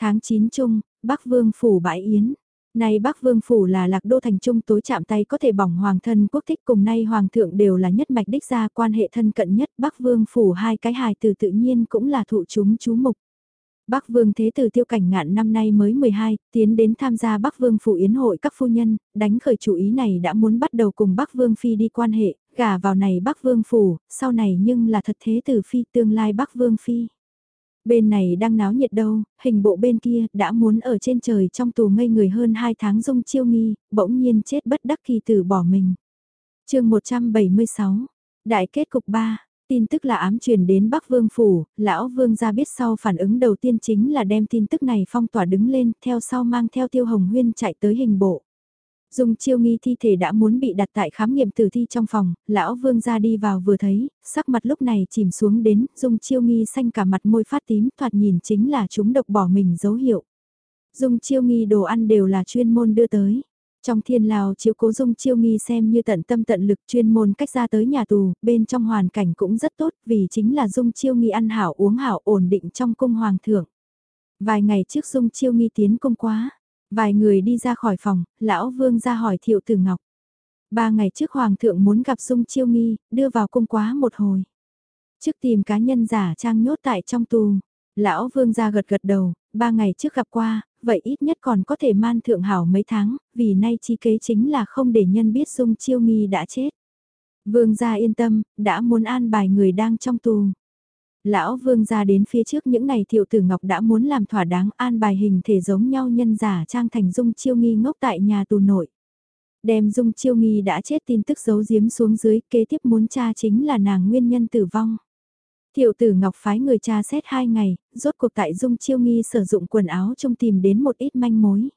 Tháng 9 chung, Bắc Vương phủ bãi yến, Nay Bắc Vương Phủ là lạc đô thành trung tối chạm tay có thể bỏng hoàng thân quốc thích cùng nay hoàng thượng đều là nhất mạch đích gia quan hệ thân cận nhất Bắc Vương Phủ hai cái hài từ tự nhiên cũng là thụ chúng chú mục. Bắc Vương Thế Tử Tiêu Cảnh Ngạn năm nay mới 12, tiến đến tham gia Bắc Vương Phủ Yến hội các phu nhân, đánh khởi chủ ý này đã muốn bắt đầu cùng Bắc Vương Phi đi quan hệ, gả vào này Bắc Vương Phủ, sau này nhưng là thật Thế Tử Phi tương lai Bắc Vương Phi. Bên này đang náo nhiệt đâu, hình bộ bên kia đã muốn ở trên trời trong tù ngây người hơn 2 tháng dung chiêu nghi, bỗng nhiên chết bất đắc kỳ tử bỏ mình. chương 176, Đại kết cục 3, tin tức là ám truyền đến Bắc Vương Phủ, lão Vương ra biết sau phản ứng đầu tiên chính là đem tin tức này phong tỏa đứng lên, theo sau mang theo tiêu hồng huyên chạy tới hình bộ. Dung chiêu nghi thi thể đã muốn bị đặt tại khám nghiệm tử thi trong phòng, lão vương ra đi vào vừa thấy, sắc mặt lúc này chìm xuống đến, dung chiêu nghi xanh cả mặt môi phát tím thoạt nhìn chính là chúng độc bỏ mình dấu hiệu. Dung chiêu nghi đồ ăn đều là chuyên môn đưa tới. Trong thiên lào chiếu cố dung chiêu nghi xem như tận tâm tận lực chuyên môn cách ra tới nhà tù, bên trong hoàn cảnh cũng rất tốt vì chính là dung chiêu nghi ăn hảo uống hảo ổn định trong cung hoàng thượng. Vài ngày trước dung chiêu nghi tiến cung quá, vài người đi ra khỏi phòng, lão vương ra hỏi thiệu tử ngọc. Ba ngày trước hoàng thượng muốn gặp dung chiêu nghi, đưa vào cung quá một hồi. Trước tìm cá nhân giả trang nhốt tại trong tù, lão vương ra gật gật đầu, ba ngày trước gặp qua, vậy ít nhất còn có thể man thượng hảo mấy tháng, vì nay chi kế chính là không để nhân biết Dung Chiêu Nghi đã chết. Vương gia yên tâm, đã muốn an bài người đang trong tù. Lão vương ra đến phía trước những ngày thiệu tử ngọc đã muốn làm thỏa đáng an bài hình thể giống nhau nhân giả trang thành Dung Chiêu Nghi ngốc tại nhà tù nội. Đem Dung Chiêu Nghi đã chết tin tức giấu giếm xuống dưới kế tiếp muốn tra chính là nàng nguyên nhân tử vong. Thiệu tử Ngọc phái người cha xét hai ngày, rốt cuộc tại Dung Chiêu Nghi sử dụng quần áo trông tìm đến một ít manh mối.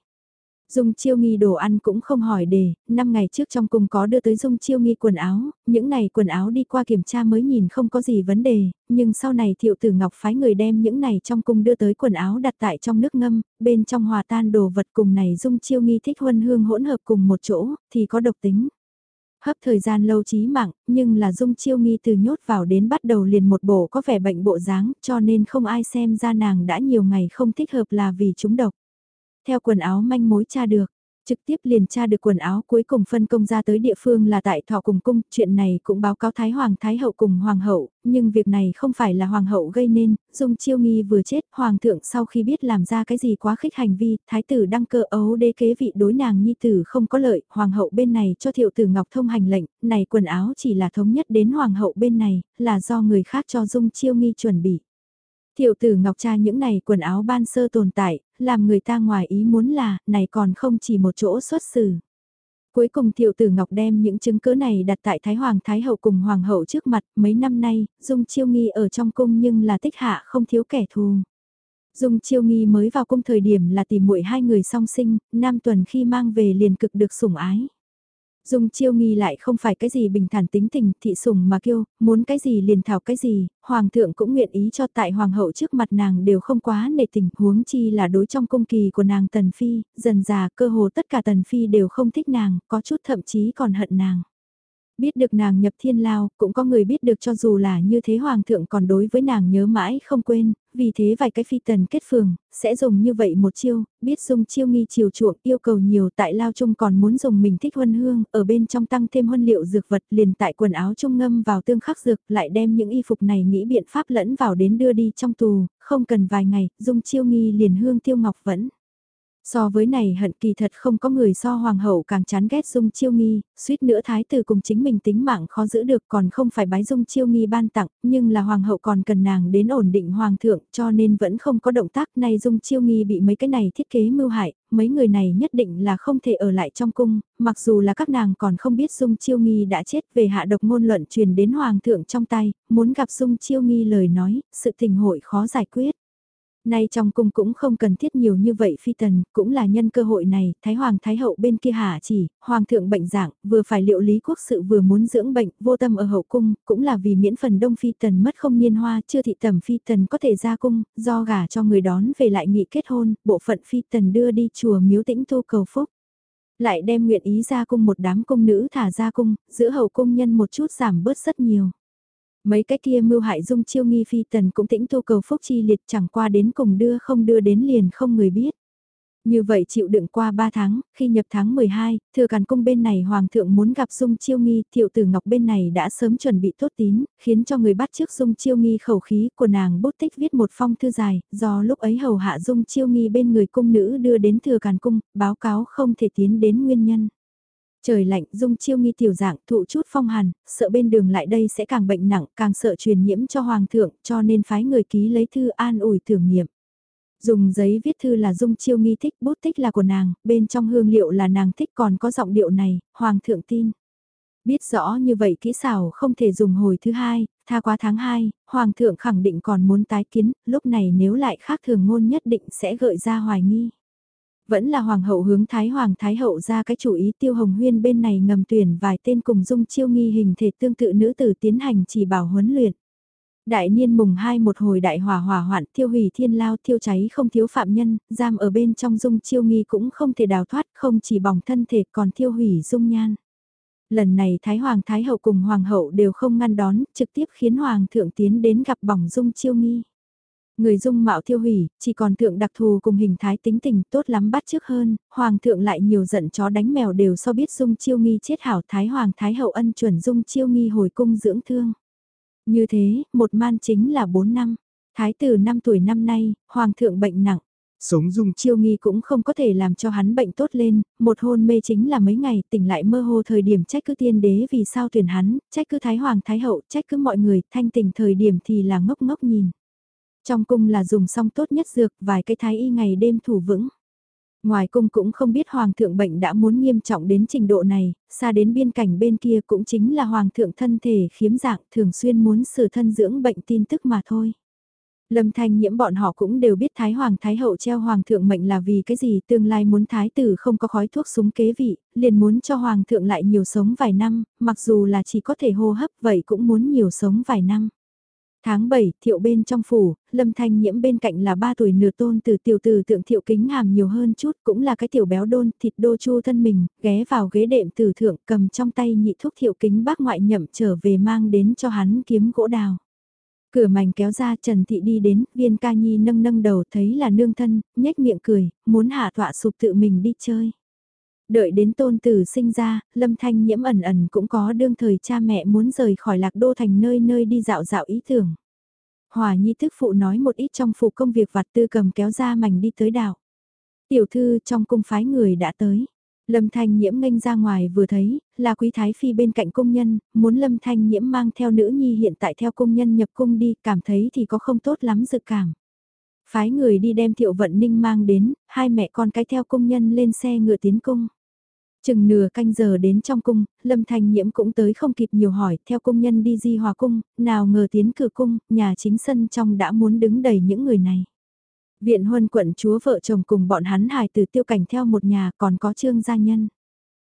Dung Chiêu Nghi đồ ăn cũng không hỏi đề, năm ngày trước trong cung có đưa tới Dung Chiêu Nghi quần áo, những này quần áo đi qua kiểm tra mới nhìn không có gì vấn đề, nhưng sau này Thiệu Tử Ngọc phái người đem những này trong cung đưa tới quần áo đặt tại trong nước ngâm, bên trong hòa tan đồ vật cùng này Dung Chiêu Nghi thích huân hương hỗn hợp cùng một chỗ, thì có độc tính hấp thời gian lâu chí mạng, nhưng là dung chiêu nghi từ nhốt vào đến bắt đầu liền một bộ có vẻ bệnh bộ dáng, cho nên không ai xem ra nàng đã nhiều ngày không thích hợp là vì chúng độc. Theo quần áo manh mối tra được, trực tiếp liền tra được quần áo cuối cùng phân công ra tới địa phương là tại thọ cùng cung, chuyện này cũng báo cáo Thái Hoàng Thái Hậu cùng Hoàng hậu, nhưng việc này không phải là Hoàng hậu gây nên, Dung Chiêu Nghi vừa chết, Hoàng thượng sau khi biết làm ra cái gì quá khích hành vi, Thái tử đăng cơ ấu đế kế vị đối nàng Nhi tử không có lợi, Hoàng hậu bên này cho thiệu tử Ngọc thông hành lệnh, này quần áo chỉ là thống nhất đến Hoàng hậu bên này, là do người khác cho Dung Chiêu Nghi chuẩn bị. Thiệu tử Ngọc tra những này quần áo ban sơ tồn tại, làm người ta ngoài ý muốn là, này còn không chỉ một chỗ xuất xử. Cuối cùng thiệu tử Ngọc đem những chứng cứ này đặt tại Thái Hoàng Thái Hậu cùng Hoàng hậu trước mặt mấy năm nay, Dung Chiêu Nghi ở trong cung nhưng là tích hạ không thiếu kẻ thù. Dung Chiêu Nghi mới vào cung thời điểm là tìm muội hai người song sinh, nam tuần khi mang về liền cực được sủng ái. Dung chiêu nghi lại không phải cái gì bình thản tính tình, thị sùng mà kêu, muốn cái gì liền thảo cái gì, hoàng thượng cũng nguyện ý cho tại hoàng hậu trước mặt nàng đều không quá nề tình, huống chi là đối trong cung kỳ của nàng tần phi, dần già cơ hồ tất cả tần phi đều không thích nàng, có chút thậm chí còn hận nàng. Biết được nàng nhập thiên lao, cũng có người biết được cho dù là như thế hoàng thượng còn đối với nàng nhớ mãi không quên, vì thế vài cái phi tần kết phường, sẽ dùng như vậy một chiêu, biết dùng chiêu nghi chiều chuộng yêu cầu nhiều tại lao chung còn muốn dùng mình thích huân hương, ở bên trong tăng thêm huân liệu dược vật liền tại quần áo trung ngâm vào tương khắc dược, lại đem những y phục này nghĩ biện pháp lẫn vào đến đưa đi trong tù, không cần vài ngày, dùng chiêu nghi liền hương tiêu ngọc vẫn. So với này hận kỳ thật không có người so hoàng hậu càng chán ghét dung chiêu nghi, suýt nữa thái tử cùng chính mình tính mạng khó giữ được còn không phải bái dung chiêu nghi ban tặng, nhưng là hoàng hậu còn cần nàng đến ổn định hoàng thượng cho nên vẫn không có động tác này dung chiêu nghi bị mấy cái này thiết kế mưu hại, mấy người này nhất định là không thể ở lại trong cung, mặc dù là các nàng còn không biết dung chiêu nghi đã chết về hạ độc ngôn luận truyền đến hoàng thượng trong tay, muốn gặp dung chiêu nghi lời nói, sự tình hội khó giải quyết. Nay trong cung cũng không cần thiết nhiều như vậy phi tần, cũng là nhân cơ hội này, Thái Hoàng Thái Hậu bên kia hạ chỉ, Hoàng thượng bệnh dạng, vừa phải liệu lý quốc sự vừa muốn dưỡng bệnh, vô tâm ở hậu cung, cũng là vì miễn phần đông phi tần mất không niên hoa, chưa thị tầm phi tần có thể ra cung, do gả cho người đón về lại nghị kết hôn, bộ phận phi tần đưa đi chùa miếu tĩnh tu cầu phúc. Lại đem nguyện ý ra cung một đám cung nữ thả ra cung, giữa hậu cung nhân một chút giảm bớt rất nhiều. Mấy cái kia mưu hại dung chiêu nghi phi tần cũng tĩnh tu cầu phúc chi liệt chẳng qua đến cùng đưa không đưa đến liền không người biết. Như vậy chịu đựng qua 3 tháng, khi nhập tháng 12, thừa càn cung bên này hoàng thượng muốn gặp Dung Chiêu Nghi, thiệu tử ngọc bên này đã sớm chuẩn bị tốt tín, khiến cho người bắt trước Dung Chiêu Nghi khẩu khí của nàng bút tích viết một phong thư dài, do lúc ấy hầu hạ Dung Chiêu Nghi bên người cung nữ đưa đến thừa càn cung, báo cáo không thể tiến đến nguyên nhân. Trời lạnh, dung chiêu nghi tiểu dạng thụ chút phong hàn, sợ bên đường lại đây sẽ càng bệnh nặng, càng sợ truyền nhiễm cho hoàng thượng, cho nên phái người ký lấy thư an ủi thưởng nghiệm. Dùng giấy viết thư là dung chiêu nghi thích, bút tích là của nàng, bên trong hương liệu là nàng thích còn có giọng điệu này, hoàng thượng tin. Biết rõ như vậy kỹ xảo không thể dùng hồi thứ hai, tha quá tháng 2, hoàng thượng khẳng định còn muốn tái kiến, lúc này nếu lại khác thường ngôn nhất định sẽ gợi ra hoài nghi. Vẫn là hoàng hậu hướng thái hoàng thái hậu ra cái chủ ý tiêu hồng huyên bên này ngầm tuyển vài tên cùng dung chiêu nghi hình thể tương tự nữ tử tiến hành chỉ bảo huấn luyện. Đại niên mùng hai một hồi đại hỏa hỏa hoạn tiêu hủy thiên lao tiêu cháy không thiếu phạm nhân, giam ở bên trong dung chiêu nghi cũng không thể đào thoát không chỉ bỏng thân thể còn tiêu hủy dung nhan. Lần này Thái Hoàng Thái Hậu cùng Hoàng hậu đều không ngăn đón, trực tiếp khiến Hoàng thượng tiến đến gặp bỏng dung chiêu nghi. Người dung mạo thiêu hủy, chỉ còn thượng đặc thù cùng hình thái tính tình tốt lắm bắt trước hơn, hoàng thượng lại nhiều giận chó đánh mèo đều so biết dung chiêu nghi chết hảo thái hoàng thái hậu ân chuẩn dung chiêu nghi hồi cung dưỡng thương. Như thế, một man chính là 4 năm, thái tử 5 tuổi năm nay, hoàng thượng bệnh nặng. Sống dung chiêu nghi cũng không có thể làm cho hắn bệnh tốt lên, một hôn mê chính là mấy ngày tỉnh lại mơ hồ thời điểm trách cứ tiên đế vì sao tuyển hắn, trách cứ thái hoàng thái hậu, trách cứ mọi người, thanh tỉnh thời điểm thì là ngốc ngốc nhìn. Trong cung là dùng xong tốt nhất dược, vài cái thái y ngày đêm thủ vững. Ngoài cung cũng không biết hoàng thượng bệnh đã muốn nghiêm trọng đến trình độ này, xa đến biên cảnh bên kia cũng chính là hoàng thượng thân thể khiếm dạng thường xuyên muốn sửa thân dưỡng bệnh tin tức mà thôi. Lâm Thanh nhiễm bọn họ cũng đều biết Thái Hoàng Thái Hậu treo Hoàng thượng mệnh là vì cái gì tương lai muốn Thái tử không có khói thuốc súng kế vị, liền muốn cho Hoàng thượng lại nhiều sống vài năm, mặc dù là chỉ có thể hô hấp vậy cũng muốn nhiều sống vài năm. Tháng 7, thiệu bên trong phủ, lâm thanh nhiễm bên cạnh là 3 tuổi nửa tôn từ tiểu từ tượng thiệu kính hàm nhiều hơn chút cũng là cái tiểu béo đôn thịt đô chu thân mình, ghé vào ghế đệm tử thượng cầm trong tay nhị thuốc thiệu kính bác ngoại nhậm trở về mang đến cho hắn kiếm gỗ đào. Cửa mảnh kéo ra Trần Thị đi đến, viên ca nhi nâng nâng đầu thấy là nương thân, nhếch miệng cười, muốn hạ tọa sụp tự mình đi chơi. Đợi đến tôn tử sinh ra, lâm thanh nhiễm ẩn ẩn cũng có đương thời cha mẹ muốn rời khỏi lạc đô thành nơi nơi đi dạo dạo ý tưởng. Hòa nhi thức phụ nói một ít trong phụ công việc vặt tư cầm kéo ra mảnh đi tới đảo. Tiểu thư trong cung phái người đã tới. Lâm Thanh Nhiễm nghênh ra ngoài vừa thấy, là quý thái phi bên cạnh công nhân, muốn Lâm Thanh Nhiễm mang theo nữ nhi hiện tại theo công nhân nhập cung đi, cảm thấy thì có không tốt lắm dự cảm. Phái người đi đem Thiệu Vận Ninh mang đến, hai mẹ con cái theo công nhân lên xe ngựa tiến cung. Chừng nửa canh giờ đến trong cung, Lâm Thanh Nhiễm cũng tới không kịp nhiều hỏi, theo công nhân đi di hòa cung, nào ngờ tiến cửa cung, nhà chính sân trong đã muốn đứng đầy những người này. Viện huân quận chúa vợ chồng cùng bọn hắn hài từ tiêu cảnh theo một nhà còn có trương gia nhân.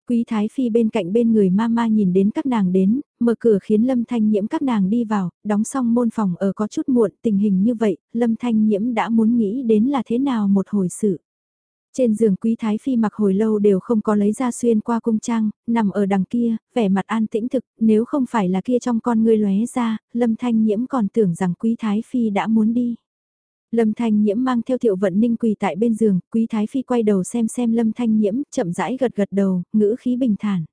Quý Thái Phi bên cạnh bên người mama nhìn đến các nàng đến, mở cửa khiến Lâm Thanh Nhiễm các nàng đi vào, đóng xong môn phòng ở có chút muộn tình hình như vậy, Lâm Thanh Nhiễm đã muốn nghĩ đến là thế nào một hồi sự. Trên giường quý thái phi mặc hồi lâu đều không có lấy ra xuyên qua cung trang, nằm ở đằng kia, vẻ mặt an tĩnh thực, nếu không phải là kia trong con ngươi lóe ra, lâm thanh nhiễm còn tưởng rằng quý thái phi đã muốn đi. Lâm Thanh Nhiễm mang theo Thiệu Vận Ninh quỳ tại bên giường, Quý Thái Phi quay đầu xem xem Lâm Thanh Nhiễm, chậm rãi gật gật đầu, ngữ khí bình thản.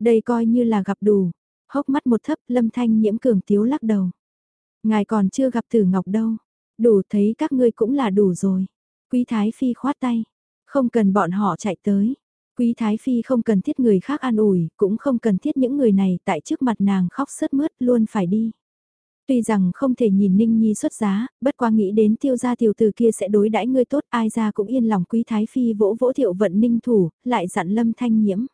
Đây coi như là gặp đủ. Hốc mắt một thấp, Lâm Thanh Nhiễm cường tiếu lắc đầu. Ngài còn chưa gặp Tử Ngọc đâu. Đủ thấy các ngươi cũng là đủ rồi. Quý Thái Phi khoát tay. Không cần bọn họ chạy tới. Quý Thái Phi không cần thiết người khác an ủi, cũng không cần thiết những người này tại trước mặt nàng khóc sớt mướt luôn phải đi. Tuy rằng không thể nhìn Ninh Nhi xuất giá, bất quá nghĩ đến tiêu gia tiểu tử kia sẽ đối đãi ngươi tốt ai ra cũng yên lòng quý thái phi vỗ vỗ thiệu vận ninh thủ, lại dặn lâm thanh nhiễm.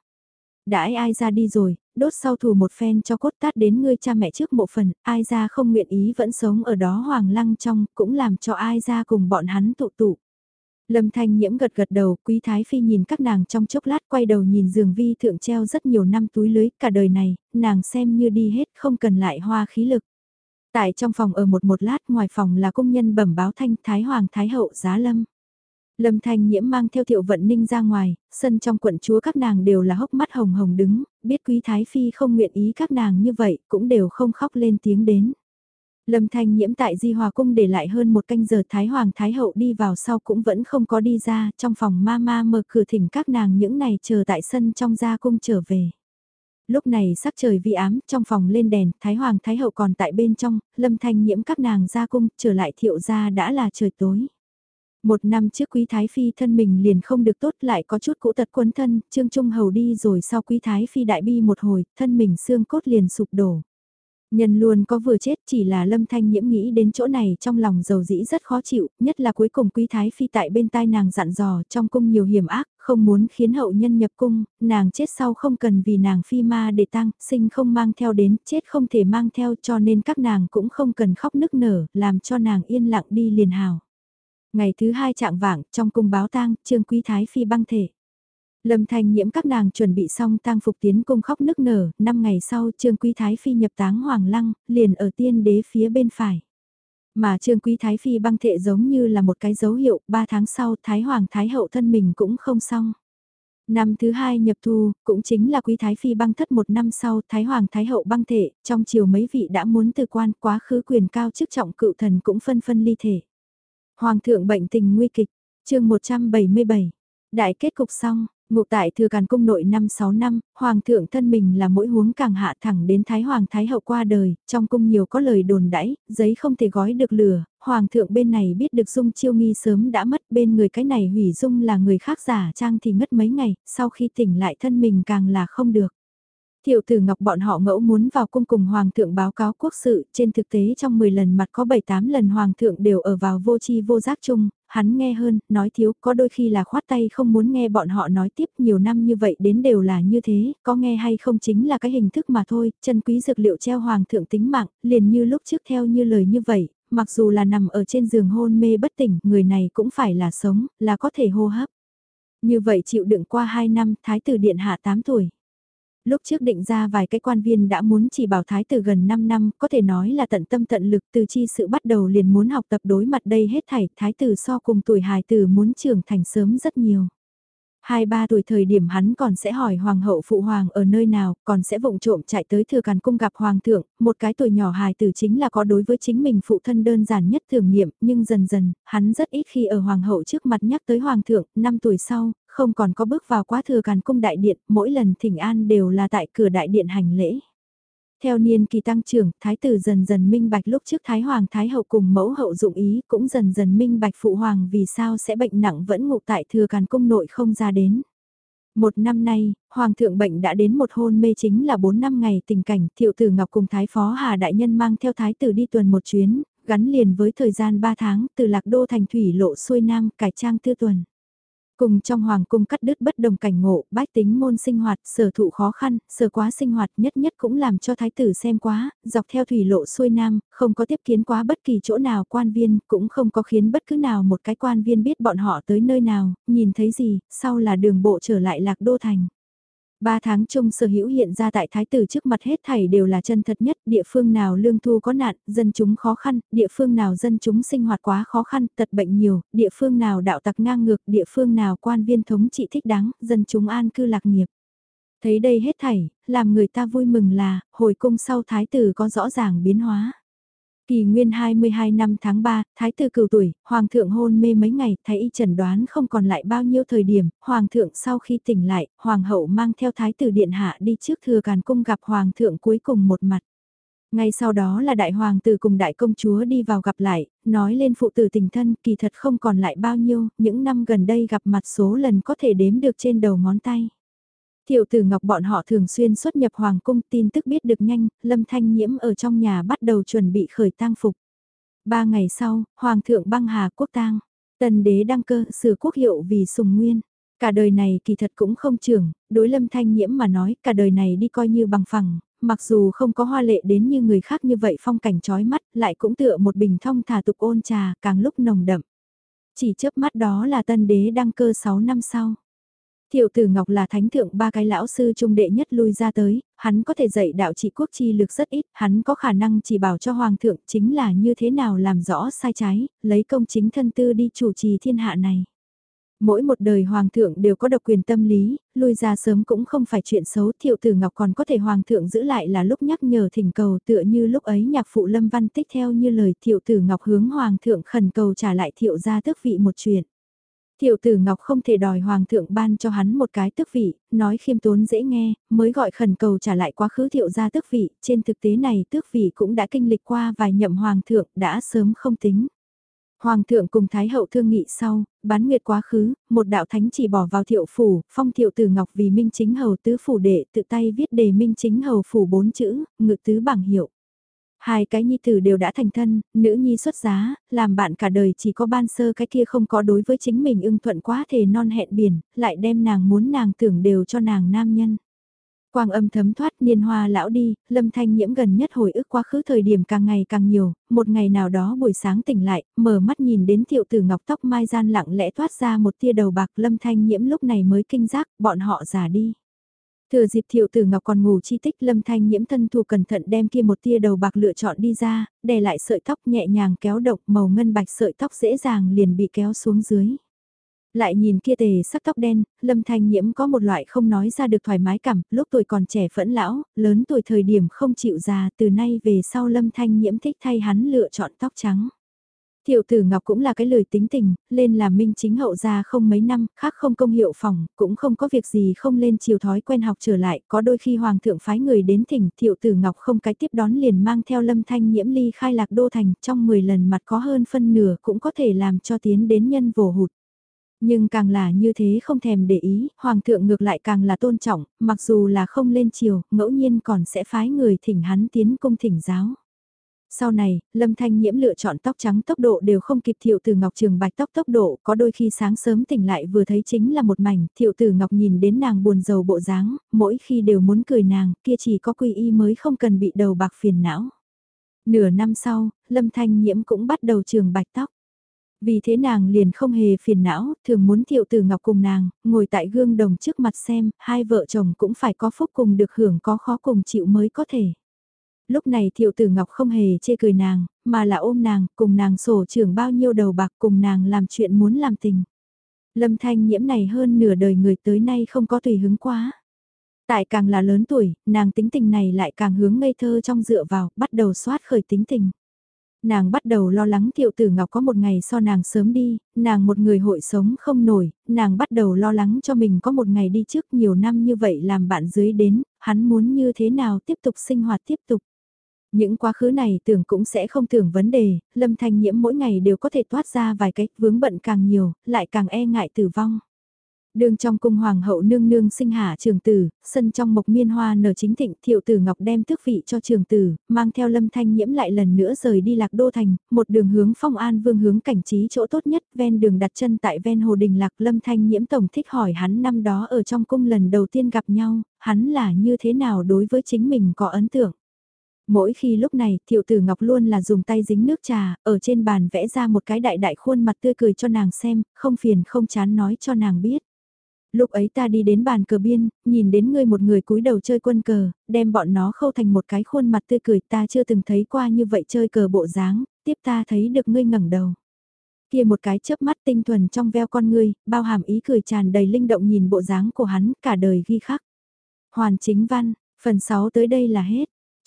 Đãi ai ra đi rồi, đốt sau thủ một phen cho cốt tát đến ngươi cha mẹ trước một phần, ai ra không nguyện ý vẫn sống ở đó hoàng lăng trong, cũng làm cho ai ra cùng bọn hắn tụ tụ. Lâm Thanh Nhiễm gật gật đầu, Quý Thái Phi nhìn các nàng trong chốc lát quay đầu nhìn giường vi thượng treo rất nhiều năm túi lưới, cả đời này, nàng xem như đi hết không cần lại hoa khí lực. Tại trong phòng ở một một lát ngoài phòng là công nhân bẩm báo thanh Thái Hoàng Thái Hậu Giá Lâm. Lâm Thanh Nhiễm mang theo Thiệu Vận Ninh ra ngoài, sân trong quận chúa các nàng đều là hốc mắt hồng hồng đứng, biết Quý Thái Phi không nguyện ý các nàng như vậy, cũng đều không khóc lên tiếng đến. Lâm Thanh Nhiễm tại Di Hòa Cung để lại hơn một canh giờ Thái Hoàng Thái Hậu đi vào sau cũng vẫn không có đi ra, trong phòng ma ma mở cửa thỉnh các nàng những ngày chờ tại sân trong gia cung trở về. Lúc này sắc trời vi ám, trong phòng lên đèn, Thái Hoàng Thái Hậu còn tại bên trong, Lâm Thanh Nhiễm các nàng ra cung, trở lại thiệu gia đã là trời tối. Một năm trước Quý Thái Phi thân mình liền không được tốt lại có chút cũ tật quấn thân, Trương Trung Hầu đi rồi sau Quý Thái Phi đại bi một hồi, thân mình xương cốt liền sụp đổ. Nhân luôn có vừa chết chỉ là lâm thanh nhiễm nghĩ đến chỗ này trong lòng dầu dĩ rất khó chịu, nhất là cuối cùng quý thái phi tại bên tai nàng dặn dò trong cung nhiều hiểm ác, không muốn khiến hậu nhân nhập cung, nàng chết sau không cần vì nàng phi ma để tăng, sinh không mang theo đến, chết không thể mang theo cho nên các nàng cũng không cần khóc nức nở, làm cho nàng yên lặng đi liền hào. Ngày thứ hai trạng vạng, trong cung báo tang, Trương Quý Thái Phi băng thể. Lâm Thanh nhiễm các nàng chuẩn bị xong tang phục tiến cung khóc nức nở, năm ngày sau Trương Quý Thái Phi nhập táng Hoàng Lăng, liền ở tiên đế phía bên phải. Mà Trương Quý Thái Phi băng thệ giống như là một cái dấu hiệu, ba tháng sau Thái Hoàng Thái Hậu thân mình cũng không xong. Năm thứ hai nhập thu, cũng chính là Quý Thái Phi băng thất một năm sau Thái Hoàng Thái Hậu băng thệ, trong chiều mấy vị đã muốn từ quan quá khứ quyền cao chức trọng cựu thần cũng phân phân ly thể. Hoàng thượng bệnh tình nguy kịch, chương 177, đại kết cục xong, Ngụ tại thừa càn cung nội năm 6 năm, hoàng thượng thân mình là mỗi huống càng hạ thẳng đến thái hoàng thái hậu qua đời, trong cung nhiều có lời đồn đãi, giấy không thể gói được lửa, hoàng thượng bên này biết được dung chiêu nghi sớm đã mất bên người cái này hủy dung là người khác giả trang thì ngất mấy ngày, sau khi tỉnh lại thân mình càng là không được. Tiểu tử Ngọc bọn họ ngẫu muốn vào cung cùng Hoàng thượng báo cáo quốc sự, trên thực tế trong 10 lần mặt có 7-8 lần Hoàng thượng đều ở vào vô chi vô giác chung, hắn nghe hơn, nói thiếu, có đôi khi là khoát tay không muốn nghe bọn họ nói tiếp nhiều năm như vậy đến đều là như thế, có nghe hay không chính là cái hình thức mà thôi, chân quý dược liệu treo Hoàng thượng tính mạng, liền như lúc trước theo như lời như vậy, mặc dù là nằm ở trên giường hôn mê bất tỉnh, người này cũng phải là sống, là có thể hô hấp. Như vậy chịu đựng qua 2 năm, Thái tử Điện hạ 8 tuổi. Lúc trước định ra vài cái quan viên đã muốn chỉ bảo thái tử gần 5 năm, có thể nói là tận tâm tận lực từ chi sự bắt đầu liền muốn học tập đối mặt đây hết thảy, thái tử so cùng tuổi hài tử muốn trưởng thành sớm rất nhiều. Hai ba tuổi thời điểm hắn còn sẽ hỏi hoàng hậu phụ hoàng ở nơi nào, còn sẽ vụng trộm chạy tới thừa càn cung gặp hoàng thượng, một cái tuổi nhỏ hài tử chính là có đối với chính mình phụ thân đơn giản nhất thưởng nghiệm, nhưng dần dần, hắn rất ít khi ở hoàng hậu trước mặt nhắc tới hoàng thượng, năm tuổi sau, không còn có bước vào quá thừa càn cung đại điện, mỗi lần thỉnh an đều là tại cửa đại điện hành lễ. Theo niên kỳ tăng trưởng, thái tử dần dần minh bạch lúc trước thái hoàng thái hậu cùng mẫu hậu dụng ý cũng dần dần minh bạch phụ hoàng vì sao sẽ bệnh nặng vẫn ngục tại thừa càn cung nội không ra đến. Một năm nay, Hoàng thượng bệnh đã đến một hôn mê chính là bốn năm ngày tình cảnh thiệu tử Ngọc cùng Thái Phó Hà Đại Nhân mang theo Thái tử đi tuần một chuyến, gắn liền với thời gian ba tháng từ Lạc Đô thành thủy lộ xuôi nam cải trang tư tuần. Cùng trong hoàng cung cắt đứt bất đồng cảnh ngộ, bách tính môn sinh hoạt, sở thụ khó khăn, sở quá sinh hoạt nhất nhất cũng làm cho thái tử xem quá, dọc theo thủy lộ xuôi nam, không có tiếp kiến quá bất kỳ chỗ nào quan viên, cũng không có khiến bất cứ nào một cái quan viên biết bọn họ tới nơi nào, nhìn thấy gì, sau là đường bộ trở lại lạc đô thành. Ba tháng chung sở hữu hiện ra tại thái tử trước mặt hết thảy đều là chân thật nhất, địa phương nào lương thu có nạn, dân chúng khó khăn, địa phương nào dân chúng sinh hoạt quá khó khăn, tật bệnh nhiều, địa phương nào đạo tặc ngang ngược, địa phương nào quan viên thống trị thích đáng, dân chúng an cư lạc nghiệp. Thấy đây hết thảy, làm người ta vui mừng là, hồi cung sau thái tử có rõ ràng biến hóa. Kỳ nguyên 22 năm tháng 3, thái tử cửu tuổi, hoàng thượng hôn mê mấy ngày, thái y chẩn đoán không còn lại bao nhiêu thời điểm, hoàng thượng sau khi tỉnh lại, hoàng hậu mang theo thái tử điện hạ đi trước thừa càn cung gặp hoàng thượng cuối cùng một mặt. Ngay sau đó là đại hoàng tử cùng đại công chúa đi vào gặp lại, nói lên phụ tử tình thân kỳ thật không còn lại bao nhiêu, những năm gần đây gặp mặt số lần có thể đếm được trên đầu ngón tay. Tiểu tử Ngọc bọn họ thường xuyên xuất nhập Hoàng cung tin tức biết được nhanh, Lâm Thanh Nhiễm ở trong nhà bắt đầu chuẩn bị khởi tang phục. Ba ngày sau, Hoàng thượng băng hà quốc tang, tần đế đăng cơ sửa quốc hiệu vì sùng nguyên. Cả đời này kỳ thật cũng không trưởng, đối lâm thanh nhiễm mà nói cả đời này đi coi như bằng phẳng, mặc dù không có hoa lệ đến như người khác như vậy phong cảnh trói mắt, lại cũng tựa một bình thông thả tục ôn trà, càng lúc nồng đậm. Chỉ chớp mắt đó là tân đế đăng cơ 6 năm sau. Thiệu tử Ngọc là thánh thượng ba cái lão sư trung đệ nhất lui ra tới, hắn có thể dạy đạo trị quốc chi lực rất ít, hắn có khả năng chỉ bảo cho hoàng thượng chính là như thế nào làm rõ sai trái, lấy công chính thân tư đi chủ trì thiên hạ này. Mỗi một đời hoàng thượng đều có độc quyền tâm lý, lui ra sớm cũng không phải chuyện xấu, thiệu tử Ngọc còn có thể hoàng thượng giữ lại là lúc nhắc nhở thỉnh cầu tựa như lúc ấy nhạc phụ Lâm Văn Tích theo như lời thiệu tử Ngọc hướng hoàng thượng khẩn cầu trả lại thiệu gia tước vị một chuyện. Thiệu tử Ngọc không thể đòi hoàng thượng ban cho hắn một cái tước vị, nói khiêm tốn dễ nghe, mới gọi khẩn cầu trả lại quá khứ thiệu gia tước vị, trên thực tế này tước vị cũng đã kinh lịch qua vài nhậm hoàng thượng, đã sớm không tính. Hoàng thượng cùng Thái hậu thương nghị sau, bán nguyệt quá khứ, một đạo thánh chỉ bỏ vào thiệu phủ, phong thiệu tử Ngọc vì minh chính hầu tứ phủ đệ tự tay viết đề minh chính hầu phủ bốn chữ, ngự tứ bảng hiệu. Hai cái nhi tử đều đã thành thân, nữ nhi xuất giá, làm bạn cả đời chỉ có ban sơ cái kia không có đối với chính mình ưng thuận quá thể non hẹn biển, lại đem nàng muốn nàng tưởng đều cho nàng nam nhân. Quang âm thấm thoát niên hoa lão đi, lâm thanh nhiễm gần nhất hồi ức quá khứ thời điểm càng ngày càng nhiều, một ngày nào đó buổi sáng tỉnh lại, mở mắt nhìn đến thiệu tử ngọc tóc mai gian lặng lẽ thoát ra một tia đầu bạc lâm thanh nhiễm lúc này mới kinh giác, bọn họ già đi. Thừa dịp thiệu tử ngọc còn ngủ chi tích lâm thanh nhiễm thân thủ cẩn thận đem kia một tia đầu bạc lựa chọn đi ra, đè lại sợi tóc nhẹ nhàng kéo độc màu ngân bạch sợi tóc dễ dàng liền bị kéo xuống dưới. Lại nhìn kia tề sắc tóc đen, lâm thanh nhiễm có một loại không nói ra được thoải mái cảm, lúc tuổi còn trẻ phẫn lão, lớn tuổi thời điểm không chịu già, từ nay về sau lâm thanh nhiễm thích thay hắn lựa chọn tóc trắng. Tiểu tử Ngọc cũng là cái lời tính tình, lên làm minh chính hậu gia không mấy năm, khác không công hiệu phòng, cũng không có việc gì không lên chiều thói quen học trở lại, có đôi khi hoàng thượng phái người đến thỉnh, tiểu tử Ngọc không cái tiếp đón liền mang theo lâm thanh nhiễm ly khai lạc đô thành, trong 10 lần mặt có hơn phân nửa cũng có thể làm cho tiến đến nhân vồ hụt. Nhưng càng là như thế không thèm để ý, hoàng thượng ngược lại càng là tôn trọng, mặc dù là không lên chiều, ngẫu nhiên còn sẽ phái người thỉnh hắn tiến cung thỉnh giáo. Sau này, Lâm Thanh Nhiễm lựa chọn tóc trắng tốc độ đều không kịp thiệu từ Ngọc Trường bạch tóc tốc độ, có đôi khi sáng sớm tỉnh lại vừa thấy chính là một mảnh, thiệu tử Ngọc nhìn đến nàng buồn rầu bộ dáng, mỗi khi đều muốn cười nàng, kia chỉ có quy y mới không cần bị đầu bạc phiền não. Nửa năm sau, Lâm Thanh Nhiễm cũng bắt đầu trường bạch tóc. Vì thế nàng liền không hề phiền não, thường muốn thiệu tử ngọc cùng nàng, ngồi tại gương đồng trước mặt xem, hai vợ chồng cũng phải có phúc cùng được hưởng có khó cùng chịu mới có thể. Lúc này thiệu tử ngọc không hề chê cười nàng, mà là ôm nàng, cùng nàng sổ trưởng bao nhiêu đầu bạc cùng nàng làm chuyện muốn làm tình. Lâm thanh nhiễm này hơn nửa đời người tới nay không có tùy hứng quá. Tại càng là lớn tuổi, nàng tính tình này lại càng hướng ngây thơ trong dựa vào, bắt đầu soát khởi tính tình. Nàng bắt đầu lo lắng Thiệu Tử Ngọc có một ngày so nàng sớm đi, nàng một người hội sống không nổi, nàng bắt đầu lo lắng cho mình có một ngày đi trước nhiều năm như vậy làm bạn dưới đến, hắn muốn như thế nào tiếp tục sinh hoạt tiếp tục. Những quá khứ này tưởng cũng sẽ không tưởng vấn đề, lâm thanh nhiễm mỗi ngày đều có thể toát ra vài cách vướng bận càng nhiều, lại càng e ngại tử vong. Đường trong cung hoàng hậu nương nương sinh hạ trường tử, sân trong mộc miên hoa nở chính thịnh thiệu tử ngọc đem tước vị cho trường tử, mang theo lâm thanh nhiễm lại lần nữa rời đi lạc đô thành, một đường hướng phong an vương hướng cảnh trí chỗ tốt nhất ven đường đặt chân tại ven hồ đình lạc lâm thanh nhiễm tổng thích hỏi hắn năm đó ở trong cung lần đầu tiên gặp nhau, hắn là như thế nào đối với chính mình có ấn tượng. Mỗi khi lúc này, thiệu tử ngọc luôn là dùng tay dính nước trà, ở trên bàn vẽ ra một cái đại đại khuôn mặt tươi cười cho nàng xem, không phiền không chán nói cho nàng biết. Lúc ấy ta đi đến bàn cờ biên, nhìn đến ngươi một người cúi đầu chơi quân cờ, đem bọn nó khâu thành một cái khuôn mặt tươi cười ta chưa từng thấy qua như vậy chơi cờ bộ dáng, tiếp ta thấy được ngươi ngẩng đầu. Kia một cái chớp mắt tinh thuần trong veo con ngươi, bao hàm ý cười tràn đầy linh động nhìn bộ dáng của hắn cả đời ghi khắc. Hoàn chính văn, phần 6 tới đây là hết.